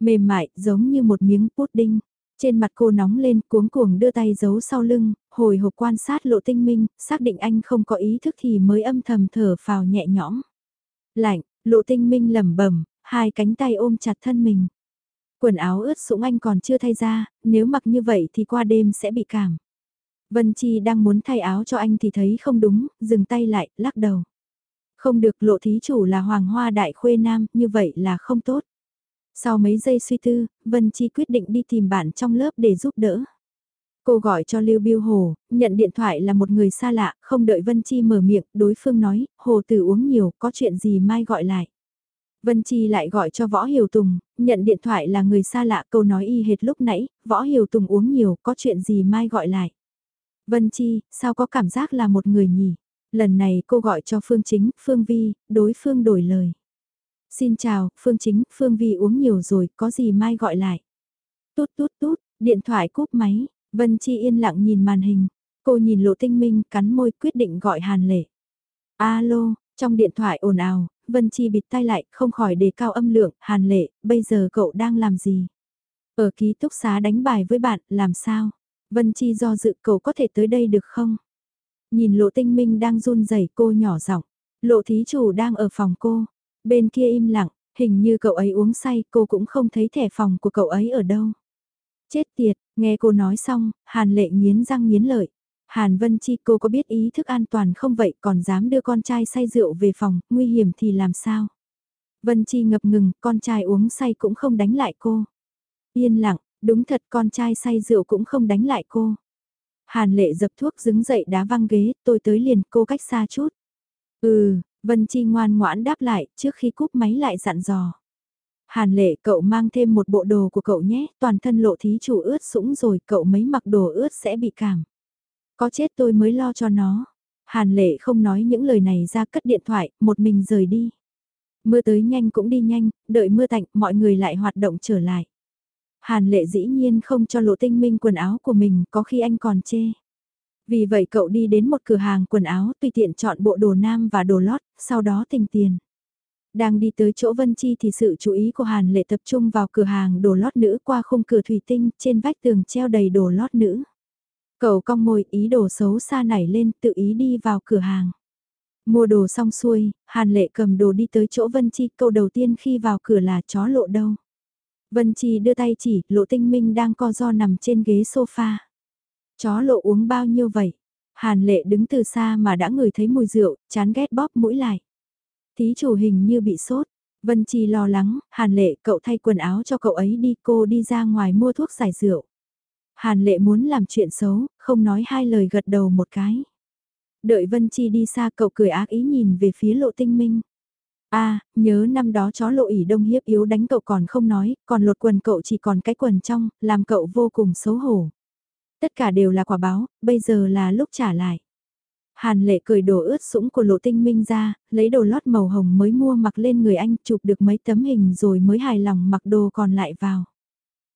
Mềm mại, giống như một miếng pudding. Trên mặt cô nóng lên, cuống cuồng đưa tay giấu sau lưng, hồi hộp quan sát lộ tinh minh, xác định anh không có ý thức thì mới âm thầm thở phào nhẹ nhõm. Lạnh, lộ tinh minh lẩm bẩm hai cánh tay ôm chặt thân mình. Quần áo ướt sũng anh còn chưa thay ra, nếu mặc như vậy thì qua đêm sẽ bị cảm. Vân Chi đang muốn thay áo cho anh thì thấy không đúng, dừng tay lại, lắc đầu. Không được lộ thí chủ là hoàng hoa đại khuê nam, như vậy là không tốt. Sau mấy giây suy tư, Vân Chi quyết định đi tìm bạn trong lớp để giúp đỡ. Cô gọi cho Lưu Biêu Hồ, nhận điện thoại là một người xa lạ, không đợi Vân Chi mở miệng, đối phương nói, Hồ Tử uống nhiều, có chuyện gì mai gọi lại. Vân Chi lại gọi cho Võ Hiểu Tùng, nhận điện thoại là người xa lạ câu nói y hệt lúc nãy, Võ Hiểu Tùng uống nhiều, có chuyện gì mai gọi lại. Vân Chi, sao có cảm giác là một người nhỉ? Lần này cô gọi cho Phương Chính, Phương Vi, đối phương đổi lời. Xin chào, Phương Chính, Phương Vi uống nhiều rồi, có gì mai gọi lại. Tút tút tút, điện thoại cúp máy, Vân Chi yên lặng nhìn màn hình. Cô nhìn Lộ Tinh Minh cắn môi quyết định gọi Hàn Lệ. Alo, trong điện thoại ồn ào, Vân Chi bịt tai lại, không khỏi đề cao âm lượng, Hàn Lệ, bây giờ cậu đang làm gì? Ở ký túc xá đánh bài với bạn, làm sao? Vân Chi do dự cậu có thể tới đây được không? Nhìn Lộ Tinh Minh đang run rẩy cô nhỏ giọng. Lộ thí chủ đang ở phòng cô. Bên kia im lặng, hình như cậu ấy uống say, cô cũng không thấy thẻ phòng của cậu ấy ở đâu. Chết tiệt, nghe cô nói xong, Hàn Lệ nghiến răng nghiến lợi. Hàn Vân Chi cô có biết ý thức an toàn không vậy còn dám đưa con trai say rượu về phòng, nguy hiểm thì làm sao? Vân Chi ngập ngừng, con trai uống say cũng không đánh lại cô. Yên lặng, đúng thật con trai say rượu cũng không đánh lại cô. Hàn lệ dập thuốc đứng dậy đá văng ghế, tôi tới liền cô cách xa chút. Ừ, Vân Chi ngoan ngoãn đáp lại, trước khi cúp máy lại dặn dò. Hàn lệ cậu mang thêm một bộ đồ của cậu nhé, toàn thân lộ thí chủ ướt sũng rồi, cậu mấy mặc đồ ướt sẽ bị cảm. Có chết tôi mới lo cho nó. Hàn lệ không nói những lời này ra cất điện thoại, một mình rời đi. Mưa tới nhanh cũng đi nhanh, đợi mưa tạnh, mọi người lại hoạt động trở lại. Hàn lệ dĩ nhiên không cho lộ tinh minh quần áo của mình, có khi anh còn chê. Vì vậy cậu đi đến một cửa hàng quần áo tùy tiện chọn bộ đồ nam và đồ lót, sau đó tình tiền. Đang đi tới chỗ Vân Chi thì sự chú ý của Hàn Lệ tập trung vào cửa hàng đồ lót nữ qua khung cửa thủy tinh, trên vách tường treo đầy đồ lót nữ. Cậu cong môi ý đồ xấu xa nảy lên tự ý đi vào cửa hàng. Mua đồ xong xuôi, Hàn Lệ cầm đồ đi tới chỗ Vân Chi, câu đầu tiên khi vào cửa là chó lộ đâu. Vân Chi đưa tay chỉ, lộ tinh minh đang co do nằm trên ghế sofa. Chó lộ uống bao nhiêu vậy? Hàn lệ đứng từ xa mà đã ngửi thấy mùi rượu, chán ghét bóp mũi lại. Thí chủ hình như bị sốt. Vân Chi lo lắng, Hàn lệ cậu thay quần áo cho cậu ấy đi cô đi ra ngoài mua thuốc giải rượu. Hàn lệ muốn làm chuyện xấu, không nói hai lời gật đầu một cái. Đợi Vân Chi đi xa cậu cười ác ý nhìn về phía lộ tinh minh a à, nhớ năm đó chó lộ ỉ đông hiếp yếu đánh cậu còn không nói, còn lột quần cậu chỉ còn cái quần trong, làm cậu vô cùng xấu hổ. Tất cả đều là quả báo, bây giờ là lúc trả lại. Hàn lệ cười đồ ướt sũng của lộ tinh minh ra, lấy đồ lót màu hồng mới mua mặc lên người anh chụp được mấy tấm hình rồi mới hài lòng mặc đồ còn lại vào.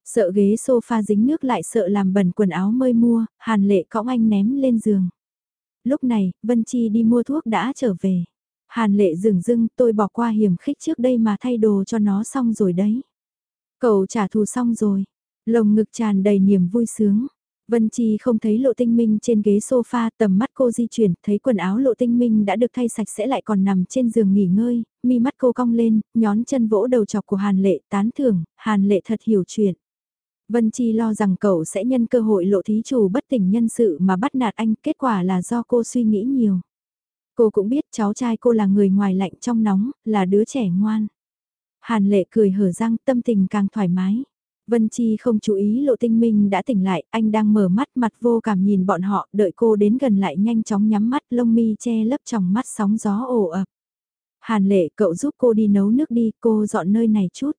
Sợ ghế sofa dính nước lại sợ làm bẩn quần áo mới mua, hàn lệ cõng anh ném lên giường. Lúc này, Vân Chi đi mua thuốc đã trở về. Hàn lệ dừng dưng tôi bỏ qua hiểm khích trước đây mà thay đồ cho nó xong rồi đấy. Cậu trả thù xong rồi. Lồng ngực tràn đầy niềm vui sướng. Vân Chi không thấy lộ tinh minh trên ghế sofa tầm mắt cô di chuyển, thấy quần áo lộ tinh minh đã được thay sạch sẽ lại còn nằm trên giường nghỉ ngơi, mi mắt cô cong lên, nhón chân vỗ đầu chọc của Hàn Lệ tán thưởng, Hàn Lệ thật hiểu chuyện. Vân Chi lo rằng cậu sẽ nhân cơ hội lộ thí chủ bất tỉnh nhân sự mà bắt nạt anh, kết quả là do cô suy nghĩ nhiều. Cô cũng biết cháu trai cô là người ngoài lạnh trong nóng, là đứa trẻ ngoan. Hàn lệ cười hở răng tâm tình càng thoải mái. Vân Chi không chú ý lộ tinh minh đã tỉnh lại, anh đang mở mắt mặt vô cảm nhìn bọn họ, đợi cô đến gần lại nhanh chóng nhắm mắt lông mi che lấp trong mắt sóng gió ồ ập. Hàn lệ cậu giúp cô đi nấu nước đi, cô dọn nơi này chút.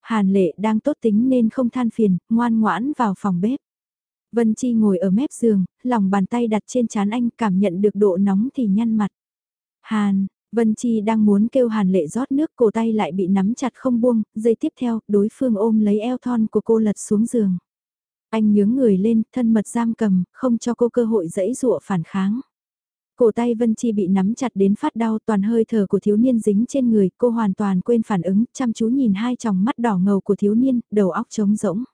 Hàn lệ đang tốt tính nên không than phiền, ngoan ngoãn vào phòng bếp. Vân Chi ngồi ở mép giường, lòng bàn tay đặt trên chán anh cảm nhận được độ nóng thì nhăn mặt. Hàn, Vân Chi đang muốn kêu Hàn lệ rót nước cổ tay lại bị nắm chặt không buông, giây tiếp theo đối phương ôm lấy eo thon của cô lật xuống giường. Anh nhướng người lên, thân mật giam cầm, không cho cô cơ hội dẫy dụa phản kháng. Cổ tay Vân Chi bị nắm chặt đến phát đau toàn hơi thở của thiếu niên dính trên người, cô hoàn toàn quên phản ứng, chăm chú nhìn hai tròng mắt đỏ ngầu của thiếu niên, đầu óc trống rỗng.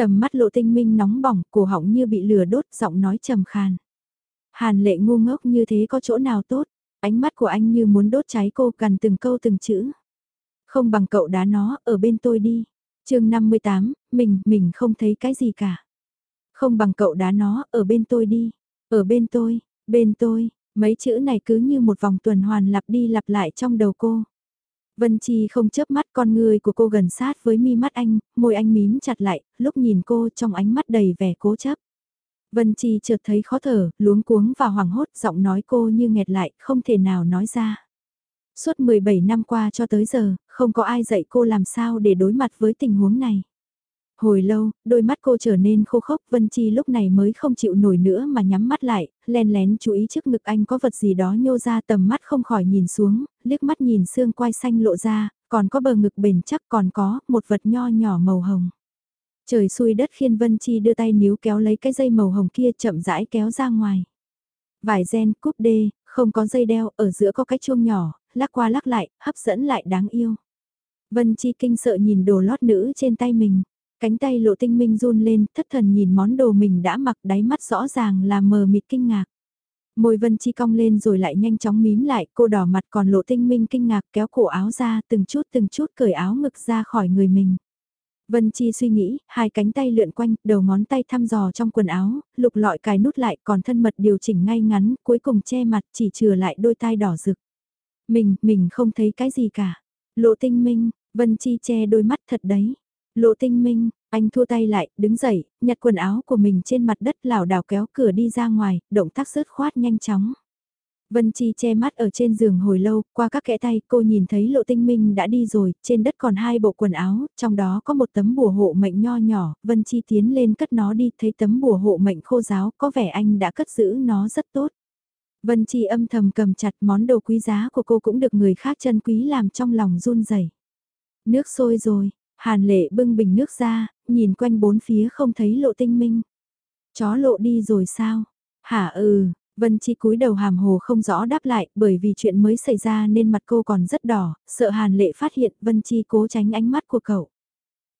Tầm mắt lộ tinh minh nóng bỏng, cổ họng như bị lửa đốt, giọng nói trầm khàn. Hàn lệ ngu ngốc như thế có chỗ nào tốt, ánh mắt của anh như muốn đốt cháy cô gần từng câu từng chữ. Không bằng cậu đá nó, ở bên tôi đi. chương 58, mình, mình không thấy cái gì cả. Không bằng cậu đá nó, ở bên tôi đi. Ở bên tôi, bên tôi, mấy chữ này cứ như một vòng tuần hoàn lặp đi lặp lại trong đầu cô. Vân Chi không chớp mắt con người của cô gần sát với mi mắt anh, môi anh mím chặt lại, lúc nhìn cô trong ánh mắt đầy vẻ cố chấp. Vân Chi chợt thấy khó thở, luống cuống và hoảng hốt, giọng nói cô như nghẹt lại, không thể nào nói ra. Suốt 17 năm qua cho tới giờ, không có ai dạy cô làm sao để đối mặt với tình huống này. Hồi lâu, đôi mắt cô trở nên khô khốc, Vân Chi lúc này mới không chịu nổi nữa mà nhắm mắt lại, len lén chú ý trước ngực anh có vật gì đó nhô ra tầm mắt không khỏi nhìn xuống, liếc mắt nhìn xương quai xanh lộ ra, còn có bờ ngực bền chắc còn có một vật nho nhỏ màu hồng. Trời xui đất khiên Vân Chi đưa tay níu kéo lấy cái dây màu hồng kia chậm rãi kéo ra ngoài. Vải gen cúp đê, không có dây đeo, ở giữa có cái chuông nhỏ, lắc qua lắc lại, hấp dẫn lại đáng yêu. Vân Chi kinh sợ nhìn đồ lót nữ trên tay mình. Cánh tay lộ tinh minh run lên, thất thần nhìn món đồ mình đã mặc đáy mắt rõ ràng là mờ mịt kinh ngạc. Môi Vân Chi cong lên rồi lại nhanh chóng mím lại, cô đỏ mặt còn lộ tinh minh kinh ngạc kéo cổ áo ra từng chút từng chút cởi áo ngực ra khỏi người mình. Vân Chi suy nghĩ, hai cánh tay lượn quanh, đầu ngón tay thăm dò trong quần áo, lục lọi cài nút lại còn thân mật điều chỉnh ngay ngắn, cuối cùng che mặt chỉ chừa lại đôi tai đỏ rực. Mình, mình không thấy cái gì cả. Lộ tinh minh, Vân Chi che đôi mắt thật đấy. Lộ tinh minh, anh thua tay lại, đứng dậy, nhặt quần áo của mình trên mặt đất lảo đảo kéo cửa đi ra ngoài, động tác sớt khoát nhanh chóng. Vân Chi che mắt ở trên giường hồi lâu, qua các kẽ tay cô nhìn thấy lộ tinh minh đã đi rồi, trên đất còn hai bộ quần áo, trong đó có một tấm bùa hộ mệnh nho nhỏ, Vân Chi tiến lên cất nó đi, thấy tấm bùa hộ mệnh khô giáo, có vẻ anh đã cất giữ nó rất tốt. Vân Chi âm thầm cầm chặt món đồ quý giá của cô cũng được người khác chân quý làm trong lòng run rẩy. Nước sôi rồi, Hàn lệ bưng bình nước ra, nhìn quanh bốn phía không thấy lộ tinh minh. Chó lộ đi rồi sao? Hả ừ, Vân Chi cúi đầu hàm hồ không rõ đáp lại bởi vì chuyện mới xảy ra nên mặt cô còn rất đỏ, sợ Hàn lệ phát hiện Vân Chi cố tránh ánh mắt của cậu.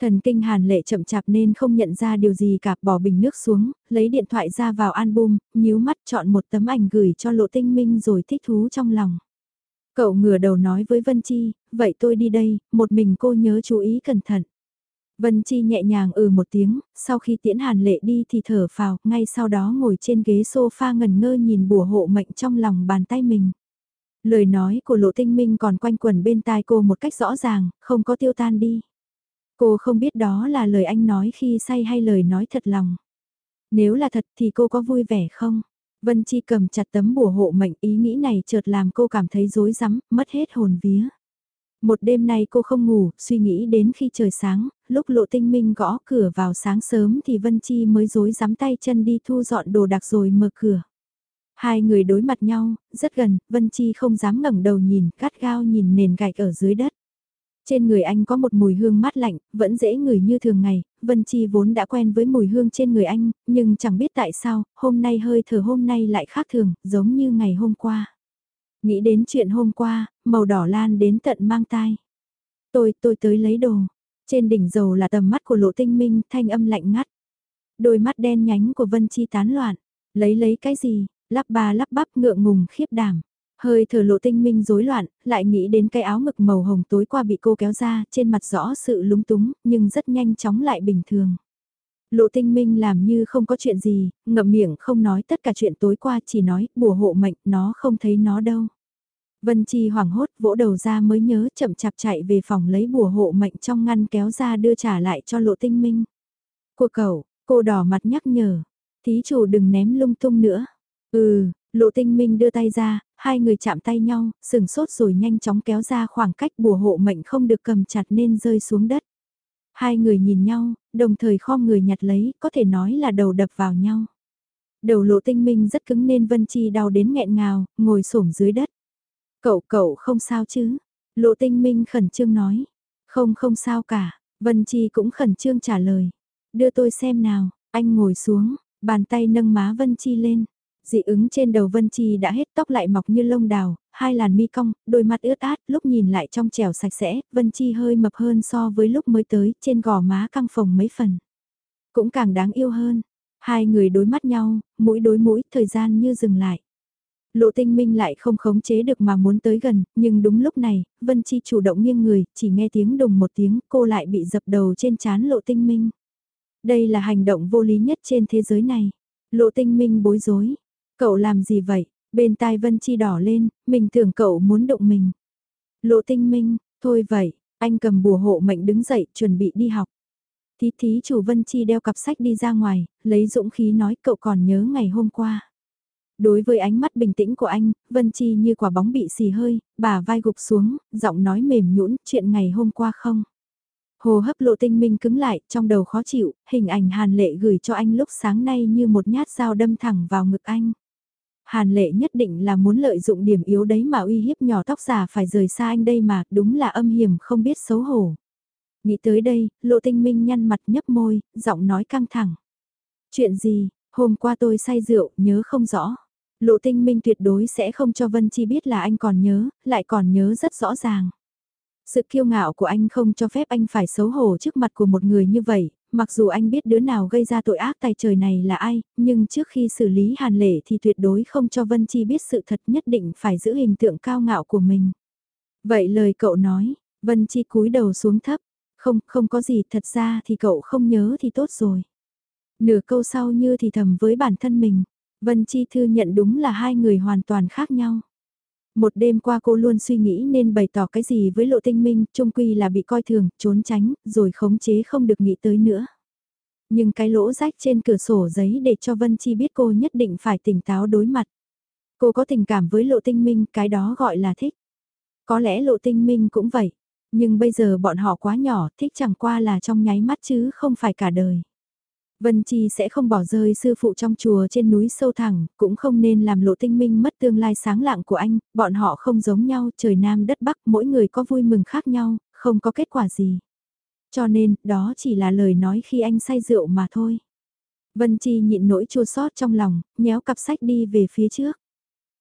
Thần kinh Hàn lệ chậm chạp nên không nhận ra điều gì cả bỏ bình nước xuống, lấy điện thoại ra vào album, nhíu mắt chọn một tấm ảnh gửi cho lộ tinh minh rồi thích thú trong lòng. Cậu ngửa đầu nói với Vân Chi, vậy tôi đi đây, một mình cô nhớ chú ý cẩn thận. Vân Chi nhẹ nhàng ừ một tiếng, sau khi tiễn hàn lệ đi thì thở phào, ngay sau đó ngồi trên ghế sofa ngần ngơ nhìn bùa hộ mệnh trong lòng bàn tay mình. Lời nói của lộ tinh minh còn quanh quẩn bên tai cô một cách rõ ràng, không có tiêu tan đi. Cô không biết đó là lời anh nói khi say hay lời nói thật lòng. Nếu là thật thì cô có vui vẻ không? Vân Chi cầm chặt tấm bùa hộ mệnh ý nghĩ này chợt làm cô cảm thấy rối rắm, mất hết hồn vía. Một đêm nay cô không ngủ, suy nghĩ đến khi trời sáng, lúc lộ tinh minh gõ cửa vào sáng sớm thì Vân Chi mới dối dám tay chân đi thu dọn đồ đạc rồi mở cửa. Hai người đối mặt nhau, rất gần, Vân Chi không dám ngẩng đầu nhìn, cắt gao nhìn nền gạch ở dưới đất. Trên người anh có một mùi hương mát lạnh, vẫn dễ ngửi như thường ngày, Vân Chi vốn đã quen với mùi hương trên người anh, nhưng chẳng biết tại sao, hôm nay hơi thở hôm nay lại khác thường, giống như ngày hôm qua. Nghĩ đến chuyện hôm qua, màu đỏ lan đến tận mang tai. Tôi, tôi tới lấy đồ. Trên đỉnh dầu là tầm mắt của lộ tinh minh, thanh âm lạnh ngắt. Đôi mắt đen nhánh của Vân Chi tán loạn. Lấy lấy cái gì, lắp ba lắp bắp ngượng ngùng khiếp đảm. Hơi thở lộ tinh minh rối loạn, lại nghĩ đến cái áo ngực màu hồng tối qua bị cô kéo ra, trên mặt rõ sự lúng túng, nhưng rất nhanh chóng lại bình thường. Lộ tinh minh làm như không có chuyện gì, ngậm miệng không nói tất cả chuyện tối qua chỉ nói, bùa hộ mệnh, nó không thấy nó đâu. Vân Chi hoảng hốt vỗ đầu ra mới nhớ chậm chạp chạy về phòng lấy bùa hộ mệnh trong ngăn kéo ra đưa trả lại cho lộ tinh minh. Của cậu, cô đỏ mặt nhắc nhở, thí chủ đừng ném lung tung nữa. Ừ, lộ tinh minh đưa tay ra, hai người chạm tay nhau, sừng sốt rồi nhanh chóng kéo ra khoảng cách bùa hộ mệnh không được cầm chặt nên rơi xuống đất. Hai người nhìn nhau, đồng thời khom người nhặt lấy, có thể nói là đầu đập vào nhau. Đầu lộ tinh minh rất cứng nên Vân Chi đau đến nghẹn ngào, ngồi xổm dưới đất. Cậu cậu không sao chứ? Lộ tinh minh khẩn trương nói. Không không sao cả, Vân Chi cũng khẩn trương trả lời. Đưa tôi xem nào, anh ngồi xuống, bàn tay nâng má Vân Chi lên. Dị ứng trên đầu Vân Chi đã hết tóc lại mọc như lông đào, hai làn mi cong, đôi mắt ướt át, lúc nhìn lại trong trẻo sạch sẽ, Vân Chi hơi mập hơn so với lúc mới tới, trên gò má căng phồng mấy phần. Cũng càng đáng yêu hơn. Hai người đối mắt nhau, mũi đối mũi, thời gian như dừng lại. Lộ tinh minh lại không khống chế được mà muốn tới gần, nhưng đúng lúc này, Vân Chi chủ động nghiêng người, chỉ nghe tiếng đùng một tiếng, cô lại bị dập đầu trên chán lộ tinh minh. Đây là hành động vô lý nhất trên thế giới này. Lộ tinh minh bối rối. Cậu làm gì vậy? Bên tai Vân Chi đỏ lên, mình tưởng cậu muốn động mình. Lộ tinh minh, thôi vậy, anh cầm bùa hộ mệnh đứng dậy, chuẩn bị đi học. Thí thí chủ Vân Chi đeo cặp sách đi ra ngoài, lấy dũng khí nói cậu còn nhớ ngày hôm qua. Đối với ánh mắt bình tĩnh của anh, Vân Chi như quả bóng bị xì hơi, bà vai gục xuống, giọng nói mềm nhũn chuyện ngày hôm qua không. Hồ hấp lộ tinh minh cứng lại, trong đầu khó chịu, hình ảnh hàn lệ gửi cho anh lúc sáng nay như một nhát dao đâm thẳng vào ngực anh. Hàn lệ nhất định là muốn lợi dụng điểm yếu đấy mà uy hiếp nhỏ tóc giả phải rời xa anh đây mà, đúng là âm hiểm không biết xấu hổ. Nghĩ tới đây, lộ tinh minh nhăn mặt nhấp môi, giọng nói căng thẳng. Chuyện gì, hôm qua tôi say rượu, nhớ không rõ. Lộ tinh minh tuyệt đối sẽ không cho Vân Chi biết là anh còn nhớ, lại còn nhớ rất rõ ràng. Sự kiêu ngạo của anh không cho phép anh phải xấu hổ trước mặt của một người như vậy, mặc dù anh biết đứa nào gây ra tội ác tài trời này là ai, nhưng trước khi xử lý hàn lệ thì tuyệt đối không cho Vân Chi biết sự thật nhất định phải giữ hình tượng cao ngạo của mình. Vậy lời cậu nói, Vân Chi cúi đầu xuống thấp, không, không có gì, thật ra thì cậu không nhớ thì tốt rồi. Nửa câu sau như thì thầm với bản thân mình, Vân Chi thư nhận đúng là hai người hoàn toàn khác nhau. Một đêm qua cô luôn suy nghĩ nên bày tỏ cái gì với lộ tinh minh, trung quy là bị coi thường, trốn tránh, rồi khống chế không được nghĩ tới nữa. Nhưng cái lỗ rách trên cửa sổ giấy để cho Vân Chi biết cô nhất định phải tỉnh táo đối mặt. Cô có tình cảm với lộ tinh minh, cái đó gọi là thích. Có lẽ lộ tinh minh cũng vậy. Nhưng bây giờ bọn họ quá nhỏ, thích chẳng qua là trong nháy mắt chứ không phải cả đời. Vân Chi sẽ không bỏ rơi sư phụ trong chùa trên núi sâu thẳng, cũng không nên làm lộ tinh minh mất tương lai sáng lạng của anh, bọn họ không giống nhau, trời Nam đất Bắc, mỗi người có vui mừng khác nhau, không có kết quả gì. Cho nên, đó chỉ là lời nói khi anh say rượu mà thôi. Vân Chi nhịn nỗi chua xót trong lòng, nhéo cặp sách đi về phía trước.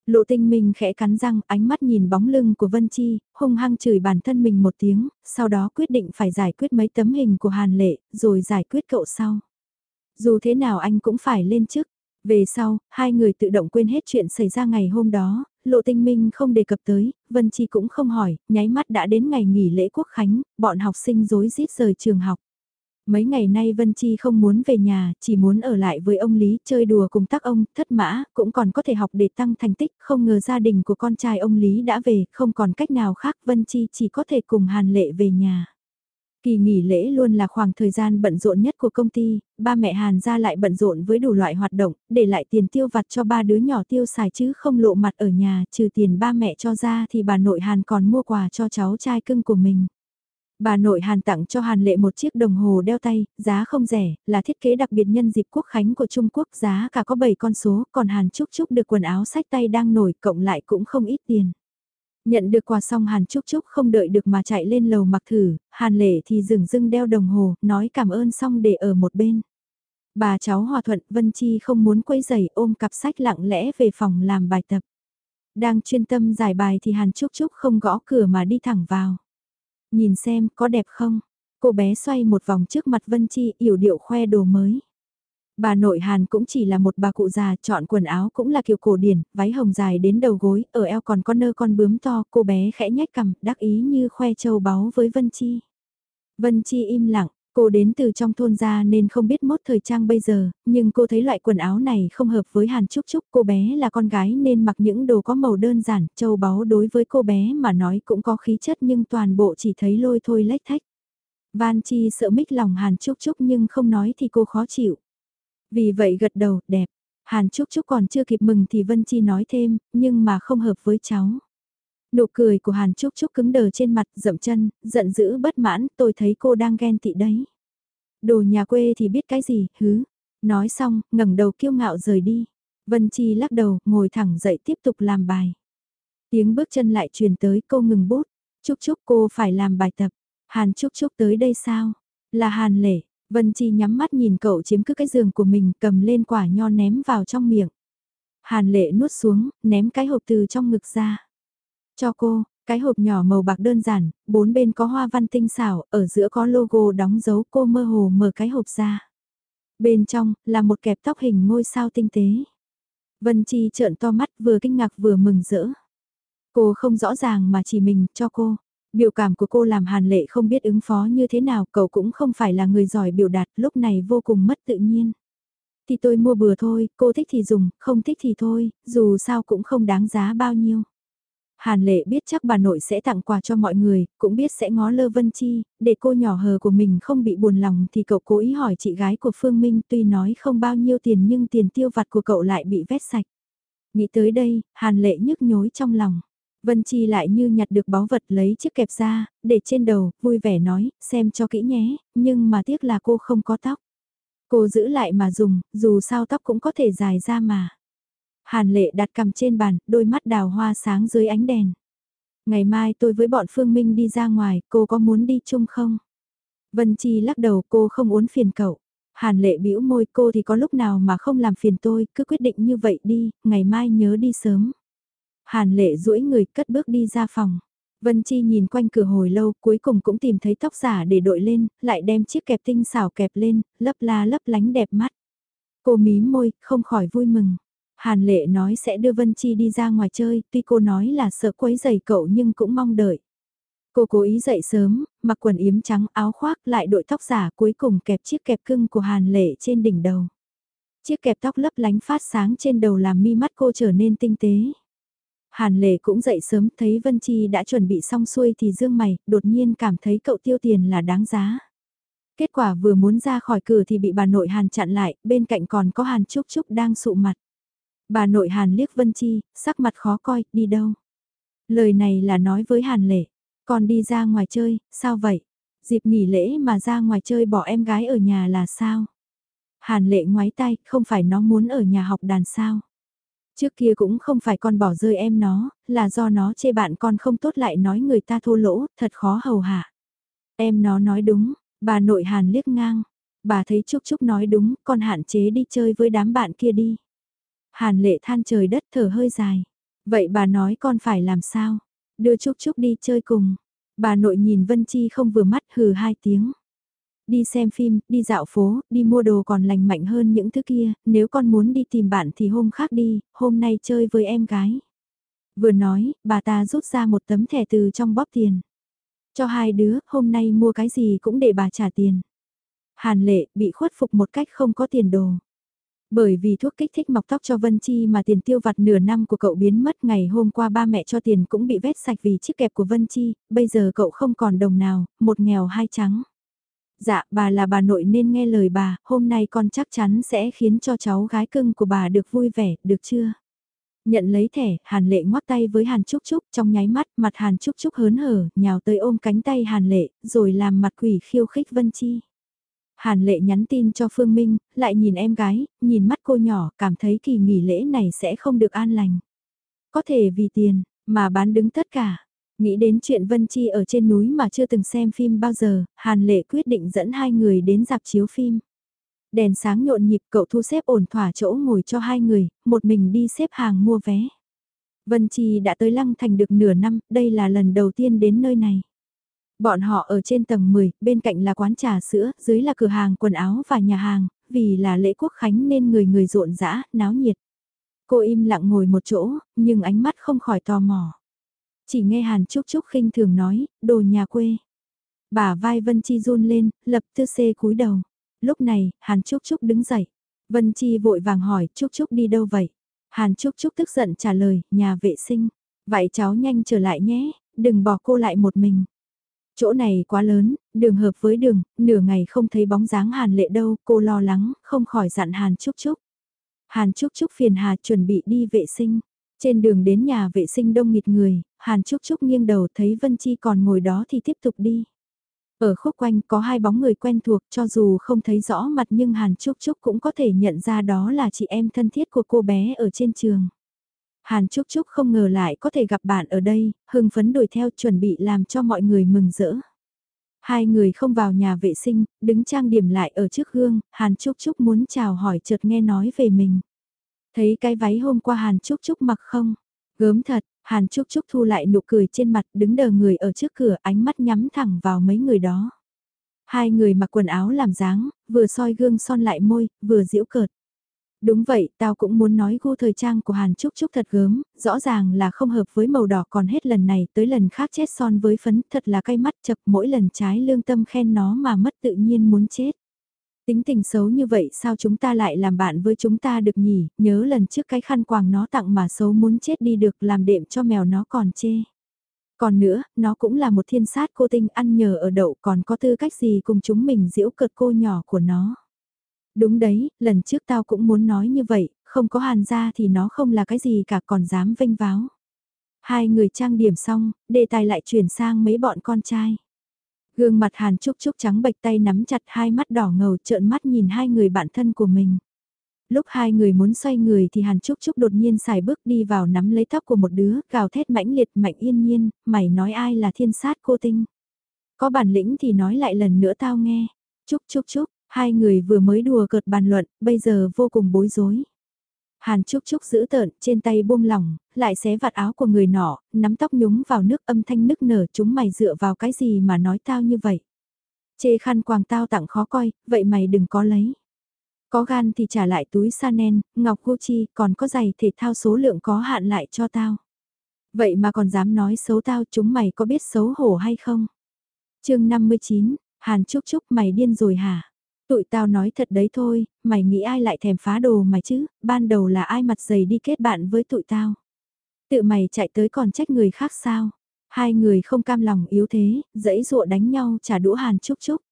Lộ tinh minh khẽ cắn răng, ánh mắt nhìn bóng lưng của Vân Chi, hung hăng chửi bản thân mình một tiếng, sau đó quyết định phải giải quyết mấy tấm hình của Hàn Lệ, rồi giải quyết cậu sau. Dù thế nào anh cũng phải lên chức. Về sau, hai người tự động quên hết chuyện xảy ra ngày hôm đó, Lộ Tinh Minh không đề cập tới, Vân Chi cũng không hỏi, nháy mắt đã đến ngày nghỉ lễ quốc khánh, bọn học sinh rối rít rời trường học. Mấy ngày nay Vân Chi không muốn về nhà, chỉ muốn ở lại với ông Lý chơi đùa cùng tác ông, thất mã, cũng còn có thể học để tăng thành tích, không ngờ gia đình của con trai ông Lý đã về, không còn cách nào khác Vân Chi chỉ có thể cùng Hàn Lệ về nhà. Kỳ nghỉ lễ luôn là khoảng thời gian bận rộn nhất của công ty, ba mẹ Hàn ra lại bận rộn với đủ loại hoạt động, để lại tiền tiêu vặt cho ba đứa nhỏ tiêu xài chứ không lộ mặt ở nhà, trừ tiền ba mẹ cho ra thì bà nội Hàn còn mua quà cho cháu trai cưng của mình. Bà nội Hàn tặng cho Hàn Lệ một chiếc đồng hồ đeo tay, giá không rẻ, là thiết kế đặc biệt nhân dịp quốc khánh của Trung Quốc, giá cả có 7 con số, còn Hàn Trúc Trúc được quần áo sách tay đang nổi, cộng lại cũng không ít tiền. Nhận được quà xong Hàn Trúc Trúc không đợi được mà chạy lên lầu mặc thử, Hàn Lệ thì dừng dưng đeo đồng hồ, nói cảm ơn xong để ở một bên. Bà cháu hòa thuận Vân Chi không muốn quấy giày ôm cặp sách lặng lẽ về phòng làm bài tập. Đang chuyên tâm giải bài thì Hàn Trúc Trúc không gõ cửa mà đi thẳng vào. Nhìn xem có đẹp không? Cô bé xoay một vòng trước mặt Vân Chi yểu điệu khoe đồ mới. Bà nội Hàn cũng chỉ là một bà cụ già, chọn quần áo cũng là kiểu cổ điển, váy hồng dài đến đầu gối, ở eo còn có nơ con bướm to, cô bé khẽ nhếch cằm, đắc ý như khoe châu báu với Vân Chi. Vân Chi im lặng, cô đến từ trong thôn ra nên không biết mốt thời trang bây giờ, nhưng cô thấy loại quần áo này không hợp với Hàn Trúc Trúc, cô bé là con gái nên mặc những đồ có màu đơn giản, châu báu đối với cô bé mà nói cũng có khí chất nhưng toàn bộ chỉ thấy lôi thôi lách thách. Van Chi sợ mít lòng Hàn Trúc Trúc nhưng không nói thì cô khó chịu. Vì vậy gật đầu, đẹp. Hàn Trúc Trúc còn chưa kịp mừng thì Vân Chi nói thêm, nhưng mà không hợp với cháu. Nụ cười của Hàn Trúc Trúc cứng đờ trên mặt, dậm chân, giận dữ bất mãn, tôi thấy cô đang ghen tị đấy. Đồ nhà quê thì biết cái gì, hứ. Nói xong, ngẩng đầu kiêu ngạo rời đi. Vân Chi lắc đầu, ngồi thẳng dậy tiếp tục làm bài. Tiếng bước chân lại truyền tới cô ngừng bút. Trúc Trúc cô phải làm bài tập. Hàn Trúc Trúc tới đây sao? Là Hàn Lệ, Vân Chi nhắm mắt nhìn cậu chiếm cứ cái giường của mình cầm lên quả nho ném vào trong miệng. Hàn lệ nuốt xuống, ném cái hộp từ trong ngực ra. Cho cô, cái hộp nhỏ màu bạc đơn giản, bốn bên có hoa văn tinh xảo, ở giữa có logo đóng dấu cô mơ hồ mở cái hộp ra. Bên trong, là một kẹp tóc hình ngôi sao tinh tế. Vân Chi trợn to mắt vừa kinh ngạc vừa mừng rỡ. Cô không rõ ràng mà chỉ mình cho cô. Biểu cảm của cô làm Hàn Lệ không biết ứng phó như thế nào, cậu cũng không phải là người giỏi biểu đạt, lúc này vô cùng mất tự nhiên. Thì tôi mua bừa thôi, cô thích thì dùng, không thích thì thôi, dù sao cũng không đáng giá bao nhiêu. Hàn Lệ biết chắc bà nội sẽ tặng quà cho mọi người, cũng biết sẽ ngó lơ Vân Chi, để cô nhỏ hờ của mình không bị buồn lòng thì cậu cố ý hỏi chị gái của Phương Minh tuy nói không bao nhiêu tiền nhưng tiền tiêu vặt của cậu lại bị vét sạch. Nghĩ tới đây, Hàn Lệ nhức nhối trong lòng. Vân Chi lại như nhặt được báu vật lấy chiếc kẹp ra, để trên đầu, vui vẻ nói, xem cho kỹ nhé, nhưng mà tiếc là cô không có tóc. Cô giữ lại mà dùng, dù sao tóc cũng có thể dài ra mà. Hàn lệ đặt cầm trên bàn, đôi mắt đào hoa sáng dưới ánh đèn. Ngày mai tôi với bọn Phương Minh đi ra ngoài, cô có muốn đi chung không? Vân Chi lắc đầu cô không muốn phiền cậu. Hàn lệ bĩu môi cô thì có lúc nào mà không làm phiền tôi, cứ quyết định như vậy đi, ngày mai nhớ đi sớm. Hàn lệ duỗi người cất bước đi ra phòng. Vân Chi nhìn quanh cửa hồi lâu cuối cùng cũng tìm thấy tóc giả để đội lên, lại đem chiếc kẹp tinh xảo kẹp lên, lấp la lấp lánh đẹp mắt. Cô mím môi, không khỏi vui mừng. Hàn lệ nói sẽ đưa Vân Chi đi ra ngoài chơi, tuy cô nói là sợ quấy giày cậu nhưng cũng mong đợi. Cô cố ý dậy sớm, mặc quần yếm trắng áo khoác lại đội tóc giả cuối cùng kẹp chiếc kẹp cưng của Hàn lệ trên đỉnh đầu. Chiếc kẹp tóc lấp lánh phát sáng trên đầu làm mi mắt cô trở nên tinh tế. Hàn lệ cũng dậy sớm thấy Vân Chi đã chuẩn bị xong xuôi thì dương mày, đột nhiên cảm thấy cậu tiêu tiền là đáng giá. Kết quả vừa muốn ra khỏi cửa thì bị bà nội Hàn chặn lại, bên cạnh còn có Hàn Trúc Trúc đang sụ mặt. Bà nội Hàn liếc Vân Chi, sắc mặt khó coi, đi đâu? Lời này là nói với Hàn lệ, con đi ra ngoài chơi, sao vậy? Dịp nghỉ lễ mà ra ngoài chơi bỏ em gái ở nhà là sao? Hàn lệ ngoái tay, không phải nó muốn ở nhà học đàn sao? Trước kia cũng không phải con bỏ rơi em nó, là do nó chê bạn con không tốt lại nói người ta thô lỗ, thật khó hầu hạ. Em nó nói đúng, bà nội hàn liếc ngang. Bà thấy Trúc Trúc nói đúng, con hạn chế đi chơi với đám bạn kia đi. Hàn lệ than trời đất thở hơi dài. Vậy bà nói con phải làm sao? Đưa Trúc Trúc đi chơi cùng. Bà nội nhìn Vân Chi không vừa mắt hừ hai tiếng đi xem phim, đi dạo phố, đi mua đồ còn lành mạnh hơn những thứ kia, nếu con muốn đi tìm bạn thì hôm khác đi, hôm nay chơi với em gái. Vừa nói, bà ta rút ra một tấm thẻ từ trong bóp tiền. Cho hai đứa, hôm nay mua cái gì cũng để bà trả tiền. Hàn lệ bị khuất phục một cách không có tiền đồ. Bởi vì thuốc kích thích mọc tóc cho Vân Chi mà tiền tiêu vặt nửa năm của cậu biến mất ngày hôm qua ba mẹ cho tiền cũng bị vét sạch vì chiếc kẹp của Vân Chi, bây giờ cậu không còn đồng nào, một nghèo hai trắng. Dạ, bà là bà nội nên nghe lời bà, hôm nay con chắc chắn sẽ khiến cho cháu gái cưng của bà được vui vẻ, được chưa? Nhận lấy thẻ, Hàn Lệ ngoắc tay với Hàn Trúc Trúc, trong nháy mắt, mặt Hàn Trúc Trúc hớn hở, nhào tới ôm cánh tay Hàn Lệ, rồi làm mặt quỷ khiêu khích Vân Chi. Hàn Lệ nhắn tin cho Phương Minh, lại nhìn em gái, nhìn mắt cô nhỏ, cảm thấy kỳ nghỉ lễ này sẽ không được an lành. Có thể vì tiền, mà bán đứng tất cả. Nghĩ đến chuyện Vân Chi ở trên núi mà chưa từng xem phim bao giờ, Hàn Lệ quyết định dẫn hai người đến dạp chiếu phim. Đèn sáng nhộn nhịp cậu thu xếp ổn thỏa chỗ ngồi cho hai người, một mình đi xếp hàng mua vé. Vân Chi đã tới Lăng Thành được nửa năm, đây là lần đầu tiên đến nơi này. Bọn họ ở trên tầng 10, bên cạnh là quán trà sữa, dưới là cửa hàng quần áo và nhà hàng, vì là lễ quốc khánh nên người người rộn rã, náo nhiệt. Cô im lặng ngồi một chỗ, nhưng ánh mắt không khỏi tò mò. Chỉ nghe Hàn Trúc Trúc khinh thường nói, đồ nhà quê. Bà vai Vân Chi run lên, lập tư xê cúi đầu. Lúc này, Hàn Trúc Trúc đứng dậy. Vân Chi vội vàng hỏi, Trúc Trúc đi đâu vậy? Hàn Trúc Trúc tức giận trả lời, nhà vệ sinh. Vậy cháu nhanh trở lại nhé, đừng bỏ cô lại một mình. Chỗ này quá lớn, đường hợp với đường, nửa ngày không thấy bóng dáng Hàn lệ đâu, cô lo lắng, không khỏi dặn Hàn Trúc Trúc. Hàn Trúc Trúc phiền Hà chuẩn bị đi vệ sinh. Trên đường đến nhà vệ sinh đông nghịt người, Hàn Trúc Trúc nghiêng đầu thấy Vân Chi còn ngồi đó thì tiếp tục đi. Ở khúc quanh có hai bóng người quen thuộc cho dù không thấy rõ mặt nhưng Hàn Trúc Trúc cũng có thể nhận ra đó là chị em thân thiết của cô bé ở trên trường. Hàn Trúc Trúc không ngờ lại có thể gặp bạn ở đây, hưng phấn đuổi theo chuẩn bị làm cho mọi người mừng rỡ. Hai người không vào nhà vệ sinh, đứng trang điểm lại ở trước gương, Hàn Trúc Trúc muốn chào hỏi chợt nghe nói về mình. Thấy cái váy hôm qua Hàn Trúc Trúc mặc không? Gớm thật, Hàn Trúc Trúc thu lại nụ cười trên mặt đứng đờ người ở trước cửa ánh mắt nhắm thẳng vào mấy người đó. Hai người mặc quần áo làm dáng, vừa soi gương son lại môi, vừa diễu cợt. Đúng vậy, tao cũng muốn nói gu thời trang của Hàn Trúc Trúc thật gớm, rõ ràng là không hợp với màu đỏ còn hết lần này tới lần khác chết son với phấn, thật là cay mắt chập mỗi lần trái lương tâm khen nó mà mất tự nhiên muốn chết. Tính tình xấu như vậy sao chúng ta lại làm bạn với chúng ta được nhỉ, nhớ lần trước cái khăn quàng nó tặng mà xấu muốn chết đi được làm đệm cho mèo nó còn chê. Còn nữa, nó cũng là một thiên sát cô tinh ăn nhờ ở đậu còn có tư cách gì cùng chúng mình diễu cợt cô nhỏ của nó. Đúng đấy, lần trước tao cũng muốn nói như vậy, không có Hàn gia thì nó không là cái gì cả còn dám vênh váo. Hai người trang điểm xong, đề tài lại chuyển sang mấy bọn con trai. Gương mặt Hàn Trúc Trúc trắng bệch tay nắm chặt hai mắt đỏ ngầu trợn mắt nhìn hai người bạn thân của mình. Lúc hai người muốn xoay người thì Hàn Trúc Trúc đột nhiên xài bước đi vào nắm lấy tóc của một đứa, gào thét mãnh liệt mạnh yên nhiên, mày nói ai là thiên sát cô tinh. Có bản lĩnh thì nói lại lần nữa tao nghe. Trúc Trúc Trúc, hai người vừa mới đùa cợt bàn luận, bây giờ vô cùng bối rối. Hàn Trúc Trúc giữ tợn, trên tay buông lỏng, lại xé vạt áo của người nọ, nắm tóc nhúng vào nước âm thanh nức nở chúng mày dựa vào cái gì mà nói tao như vậy. Chê khăn quàng tao tặng khó coi, vậy mày đừng có lấy. Có gan thì trả lại túi Chanel, ngọc Gucci, còn có giày thể thao số lượng có hạn lại cho tao. Vậy mà còn dám nói xấu tao chúng mày có biết xấu hổ hay không? chương 59, Hàn Trúc Trúc mày điên rồi hả? Tụi tao nói thật đấy thôi, mày nghĩ ai lại thèm phá đồ mày chứ, ban đầu là ai mặt dày đi kết bạn với tụi tao. Tự mày chạy tới còn trách người khác sao? Hai người không cam lòng yếu thế, dẫy dụa đánh nhau trả đũa Hàn Trúc Trúc.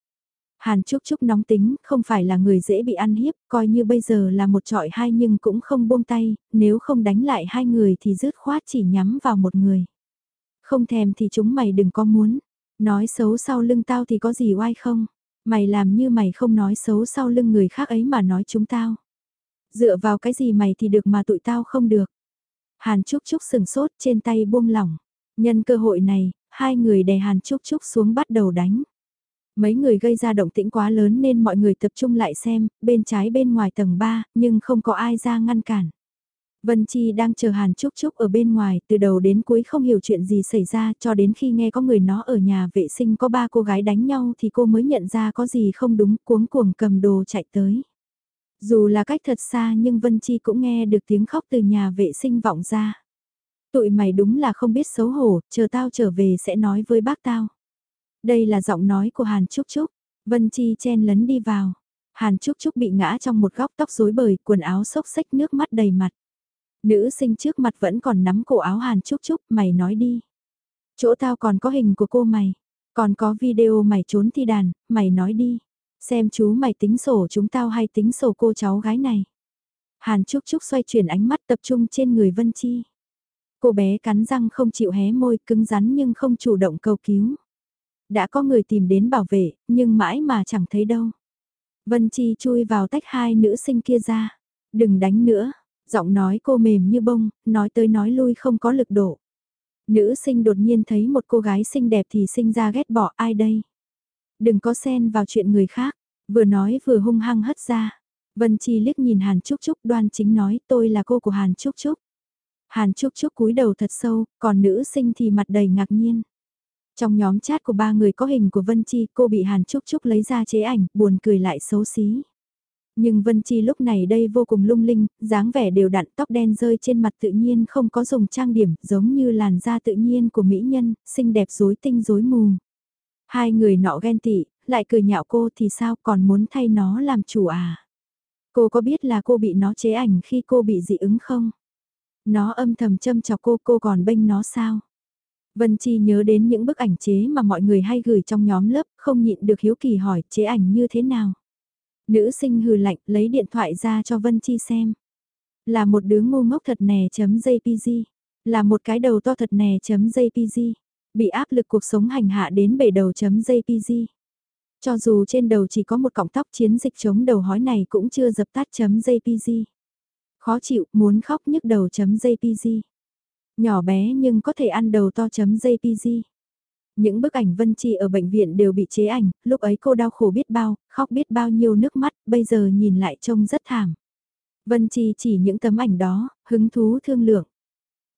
Hàn Trúc Trúc nóng tính, không phải là người dễ bị ăn hiếp, coi như bây giờ là một trọi hai nhưng cũng không buông tay, nếu không đánh lại hai người thì rứt khoát chỉ nhắm vào một người. Không thèm thì chúng mày đừng có muốn, nói xấu sau lưng tao thì có gì oai không, mày làm như mày không nói xấu sau lưng người khác ấy mà nói chúng tao. Dựa vào cái gì mày thì được mà tụi tao không được. Hàn Trúc Trúc sừng sốt trên tay buông lỏng. Nhân cơ hội này, hai người đè Hàn Trúc Trúc xuống bắt đầu đánh. Mấy người gây ra động tĩnh quá lớn nên mọi người tập trung lại xem, bên trái bên ngoài tầng 3, nhưng không có ai ra ngăn cản. Vân Chi đang chờ Hàn Trúc Trúc ở bên ngoài, từ đầu đến cuối không hiểu chuyện gì xảy ra cho đến khi nghe có người nó ở nhà vệ sinh có ba cô gái đánh nhau thì cô mới nhận ra có gì không đúng cuống cuồng cầm đồ chạy tới. Dù là cách thật xa nhưng Vân Chi cũng nghe được tiếng khóc từ nhà vệ sinh vọng ra. Tụi mày đúng là không biết xấu hổ, chờ tao trở về sẽ nói với bác tao. Đây là giọng nói của Hàn Trúc Trúc. Vân Chi chen lấn đi vào. Hàn Trúc Trúc bị ngã trong một góc tóc rối bời, quần áo xốc xách nước mắt đầy mặt. Nữ sinh trước mặt vẫn còn nắm cổ áo Hàn Trúc Trúc, mày nói đi. Chỗ tao còn có hình của cô mày, còn có video mày trốn thi đàn, mày nói đi. Xem chú mày tính sổ chúng tao hay tính sổ cô cháu gái này. Hàn Trúc Trúc xoay chuyển ánh mắt tập trung trên người Vân Chi. Cô bé cắn răng không chịu hé môi cứng rắn nhưng không chủ động cầu cứu. Đã có người tìm đến bảo vệ, nhưng mãi mà chẳng thấy đâu. Vân Chi chui vào tách hai nữ sinh kia ra. Đừng đánh nữa, giọng nói cô mềm như bông, nói tới nói lui không có lực độ. Nữ sinh đột nhiên thấy một cô gái xinh đẹp thì sinh ra ghét bỏ ai đây. Đừng có xen vào chuyện người khác, vừa nói vừa hung hăng hất ra. Vân Chi liếc nhìn Hàn Trúc Trúc đoan chính nói tôi là cô của Hàn Trúc Trúc. Hàn Trúc Trúc cúi đầu thật sâu, còn nữ sinh thì mặt đầy ngạc nhiên. Trong nhóm chat của ba người có hình của Vân Chi, cô bị Hàn Trúc Trúc lấy ra chế ảnh, buồn cười lại xấu xí. Nhưng Vân Chi lúc này đây vô cùng lung linh, dáng vẻ đều đặn tóc đen rơi trên mặt tự nhiên không có dùng trang điểm, giống như làn da tự nhiên của mỹ nhân, xinh đẹp rối tinh rối mù. Hai người nọ ghen tị, lại cười nhạo cô thì sao còn muốn thay nó làm chủ à? Cô có biết là cô bị nó chế ảnh khi cô bị dị ứng không? Nó âm thầm châm chọc cô, cô còn bênh nó sao? Vân Chi nhớ đến những bức ảnh chế mà mọi người hay gửi trong nhóm lớp, không nhịn được hiếu kỳ hỏi chế ảnh như thế nào. Nữ sinh hừ lạnh lấy điện thoại ra cho Vân Chi xem. Là một đứa ngu ngốc thật nè chấm JPG. Là một cái đầu to thật nè chấm JPG. Bị áp lực cuộc sống hành hạ đến bể đầu chấm JPG. Cho dù trên đầu chỉ có một cọng tóc chiến dịch chống đầu hói này cũng chưa dập tắt chấm JPG. Khó chịu, muốn khóc nhức đầu chấm JPG. Nhỏ bé nhưng có thể ăn đầu to chấm JPG. Những bức ảnh Vân Chi ở bệnh viện đều bị chế ảnh, lúc ấy cô đau khổ biết bao, khóc biết bao nhiêu nước mắt, bây giờ nhìn lại trông rất thảm. Vân Chi chỉ những tấm ảnh đó, hứng thú thương lượng.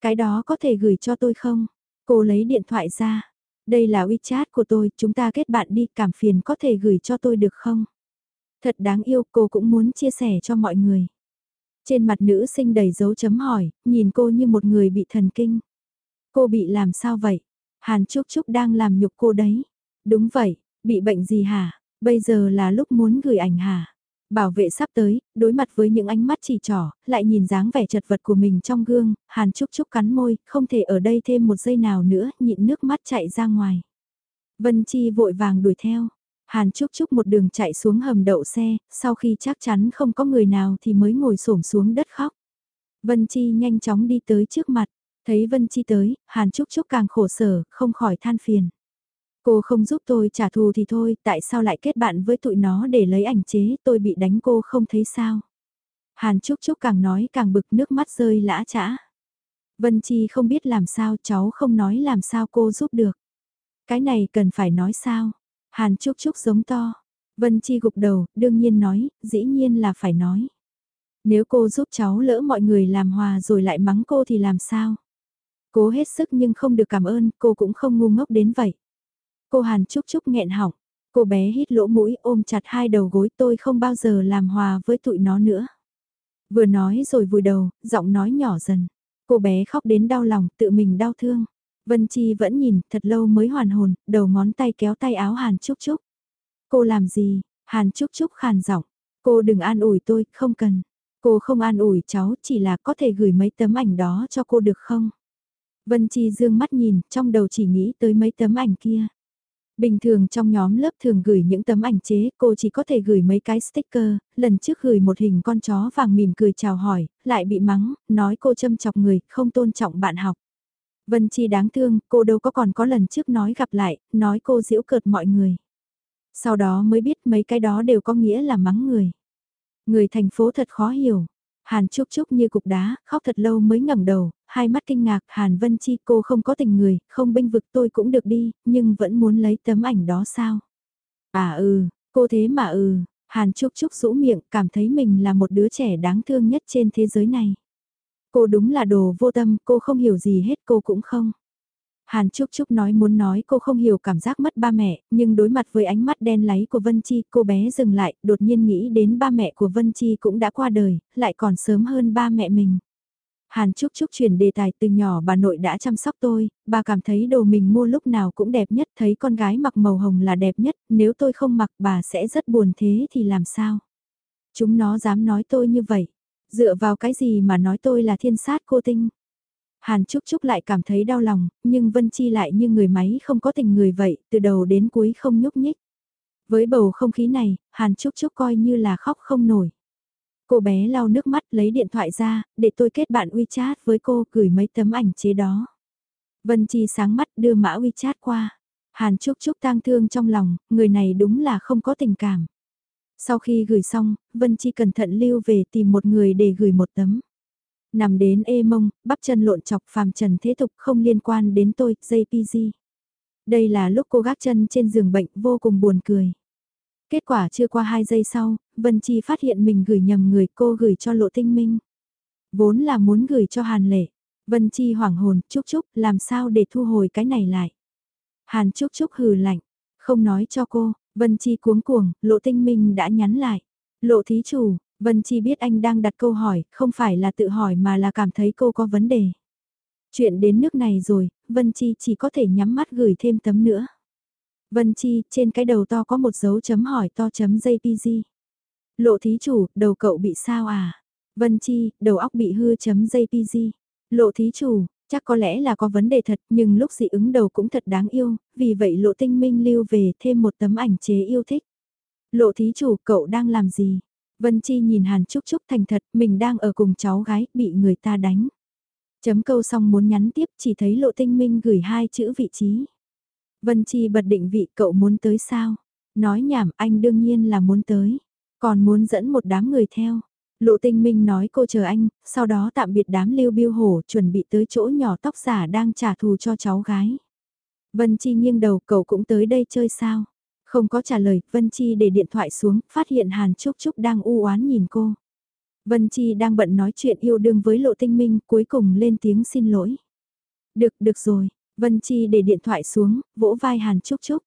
Cái đó có thể gửi cho tôi không? Cô lấy điện thoại ra. Đây là WeChat của tôi, chúng ta kết bạn đi, cảm phiền có thể gửi cho tôi được không? Thật đáng yêu, cô cũng muốn chia sẻ cho mọi người. Trên mặt nữ sinh đầy dấu chấm hỏi, nhìn cô như một người bị thần kinh. Cô bị làm sao vậy? Hàn Trúc Trúc đang làm nhục cô đấy. Đúng vậy, bị bệnh gì hả? Bây giờ là lúc muốn gửi ảnh hả? Bảo vệ sắp tới, đối mặt với những ánh mắt chỉ trỏ, lại nhìn dáng vẻ chật vật của mình trong gương, Hàn Trúc Trúc cắn môi, không thể ở đây thêm một giây nào nữa, nhịn nước mắt chạy ra ngoài. Vân Chi vội vàng đuổi theo. Hàn Trúc Trúc một đường chạy xuống hầm đậu xe, sau khi chắc chắn không có người nào thì mới ngồi xổm xuống đất khóc. Vân Chi nhanh chóng đi tới trước mặt, thấy Vân Chi tới, Hàn Trúc Trúc càng khổ sở, không khỏi than phiền. Cô không giúp tôi trả thù thì thôi, tại sao lại kết bạn với tụi nó để lấy ảnh chế, tôi bị đánh cô không thấy sao. Hàn Trúc Trúc càng nói càng bực nước mắt rơi lã chã. Vân Chi không biết làm sao cháu không nói làm sao cô giúp được. Cái này cần phải nói sao. Hàn Trúc Trúc giống to. Vân Chi gục đầu, đương nhiên nói, dĩ nhiên là phải nói. Nếu cô giúp cháu lỡ mọi người làm hòa rồi lại mắng cô thì làm sao? Cố hết sức nhưng không được cảm ơn, cô cũng không ngu ngốc đến vậy. Cô Hàn Trúc Trúc nghẹn họng, cô bé hít lỗ mũi ôm chặt hai đầu gối tôi không bao giờ làm hòa với tụi nó nữa. Vừa nói rồi vùi đầu, giọng nói nhỏ dần. Cô bé khóc đến đau lòng, tự mình đau thương. Vân Chi vẫn nhìn, thật lâu mới hoàn hồn, đầu ngón tay kéo tay áo Hàn Trúc Trúc. Cô làm gì? Hàn Trúc Trúc khàn giọng. Cô đừng an ủi tôi, không cần. Cô không an ủi cháu, chỉ là có thể gửi mấy tấm ảnh đó cho cô được không? Vân Chi dương mắt nhìn, trong đầu chỉ nghĩ tới mấy tấm ảnh kia. Bình thường trong nhóm lớp thường gửi những tấm ảnh chế, cô chỉ có thể gửi mấy cái sticker, lần trước gửi một hình con chó vàng mỉm cười chào hỏi, lại bị mắng, nói cô châm chọc người, không tôn trọng bạn học. Vân Chi đáng thương, cô đâu có còn có lần trước nói gặp lại, nói cô giễu cợt mọi người. Sau đó mới biết mấy cái đó đều có nghĩa là mắng người. Người thành phố thật khó hiểu. Hàn Trúc Trúc như cục đá, khóc thật lâu mới ngẩng đầu, hai mắt kinh ngạc, Hàn Vân Chi cô không có tình người, không binh vực tôi cũng được đi, nhưng vẫn muốn lấy tấm ảnh đó sao? À ừ, cô thế mà ừ, Hàn Trúc Trúc rũ miệng, cảm thấy mình là một đứa trẻ đáng thương nhất trên thế giới này. Cô đúng là đồ vô tâm, cô không hiểu gì hết cô cũng không. Hàn Trúc Trúc nói muốn nói cô không hiểu cảm giác mất ba mẹ, nhưng đối mặt với ánh mắt đen láy của Vân Chi, cô bé dừng lại, đột nhiên nghĩ đến ba mẹ của Vân Chi cũng đã qua đời, lại còn sớm hơn ba mẹ mình. Hàn Trúc Trúc chuyển đề tài từ nhỏ bà nội đã chăm sóc tôi, bà cảm thấy đồ mình mua lúc nào cũng đẹp nhất, thấy con gái mặc màu hồng là đẹp nhất, nếu tôi không mặc bà sẽ rất buồn thế thì làm sao? Chúng nó dám nói tôi như vậy, dựa vào cái gì mà nói tôi là thiên sát cô tinh? Hàn Trúc Trúc lại cảm thấy đau lòng, nhưng Vân Chi lại như người máy không có tình người vậy, từ đầu đến cuối không nhúc nhích. Với bầu không khí này, Hàn Trúc Trúc coi như là khóc không nổi. Cô bé lau nước mắt lấy điện thoại ra, để tôi kết bạn WeChat với cô gửi mấy tấm ảnh chế đó. Vân Chi sáng mắt đưa mã WeChat qua. Hàn Trúc Trúc tang thương trong lòng, người này đúng là không có tình cảm. Sau khi gửi xong, Vân Chi cẩn thận lưu về tìm một người để gửi một tấm. Nằm đến ê mông, bắp chân lộn chọc phàm trần thế tục không liên quan đến tôi, JPG. Đây là lúc cô gác chân trên giường bệnh vô cùng buồn cười. Kết quả chưa qua 2 giây sau, Vân Chi phát hiện mình gửi nhầm người cô gửi cho Lộ Tinh Minh. Vốn là muốn gửi cho Hàn Lệ. Vân Chi hoảng hồn, chúc chúc, làm sao để thu hồi cái này lại. Hàn chúc chúc hừ lạnh, không nói cho cô, Vân Chi cuống cuồng, Lộ Tinh Minh đã nhắn lại. Lộ thí chủ, Vân Chi biết anh đang đặt câu hỏi, không phải là tự hỏi mà là cảm thấy cô có vấn đề. Chuyện đến nước này rồi, Vân Chi chỉ có thể nhắm mắt gửi thêm tấm nữa. Vân Chi, trên cái đầu to có một dấu chấm hỏi to chấm JPG. Lộ thí chủ, đầu cậu bị sao à? Vân Chi, đầu óc bị hư chấm JPG. Lộ thí chủ, chắc có lẽ là có vấn đề thật nhưng lúc dị ứng đầu cũng thật đáng yêu, vì vậy lộ tinh minh lưu về thêm một tấm ảnh chế yêu thích. Lộ thí chủ, cậu đang làm gì? Vân Chi nhìn Hàn Trúc Trúc thành thật, mình đang ở cùng cháu gái, bị người ta đánh. Chấm câu xong muốn nhắn tiếp, chỉ thấy lộ tinh minh gửi hai chữ vị trí. Vân Chi bật định vị cậu muốn tới sao? Nói nhảm anh đương nhiên là muốn tới. Còn muốn dẫn một đám người theo. Lộ tinh minh nói cô chờ anh, sau đó tạm biệt đám lưu biêu hổ chuẩn bị tới chỗ nhỏ tóc giả đang trả thù cho cháu gái. Vân Chi nghiêng đầu cậu cũng tới đây chơi sao? Không có trả lời, Vân Chi để điện thoại xuống, phát hiện Hàn Trúc Trúc đang u oán nhìn cô. Vân Chi đang bận nói chuyện yêu đương với Lộ Tinh Minh, cuối cùng lên tiếng xin lỗi. Được, được rồi, Vân Chi để điện thoại xuống, vỗ vai Hàn Trúc Trúc.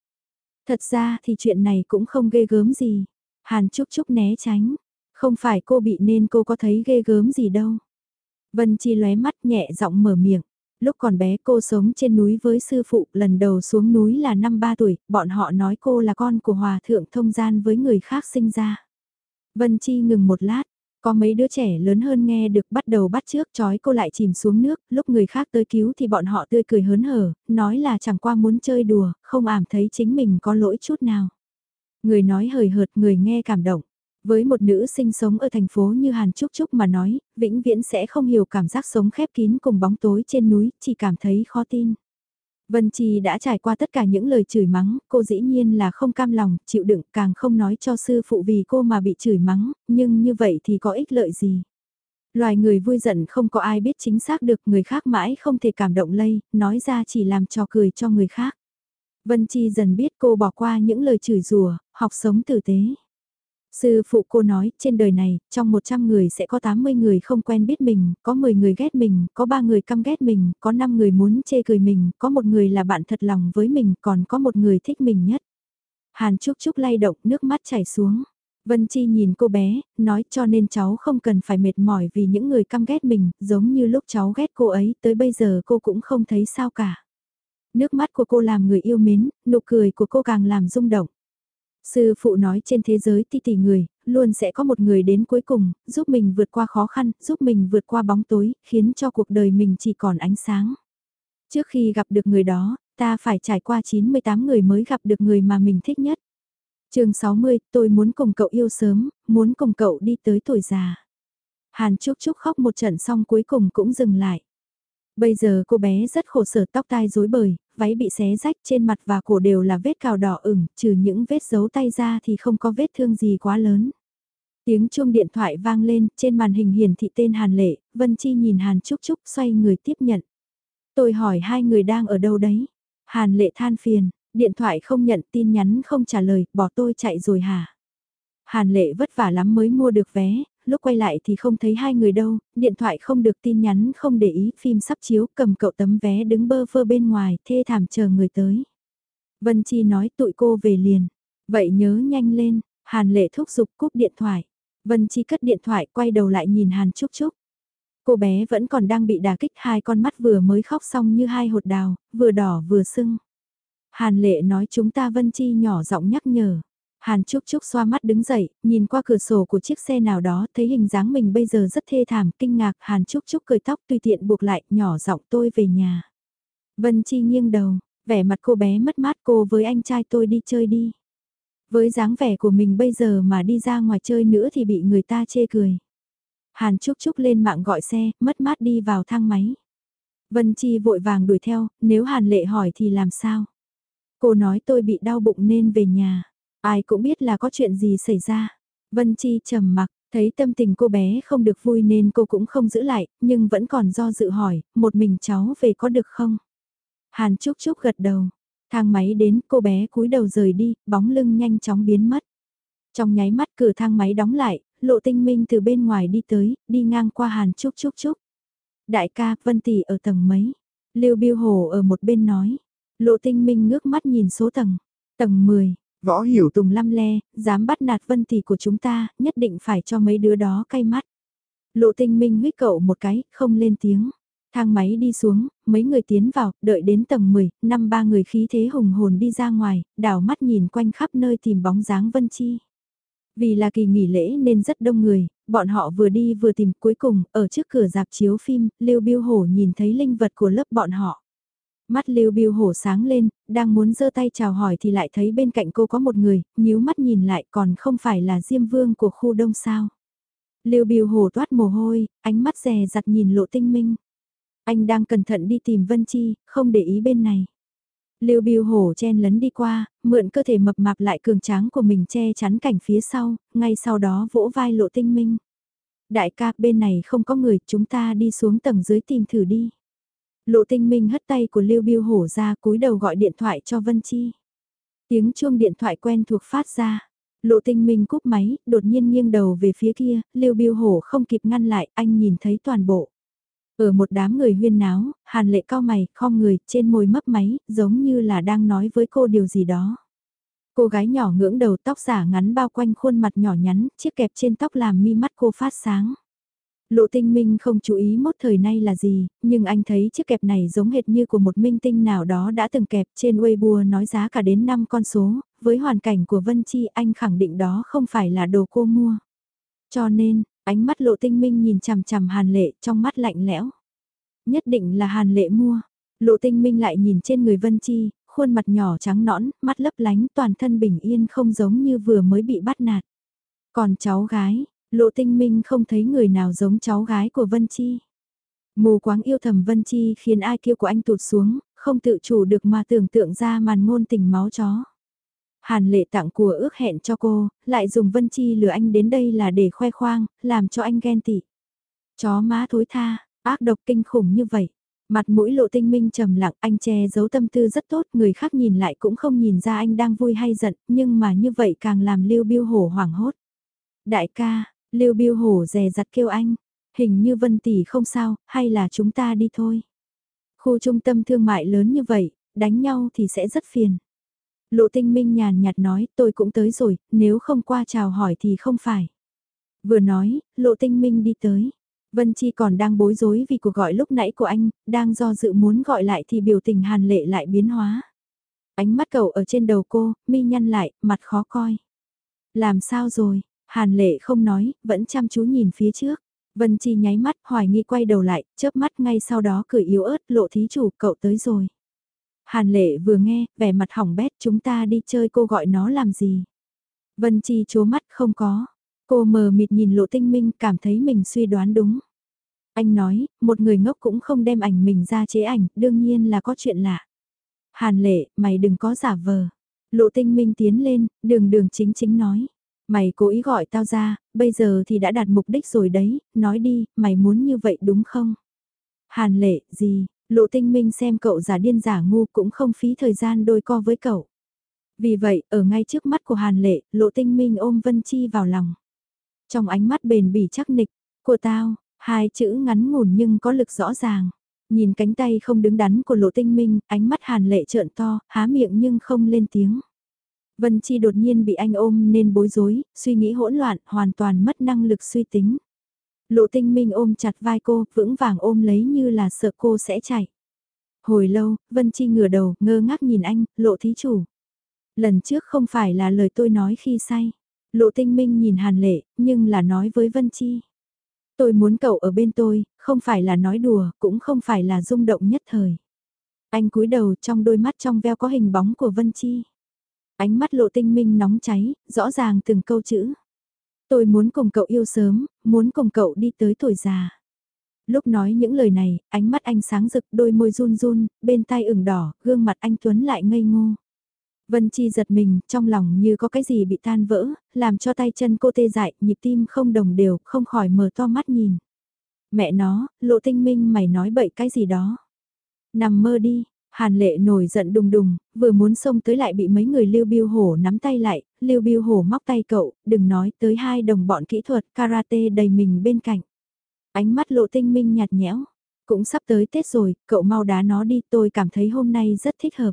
Thật ra thì chuyện này cũng không ghê gớm gì. Hàn Trúc Trúc né tránh. Không phải cô bị nên cô có thấy ghê gớm gì đâu. Vân Chi lóe mắt nhẹ giọng mở miệng. Lúc còn bé cô sống trên núi với sư phụ, lần đầu xuống núi là năm ba tuổi, bọn họ nói cô là con của hòa thượng thông gian với người khác sinh ra. Vân Chi ngừng một lát, có mấy đứa trẻ lớn hơn nghe được bắt đầu bắt trước chói cô lại chìm xuống nước, lúc người khác tới cứu thì bọn họ tươi cười hớn hở, nói là chẳng qua muốn chơi đùa, không ảm thấy chính mình có lỗi chút nào. Người nói hời hợt, người nghe cảm động. Với một nữ sinh sống ở thành phố như Hàn Trúc Trúc mà nói, vĩnh viễn sẽ không hiểu cảm giác sống khép kín cùng bóng tối trên núi, chỉ cảm thấy khó tin. Vân Chi đã trải qua tất cả những lời chửi mắng, cô dĩ nhiên là không cam lòng, chịu đựng, càng không nói cho sư phụ vì cô mà bị chửi mắng, nhưng như vậy thì có ích lợi gì. Loài người vui giận không có ai biết chính xác được người khác mãi không thể cảm động lây, nói ra chỉ làm trò cười cho người khác. Vân Chi dần biết cô bỏ qua những lời chửi rủa, học sống tử tế. Sư phụ cô nói, trên đời này, trong 100 người sẽ có 80 người không quen biết mình, có 10 người ghét mình, có 3 người căm ghét mình, có 5 người muốn chê cười mình, có một người là bạn thật lòng với mình, còn có một người thích mình nhất. Hàn Trúc Trúc lay động, nước mắt chảy xuống. Vân Chi nhìn cô bé, nói cho nên cháu không cần phải mệt mỏi vì những người căm ghét mình, giống như lúc cháu ghét cô ấy, tới bây giờ cô cũng không thấy sao cả. Nước mắt của cô làm người yêu mến, nụ cười của cô càng làm rung động. Sư phụ nói trên thế giới tỷ tỷ người, luôn sẽ có một người đến cuối cùng, giúp mình vượt qua khó khăn, giúp mình vượt qua bóng tối, khiến cho cuộc đời mình chỉ còn ánh sáng. Trước khi gặp được người đó, ta phải trải qua 98 người mới gặp được người mà mình thích nhất. chương 60, tôi muốn cùng cậu yêu sớm, muốn cùng cậu đi tới tuổi già. Hàn Trúc Trúc khóc một trận xong cuối cùng cũng dừng lại. Bây giờ cô bé rất khổ sở tóc tai rối bời, váy bị xé rách trên mặt và cổ đều là vết cào đỏ ửng, trừ những vết dấu tay ra thì không có vết thương gì quá lớn. Tiếng chuông điện thoại vang lên, trên màn hình hiển thị tên Hàn Lệ, Vân Chi nhìn Hàn Trúc Trúc xoay người tiếp nhận. Tôi hỏi hai người đang ở đâu đấy? Hàn Lệ than phiền, điện thoại không nhận tin nhắn không trả lời, bỏ tôi chạy rồi hả? Hàn Lệ vất vả lắm mới mua được vé, lúc quay lại thì không thấy hai người đâu, điện thoại không được tin nhắn không để ý, phim sắp chiếu cầm cậu tấm vé đứng bơ vơ bên ngoài, thê thảm chờ người tới. Vân Chi nói tụi cô về liền, vậy nhớ nhanh lên, Hàn Lệ thúc giục cúp điện thoại. Vân Chi cất điện thoại quay đầu lại nhìn Hàn Trúc Trúc. Cô bé vẫn còn đang bị đả kích hai con mắt vừa mới khóc xong như hai hột đào, vừa đỏ vừa sưng. Hàn Lệ nói chúng ta Vân Chi nhỏ giọng nhắc nhở. Hàn Trúc Trúc xoa mắt đứng dậy, nhìn qua cửa sổ của chiếc xe nào đó, thấy hình dáng mình bây giờ rất thê thảm, kinh ngạc, Hàn Trúc Trúc cười tóc tùy tiện buộc lại, nhỏ giọng tôi về nhà. Vân Chi nghiêng đầu, vẻ mặt cô bé mất mát cô với anh trai tôi đi chơi đi. Với dáng vẻ của mình bây giờ mà đi ra ngoài chơi nữa thì bị người ta chê cười. Hàn Trúc Trúc lên mạng gọi xe, mất mát đi vào thang máy. Vân Chi vội vàng đuổi theo, nếu Hàn Lệ hỏi thì làm sao? Cô nói tôi bị đau bụng nên về nhà. Ai cũng biết là có chuyện gì xảy ra. Vân Chi trầm mặc, thấy tâm tình cô bé không được vui nên cô cũng không giữ lại, nhưng vẫn còn do dự hỏi, một mình cháu về có được không? Hàn Trúc Trúc gật đầu. Thang máy đến, cô bé cúi đầu rời đi, bóng lưng nhanh chóng biến mất. Trong nháy mắt cửa thang máy đóng lại, lộ tinh minh từ bên ngoài đi tới, đi ngang qua Hàn Trúc Trúc Trúc. Đại ca, Vân Tỷ ở tầng mấy? Lưu Biêu Hồ ở một bên nói. Lộ tinh minh ngước mắt nhìn số tầng. Tầng 10, Võ hiểu Tùng lăm le, dám bắt nạt vân tỷ của chúng ta, nhất định phải cho mấy đứa đó cay mắt. Lộ tinh minh huyết cậu một cái, không lên tiếng. Thang máy đi xuống, mấy người tiến vào, đợi đến tầng 10, năm ba người khí thế hùng hồn đi ra ngoài, đảo mắt nhìn quanh khắp nơi tìm bóng dáng Vân Chi. Vì là kỳ nghỉ lễ nên rất đông người, bọn họ vừa đi vừa tìm cuối cùng, ở trước cửa dạp chiếu phim, Lưu Biêu Hổ nhìn thấy linh vật của lớp bọn họ. Mắt Lưu Biêu hổ sáng lên, đang muốn giơ tay chào hỏi thì lại thấy bên cạnh cô có một người, nhíu mắt nhìn lại còn không phải là Diêm Vương của khu đông sao. Lưu Biêu hổ toát mồ hôi, ánh mắt rè rặt nhìn lộ tinh minh. Anh đang cẩn thận đi tìm Vân Chi, không để ý bên này. Lưu Biêu hổ chen lấn đi qua, mượn cơ thể mập mạp lại cường tráng của mình che chắn cảnh phía sau, ngay sau đó vỗ vai lộ tinh minh. Đại ca bên này không có người, chúng ta đi xuống tầng dưới tìm thử đi. Lộ tinh minh hất tay của Lưu Biêu Hổ ra cúi đầu gọi điện thoại cho Vân Chi. Tiếng chuông điện thoại quen thuộc phát ra. Lộ tinh minh cúp máy, đột nhiên nghiêng đầu về phía kia, Lưu Biêu Hổ không kịp ngăn lại, anh nhìn thấy toàn bộ. Ở một đám người huyên náo, hàn lệ cao mày, khom người, trên môi mấp máy, giống như là đang nói với cô điều gì đó. Cô gái nhỏ ngưỡng đầu tóc giả ngắn bao quanh khuôn mặt nhỏ nhắn, chiếc kẹp trên tóc làm mi mắt cô phát sáng. Lộ tinh minh không chú ý mốt thời nay là gì, nhưng anh thấy chiếc kẹp này giống hệt như của một minh tinh nào đó đã từng kẹp trên Weibo nói giá cả đến 5 con số, với hoàn cảnh của Vân Chi anh khẳng định đó không phải là đồ cô mua. Cho nên, ánh mắt lộ tinh minh nhìn chằm chằm hàn lệ trong mắt lạnh lẽo. Nhất định là hàn lệ mua. Lộ tinh minh lại nhìn trên người Vân Chi, khuôn mặt nhỏ trắng nõn, mắt lấp lánh toàn thân bình yên không giống như vừa mới bị bắt nạt. Còn cháu gái, lộ tinh minh không thấy người nào giống cháu gái của Vân Chi. Mù quáng yêu thầm Vân Chi khiến ai kêu của anh tụt xuống, không tự chủ được mà tưởng tượng ra màn ngôn tình máu chó. Hàn lệ tặng của ước hẹn cho cô, lại dùng Vân Chi lừa anh đến đây là để khoe khoang, làm cho anh ghen tị. Chó má thối tha, ác độc kinh khủng như vậy. Mặt mũi lộ tinh minh trầm lặng anh che giấu tâm tư rất tốt, người khác nhìn lại cũng không nhìn ra anh đang vui hay giận, nhưng mà như vậy càng làm Lưu Biêu Hổ hoảng hốt. Đại ca, Lưu Biêu Hổ dè dặt kêu anh, hình như Vân Tỷ không sao, hay là chúng ta đi thôi. Khu trung tâm thương mại lớn như vậy, đánh nhau thì sẽ rất phiền. Lộ tinh minh nhàn nhạt nói tôi cũng tới rồi, nếu không qua chào hỏi thì không phải. Vừa nói, lộ tinh minh đi tới. Vân Chi còn đang bối rối vì cuộc gọi lúc nãy của anh, đang do dự muốn gọi lại thì biểu tình hàn lệ lại biến hóa. Ánh mắt cậu ở trên đầu cô, mi nhăn lại, mặt khó coi. Làm sao rồi? Hàn lệ không nói, vẫn chăm chú nhìn phía trước. Vân Chi nháy mắt, hoài nghi quay đầu lại, chớp mắt ngay sau đó cười yếu ớt, lộ thí chủ, cậu tới rồi. Hàn lệ vừa nghe, vẻ mặt hỏng bét, chúng ta đi chơi cô gọi nó làm gì? Vân Chi chố mắt không có. Cô mờ mịt nhìn lộ tinh minh cảm thấy mình suy đoán đúng. Anh nói, một người ngốc cũng không đem ảnh mình ra chế ảnh, đương nhiên là có chuyện lạ. Hàn lệ, mày đừng có giả vờ. Lộ tinh minh tiến lên, đường đường chính chính nói. Mày cố ý gọi tao ra, bây giờ thì đã đạt mục đích rồi đấy, nói đi, mày muốn như vậy đúng không? Hàn lệ, gì, lộ tinh minh xem cậu giả điên giả ngu cũng không phí thời gian đôi co với cậu. Vì vậy, ở ngay trước mắt của Hàn lệ, lộ tinh minh ôm Vân Chi vào lòng. Trong ánh mắt bền bỉ chắc nịch, của tao, hai chữ ngắn ngủn nhưng có lực rõ ràng. Nhìn cánh tay không đứng đắn của lộ tinh minh, ánh mắt Hàn lệ trợn to, há miệng nhưng không lên tiếng. Vân Chi đột nhiên bị anh ôm nên bối rối, suy nghĩ hỗn loạn, hoàn toàn mất năng lực suy tính. Lộ tinh minh ôm chặt vai cô, vững vàng ôm lấy như là sợ cô sẽ chạy. Hồi lâu, Vân Chi ngửa đầu, ngơ ngác nhìn anh, lộ thí chủ. Lần trước không phải là lời tôi nói khi say. Lộ tinh minh nhìn Hàn Lệ, nhưng là nói với Vân Chi. Tôi muốn cậu ở bên tôi, không phải là nói đùa, cũng không phải là rung động nhất thời. Anh cúi đầu trong đôi mắt trong veo có hình bóng của Vân Chi. Ánh mắt lộ tinh minh nóng cháy, rõ ràng từng câu chữ. Tôi muốn cùng cậu yêu sớm, muốn cùng cậu đi tới tuổi già. Lúc nói những lời này, ánh mắt anh sáng rực, đôi môi run run, bên tai ửng đỏ, gương mặt anh Tuấn lại ngây ngô. Vân Chi giật mình, trong lòng như có cái gì bị tan vỡ, làm cho tay chân cô tê dại, nhịp tim không đồng đều, không khỏi mở to mắt nhìn. Mẹ nó, lộ tinh minh mày nói bậy cái gì đó. Nằm mơ đi, Hàn lệ nổi giận đùng đùng, vừa muốn xông tới lại bị mấy người Lưu Biêu Hổ nắm tay lại, Lưu Biêu Hổ móc tay cậu, đừng nói tới hai đồng bọn kỹ thuật karate đầy mình bên cạnh. Ánh mắt lộ tinh minh nhạt nhẽo, cũng sắp tới Tết rồi, cậu mau đá nó đi tôi cảm thấy hôm nay rất thích hợp.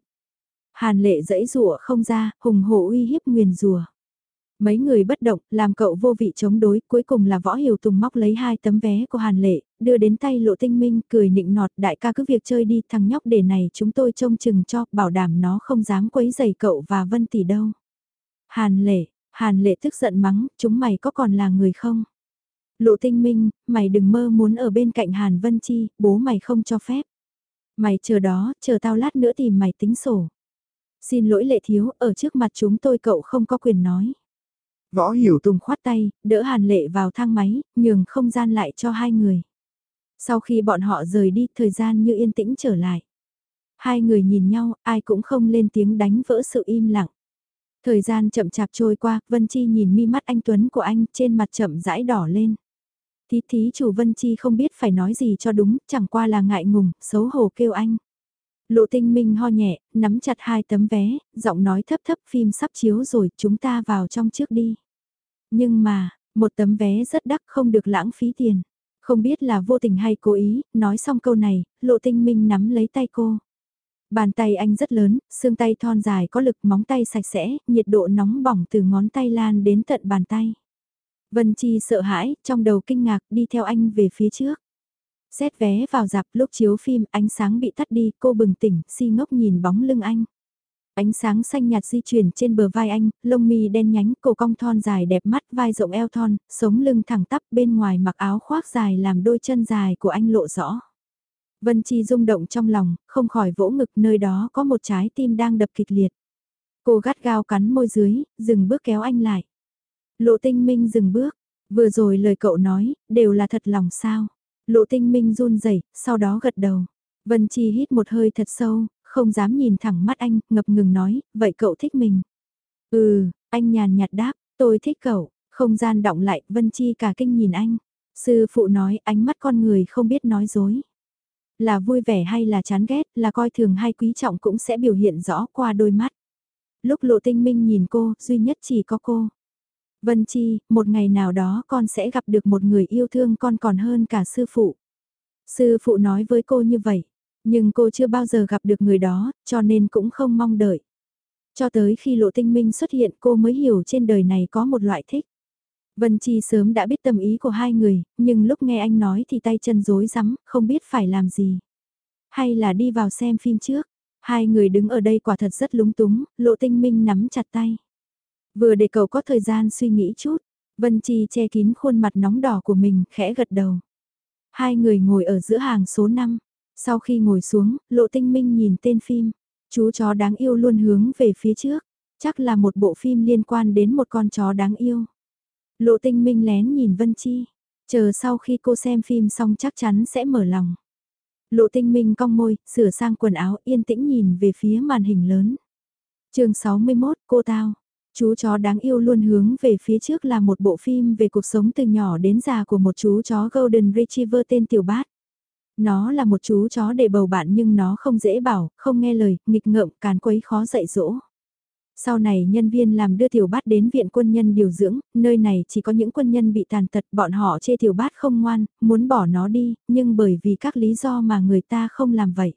Hàn lệ dẫy rụa không ra, hùng hổ uy hiếp nguyền rùa. Mấy người bất động, làm cậu vô vị chống đối, cuối cùng là võ hiểu tùng móc lấy hai tấm vé của Hàn lệ, đưa đến tay lộ tinh minh, cười nịnh nọt, đại ca cứ việc chơi đi, thằng nhóc để này chúng tôi trông chừng cho, bảo đảm nó không dám quấy giày cậu và Vân Tỷ đâu. Hàn lệ, Hàn lệ tức giận mắng, chúng mày có còn là người không? Lộ tinh minh, mày đừng mơ muốn ở bên cạnh Hàn Vân Chi, bố mày không cho phép. Mày chờ đó, chờ tao lát nữa tìm mày tính sổ. Xin lỗi lệ thiếu, ở trước mặt chúng tôi cậu không có quyền nói. Võ hiểu tùng khoát tay, đỡ hàn lệ vào thang máy, nhường không gian lại cho hai người. Sau khi bọn họ rời đi, thời gian như yên tĩnh trở lại. Hai người nhìn nhau, ai cũng không lên tiếng đánh vỡ sự im lặng. Thời gian chậm chạp trôi qua, Vân Chi nhìn mi mắt anh Tuấn của anh trên mặt chậm rãi đỏ lên. Thí thí chủ Vân Chi không biết phải nói gì cho đúng, chẳng qua là ngại ngùng, xấu hổ kêu anh. Lộ tinh minh ho nhẹ, nắm chặt hai tấm vé, giọng nói thấp thấp phim sắp chiếu rồi, chúng ta vào trong trước đi. Nhưng mà, một tấm vé rất đắt không được lãng phí tiền. Không biết là vô tình hay cố ý, nói xong câu này, lộ tinh minh nắm lấy tay cô. Bàn tay anh rất lớn, xương tay thon dài có lực móng tay sạch sẽ, nhiệt độ nóng bỏng từ ngón tay lan đến tận bàn tay. Vân Chi sợ hãi, trong đầu kinh ngạc đi theo anh về phía trước. Xét vé vào dạp lúc chiếu phim ánh sáng bị tắt đi, cô bừng tỉnh, si ngốc nhìn bóng lưng anh. Ánh sáng xanh nhạt di chuyển trên bờ vai anh, lông mi đen nhánh, cổ cong thon dài đẹp mắt, vai rộng eo thon, sống lưng thẳng tắp bên ngoài mặc áo khoác dài làm đôi chân dài của anh lộ rõ. Vân Chi rung động trong lòng, không khỏi vỗ ngực nơi đó có một trái tim đang đập kịch liệt. Cô gắt gao cắn môi dưới, dừng bước kéo anh lại. Lộ tinh minh dừng bước, vừa rồi lời cậu nói, đều là thật lòng sao. Lộ tinh minh run rẩy sau đó gật đầu. Vân Chi hít một hơi thật sâu, không dám nhìn thẳng mắt anh, ngập ngừng nói, vậy cậu thích mình. Ừ, anh nhàn nhạt đáp, tôi thích cậu, không gian động lại, Vân Chi cả kinh nhìn anh. Sư phụ nói ánh mắt con người không biết nói dối. Là vui vẻ hay là chán ghét, là coi thường hay quý trọng cũng sẽ biểu hiện rõ qua đôi mắt. Lúc lộ tinh minh nhìn cô, duy nhất chỉ có cô. Vân Chi, một ngày nào đó con sẽ gặp được một người yêu thương con còn hơn cả sư phụ. Sư phụ nói với cô như vậy, nhưng cô chưa bao giờ gặp được người đó, cho nên cũng không mong đợi. Cho tới khi lộ tinh minh xuất hiện cô mới hiểu trên đời này có một loại thích. Vân Chi sớm đã biết tâm ý của hai người, nhưng lúc nghe anh nói thì tay chân rối rắm, không biết phải làm gì. Hay là đi vào xem phim trước. Hai người đứng ở đây quả thật rất lúng túng, lộ tinh minh nắm chặt tay. Vừa để cậu có thời gian suy nghĩ chút, Vân Chi che kín khuôn mặt nóng đỏ của mình, khẽ gật đầu. Hai người ngồi ở giữa hàng số 5. Sau khi ngồi xuống, lộ tinh minh nhìn tên phim. Chú chó đáng yêu luôn hướng về phía trước. Chắc là một bộ phim liên quan đến một con chó đáng yêu. Lộ tinh minh lén nhìn Vân Chi. Chờ sau khi cô xem phim xong chắc chắn sẽ mở lòng. Lộ tinh minh cong môi, sửa sang quần áo yên tĩnh nhìn về phía màn hình lớn. chương 61, cô tao. Chú chó đáng yêu luôn hướng về phía trước là một bộ phim về cuộc sống từ nhỏ đến già của một chú chó Golden Retriever tên Tiểu Bát. Nó là một chú chó để bầu bạn nhưng nó không dễ bảo, không nghe lời, nghịch ngợm, càn quấy khó dạy dỗ. Sau này nhân viên làm đưa tiểu bát đến viện quân nhân điều dưỡng, nơi này chỉ có những quân nhân bị tàn tật, bọn họ chê tiểu bát không ngoan, muốn bỏ nó đi, nhưng bởi vì các lý do mà người ta không làm vậy.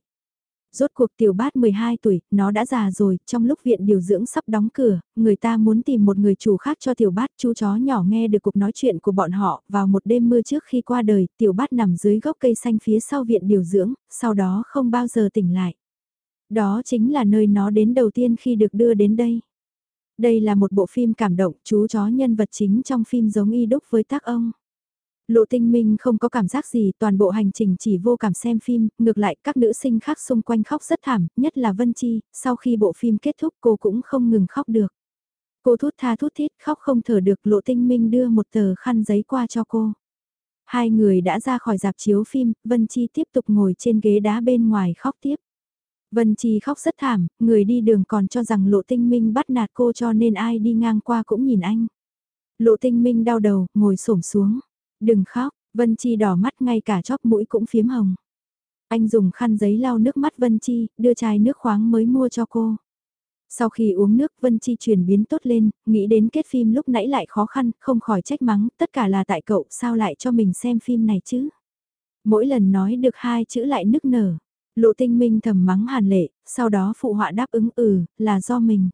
Rốt cuộc tiểu bát 12 tuổi, nó đã già rồi, trong lúc viện điều dưỡng sắp đóng cửa, người ta muốn tìm một người chủ khác cho tiểu bát, chú chó nhỏ nghe được cuộc nói chuyện của bọn họ, vào một đêm mưa trước khi qua đời, tiểu bát nằm dưới gốc cây xanh phía sau viện điều dưỡng, sau đó không bao giờ tỉnh lại. Đó chính là nơi nó đến đầu tiên khi được đưa đến đây. Đây là một bộ phim cảm động, chú chó nhân vật chính trong phim giống y đúc với tác ông. Lộ tinh minh không có cảm giác gì, toàn bộ hành trình chỉ vô cảm xem phim, ngược lại các nữ sinh khác xung quanh khóc rất thảm, nhất là Vân Chi, sau khi bộ phim kết thúc cô cũng không ngừng khóc được. Cô thút tha thút thít khóc không thở được lộ tinh minh đưa một tờ khăn giấy qua cho cô. Hai người đã ra khỏi dạp chiếu phim, Vân Chi tiếp tục ngồi trên ghế đá bên ngoài khóc tiếp. Vân Chi khóc rất thảm, người đi đường còn cho rằng lộ tinh minh bắt nạt cô cho nên ai đi ngang qua cũng nhìn anh. Lộ tinh minh đau đầu, ngồi xổm xuống. Đừng khóc, Vân Chi đỏ mắt ngay cả chóp mũi cũng phiếm hồng. Anh dùng khăn giấy lau nước mắt Vân Chi, đưa chai nước khoáng mới mua cho cô. Sau khi uống nước Vân Chi chuyển biến tốt lên, nghĩ đến kết phim lúc nãy lại khó khăn, không khỏi trách mắng, tất cả là tại cậu, sao lại cho mình xem phim này chứ? Mỗi lần nói được hai chữ lại nức nở. Lộ tinh minh thầm mắng hàn lệ, sau đó phụ họa đáp ứng ừ, là do mình.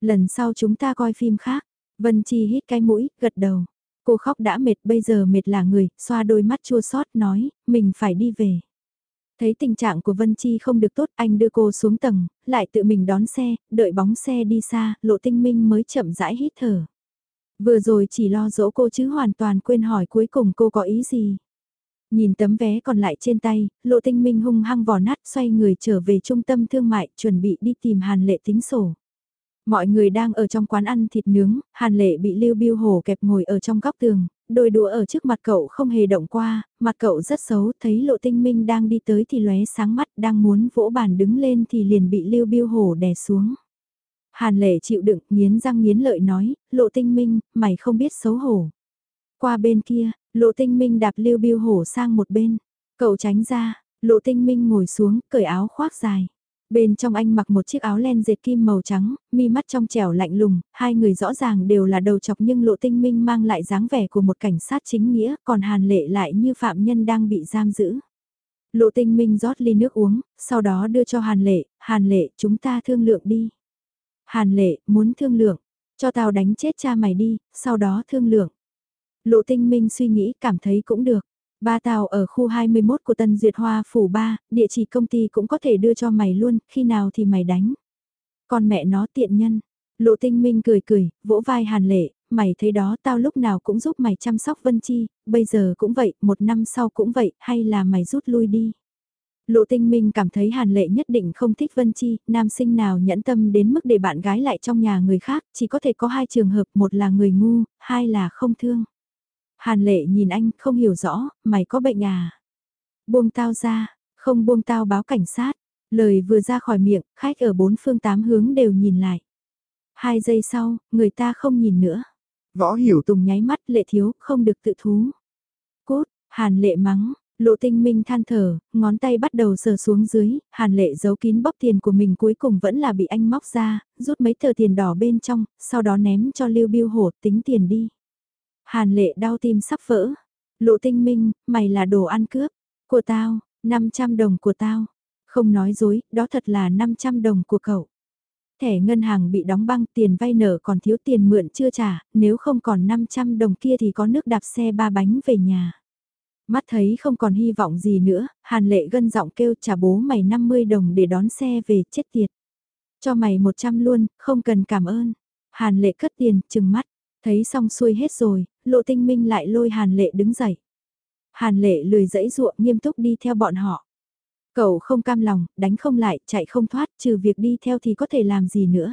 Lần sau chúng ta coi phim khác, Vân Chi hít cái mũi, gật đầu. Cô khóc đã mệt bây giờ mệt là người, xoa đôi mắt chua xót nói, mình phải đi về. Thấy tình trạng của Vân Chi không được tốt, anh đưa cô xuống tầng, lại tự mình đón xe, đợi bóng xe đi xa, lộ tinh minh mới chậm rãi hít thở. Vừa rồi chỉ lo dỗ cô chứ hoàn toàn quên hỏi cuối cùng cô có ý gì. Nhìn tấm vé còn lại trên tay, lộ tinh minh hung hăng vò nát xoay người trở về trung tâm thương mại chuẩn bị đi tìm hàn lệ tính sổ. Mọi người đang ở trong quán ăn thịt nướng, hàn lệ bị lưu biêu hổ kẹp ngồi ở trong góc tường, đôi đũa ở trước mặt cậu không hề động qua, mặt cậu rất xấu, thấy lộ tinh minh đang đi tới thì lóe sáng mắt, đang muốn vỗ bàn đứng lên thì liền bị lưu biêu hổ đè xuống. Hàn lệ chịu đựng, nghiến răng nghiến lợi nói, lộ tinh minh, mày không biết xấu hổ. Qua bên kia, lộ tinh minh đạp lưu biêu hổ sang một bên, cậu tránh ra, lộ tinh minh ngồi xuống, cởi áo khoác dài. Bên trong anh mặc một chiếc áo len dệt kim màu trắng, mi mắt trong trẻo lạnh lùng, hai người rõ ràng đều là đầu chọc nhưng lộ tinh minh mang lại dáng vẻ của một cảnh sát chính nghĩa, còn hàn lệ lại như phạm nhân đang bị giam giữ. Lộ tinh minh rót ly nước uống, sau đó đưa cho hàn lệ, hàn lệ chúng ta thương lượng đi. Hàn lệ, muốn thương lượng, cho tao đánh chết cha mày đi, sau đó thương lượng. Lộ tinh minh suy nghĩ cảm thấy cũng được. Ba tàu ở khu 21 của Tân Duyệt Hoa phủ 3, địa chỉ công ty cũng có thể đưa cho mày luôn, khi nào thì mày đánh. Còn mẹ nó tiện nhân. Lộ tinh minh cười cười, vỗ vai hàn lệ, mày thấy đó tao lúc nào cũng giúp mày chăm sóc Vân Chi, bây giờ cũng vậy, một năm sau cũng vậy, hay là mày rút lui đi. Lộ tinh minh cảm thấy hàn lệ nhất định không thích Vân Chi, nam sinh nào nhẫn tâm đến mức để bạn gái lại trong nhà người khác, chỉ có thể có hai trường hợp, một là người ngu, hai là không thương. Hàn lệ nhìn anh, không hiểu rõ, mày có bệnh à? Buông tao ra, không buông tao báo cảnh sát. Lời vừa ra khỏi miệng, khách ở bốn phương tám hướng đều nhìn lại. Hai giây sau, người ta không nhìn nữa. Võ hiểu Tùng nháy mắt lệ thiếu, không được tự thú. Cốt, hàn lệ mắng, lộ tinh minh than thở, ngón tay bắt đầu sờ xuống dưới, hàn lệ giấu kín bóp tiền của mình cuối cùng vẫn là bị anh móc ra, rút mấy tờ tiền đỏ bên trong, sau đó ném cho lưu biêu hổ tính tiền đi. Hàn lệ đau tim sắp vỡ. Lộ tinh minh, mày là đồ ăn cướp. Của tao, 500 đồng của tao. Không nói dối, đó thật là 500 đồng của cậu. Thẻ ngân hàng bị đóng băng tiền vay nợ còn thiếu tiền mượn chưa trả, nếu không còn 500 đồng kia thì có nước đạp xe ba bánh về nhà. Mắt thấy không còn hy vọng gì nữa, Hàn Lệ gân giọng kêu trả bố mày 50 đồng để đón xe về chết tiệt. Cho mày 100 luôn, không cần cảm ơn. Hàn Lệ cất tiền, chừng mắt, thấy xong xuôi hết rồi, Lộ Tinh Minh lại lôi Hàn Lệ đứng dậy. Hàn Lệ lười dẫy ruộng nghiêm túc đi theo bọn họ. Cậu không cam lòng, đánh không lại, chạy không thoát, trừ việc đi theo thì có thể làm gì nữa.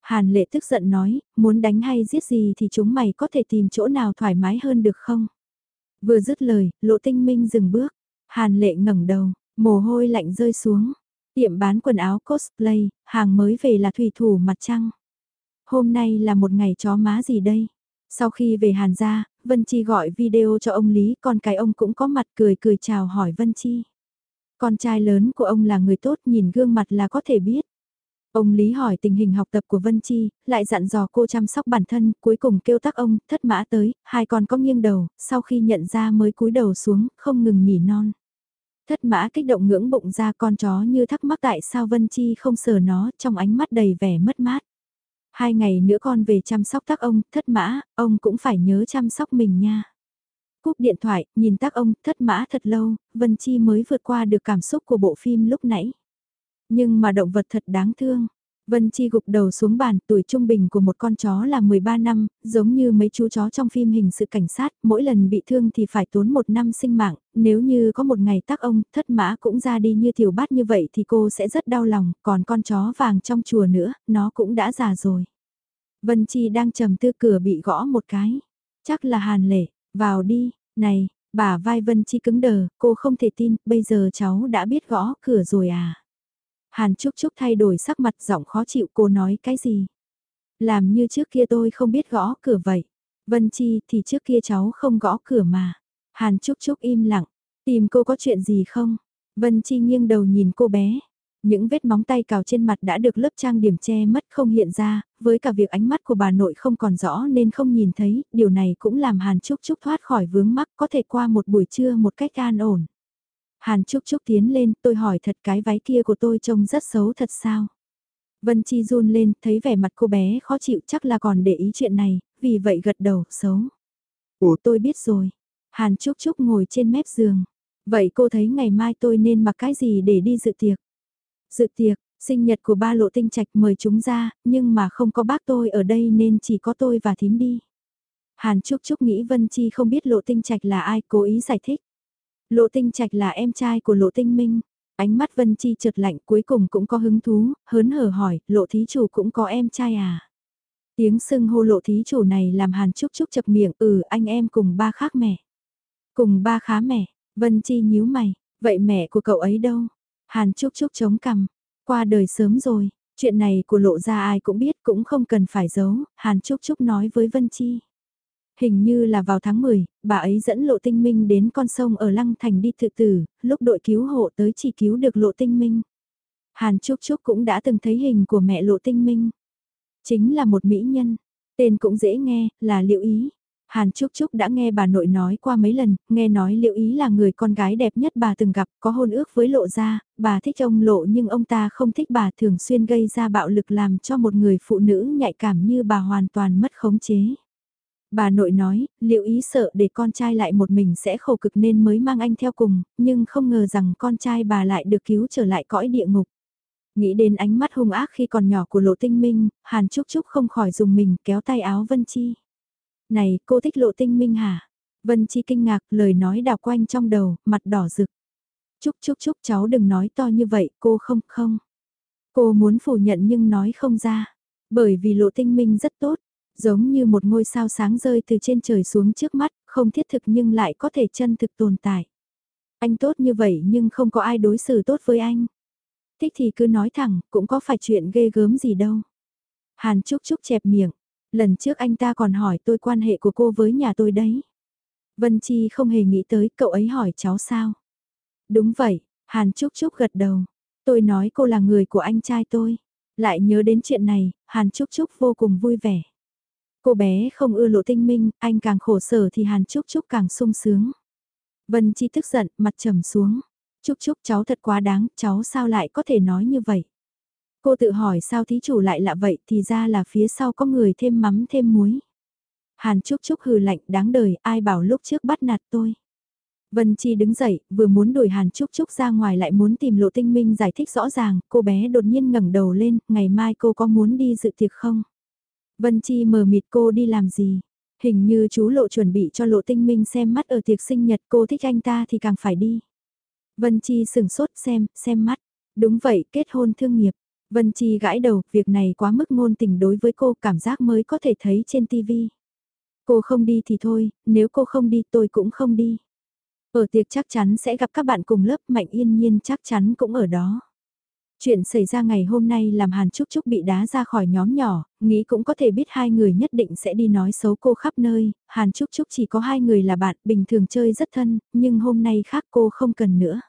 Hàn lệ tức giận nói, muốn đánh hay giết gì thì chúng mày có thể tìm chỗ nào thoải mái hơn được không? Vừa dứt lời, lộ tinh minh dừng bước. Hàn lệ ngẩng đầu, mồ hôi lạnh rơi xuống. Tiệm bán quần áo cosplay, hàng mới về là thủy thủ mặt trăng. Hôm nay là một ngày chó má gì đây? Sau khi về Hàn gia, Vân Chi gọi video cho ông Lý, con cái ông cũng có mặt cười cười chào hỏi Vân Chi. Con trai lớn của ông là người tốt nhìn gương mặt là có thể biết. Ông Lý hỏi tình hình học tập của Vân Chi, lại dặn dò cô chăm sóc bản thân, cuối cùng kêu tắc ông, thất mã tới, hai con có nghiêng đầu, sau khi nhận ra mới cúi đầu xuống, không ngừng nhỉ non. Thất mã kích động ngưỡng bụng ra con chó như thắc mắc tại sao Vân Chi không sờ nó trong ánh mắt đầy vẻ mất mát. Hai ngày nữa con về chăm sóc tác ông, thất mã, ông cũng phải nhớ chăm sóc mình nha. Cúp điện thoại, nhìn tác ông, thất mã thật lâu, Vân Chi mới vượt qua được cảm xúc của bộ phim lúc nãy. Nhưng mà động vật thật đáng thương. Vân Chi gục đầu xuống bàn, tuổi trung bình của một con chó là 13 năm, giống như mấy chú chó trong phim hình sự cảnh sát, mỗi lần bị thương thì phải tốn một năm sinh mạng, nếu như có một ngày tác ông, thất mã cũng ra đi như tiểu bát như vậy thì cô sẽ rất đau lòng, còn con chó vàng trong chùa nữa, nó cũng đã già rồi. Vân Chi đang trầm tư cửa bị gõ một cái, chắc là hàn lệ, vào đi, này, bà vai Vân Chi cứng đờ, cô không thể tin, bây giờ cháu đã biết gõ cửa rồi à. Hàn Trúc Trúc thay đổi sắc mặt giọng khó chịu cô nói cái gì. Làm như trước kia tôi không biết gõ cửa vậy. Vân Chi thì trước kia cháu không gõ cửa mà. Hàn Trúc Trúc im lặng, tìm cô có chuyện gì không? Vân Chi nghiêng đầu nhìn cô bé, những vết móng tay cào trên mặt đã được lớp trang điểm che mất không hiện ra, với cả việc ánh mắt của bà nội không còn rõ nên không nhìn thấy, điều này cũng làm Hàn Trúc Trúc thoát khỏi vướng mắc có thể qua một buổi trưa một cách an ổn. Hàn Trúc Trúc tiến lên, tôi hỏi thật cái váy kia của tôi trông rất xấu thật sao? Vân Chi run lên, thấy vẻ mặt cô bé khó chịu chắc là còn để ý chuyện này, vì vậy gật đầu, xấu. Ủa tôi biết rồi. Hàn Trúc Trúc ngồi trên mép giường. Vậy cô thấy ngày mai tôi nên mặc cái gì để đi dự tiệc? Dự tiệc, sinh nhật của ba lộ tinh trạch mời chúng ra, nhưng mà không có bác tôi ở đây nên chỉ có tôi và thím đi. Hàn Trúc Trúc nghĩ Vân Chi không biết lộ tinh trạch là ai, cố ý giải thích. Lộ tinh trạch là em trai của lộ tinh minh. Ánh mắt Vân Chi chợt lạnh cuối cùng cũng có hứng thú, hớn hở hỏi, lộ thí chủ cũng có em trai à? Tiếng sưng hô lộ thí chủ này làm Hàn Trúc Trúc chập miệng, ừ anh em cùng ba khác mẹ. Cùng ba khá mẹ, Vân Chi nhíu mày, vậy mẹ của cậu ấy đâu? Hàn Trúc Trúc chống cằm, qua đời sớm rồi, chuyện này của lộ ra ai cũng biết cũng không cần phải giấu, Hàn Trúc Trúc nói với Vân Chi. Hình như là vào tháng 10, bà ấy dẫn lộ tinh minh đến con sông ở Lăng Thành đi tự tử, lúc đội cứu hộ tới chỉ cứu được lộ tinh minh. Hàn Trúc Trúc cũng đã từng thấy hình của mẹ lộ tinh minh. Chính là một mỹ nhân, tên cũng dễ nghe, là liệu ý. Hàn Trúc Trúc đã nghe bà nội nói qua mấy lần, nghe nói liệu ý là người con gái đẹp nhất bà từng gặp, có hôn ước với lộ gia, bà thích ông lộ nhưng ông ta không thích bà thường xuyên gây ra bạo lực làm cho một người phụ nữ nhạy cảm như bà hoàn toàn mất khống chế. Bà nội nói, liệu ý sợ để con trai lại một mình sẽ khổ cực nên mới mang anh theo cùng, nhưng không ngờ rằng con trai bà lại được cứu trở lại cõi địa ngục. Nghĩ đến ánh mắt hung ác khi còn nhỏ của lộ tinh minh, Hàn Trúc Trúc không khỏi dùng mình kéo tay áo Vân Chi. Này, cô thích lộ tinh minh hả? Vân Chi kinh ngạc, lời nói đào quanh trong đầu, mặt đỏ rực. trúc trúc trúc cháu đừng nói to như vậy, cô không, không. Cô muốn phủ nhận nhưng nói không ra. Bởi vì lộ tinh minh rất tốt, giống như một ngôi sao sáng rơi từ trên trời xuống trước mắt, không thiết thực nhưng lại có thể chân thực tồn tại. Anh tốt như vậy nhưng không có ai đối xử tốt với anh. Thích thì cứ nói thẳng, cũng có phải chuyện ghê gớm gì đâu. Hàn Trúc Trúc chẹp miệng, lần trước anh ta còn hỏi tôi quan hệ của cô với nhà tôi đấy. Vân Chi không hề nghĩ tới cậu ấy hỏi cháu sao. Đúng vậy, Hàn Trúc Trúc gật đầu. Tôi nói cô là người của anh trai tôi. Lại nhớ đến chuyện này, Hàn Trúc Trúc vô cùng vui vẻ. Cô bé không ưa lộ tinh minh, anh càng khổ sở thì Hàn Trúc Trúc càng sung sướng. Vân Chi tức giận, mặt trầm xuống. Trúc Trúc cháu thật quá đáng, cháu sao lại có thể nói như vậy? Cô tự hỏi sao thí chủ lại lạ vậy thì ra là phía sau có người thêm mắm thêm muối. Hàn Trúc Trúc hừ lạnh đáng đời, ai bảo lúc trước bắt nạt tôi. Vân Chi đứng dậy, vừa muốn đuổi Hàn Trúc Trúc ra ngoài lại muốn tìm lộ tinh minh giải thích rõ ràng, cô bé đột nhiên ngẩng đầu lên, ngày mai cô có muốn đi dự tiệc không? Vân Chi mờ mịt cô đi làm gì? Hình như chú lộ chuẩn bị cho lộ tinh minh xem mắt ở tiệc sinh nhật cô thích anh ta thì càng phải đi. Vân Chi sửng sốt xem, xem mắt. Đúng vậy, kết hôn thương nghiệp. Vân Chi gãi đầu, việc này quá mức ngôn tình đối với cô cảm giác mới có thể thấy trên TV. Cô không đi thì thôi, nếu cô không đi tôi cũng không đi. Ở tiệc chắc chắn sẽ gặp các bạn cùng lớp Mạnh Yên Nhiên chắc chắn cũng ở đó. Chuyện xảy ra ngày hôm nay làm Hàn Trúc Trúc bị đá ra khỏi nhóm nhỏ, nghĩ cũng có thể biết hai người nhất định sẽ đi nói xấu cô khắp nơi, Hàn Trúc Trúc chỉ có hai người là bạn, bình thường chơi rất thân, nhưng hôm nay khác cô không cần nữa.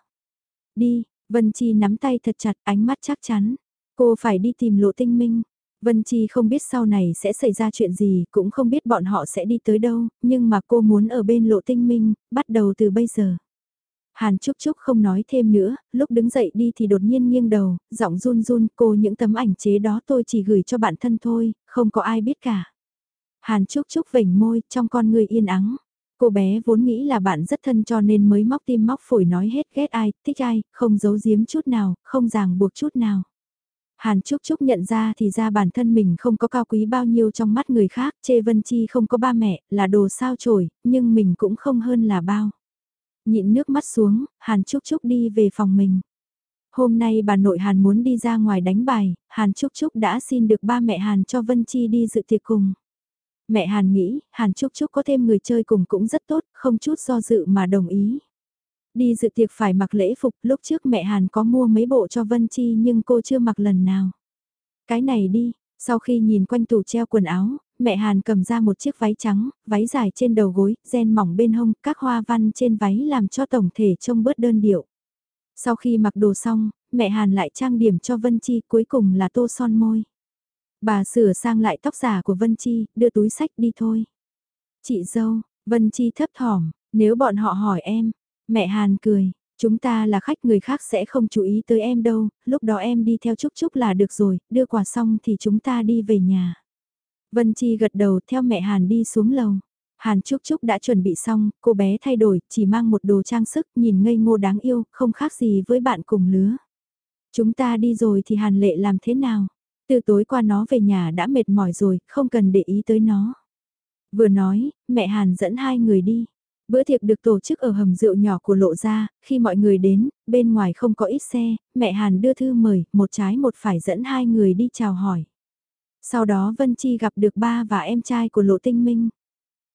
Đi, Vân Chi nắm tay thật chặt ánh mắt chắc chắn, cô phải đi tìm lộ tinh minh. Vân Chi không biết sau này sẽ xảy ra chuyện gì, cũng không biết bọn họ sẽ đi tới đâu, nhưng mà cô muốn ở bên lộ tinh minh, bắt đầu từ bây giờ. Hàn Trúc Trúc không nói thêm nữa, lúc đứng dậy đi thì đột nhiên nghiêng đầu, giọng run run, cô những tấm ảnh chế đó tôi chỉ gửi cho bạn thân thôi, không có ai biết cả. Hàn Trúc Trúc vểnh môi, trong con người yên ắng. Cô bé vốn nghĩ là bạn rất thân cho nên mới móc tim móc phổi nói hết ghét ai, thích ai, không giấu giếm chút nào, không ràng buộc chút nào. Hàn Trúc Trúc nhận ra thì ra bản thân mình không có cao quý bao nhiêu trong mắt người khác, chê Vân Chi không có ba mẹ, là đồ sao chổi, nhưng mình cũng không hơn là bao. Nhịn nước mắt xuống, Hàn Trúc Trúc đi về phòng mình. Hôm nay bà nội Hàn muốn đi ra ngoài đánh bài, Hàn Trúc Trúc đã xin được ba mẹ Hàn cho Vân Chi đi dự tiệc cùng. Mẹ Hàn nghĩ, Hàn Trúc Trúc có thêm người chơi cùng cũng rất tốt, không chút do dự mà đồng ý. Đi dự tiệc phải mặc lễ phục, lúc trước mẹ Hàn có mua mấy bộ cho Vân Chi nhưng cô chưa mặc lần nào. Cái này đi, sau khi nhìn quanh tủ treo quần áo, mẹ Hàn cầm ra một chiếc váy trắng, váy dài trên đầu gối, ren mỏng bên hông, các hoa văn trên váy làm cho tổng thể trông bớt đơn điệu. Sau khi mặc đồ xong, mẹ Hàn lại trang điểm cho Vân Chi cuối cùng là tô son môi. Bà sửa sang lại tóc giả của Vân Chi, đưa túi sách đi thôi. Chị dâu, Vân Chi thấp thỏm, nếu bọn họ hỏi em, mẹ Hàn cười, chúng ta là khách người khác sẽ không chú ý tới em đâu, lúc đó em đi theo Trúc Trúc là được rồi, đưa quà xong thì chúng ta đi về nhà. Vân Chi gật đầu theo mẹ Hàn đi xuống lầu. Hàn Trúc Trúc đã chuẩn bị xong, cô bé thay đổi, chỉ mang một đồ trang sức, nhìn ngây ngô đáng yêu, không khác gì với bạn cùng lứa. Chúng ta đi rồi thì Hàn Lệ làm thế nào? Từ tối qua nó về nhà đã mệt mỏi rồi, không cần để ý tới nó. Vừa nói, mẹ Hàn dẫn hai người đi. Bữa tiệc được tổ chức ở hầm rượu nhỏ của lộ ra, khi mọi người đến, bên ngoài không có ít xe, mẹ Hàn đưa thư mời, một trái một phải dẫn hai người đi chào hỏi. Sau đó Vân Chi gặp được ba và em trai của Lộ Tinh Minh.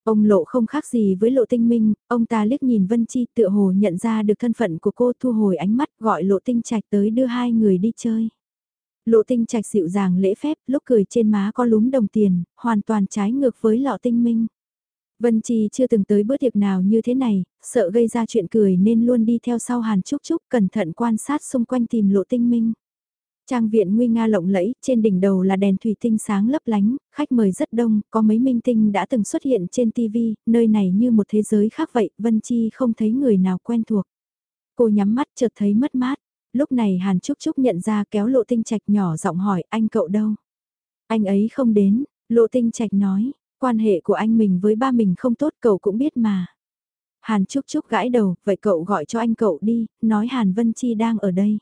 Ông Lộ không khác gì với Lộ Tinh Minh, ông ta liếc nhìn Vân Chi tựa hồ nhận ra được thân phận của cô thu hồi ánh mắt gọi Lộ Tinh Trạch tới đưa hai người đi chơi. Lộ Tinh Trạch dịu dàng lễ phép, lúc cười trên má có lúm đồng tiền, hoàn toàn trái ngược với lộ Tinh Minh. Vân Chi chưa từng tới bữa tiệc nào như thế này, sợ gây ra chuyện cười nên luôn đi theo sau Hàn Trúc Trúc cẩn thận quan sát xung quanh tìm Lộ Tinh Minh. Trang viện nguy nga lộng lẫy, trên đỉnh đầu là đèn thủy tinh sáng lấp lánh, khách mời rất đông, có mấy minh tinh đã từng xuất hiện trên TV, nơi này như một thế giới khác vậy, Vân Chi không thấy người nào quen thuộc. Cô nhắm mắt chợt thấy mất mát, lúc này Hàn Trúc Trúc nhận ra kéo lộ tinh trạch nhỏ giọng hỏi anh cậu đâu. Anh ấy không đến, lộ tinh trạch nói, quan hệ của anh mình với ba mình không tốt cậu cũng biết mà. Hàn Trúc Trúc gãi đầu, vậy cậu gọi cho anh cậu đi, nói Hàn Vân Chi đang ở đây.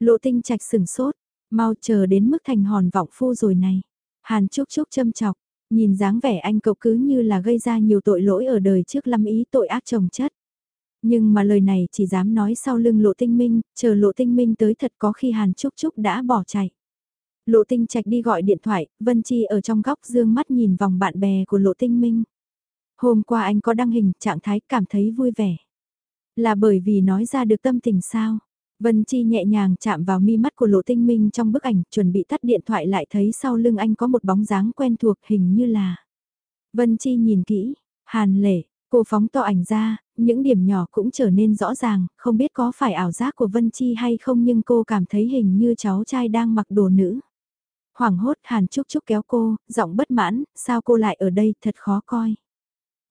Lộ tinh trạch sừng sốt, mau chờ đến mức thành hòn vọng phu rồi này. Hàn Trúc Trúc châm chọc, nhìn dáng vẻ anh cậu cứ như là gây ra nhiều tội lỗi ở đời trước lâm ý tội ác chồng chất. Nhưng mà lời này chỉ dám nói sau lưng lộ tinh minh, chờ lộ tinh minh tới thật có khi Hàn Trúc Trúc đã bỏ chạy. Lộ tinh trạch đi gọi điện thoại, Vân Chi ở trong góc dương mắt nhìn vòng bạn bè của lộ tinh minh. Hôm qua anh có đăng hình, trạng thái cảm thấy vui vẻ. Là bởi vì nói ra được tâm tình sao? Vân Chi nhẹ nhàng chạm vào mi mắt của Lộ Tinh Minh trong bức ảnh, chuẩn bị tắt điện thoại lại thấy sau lưng anh có một bóng dáng quen thuộc hình như là. Vân Chi nhìn kỹ, Hàn Lệ, cô phóng to ảnh ra, những điểm nhỏ cũng trở nên rõ ràng, không biết có phải ảo giác của Vân Chi hay không nhưng cô cảm thấy hình như cháu trai đang mặc đồ nữ. Hoảng hốt Hàn Trúc Trúc kéo cô, giọng bất mãn, sao cô lại ở đây thật khó coi.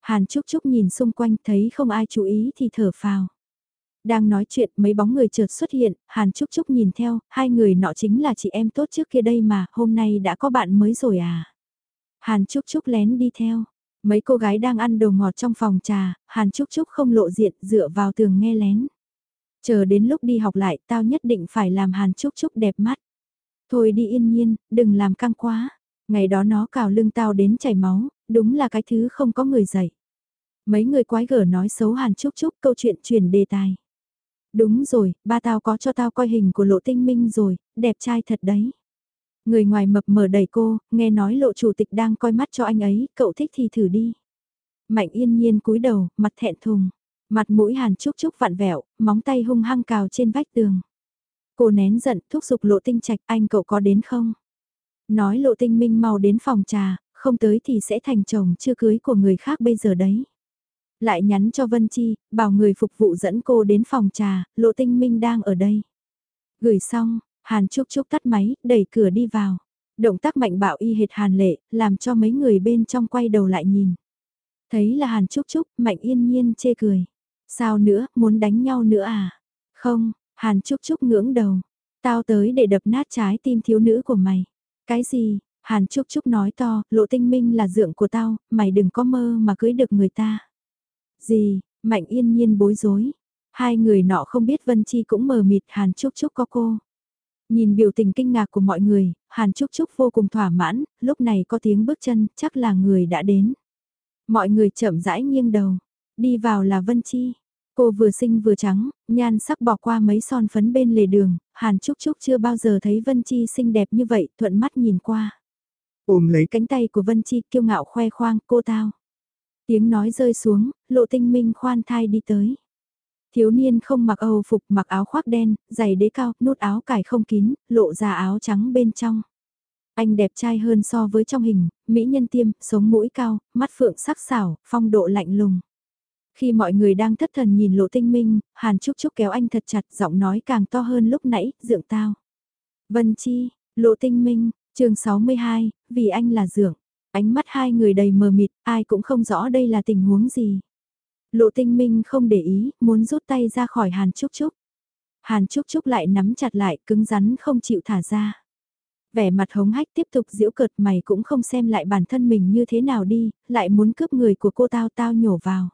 Hàn Trúc Trúc nhìn xung quanh thấy không ai chú ý thì thở phào. Đang nói chuyện mấy bóng người chợt xuất hiện, Hàn Trúc Trúc nhìn theo, hai người nọ chính là chị em tốt trước kia đây mà, hôm nay đã có bạn mới rồi à. Hàn Trúc Trúc lén đi theo, mấy cô gái đang ăn đồ ngọt trong phòng trà, Hàn Trúc Trúc không lộ diện dựa vào tường nghe lén. Chờ đến lúc đi học lại tao nhất định phải làm Hàn Trúc Trúc đẹp mắt. Thôi đi yên nhiên, đừng làm căng quá. Ngày đó nó cào lưng tao đến chảy máu, đúng là cái thứ không có người dạy. Mấy người quái gở nói xấu Hàn Trúc Trúc câu chuyện chuyển đề tài. Đúng rồi, ba tao có cho tao coi hình của lộ tinh minh rồi, đẹp trai thật đấy. Người ngoài mập mờ đẩy cô, nghe nói lộ chủ tịch đang coi mắt cho anh ấy, cậu thích thì thử đi. Mạnh yên nhiên cúi đầu, mặt thẹn thùng. Mặt mũi hàn trúc trúc vặn vẹo, móng tay hung hăng cào trên vách tường. Cô nén giận, thúc giục lộ tinh trạch, anh cậu có đến không? Nói lộ tinh minh mau đến phòng trà, không tới thì sẽ thành chồng chưa cưới của người khác bây giờ đấy. Lại nhắn cho Vân Chi, bảo người phục vụ dẫn cô đến phòng trà, lộ tinh minh đang ở đây. Gửi xong, Hàn Trúc Trúc tắt máy, đẩy cửa đi vào. Động tác mạnh bạo y hệt Hàn Lệ, làm cho mấy người bên trong quay đầu lại nhìn. Thấy là Hàn Trúc Trúc, Mạnh yên nhiên chê cười. Sao nữa, muốn đánh nhau nữa à? Không, Hàn Trúc Trúc ngưỡng đầu. Tao tới để đập nát trái tim thiếu nữ của mày. Cái gì? Hàn Trúc Trúc nói to, lộ tinh minh là dượng của tao, mày đừng có mơ mà cưới được người ta. Gì, Mạnh yên nhiên bối rối. Hai người nọ không biết Vân Chi cũng mờ mịt Hàn Trúc Trúc có cô. Nhìn biểu tình kinh ngạc của mọi người, Hàn Trúc Trúc vô cùng thỏa mãn, lúc này có tiếng bước chân, chắc là người đã đến. Mọi người chậm rãi nghiêng đầu, đi vào là Vân Chi. Cô vừa xinh vừa trắng, nhan sắc bỏ qua mấy son phấn bên lề đường, Hàn Trúc Trúc chưa bao giờ thấy Vân Chi xinh đẹp như vậy, thuận mắt nhìn qua. Ôm lấy cánh tay của Vân Chi kiêu ngạo khoe khoang, cô tao. Tiếng nói rơi xuống, lộ tinh minh khoan thai đi tới. Thiếu niên không mặc âu phục mặc áo khoác đen, giày đế cao, nút áo cải không kín, lộ ra áo trắng bên trong. Anh đẹp trai hơn so với trong hình, mỹ nhân tiêm, sống mũi cao, mắt phượng sắc sảo, phong độ lạnh lùng. Khi mọi người đang thất thần nhìn lộ tinh minh, Hàn Trúc Trúc kéo anh thật chặt, giọng nói càng to hơn lúc nãy, dượng tao. Vân Chi, lộ tinh minh, chương 62, vì anh là dượng. Ánh mắt hai người đầy mờ mịt, ai cũng không rõ đây là tình huống gì. Lộ tinh minh không để ý, muốn rút tay ra khỏi Hàn Trúc Trúc. Hàn Trúc Trúc lại nắm chặt lại, cứng rắn không chịu thả ra. Vẻ mặt hống hách tiếp tục giễu cợt mày cũng không xem lại bản thân mình như thế nào đi, lại muốn cướp người của cô tao tao nhổ vào.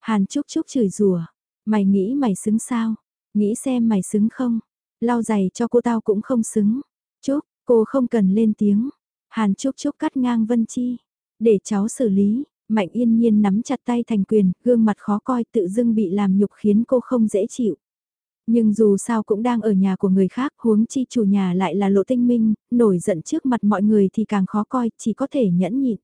Hàn Trúc Trúc chửi rủa mày nghĩ mày xứng sao? Nghĩ xem mày xứng không? Lau giày cho cô tao cũng không xứng. Trúc, cô không cần lên tiếng. Hàn Trúc Trúc cắt ngang Vân Chi. Để cháu xử lý, Mạnh yên nhiên nắm chặt tay thành quyền, gương mặt khó coi tự dưng bị làm nhục khiến cô không dễ chịu. Nhưng dù sao cũng đang ở nhà của người khác, huống chi chủ nhà lại là lộ tinh minh, nổi giận trước mặt mọi người thì càng khó coi, chỉ có thể nhẫn nhịn.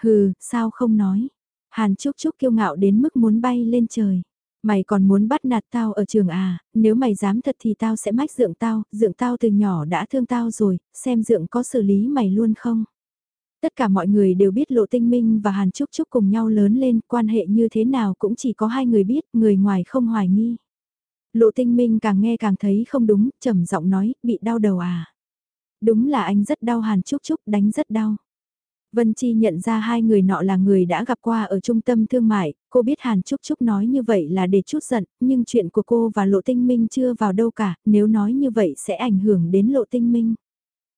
Hừ, sao không nói. Hàn Trúc Trúc kiêu ngạo đến mức muốn bay lên trời. Mày còn muốn bắt nạt tao ở trường à, nếu mày dám thật thì tao sẽ mách dượng tao, dượng tao từ nhỏ đã thương tao rồi, xem dượng có xử lý mày luôn không. Tất cả mọi người đều biết Lộ Tinh Minh và Hàn Trúc Trúc cùng nhau lớn lên, quan hệ như thế nào cũng chỉ có hai người biết, người ngoài không hoài nghi. Lộ Tinh Minh càng nghe càng thấy không đúng, trầm giọng nói, bị đau đầu à. Đúng là anh rất đau Hàn Trúc Trúc, đánh rất đau. Vân Chi nhận ra hai người nọ là người đã gặp qua ở trung tâm thương mại, cô biết Hàn Trúc Trúc nói như vậy là để chút giận, nhưng chuyện của cô và Lộ Tinh Minh chưa vào đâu cả, nếu nói như vậy sẽ ảnh hưởng đến Lộ Tinh Minh.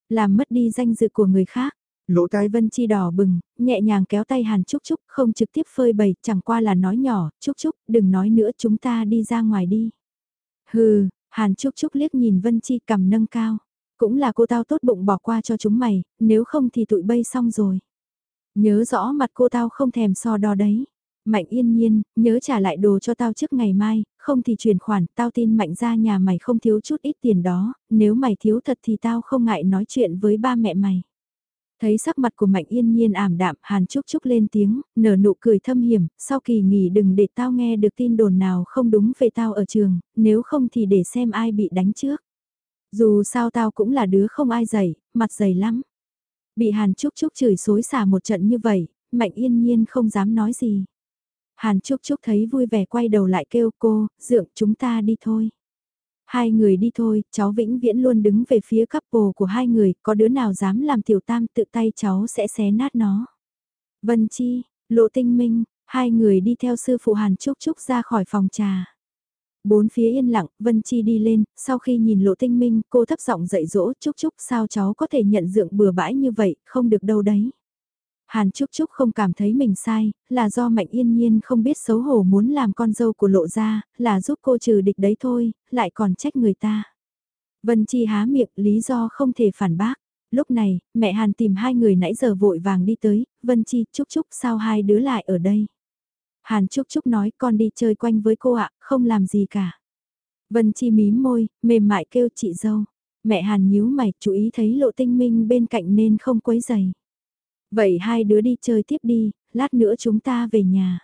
Làm mất đi danh dự của người khác. Lỗ tai Vân Chi đỏ bừng, nhẹ nhàng kéo tay Hàn Trúc Trúc, không trực tiếp phơi bày, chẳng qua là nói nhỏ, Trúc Trúc, đừng nói nữa chúng ta đi ra ngoài đi. Hừ, Hàn Trúc Trúc liếc nhìn Vân Chi cầm nâng cao. Cũng là cô tao tốt bụng bỏ qua cho chúng mày, nếu không thì tụi bay xong rồi. Nhớ rõ mặt cô tao không thèm so đo đấy. Mạnh yên nhiên, nhớ trả lại đồ cho tao trước ngày mai, không thì chuyển khoản, tao tin mạnh ra nhà mày không thiếu chút ít tiền đó, nếu mày thiếu thật thì tao không ngại nói chuyện với ba mẹ mày. Thấy sắc mặt của Mạnh Yên Nhiên ảm đạm, Hàn chúc chúc lên tiếng, nở nụ cười thâm hiểm, sau kỳ nghỉ đừng để tao nghe được tin đồn nào không đúng về tao ở trường, nếu không thì để xem ai bị đánh trước. Dù sao tao cũng là đứa không ai dày, mặt dày lắm. Bị Hàn Trúc Trúc chửi xối xả một trận như vậy, Mạnh Yên Nhiên không dám nói gì. Hàn Trúc Trúc thấy vui vẻ quay đầu lại kêu cô, dượng chúng ta đi thôi. Hai người đi thôi, cháu vĩnh viễn luôn đứng về phía couple của hai người, có đứa nào dám làm tiểu tam tự tay cháu sẽ xé nát nó. Vân Chi, Lộ Tinh Minh, hai người đi theo sư phụ Hàn Trúc Trúc ra khỏi phòng trà. Bốn phía yên lặng, Vân Chi đi lên, sau khi nhìn Lộ Tinh Minh, cô thấp giọng dạy dỗ Trúc Trúc sao cháu có thể nhận dượng bừa bãi như vậy, không được đâu đấy. Hàn Trúc Trúc không cảm thấy mình sai, là do Mạnh Yên Nhiên không biết xấu hổ muốn làm con dâu của lộ gia, là giúp cô trừ địch đấy thôi, lại còn trách người ta. Vân Chi há miệng lý do không thể phản bác. Lúc này, mẹ Hàn tìm hai người nãy giờ vội vàng đi tới, Vân Chi, Trúc Trúc sao hai đứa lại ở đây? Hàn Trúc Trúc nói con đi chơi quanh với cô ạ, không làm gì cả. Vân Chi mím môi, mềm mại kêu chị dâu. Mẹ Hàn nhíu mày, chú ý thấy lộ tinh minh bên cạnh nên không quấy giày. Vậy hai đứa đi chơi tiếp đi, lát nữa chúng ta về nhà.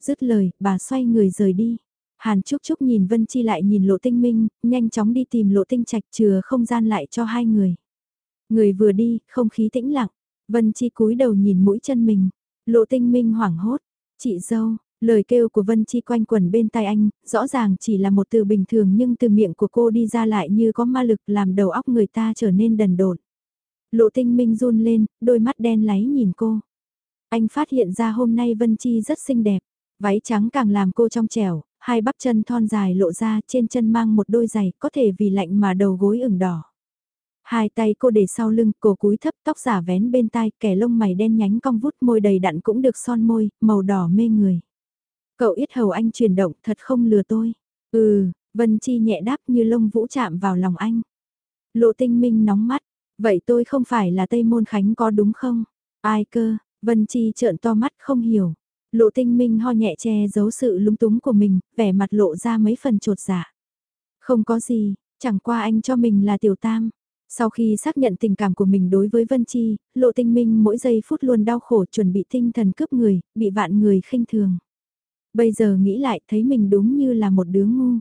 Dứt lời, bà xoay người rời đi. Hàn Trúc Trúc nhìn Vân Chi lại nhìn Lộ Tinh Minh, nhanh chóng đi tìm Lộ Tinh Trạch chừa không gian lại cho hai người. Người vừa đi, không khí tĩnh lặng. Vân Chi cúi đầu nhìn mũi chân mình. Lộ Tinh Minh hoảng hốt. Chị dâu, lời kêu của Vân Chi quanh quẩn bên tai anh, rõ ràng chỉ là một từ bình thường nhưng từ miệng của cô đi ra lại như có ma lực làm đầu óc người ta trở nên đần độn. Lộ tinh minh run lên, đôi mắt đen láy nhìn cô. Anh phát hiện ra hôm nay Vân Chi rất xinh đẹp, váy trắng càng làm cô trong trẻo, hai bắp chân thon dài lộ ra trên chân mang một đôi giày có thể vì lạnh mà đầu gối ửng đỏ. Hai tay cô để sau lưng, cổ cúi thấp tóc giả vén bên tai, kẻ lông mày đen nhánh cong vút môi đầy đặn cũng được son môi, màu đỏ mê người. Cậu ít hầu anh chuyển động thật không lừa tôi. Ừ, Vân Chi nhẹ đáp như lông vũ chạm vào lòng anh. Lộ tinh minh nóng mắt, Vậy tôi không phải là Tây Môn Khánh có đúng không? Ai cơ, Vân Chi trợn to mắt không hiểu. Lộ tinh minh ho nhẹ che giấu sự lúng túng của mình, vẻ mặt lộ ra mấy phần trột dạ. Không có gì, chẳng qua anh cho mình là tiểu tam. Sau khi xác nhận tình cảm của mình đối với Vân Chi, lộ tinh minh mỗi giây phút luôn đau khổ chuẩn bị tinh thần cướp người, bị vạn người khinh thường. Bây giờ nghĩ lại thấy mình đúng như là một đứa ngu.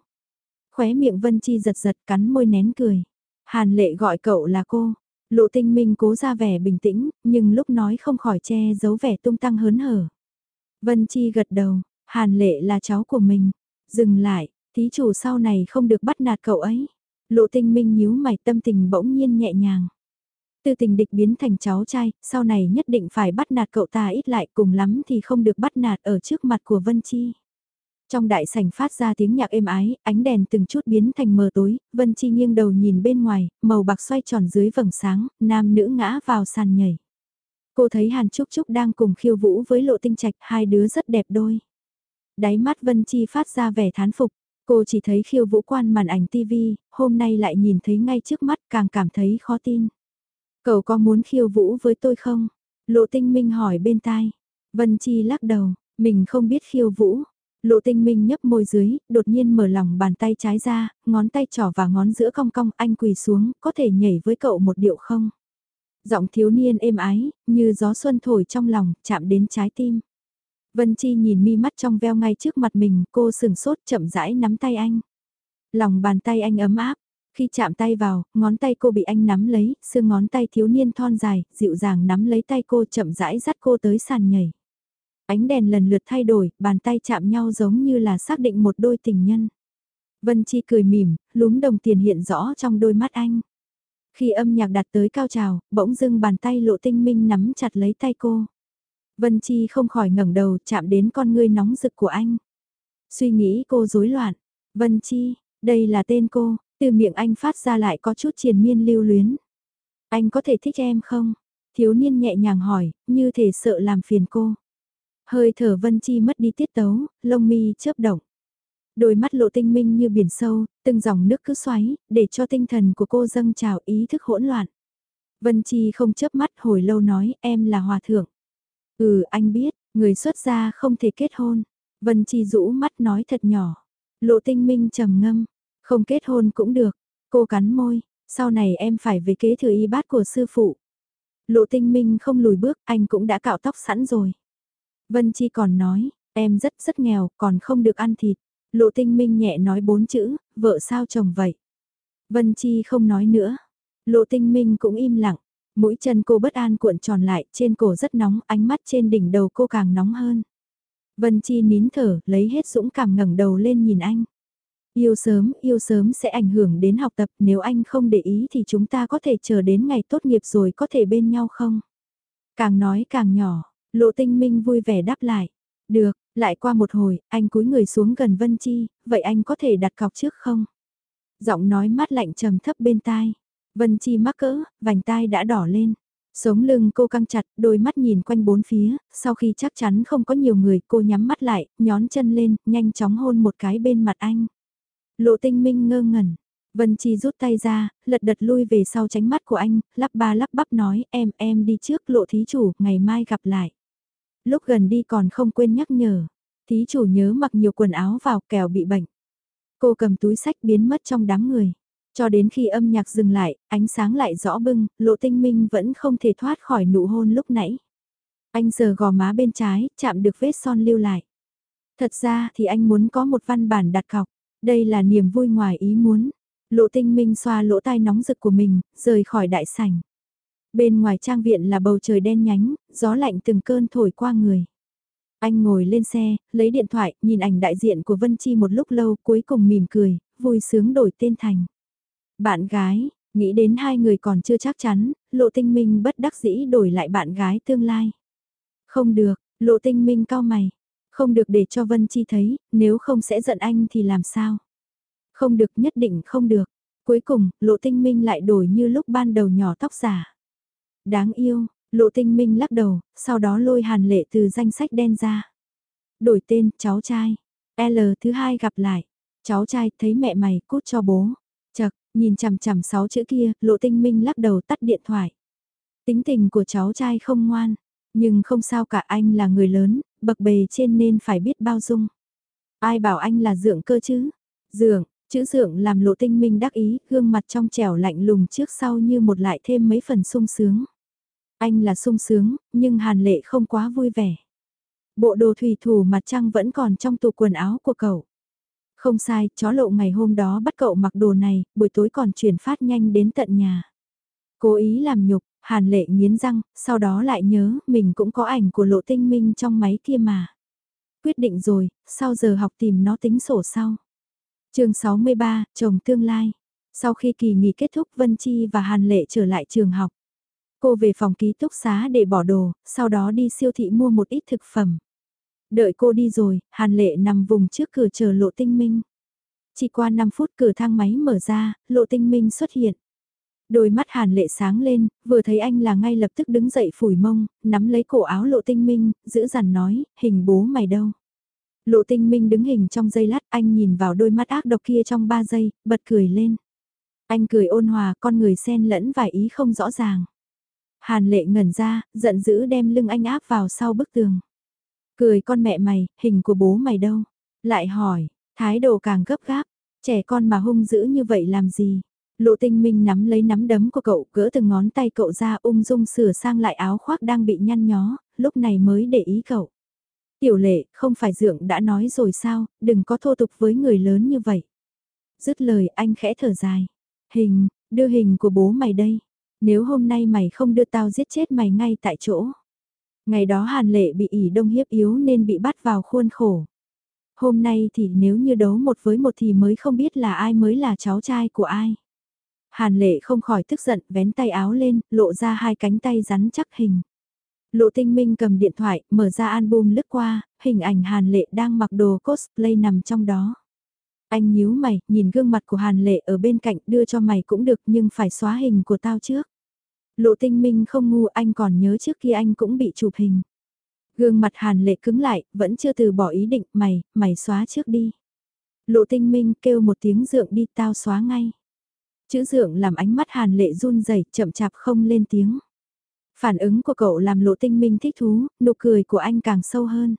Khóe miệng Vân Chi giật giật cắn môi nén cười. Hàn lệ gọi cậu là cô, Lộ tinh minh cố ra vẻ bình tĩnh, nhưng lúc nói không khỏi che giấu vẻ tung tăng hớn hở. Vân Chi gật đầu, Hàn Lệ là cháu của mình. Dừng lại, thí chủ sau này không được bắt nạt cậu ấy. Lộ tinh minh nhíu mày tâm tình bỗng nhiên nhẹ nhàng. Từ tình địch biến thành cháu trai, sau này nhất định phải bắt nạt cậu ta ít lại cùng lắm thì không được bắt nạt ở trước mặt của Vân Chi. Trong đại sảnh phát ra tiếng nhạc êm ái, ánh đèn từng chút biến thành mờ tối, Vân Chi nghiêng đầu nhìn bên ngoài, màu bạc xoay tròn dưới vầng sáng, nam nữ ngã vào sàn nhảy. Cô thấy Hàn Trúc Trúc đang cùng khiêu vũ với lộ tinh trạch, hai đứa rất đẹp đôi. Đáy mắt Vân Chi phát ra vẻ thán phục, cô chỉ thấy khiêu vũ quan màn ảnh TV, hôm nay lại nhìn thấy ngay trước mắt càng cảm thấy khó tin. Cậu có muốn khiêu vũ với tôi không? Lộ tinh minh hỏi bên tai. Vân Chi lắc đầu, mình không biết khiêu vũ, Lộ tinh minh nhấp môi dưới, đột nhiên mở lòng bàn tay trái ra, ngón tay trỏ và ngón giữa cong cong anh quỳ xuống, có thể nhảy với cậu một điệu không? Giọng thiếu niên êm ái, như gió xuân thổi trong lòng, chạm đến trái tim. Vân Chi nhìn mi mắt trong veo ngay trước mặt mình, cô sừng sốt chậm rãi nắm tay anh. Lòng bàn tay anh ấm áp, khi chạm tay vào, ngón tay cô bị anh nắm lấy, xương ngón tay thiếu niên thon dài, dịu dàng nắm lấy tay cô chậm rãi dắt cô tới sàn nhảy. Ánh đèn lần lượt thay đổi, bàn tay chạm nhau giống như là xác định một đôi tình nhân. Vân Chi cười mỉm, lúm đồng tiền hiện rõ trong đôi mắt anh. Khi âm nhạc đặt tới cao trào, bỗng dưng bàn tay lộ tinh minh nắm chặt lấy tay cô. Vân Chi không khỏi ngẩng đầu chạm đến con ngươi nóng rực của anh. Suy nghĩ cô rối loạn. Vân Chi, đây là tên cô, từ miệng anh phát ra lại có chút triền miên lưu luyến. Anh có thể thích em không? Thiếu niên nhẹ nhàng hỏi, như thể sợ làm phiền cô. Hơi thở Vân Chi mất đi tiết tấu, lông mi chớp động. Đôi mắt lộ tinh minh như biển sâu, từng dòng nước cứ xoáy, để cho tinh thần của cô dâng trào ý thức hỗn loạn. Vân Chi không chớp mắt hồi lâu nói em là hòa thượng. Ừ anh biết, Người xuất gia không thể kết hôn. Vân Chi rũ mắt nói thật nhỏ. Lộ tinh minh trầm ngâm. Không kết hôn cũng được. Cô cắn môi. Sau này em phải về kế thừa y bát của sư phụ. Lộ tinh minh không lùi bước, anh cũng đã cạo tóc sẵn rồi. Vân Chi còn nói, em rất rất nghèo, còn không được ăn thịt. Lộ tinh minh nhẹ nói bốn chữ, vợ sao chồng vậy. Vân Chi không nói nữa. Lộ tinh minh cũng im lặng. Mũi chân cô bất an cuộn tròn lại, trên cổ rất nóng, ánh mắt trên đỉnh đầu cô càng nóng hơn. Vân Chi nín thở, lấy hết dũng cảm ngẩng đầu lên nhìn anh. Yêu sớm, yêu sớm sẽ ảnh hưởng đến học tập, nếu anh không để ý thì chúng ta có thể chờ đến ngày tốt nghiệp rồi có thể bên nhau không? Càng nói càng nhỏ, lộ tinh minh vui vẻ đáp lại. Được, lại qua một hồi, anh cúi người xuống gần Vân Chi, vậy anh có thể đặt cọc trước không? Giọng nói mát lạnh trầm thấp bên tai. Vân Chi mắc cỡ, vành tai đã đỏ lên. Sống lưng cô căng chặt, đôi mắt nhìn quanh bốn phía, sau khi chắc chắn không có nhiều người cô nhắm mắt lại, nhón chân lên, nhanh chóng hôn một cái bên mặt anh. Lộ tinh minh ngơ ngẩn. Vân Chi rút tay ra, lật đật lui về sau tránh mắt của anh, lắp ba lắp bắp nói em em đi trước lộ thí chủ, ngày mai gặp lại. Lúc gần đi còn không quên nhắc nhở, thí chủ nhớ mặc nhiều quần áo vào kẻo bị bệnh. Cô cầm túi sách biến mất trong đám người. Cho đến khi âm nhạc dừng lại, ánh sáng lại rõ bưng, lộ tinh minh vẫn không thể thoát khỏi nụ hôn lúc nãy. Anh giờ gò má bên trái, chạm được vết son lưu lại. Thật ra thì anh muốn có một văn bản đặt cọc. Đây là niềm vui ngoài ý muốn. Lộ tinh minh xoa lỗ tai nóng rực của mình, rời khỏi đại sảnh. Bên ngoài trang viện là bầu trời đen nhánh, gió lạnh từng cơn thổi qua người. Anh ngồi lên xe, lấy điện thoại, nhìn ảnh đại diện của Vân Chi một lúc lâu cuối cùng mỉm cười, vui sướng đổi tên thành. Bạn gái, nghĩ đến hai người còn chưa chắc chắn, lộ tinh minh bất đắc dĩ đổi lại bạn gái tương lai. Không được, lộ tinh minh cao mày, không được để cho Vân Chi thấy, nếu không sẽ giận anh thì làm sao? Không được nhất định không được. Cuối cùng, lộ tinh minh lại đổi như lúc ban đầu nhỏ tóc giả. Đáng yêu, lộ tinh minh lắc đầu, sau đó lôi hàn lệ từ danh sách đen ra. Đổi tên, cháu trai. L thứ hai gặp lại. Cháu trai thấy mẹ mày cút cho bố. Nhìn chằm chằm sáu chữ kia, lộ tinh minh lắc đầu tắt điện thoại. Tính tình của cháu trai không ngoan. Nhưng không sao cả anh là người lớn, bậc bề trên nên phải biết bao dung. Ai bảo anh là dưỡng cơ chứ? dưỡng chữ dưỡng làm lộ tinh minh đắc ý, gương mặt trong trẻo lạnh lùng trước sau như một lại thêm mấy phần sung sướng. Anh là sung sướng, nhưng hàn lệ không quá vui vẻ. Bộ đồ thủy thủ mặt trăng vẫn còn trong tủ quần áo của cậu. Không sai, chó lộ ngày hôm đó bắt cậu mặc đồ này, buổi tối còn chuyển phát nhanh đến tận nhà. Cố ý làm nhục, Hàn lệ nghiến răng, sau đó lại nhớ mình cũng có ảnh của lộ tinh minh trong máy kia mà. Quyết định rồi, sau giờ học tìm nó tính sổ sau. chương 63, chồng tương lai. Sau khi kỳ nghỉ kết thúc Vân Chi và Hàn Lệ trở lại trường học. Cô về phòng ký túc xá để bỏ đồ, sau đó đi siêu thị mua một ít thực phẩm. Đợi cô đi rồi, Hàn Lệ nằm vùng trước cửa chờ lộ tinh minh. Chỉ qua 5 phút cửa thang máy mở ra, lộ tinh minh xuất hiện. Đôi mắt hàn lệ sáng lên, vừa thấy anh là ngay lập tức đứng dậy phủi mông, nắm lấy cổ áo lộ tinh minh, giữ dằn nói, hình bố mày đâu. Lộ tinh minh đứng hình trong giây lát anh nhìn vào đôi mắt ác độc kia trong 3 giây, bật cười lên. Anh cười ôn hòa con người xen lẫn vài ý không rõ ràng. Hàn lệ ngẩn ra, giận dữ đem lưng anh áp vào sau bức tường. Cười con mẹ mày, hình của bố mày đâu? Lại hỏi, thái độ càng gấp gáp, trẻ con mà hung dữ như vậy làm gì? Lộ tinh minh nắm lấy nắm đấm của cậu, gỡ từng ngón tay cậu ra ung dung sửa sang lại áo khoác đang bị nhăn nhó, lúc này mới để ý cậu. Tiểu lệ, không phải dượng đã nói rồi sao, đừng có thô tục với người lớn như vậy. Dứt lời anh khẽ thở dài. Hình, đưa hình của bố mày đây. Nếu hôm nay mày không đưa tao giết chết mày ngay tại chỗ. Ngày đó Hàn Lệ bị ỉ đông hiếp yếu nên bị bắt vào khuôn khổ. Hôm nay thì nếu như đấu một với một thì mới không biết là ai mới là cháu trai của ai. Hàn lệ không khỏi tức giận, vén tay áo lên, lộ ra hai cánh tay rắn chắc hình. Lộ tinh minh cầm điện thoại, mở ra album lướt qua, hình ảnh Hàn lệ đang mặc đồ cosplay nằm trong đó. Anh nhíu mày, nhìn gương mặt của Hàn lệ ở bên cạnh đưa cho mày cũng được nhưng phải xóa hình của tao trước. Lộ tinh minh không ngu anh còn nhớ trước kia anh cũng bị chụp hình. Gương mặt Hàn lệ cứng lại, vẫn chưa từ bỏ ý định mày, mày xóa trước đi. Lộ tinh minh kêu một tiếng dượng đi tao xóa ngay. Chữ dượng làm ánh mắt hàn lệ run rẩy chậm chạp không lên tiếng. Phản ứng của cậu làm lộ tinh minh thích thú, nụ cười của anh càng sâu hơn.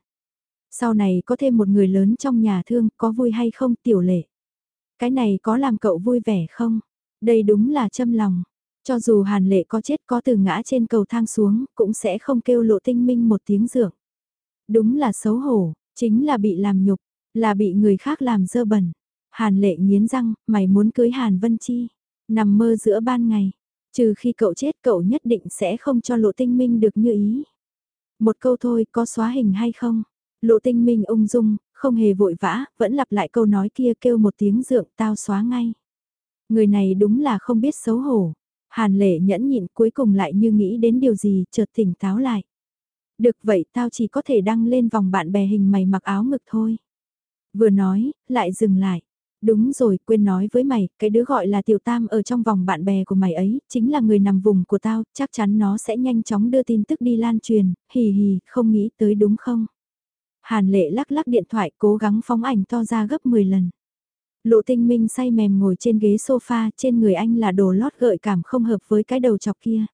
Sau này có thêm một người lớn trong nhà thương, có vui hay không tiểu lệ? Cái này có làm cậu vui vẻ không? Đây đúng là châm lòng. Cho dù hàn lệ có chết có từ ngã trên cầu thang xuống, cũng sẽ không kêu lộ tinh minh một tiếng dượng. Đúng là xấu hổ, chính là bị làm nhục, là bị người khác làm dơ bẩn. Hàn lệ nghiến răng, mày muốn cưới Hàn Vân Chi. Nằm mơ giữa ban ngày, trừ khi cậu chết cậu nhất định sẽ không cho lộ tinh minh được như ý. Một câu thôi có xóa hình hay không? Lộ tinh minh ung dung, không hề vội vã, vẫn lặp lại câu nói kia kêu một tiếng dượng tao xóa ngay. Người này đúng là không biết xấu hổ. Hàn lệ nhẫn nhịn cuối cùng lại như nghĩ đến điều gì chợt tỉnh táo lại. Được vậy tao chỉ có thể đăng lên vòng bạn bè hình mày mặc áo ngực thôi. Vừa nói, lại dừng lại. Đúng rồi, quên nói với mày, cái đứa gọi là tiểu tam ở trong vòng bạn bè của mày ấy, chính là người nằm vùng của tao, chắc chắn nó sẽ nhanh chóng đưa tin tức đi lan truyền, hì hì, không nghĩ tới đúng không? Hàn lệ lắc lắc điện thoại cố gắng phóng ảnh to ra gấp 10 lần. Lộ tinh minh say mềm ngồi trên ghế sofa, trên người anh là đồ lót gợi cảm không hợp với cái đầu chọc kia.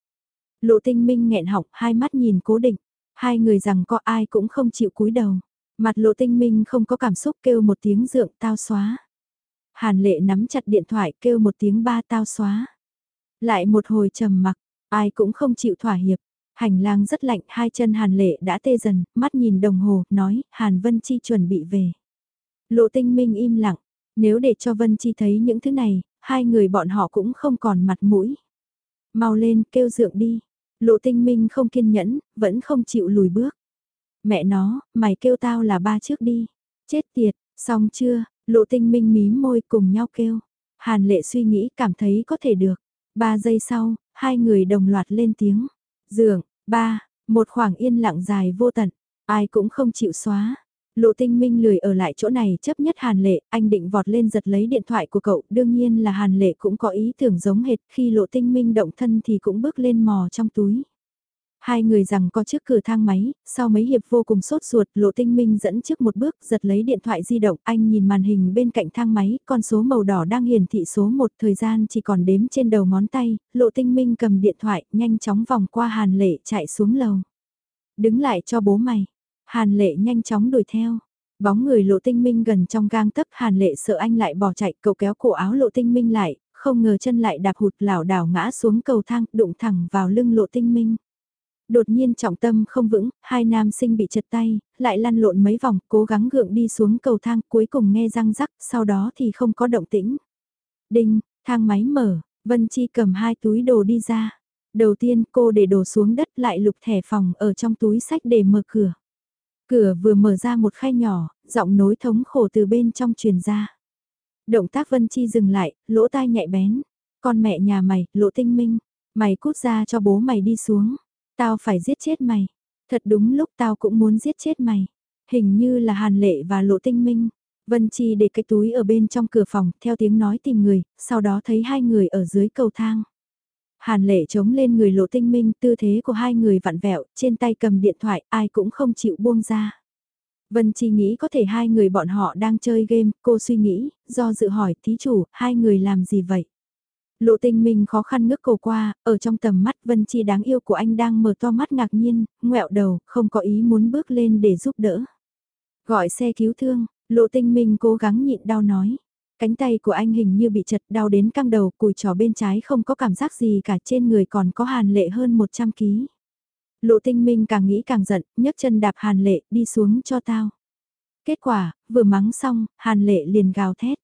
Lộ tinh minh nghẹn họng, hai mắt nhìn cố định. Hai người rằng có ai cũng không chịu cúi đầu. Mặt lộ tinh minh không có cảm xúc kêu một tiếng dượng tao xóa. Hàn lệ nắm chặt điện thoại kêu một tiếng ba tao xóa. Lại một hồi trầm mặc, ai cũng không chịu thỏa hiệp. Hành lang rất lạnh, hai chân Hàn lệ đã tê dần, mắt nhìn đồng hồ, nói, Hàn Vân Chi chuẩn bị về. Lộ tinh minh im lặng, nếu để cho Vân Chi thấy những thứ này, hai người bọn họ cũng không còn mặt mũi. Mau lên, kêu dượng đi. Lộ tinh minh không kiên nhẫn, vẫn không chịu lùi bước. Mẹ nó, mày kêu tao là ba trước đi. Chết tiệt, xong chưa, lộ tinh minh mím môi cùng nhau kêu. Hàn lệ suy nghĩ cảm thấy có thể được. Ba giây sau, hai người đồng loạt lên tiếng. Dượng, ba, một khoảng yên lặng dài vô tận. Ai cũng không chịu xóa. Lộ tinh minh lười ở lại chỗ này chấp nhất Hàn Lệ, anh định vọt lên giật lấy điện thoại của cậu, đương nhiên là Hàn Lệ cũng có ý tưởng giống hệt, khi lộ tinh minh động thân thì cũng bước lên mò trong túi. Hai người rằng có trước cửa thang máy, sau mấy hiệp vô cùng sốt ruột, lộ tinh minh dẫn trước một bước, giật lấy điện thoại di động, anh nhìn màn hình bên cạnh thang máy, con số màu đỏ đang hiển thị số 1, thời gian chỉ còn đếm trên đầu ngón tay, lộ tinh minh cầm điện thoại, nhanh chóng vòng qua Hàn Lệ chạy xuống lầu. Đứng lại cho bố mày, Hàn lệ nhanh chóng đuổi theo. Bóng người lộ tinh minh gần trong gang tấc hàn lệ sợ anh lại bỏ chạy cậu kéo cổ áo lộ tinh minh lại, không ngờ chân lại đạp hụt lảo đảo ngã xuống cầu thang đụng thẳng vào lưng lộ tinh minh. Đột nhiên trọng tâm không vững, hai nam sinh bị chật tay, lại lăn lộn mấy vòng, cố gắng gượng đi xuống cầu thang, cuối cùng nghe răng rắc, sau đó thì không có động tĩnh. Đinh, thang máy mở, Vân Chi cầm hai túi đồ đi ra. Đầu tiên cô để đồ xuống đất lại lục thẻ phòng ở trong túi sách để mở cửa. Cửa vừa mở ra một khe nhỏ, giọng nối thống khổ từ bên trong truyền ra. Động tác Vân Chi dừng lại, lỗ tai nhạy bén. Con mẹ nhà mày, lỗ tinh minh, mày cút ra cho bố mày đi xuống. Tao phải giết chết mày. Thật đúng lúc tao cũng muốn giết chết mày. Hình như là Hàn Lệ và lộ tinh minh. Vân Chi để cái túi ở bên trong cửa phòng, theo tiếng nói tìm người, sau đó thấy hai người ở dưới cầu thang. Hàn lệ chống lên người lộ tinh minh, tư thế của hai người vặn vẹo, trên tay cầm điện thoại, ai cũng không chịu buông ra. Vân Chi nghĩ có thể hai người bọn họ đang chơi game, cô suy nghĩ, do dự hỏi thí chủ, hai người làm gì vậy? Lộ tinh minh khó khăn ngước cầu qua, ở trong tầm mắt Vân Chi đáng yêu của anh đang mở to mắt ngạc nhiên, ngẹo đầu, không có ý muốn bước lên để giúp đỡ. Gọi xe cứu thương, lộ tinh minh cố gắng nhịn đau nói. Cánh tay của anh hình như bị chật đau đến căng đầu, cùi trò bên trái không có cảm giác gì cả trên người còn có hàn lệ hơn 100 ký. Lộ tinh minh càng nghĩ càng giận, nhấc chân đạp hàn lệ, đi xuống cho tao. Kết quả, vừa mắng xong, hàn lệ liền gào thét.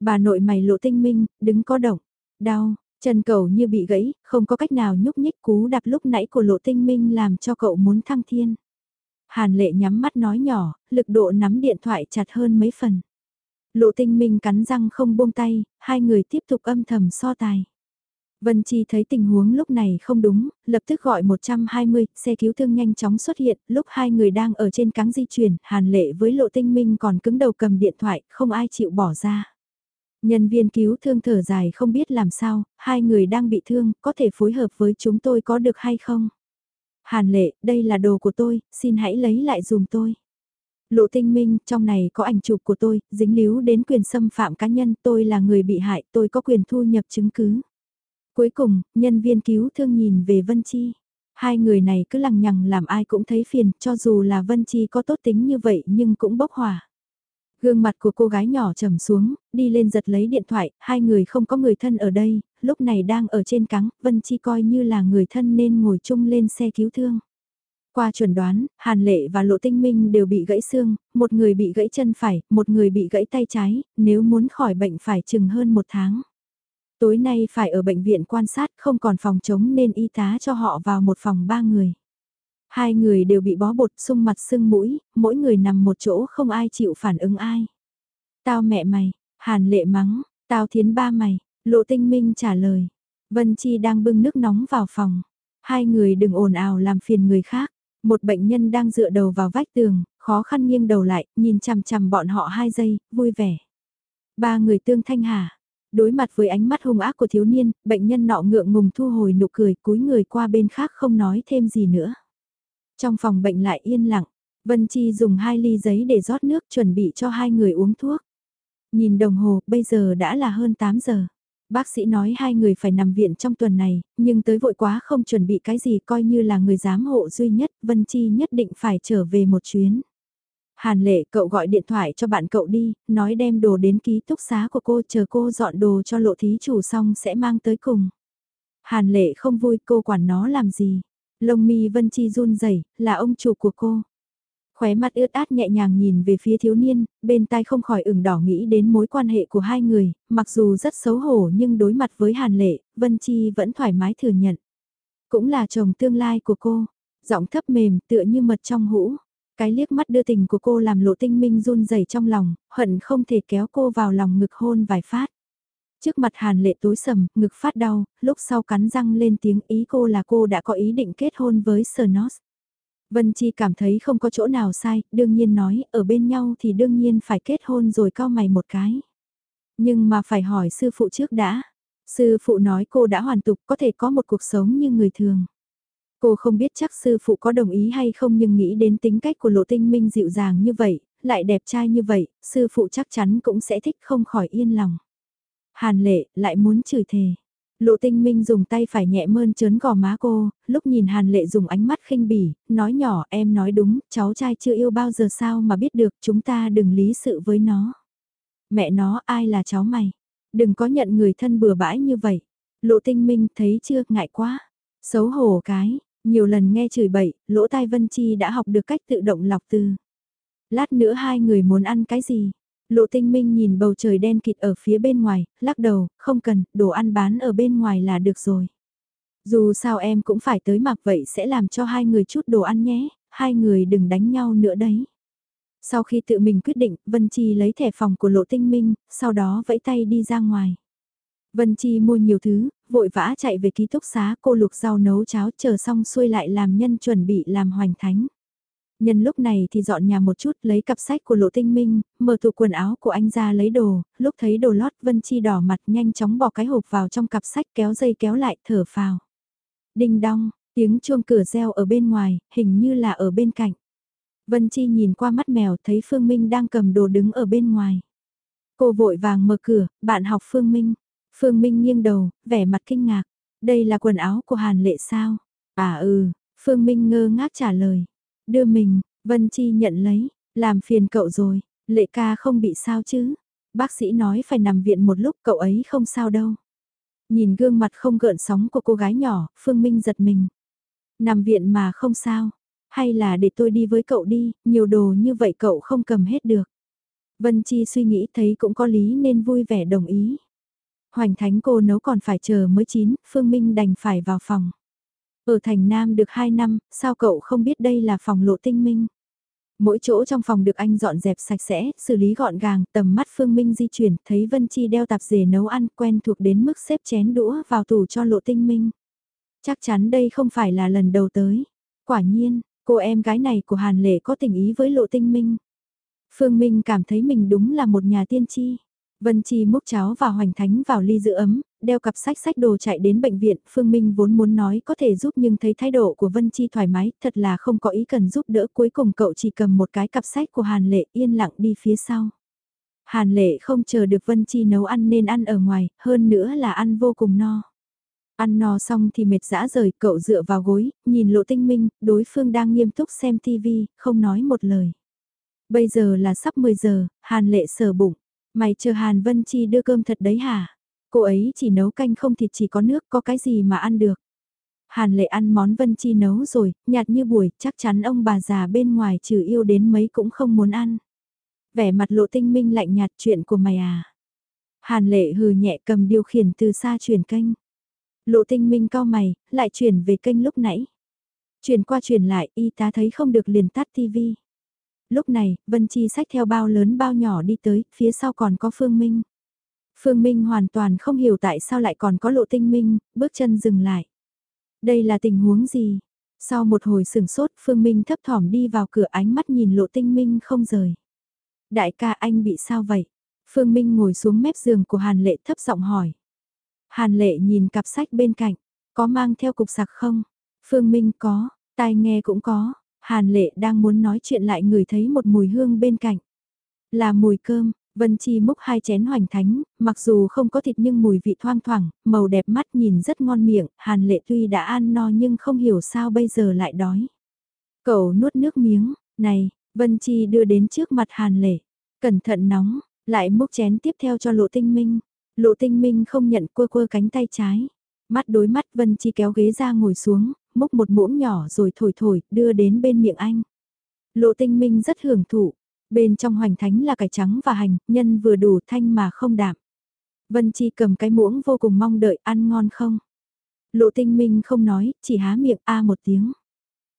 Bà nội mày lộ tinh minh, đứng có động, đau, chân cầu như bị gãy, không có cách nào nhúc nhích cú đạp lúc nãy của lộ tinh minh làm cho cậu muốn thăng thiên. Hàn lệ nhắm mắt nói nhỏ, lực độ nắm điện thoại chặt hơn mấy phần. Lộ tinh minh cắn răng không buông tay, hai người tiếp tục âm thầm so tài. Vân Chi thấy tình huống lúc này không đúng, lập tức gọi 120, xe cứu thương nhanh chóng xuất hiện, lúc hai người đang ở trên cáng di chuyển, Hàn Lệ với Lộ Tinh Minh còn cứng đầu cầm điện thoại, không ai chịu bỏ ra. Nhân viên cứu thương thở dài không biết làm sao, hai người đang bị thương, có thể phối hợp với chúng tôi có được hay không? Hàn Lệ, đây là đồ của tôi, xin hãy lấy lại dùm tôi. Lộ tinh minh, trong này có ảnh chụp của tôi, dính líu đến quyền xâm phạm cá nhân, tôi là người bị hại, tôi có quyền thu nhập chứng cứ. Cuối cùng, nhân viên cứu thương nhìn về Vân Chi. Hai người này cứ lằng nhằng làm ai cũng thấy phiền, cho dù là Vân Chi có tốt tính như vậy nhưng cũng bốc hỏa. Gương mặt của cô gái nhỏ trầm xuống, đi lên giật lấy điện thoại, hai người không có người thân ở đây, lúc này đang ở trên cắng, Vân Chi coi như là người thân nên ngồi chung lên xe cứu thương. Qua chuẩn đoán, Hàn Lệ và Lộ Tinh Minh đều bị gãy xương, một người bị gãy chân phải, một người bị gãy tay trái, nếu muốn khỏi bệnh phải chừng hơn một tháng. Tối nay phải ở bệnh viện quan sát không còn phòng chống nên y tá cho họ vào một phòng ba người. Hai người đều bị bó bột sung mặt sưng mũi, mỗi người nằm một chỗ không ai chịu phản ứng ai. Tao mẹ mày, Hàn Lệ mắng, tao thiến ba mày, Lộ Tinh Minh trả lời. Vân Chi đang bưng nước nóng vào phòng. Hai người đừng ồn ào làm phiền người khác. Một bệnh nhân đang dựa đầu vào vách tường, khó khăn nghiêng đầu lại, nhìn chằm chằm bọn họ hai giây, vui vẻ. Ba người tương thanh hà. Đối mặt với ánh mắt hung ác của thiếu niên, bệnh nhân nọ ngượng ngùng thu hồi nụ cười cúi người qua bên khác không nói thêm gì nữa. Trong phòng bệnh lại yên lặng, Vân Chi dùng hai ly giấy để rót nước chuẩn bị cho hai người uống thuốc. Nhìn đồng hồ, bây giờ đã là hơn 8 giờ. Bác sĩ nói hai người phải nằm viện trong tuần này, nhưng tới vội quá không chuẩn bị cái gì coi như là người giám hộ duy nhất, Vân Chi nhất định phải trở về một chuyến. Hàn lệ cậu gọi điện thoại cho bạn cậu đi, nói đem đồ đến ký túc xá của cô chờ cô dọn đồ cho lộ thí chủ xong sẽ mang tới cùng. Hàn lệ không vui cô quản nó làm gì. Lông mi Vân Chi run rẩy là ông chủ của cô. Khóe mắt ướt át nhẹ nhàng nhìn về phía thiếu niên, bên tai không khỏi ửng đỏ nghĩ đến mối quan hệ của hai người, mặc dù rất xấu hổ nhưng đối mặt với Hàn Lệ, Vân Chi vẫn thoải mái thừa nhận. Cũng là chồng tương lai của cô, giọng thấp mềm tựa như mật trong hũ. Cái liếc mắt đưa tình của cô làm lộ tinh minh run rẩy trong lòng, hận không thể kéo cô vào lòng ngực hôn vài phát. Trước mặt Hàn Lệ tối sầm, ngực phát đau, lúc sau cắn răng lên tiếng ý cô là cô đã có ý định kết hôn với Sernos. Vân Chi cảm thấy không có chỗ nào sai, đương nhiên nói, ở bên nhau thì đương nhiên phải kết hôn rồi cao mày một cái. Nhưng mà phải hỏi sư phụ trước đã. Sư phụ nói cô đã hoàn tục có thể có một cuộc sống như người thường. Cô không biết chắc sư phụ có đồng ý hay không nhưng nghĩ đến tính cách của lộ tinh minh dịu dàng như vậy, lại đẹp trai như vậy, sư phụ chắc chắn cũng sẽ thích không khỏi yên lòng. Hàn lệ lại muốn chửi thề. Lộ tinh minh dùng tay phải nhẹ mơn trớn gò má cô, lúc nhìn hàn lệ dùng ánh mắt khinh bỉ, nói nhỏ em nói đúng, cháu trai chưa yêu bao giờ sao mà biết được chúng ta đừng lý sự với nó. Mẹ nó ai là cháu mày? Đừng có nhận người thân bừa bãi như vậy. Lộ tinh minh thấy chưa ngại quá. Xấu hổ cái, nhiều lần nghe chửi bậy, lỗ tai Vân Chi đã học được cách tự động lọc từ. Lát nữa hai người muốn ăn cái gì? Lộ tinh minh nhìn bầu trời đen kịt ở phía bên ngoài, lắc đầu, không cần, đồ ăn bán ở bên ngoài là được rồi. Dù sao em cũng phải tới mặc vậy sẽ làm cho hai người chút đồ ăn nhé, hai người đừng đánh nhau nữa đấy. Sau khi tự mình quyết định, Vân Chi lấy thẻ phòng của Lộ Tinh Minh, sau đó vẫy tay đi ra ngoài. Vân Chi mua nhiều thứ, vội vã chạy về ký túc xá cô lục rau nấu cháo chờ xong xuôi lại làm nhân chuẩn bị làm hoành thánh. Nhân lúc này thì dọn nhà một chút lấy cặp sách của Lộ Tinh Minh, mở tủ quần áo của anh ra lấy đồ, lúc thấy đồ lót Vân Chi đỏ mặt nhanh chóng bỏ cái hộp vào trong cặp sách kéo dây kéo lại thở phào. Đinh đong, tiếng chuông cửa reo ở bên ngoài, hình như là ở bên cạnh. Vân Chi nhìn qua mắt mèo thấy Phương Minh đang cầm đồ đứng ở bên ngoài. Cô vội vàng mở cửa, bạn học Phương Minh. Phương Minh nghiêng đầu, vẻ mặt kinh ngạc. Đây là quần áo của Hàn Lệ sao? À ừ, Phương Minh ngơ ngác trả lời. Đưa mình, Vân Chi nhận lấy, làm phiền cậu rồi, lệ ca không bị sao chứ. Bác sĩ nói phải nằm viện một lúc cậu ấy không sao đâu. Nhìn gương mặt không gợn sóng của cô gái nhỏ, Phương Minh giật mình. Nằm viện mà không sao, hay là để tôi đi với cậu đi, nhiều đồ như vậy cậu không cầm hết được. Vân Chi suy nghĩ thấy cũng có lý nên vui vẻ đồng ý. Hoành thánh cô nấu còn phải chờ mới chín, Phương Minh đành phải vào phòng. Ở thành Nam được 2 năm, sao cậu không biết đây là phòng lộ tinh minh? Mỗi chỗ trong phòng được anh dọn dẹp sạch sẽ, xử lý gọn gàng, tầm mắt Phương Minh di chuyển, thấy Vân Chi đeo tạp dề nấu ăn quen thuộc đến mức xếp chén đũa vào tủ cho lộ tinh minh. Chắc chắn đây không phải là lần đầu tới. Quả nhiên, cô em gái này của Hàn Lệ có tình ý với lộ tinh minh. Phương Minh cảm thấy mình đúng là một nhà tiên tri. Vân Chi múc cháo và hoành thánh vào ly giữ ấm, đeo cặp sách sách đồ chạy đến bệnh viện, Phương Minh vốn muốn nói có thể giúp nhưng thấy thái độ của Vân Chi thoải mái, thật là không có ý cần giúp đỡ, cuối cùng cậu chỉ cầm một cái cặp sách của Hàn Lệ yên lặng đi phía sau. Hàn Lệ không chờ được Vân Chi nấu ăn nên ăn ở ngoài, hơn nữa là ăn vô cùng no. Ăn no xong thì mệt dã rời, cậu dựa vào gối, nhìn lộ tinh minh, đối phương đang nghiêm túc xem tivi, không nói một lời. Bây giờ là sắp 10 giờ, Hàn lệ sờ bụng. Mày chờ Hàn Vân Chi đưa cơm thật đấy hả? Cô ấy chỉ nấu canh không thịt chỉ có nước, có cái gì mà ăn được. Hàn lệ ăn món Vân Chi nấu rồi, nhạt như buổi, chắc chắn ông bà già bên ngoài trừ yêu đến mấy cũng không muốn ăn. Vẻ mặt lộ tinh minh lạnh nhạt chuyện của mày à. Hàn lệ hừ nhẹ cầm điều khiển từ xa chuyển kênh. Lộ tinh minh cao mày, lại chuyển về kênh lúc nãy. Chuyển qua chuyển lại, y tá thấy không được liền tắt tivi. Lúc này, Vân Chi sách theo bao lớn bao nhỏ đi tới, phía sau còn có Phương Minh. Phương Minh hoàn toàn không hiểu tại sao lại còn có lộ tinh minh, bước chân dừng lại. Đây là tình huống gì? Sau một hồi sừng sốt, Phương Minh thấp thỏm đi vào cửa ánh mắt nhìn lộ tinh minh không rời. Đại ca anh bị sao vậy? Phương Minh ngồi xuống mép giường của Hàn Lệ thấp giọng hỏi. Hàn Lệ nhìn cặp sách bên cạnh, có mang theo cục sạc không? Phương Minh có, tai nghe cũng có. Hàn Lệ đang muốn nói chuyện lại ngửi thấy một mùi hương bên cạnh. Là mùi cơm, Vân Chi múc hai chén hoành thánh, mặc dù không có thịt nhưng mùi vị thoang thoảng, màu đẹp mắt nhìn rất ngon miệng, Hàn Lệ tuy đã ăn no nhưng không hiểu sao bây giờ lại đói. Cậu nuốt nước miếng, này, Vân Chi đưa đến trước mặt Hàn Lệ, cẩn thận nóng, lại múc chén tiếp theo cho Lộ Tinh Minh. Lộ Tinh Minh không nhận quơ quơ cánh tay trái. Mắt đối mắt Vân Chi kéo ghế ra ngồi xuống, múc một muỗng nhỏ rồi thổi thổi, đưa đến bên miệng anh. Lộ Tinh Minh rất hưởng thụ, Bên trong hoành thánh là cải trắng và hành, nhân vừa đủ thanh mà không đạm. Vân Chi cầm cái muỗng vô cùng mong đợi ăn ngon không. Lộ tinh minh không nói, chỉ há miệng a một tiếng.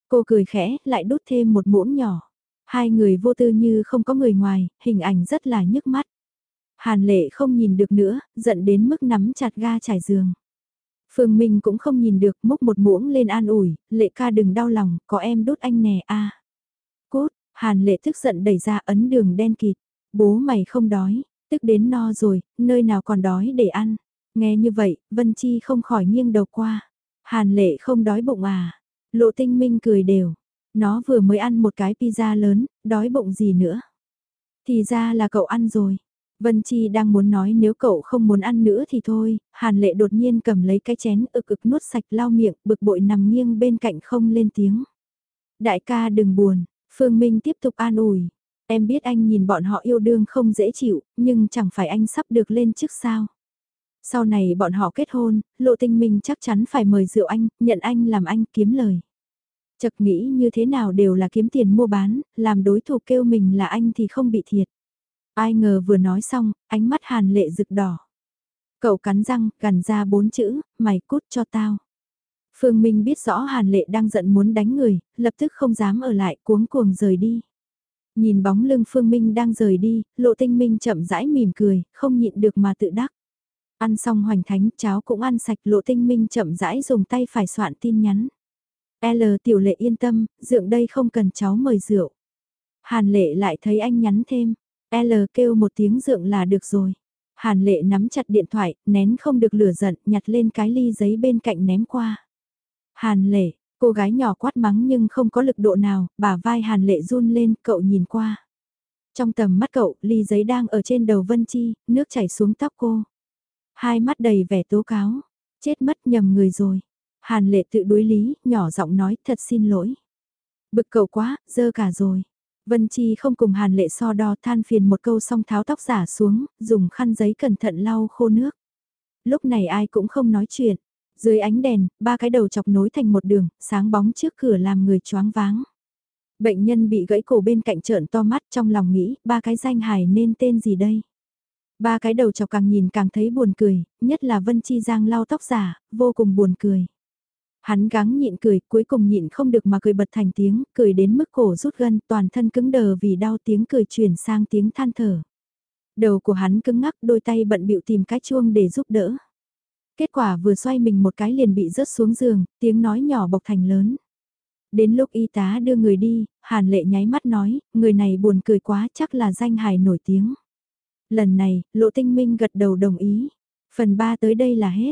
Cô cười khẽ, lại đút thêm một muỗng nhỏ. Hai người vô tư như không có người ngoài, hình ảnh rất là nhức mắt. Hàn lệ không nhìn được nữa, giận đến mức nắm chặt ga trải giường. Phương Minh cũng không nhìn được, múc một muỗng lên an ủi, lệ ca đừng đau lòng, có em đút anh nè a. Hàn lệ tức giận đẩy ra ấn đường đen kịt. Bố mày không đói, tức đến no rồi, nơi nào còn đói để ăn. Nghe như vậy, Vân Chi không khỏi nghiêng đầu qua. Hàn lệ không đói bụng à. Lộ tinh minh cười đều. Nó vừa mới ăn một cái pizza lớn, đói bụng gì nữa. Thì ra là cậu ăn rồi. Vân Chi đang muốn nói nếu cậu không muốn ăn nữa thì thôi, Hàn Lệ đột nhiên cầm lấy cái chén ực ực nuốt sạch lau miệng, bực bội nằm nghiêng bên cạnh không lên tiếng. Đại ca đừng buồn, Phương Minh tiếp tục an ủi. Em biết anh nhìn bọn họ yêu đương không dễ chịu, nhưng chẳng phải anh sắp được lên chức sao. Sau này bọn họ kết hôn, lộ tinh minh chắc chắn phải mời rượu anh, nhận anh làm anh kiếm lời. Chật nghĩ như thế nào đều là kiếm tiền mua bán, làm đối thủ kêu mình là anh thì không bị thiệt. Ai ngờ vừa nói xong, ánh mắt hàn lệ rực đỏ. Cậu cắn răng, gần ra bốn chữ, mày cút cho tao. Phương Minh biết rõ Hàn Lệ đang giận muốn đánh người, lập tức không dám ở lại cuống cuồng rời đi. Nhìn bóng lưng Phương Minh đang rời đi, Lộ Tinh Minh chậm rãi mỉm cười, không nhịn được mà tự đắc. Ăn xong hoành thánh, cháo cũng ăn sạch, Lộ Tinh Minh chậm rãi dùng tay phải soạn tin nhắn. L tiểu lệ yên tâm, dượng đây không cần cháu mời rượu. Hàn lệ lại thấy anh nhắn thêm, L kêu một tiếng dượng là được rồi. Hàn lệ nắm chặt điện thoại, nén không được lửa giận, nhặt lên cái ly giấy bên cạnh ném qua. Hàn lệ, cô gái nhỏ quát mắng nhưng không có lực độ nào, bả vai hàn lệ run lên, cậu nhìn qua. Trong tầm mắt cậu, ly giấy đang ở trên đầu Vân Chi, nước chảy xuống tóc cô. Hai mắt đầy vẻ tố cáo, chết mất nhầm người rồi. Hàn lệ tự đối lý, nhỏ giọng nói thật xin lỗi. Bực cậu quá, dơ cả rồi. Vân Chi không cùng Hàn lệ so đo than phiền một câu xong tháo tóc giả xuống, dùng khăn giấy cẩn thận lau khô nước. Lúc này ai cũng không nói chuyện, dưới ánh đèn, ba cái đầu chọc nối thành một đường, sáng bóng trước cửa làm người choáng váng. Bệnh nhân bị gãy cổ bên cạnh trợn to mắt trong lòng nghĩ, ba cái danh hài nên tên gì đây? Ba cái đầu chọc càng nhìn càng thấy buồn cười, nhất là Vân Chi Giang lau tóc giả, vô cùng buồn cười. Hắn gắng nhịn cười, cuối cùng nhịn không được mà cười bật thành tiếng, cười đến mức cổ rút gân, toàn thân cứng đờ vì đau tiếng cười chuyển sang tiếng than thở. Đầu của hắn cứng ngắc, đôi tay bận bịu tìm cái chuông để giúp đỡ. Kết quả vừa xoay mình một cái liền bị rớt xuống giường, tiếng nói nhỏ bộc thành lớn. Đến lúc y tá đưa người đi, Hàn Lệ nháy mắt nói, người này buồn cười quá chắc là danh hài nổi tiếng. Lần này, Lộ Tinh Minh gật đầu đồng ý. Phần 3 tới đây là hết.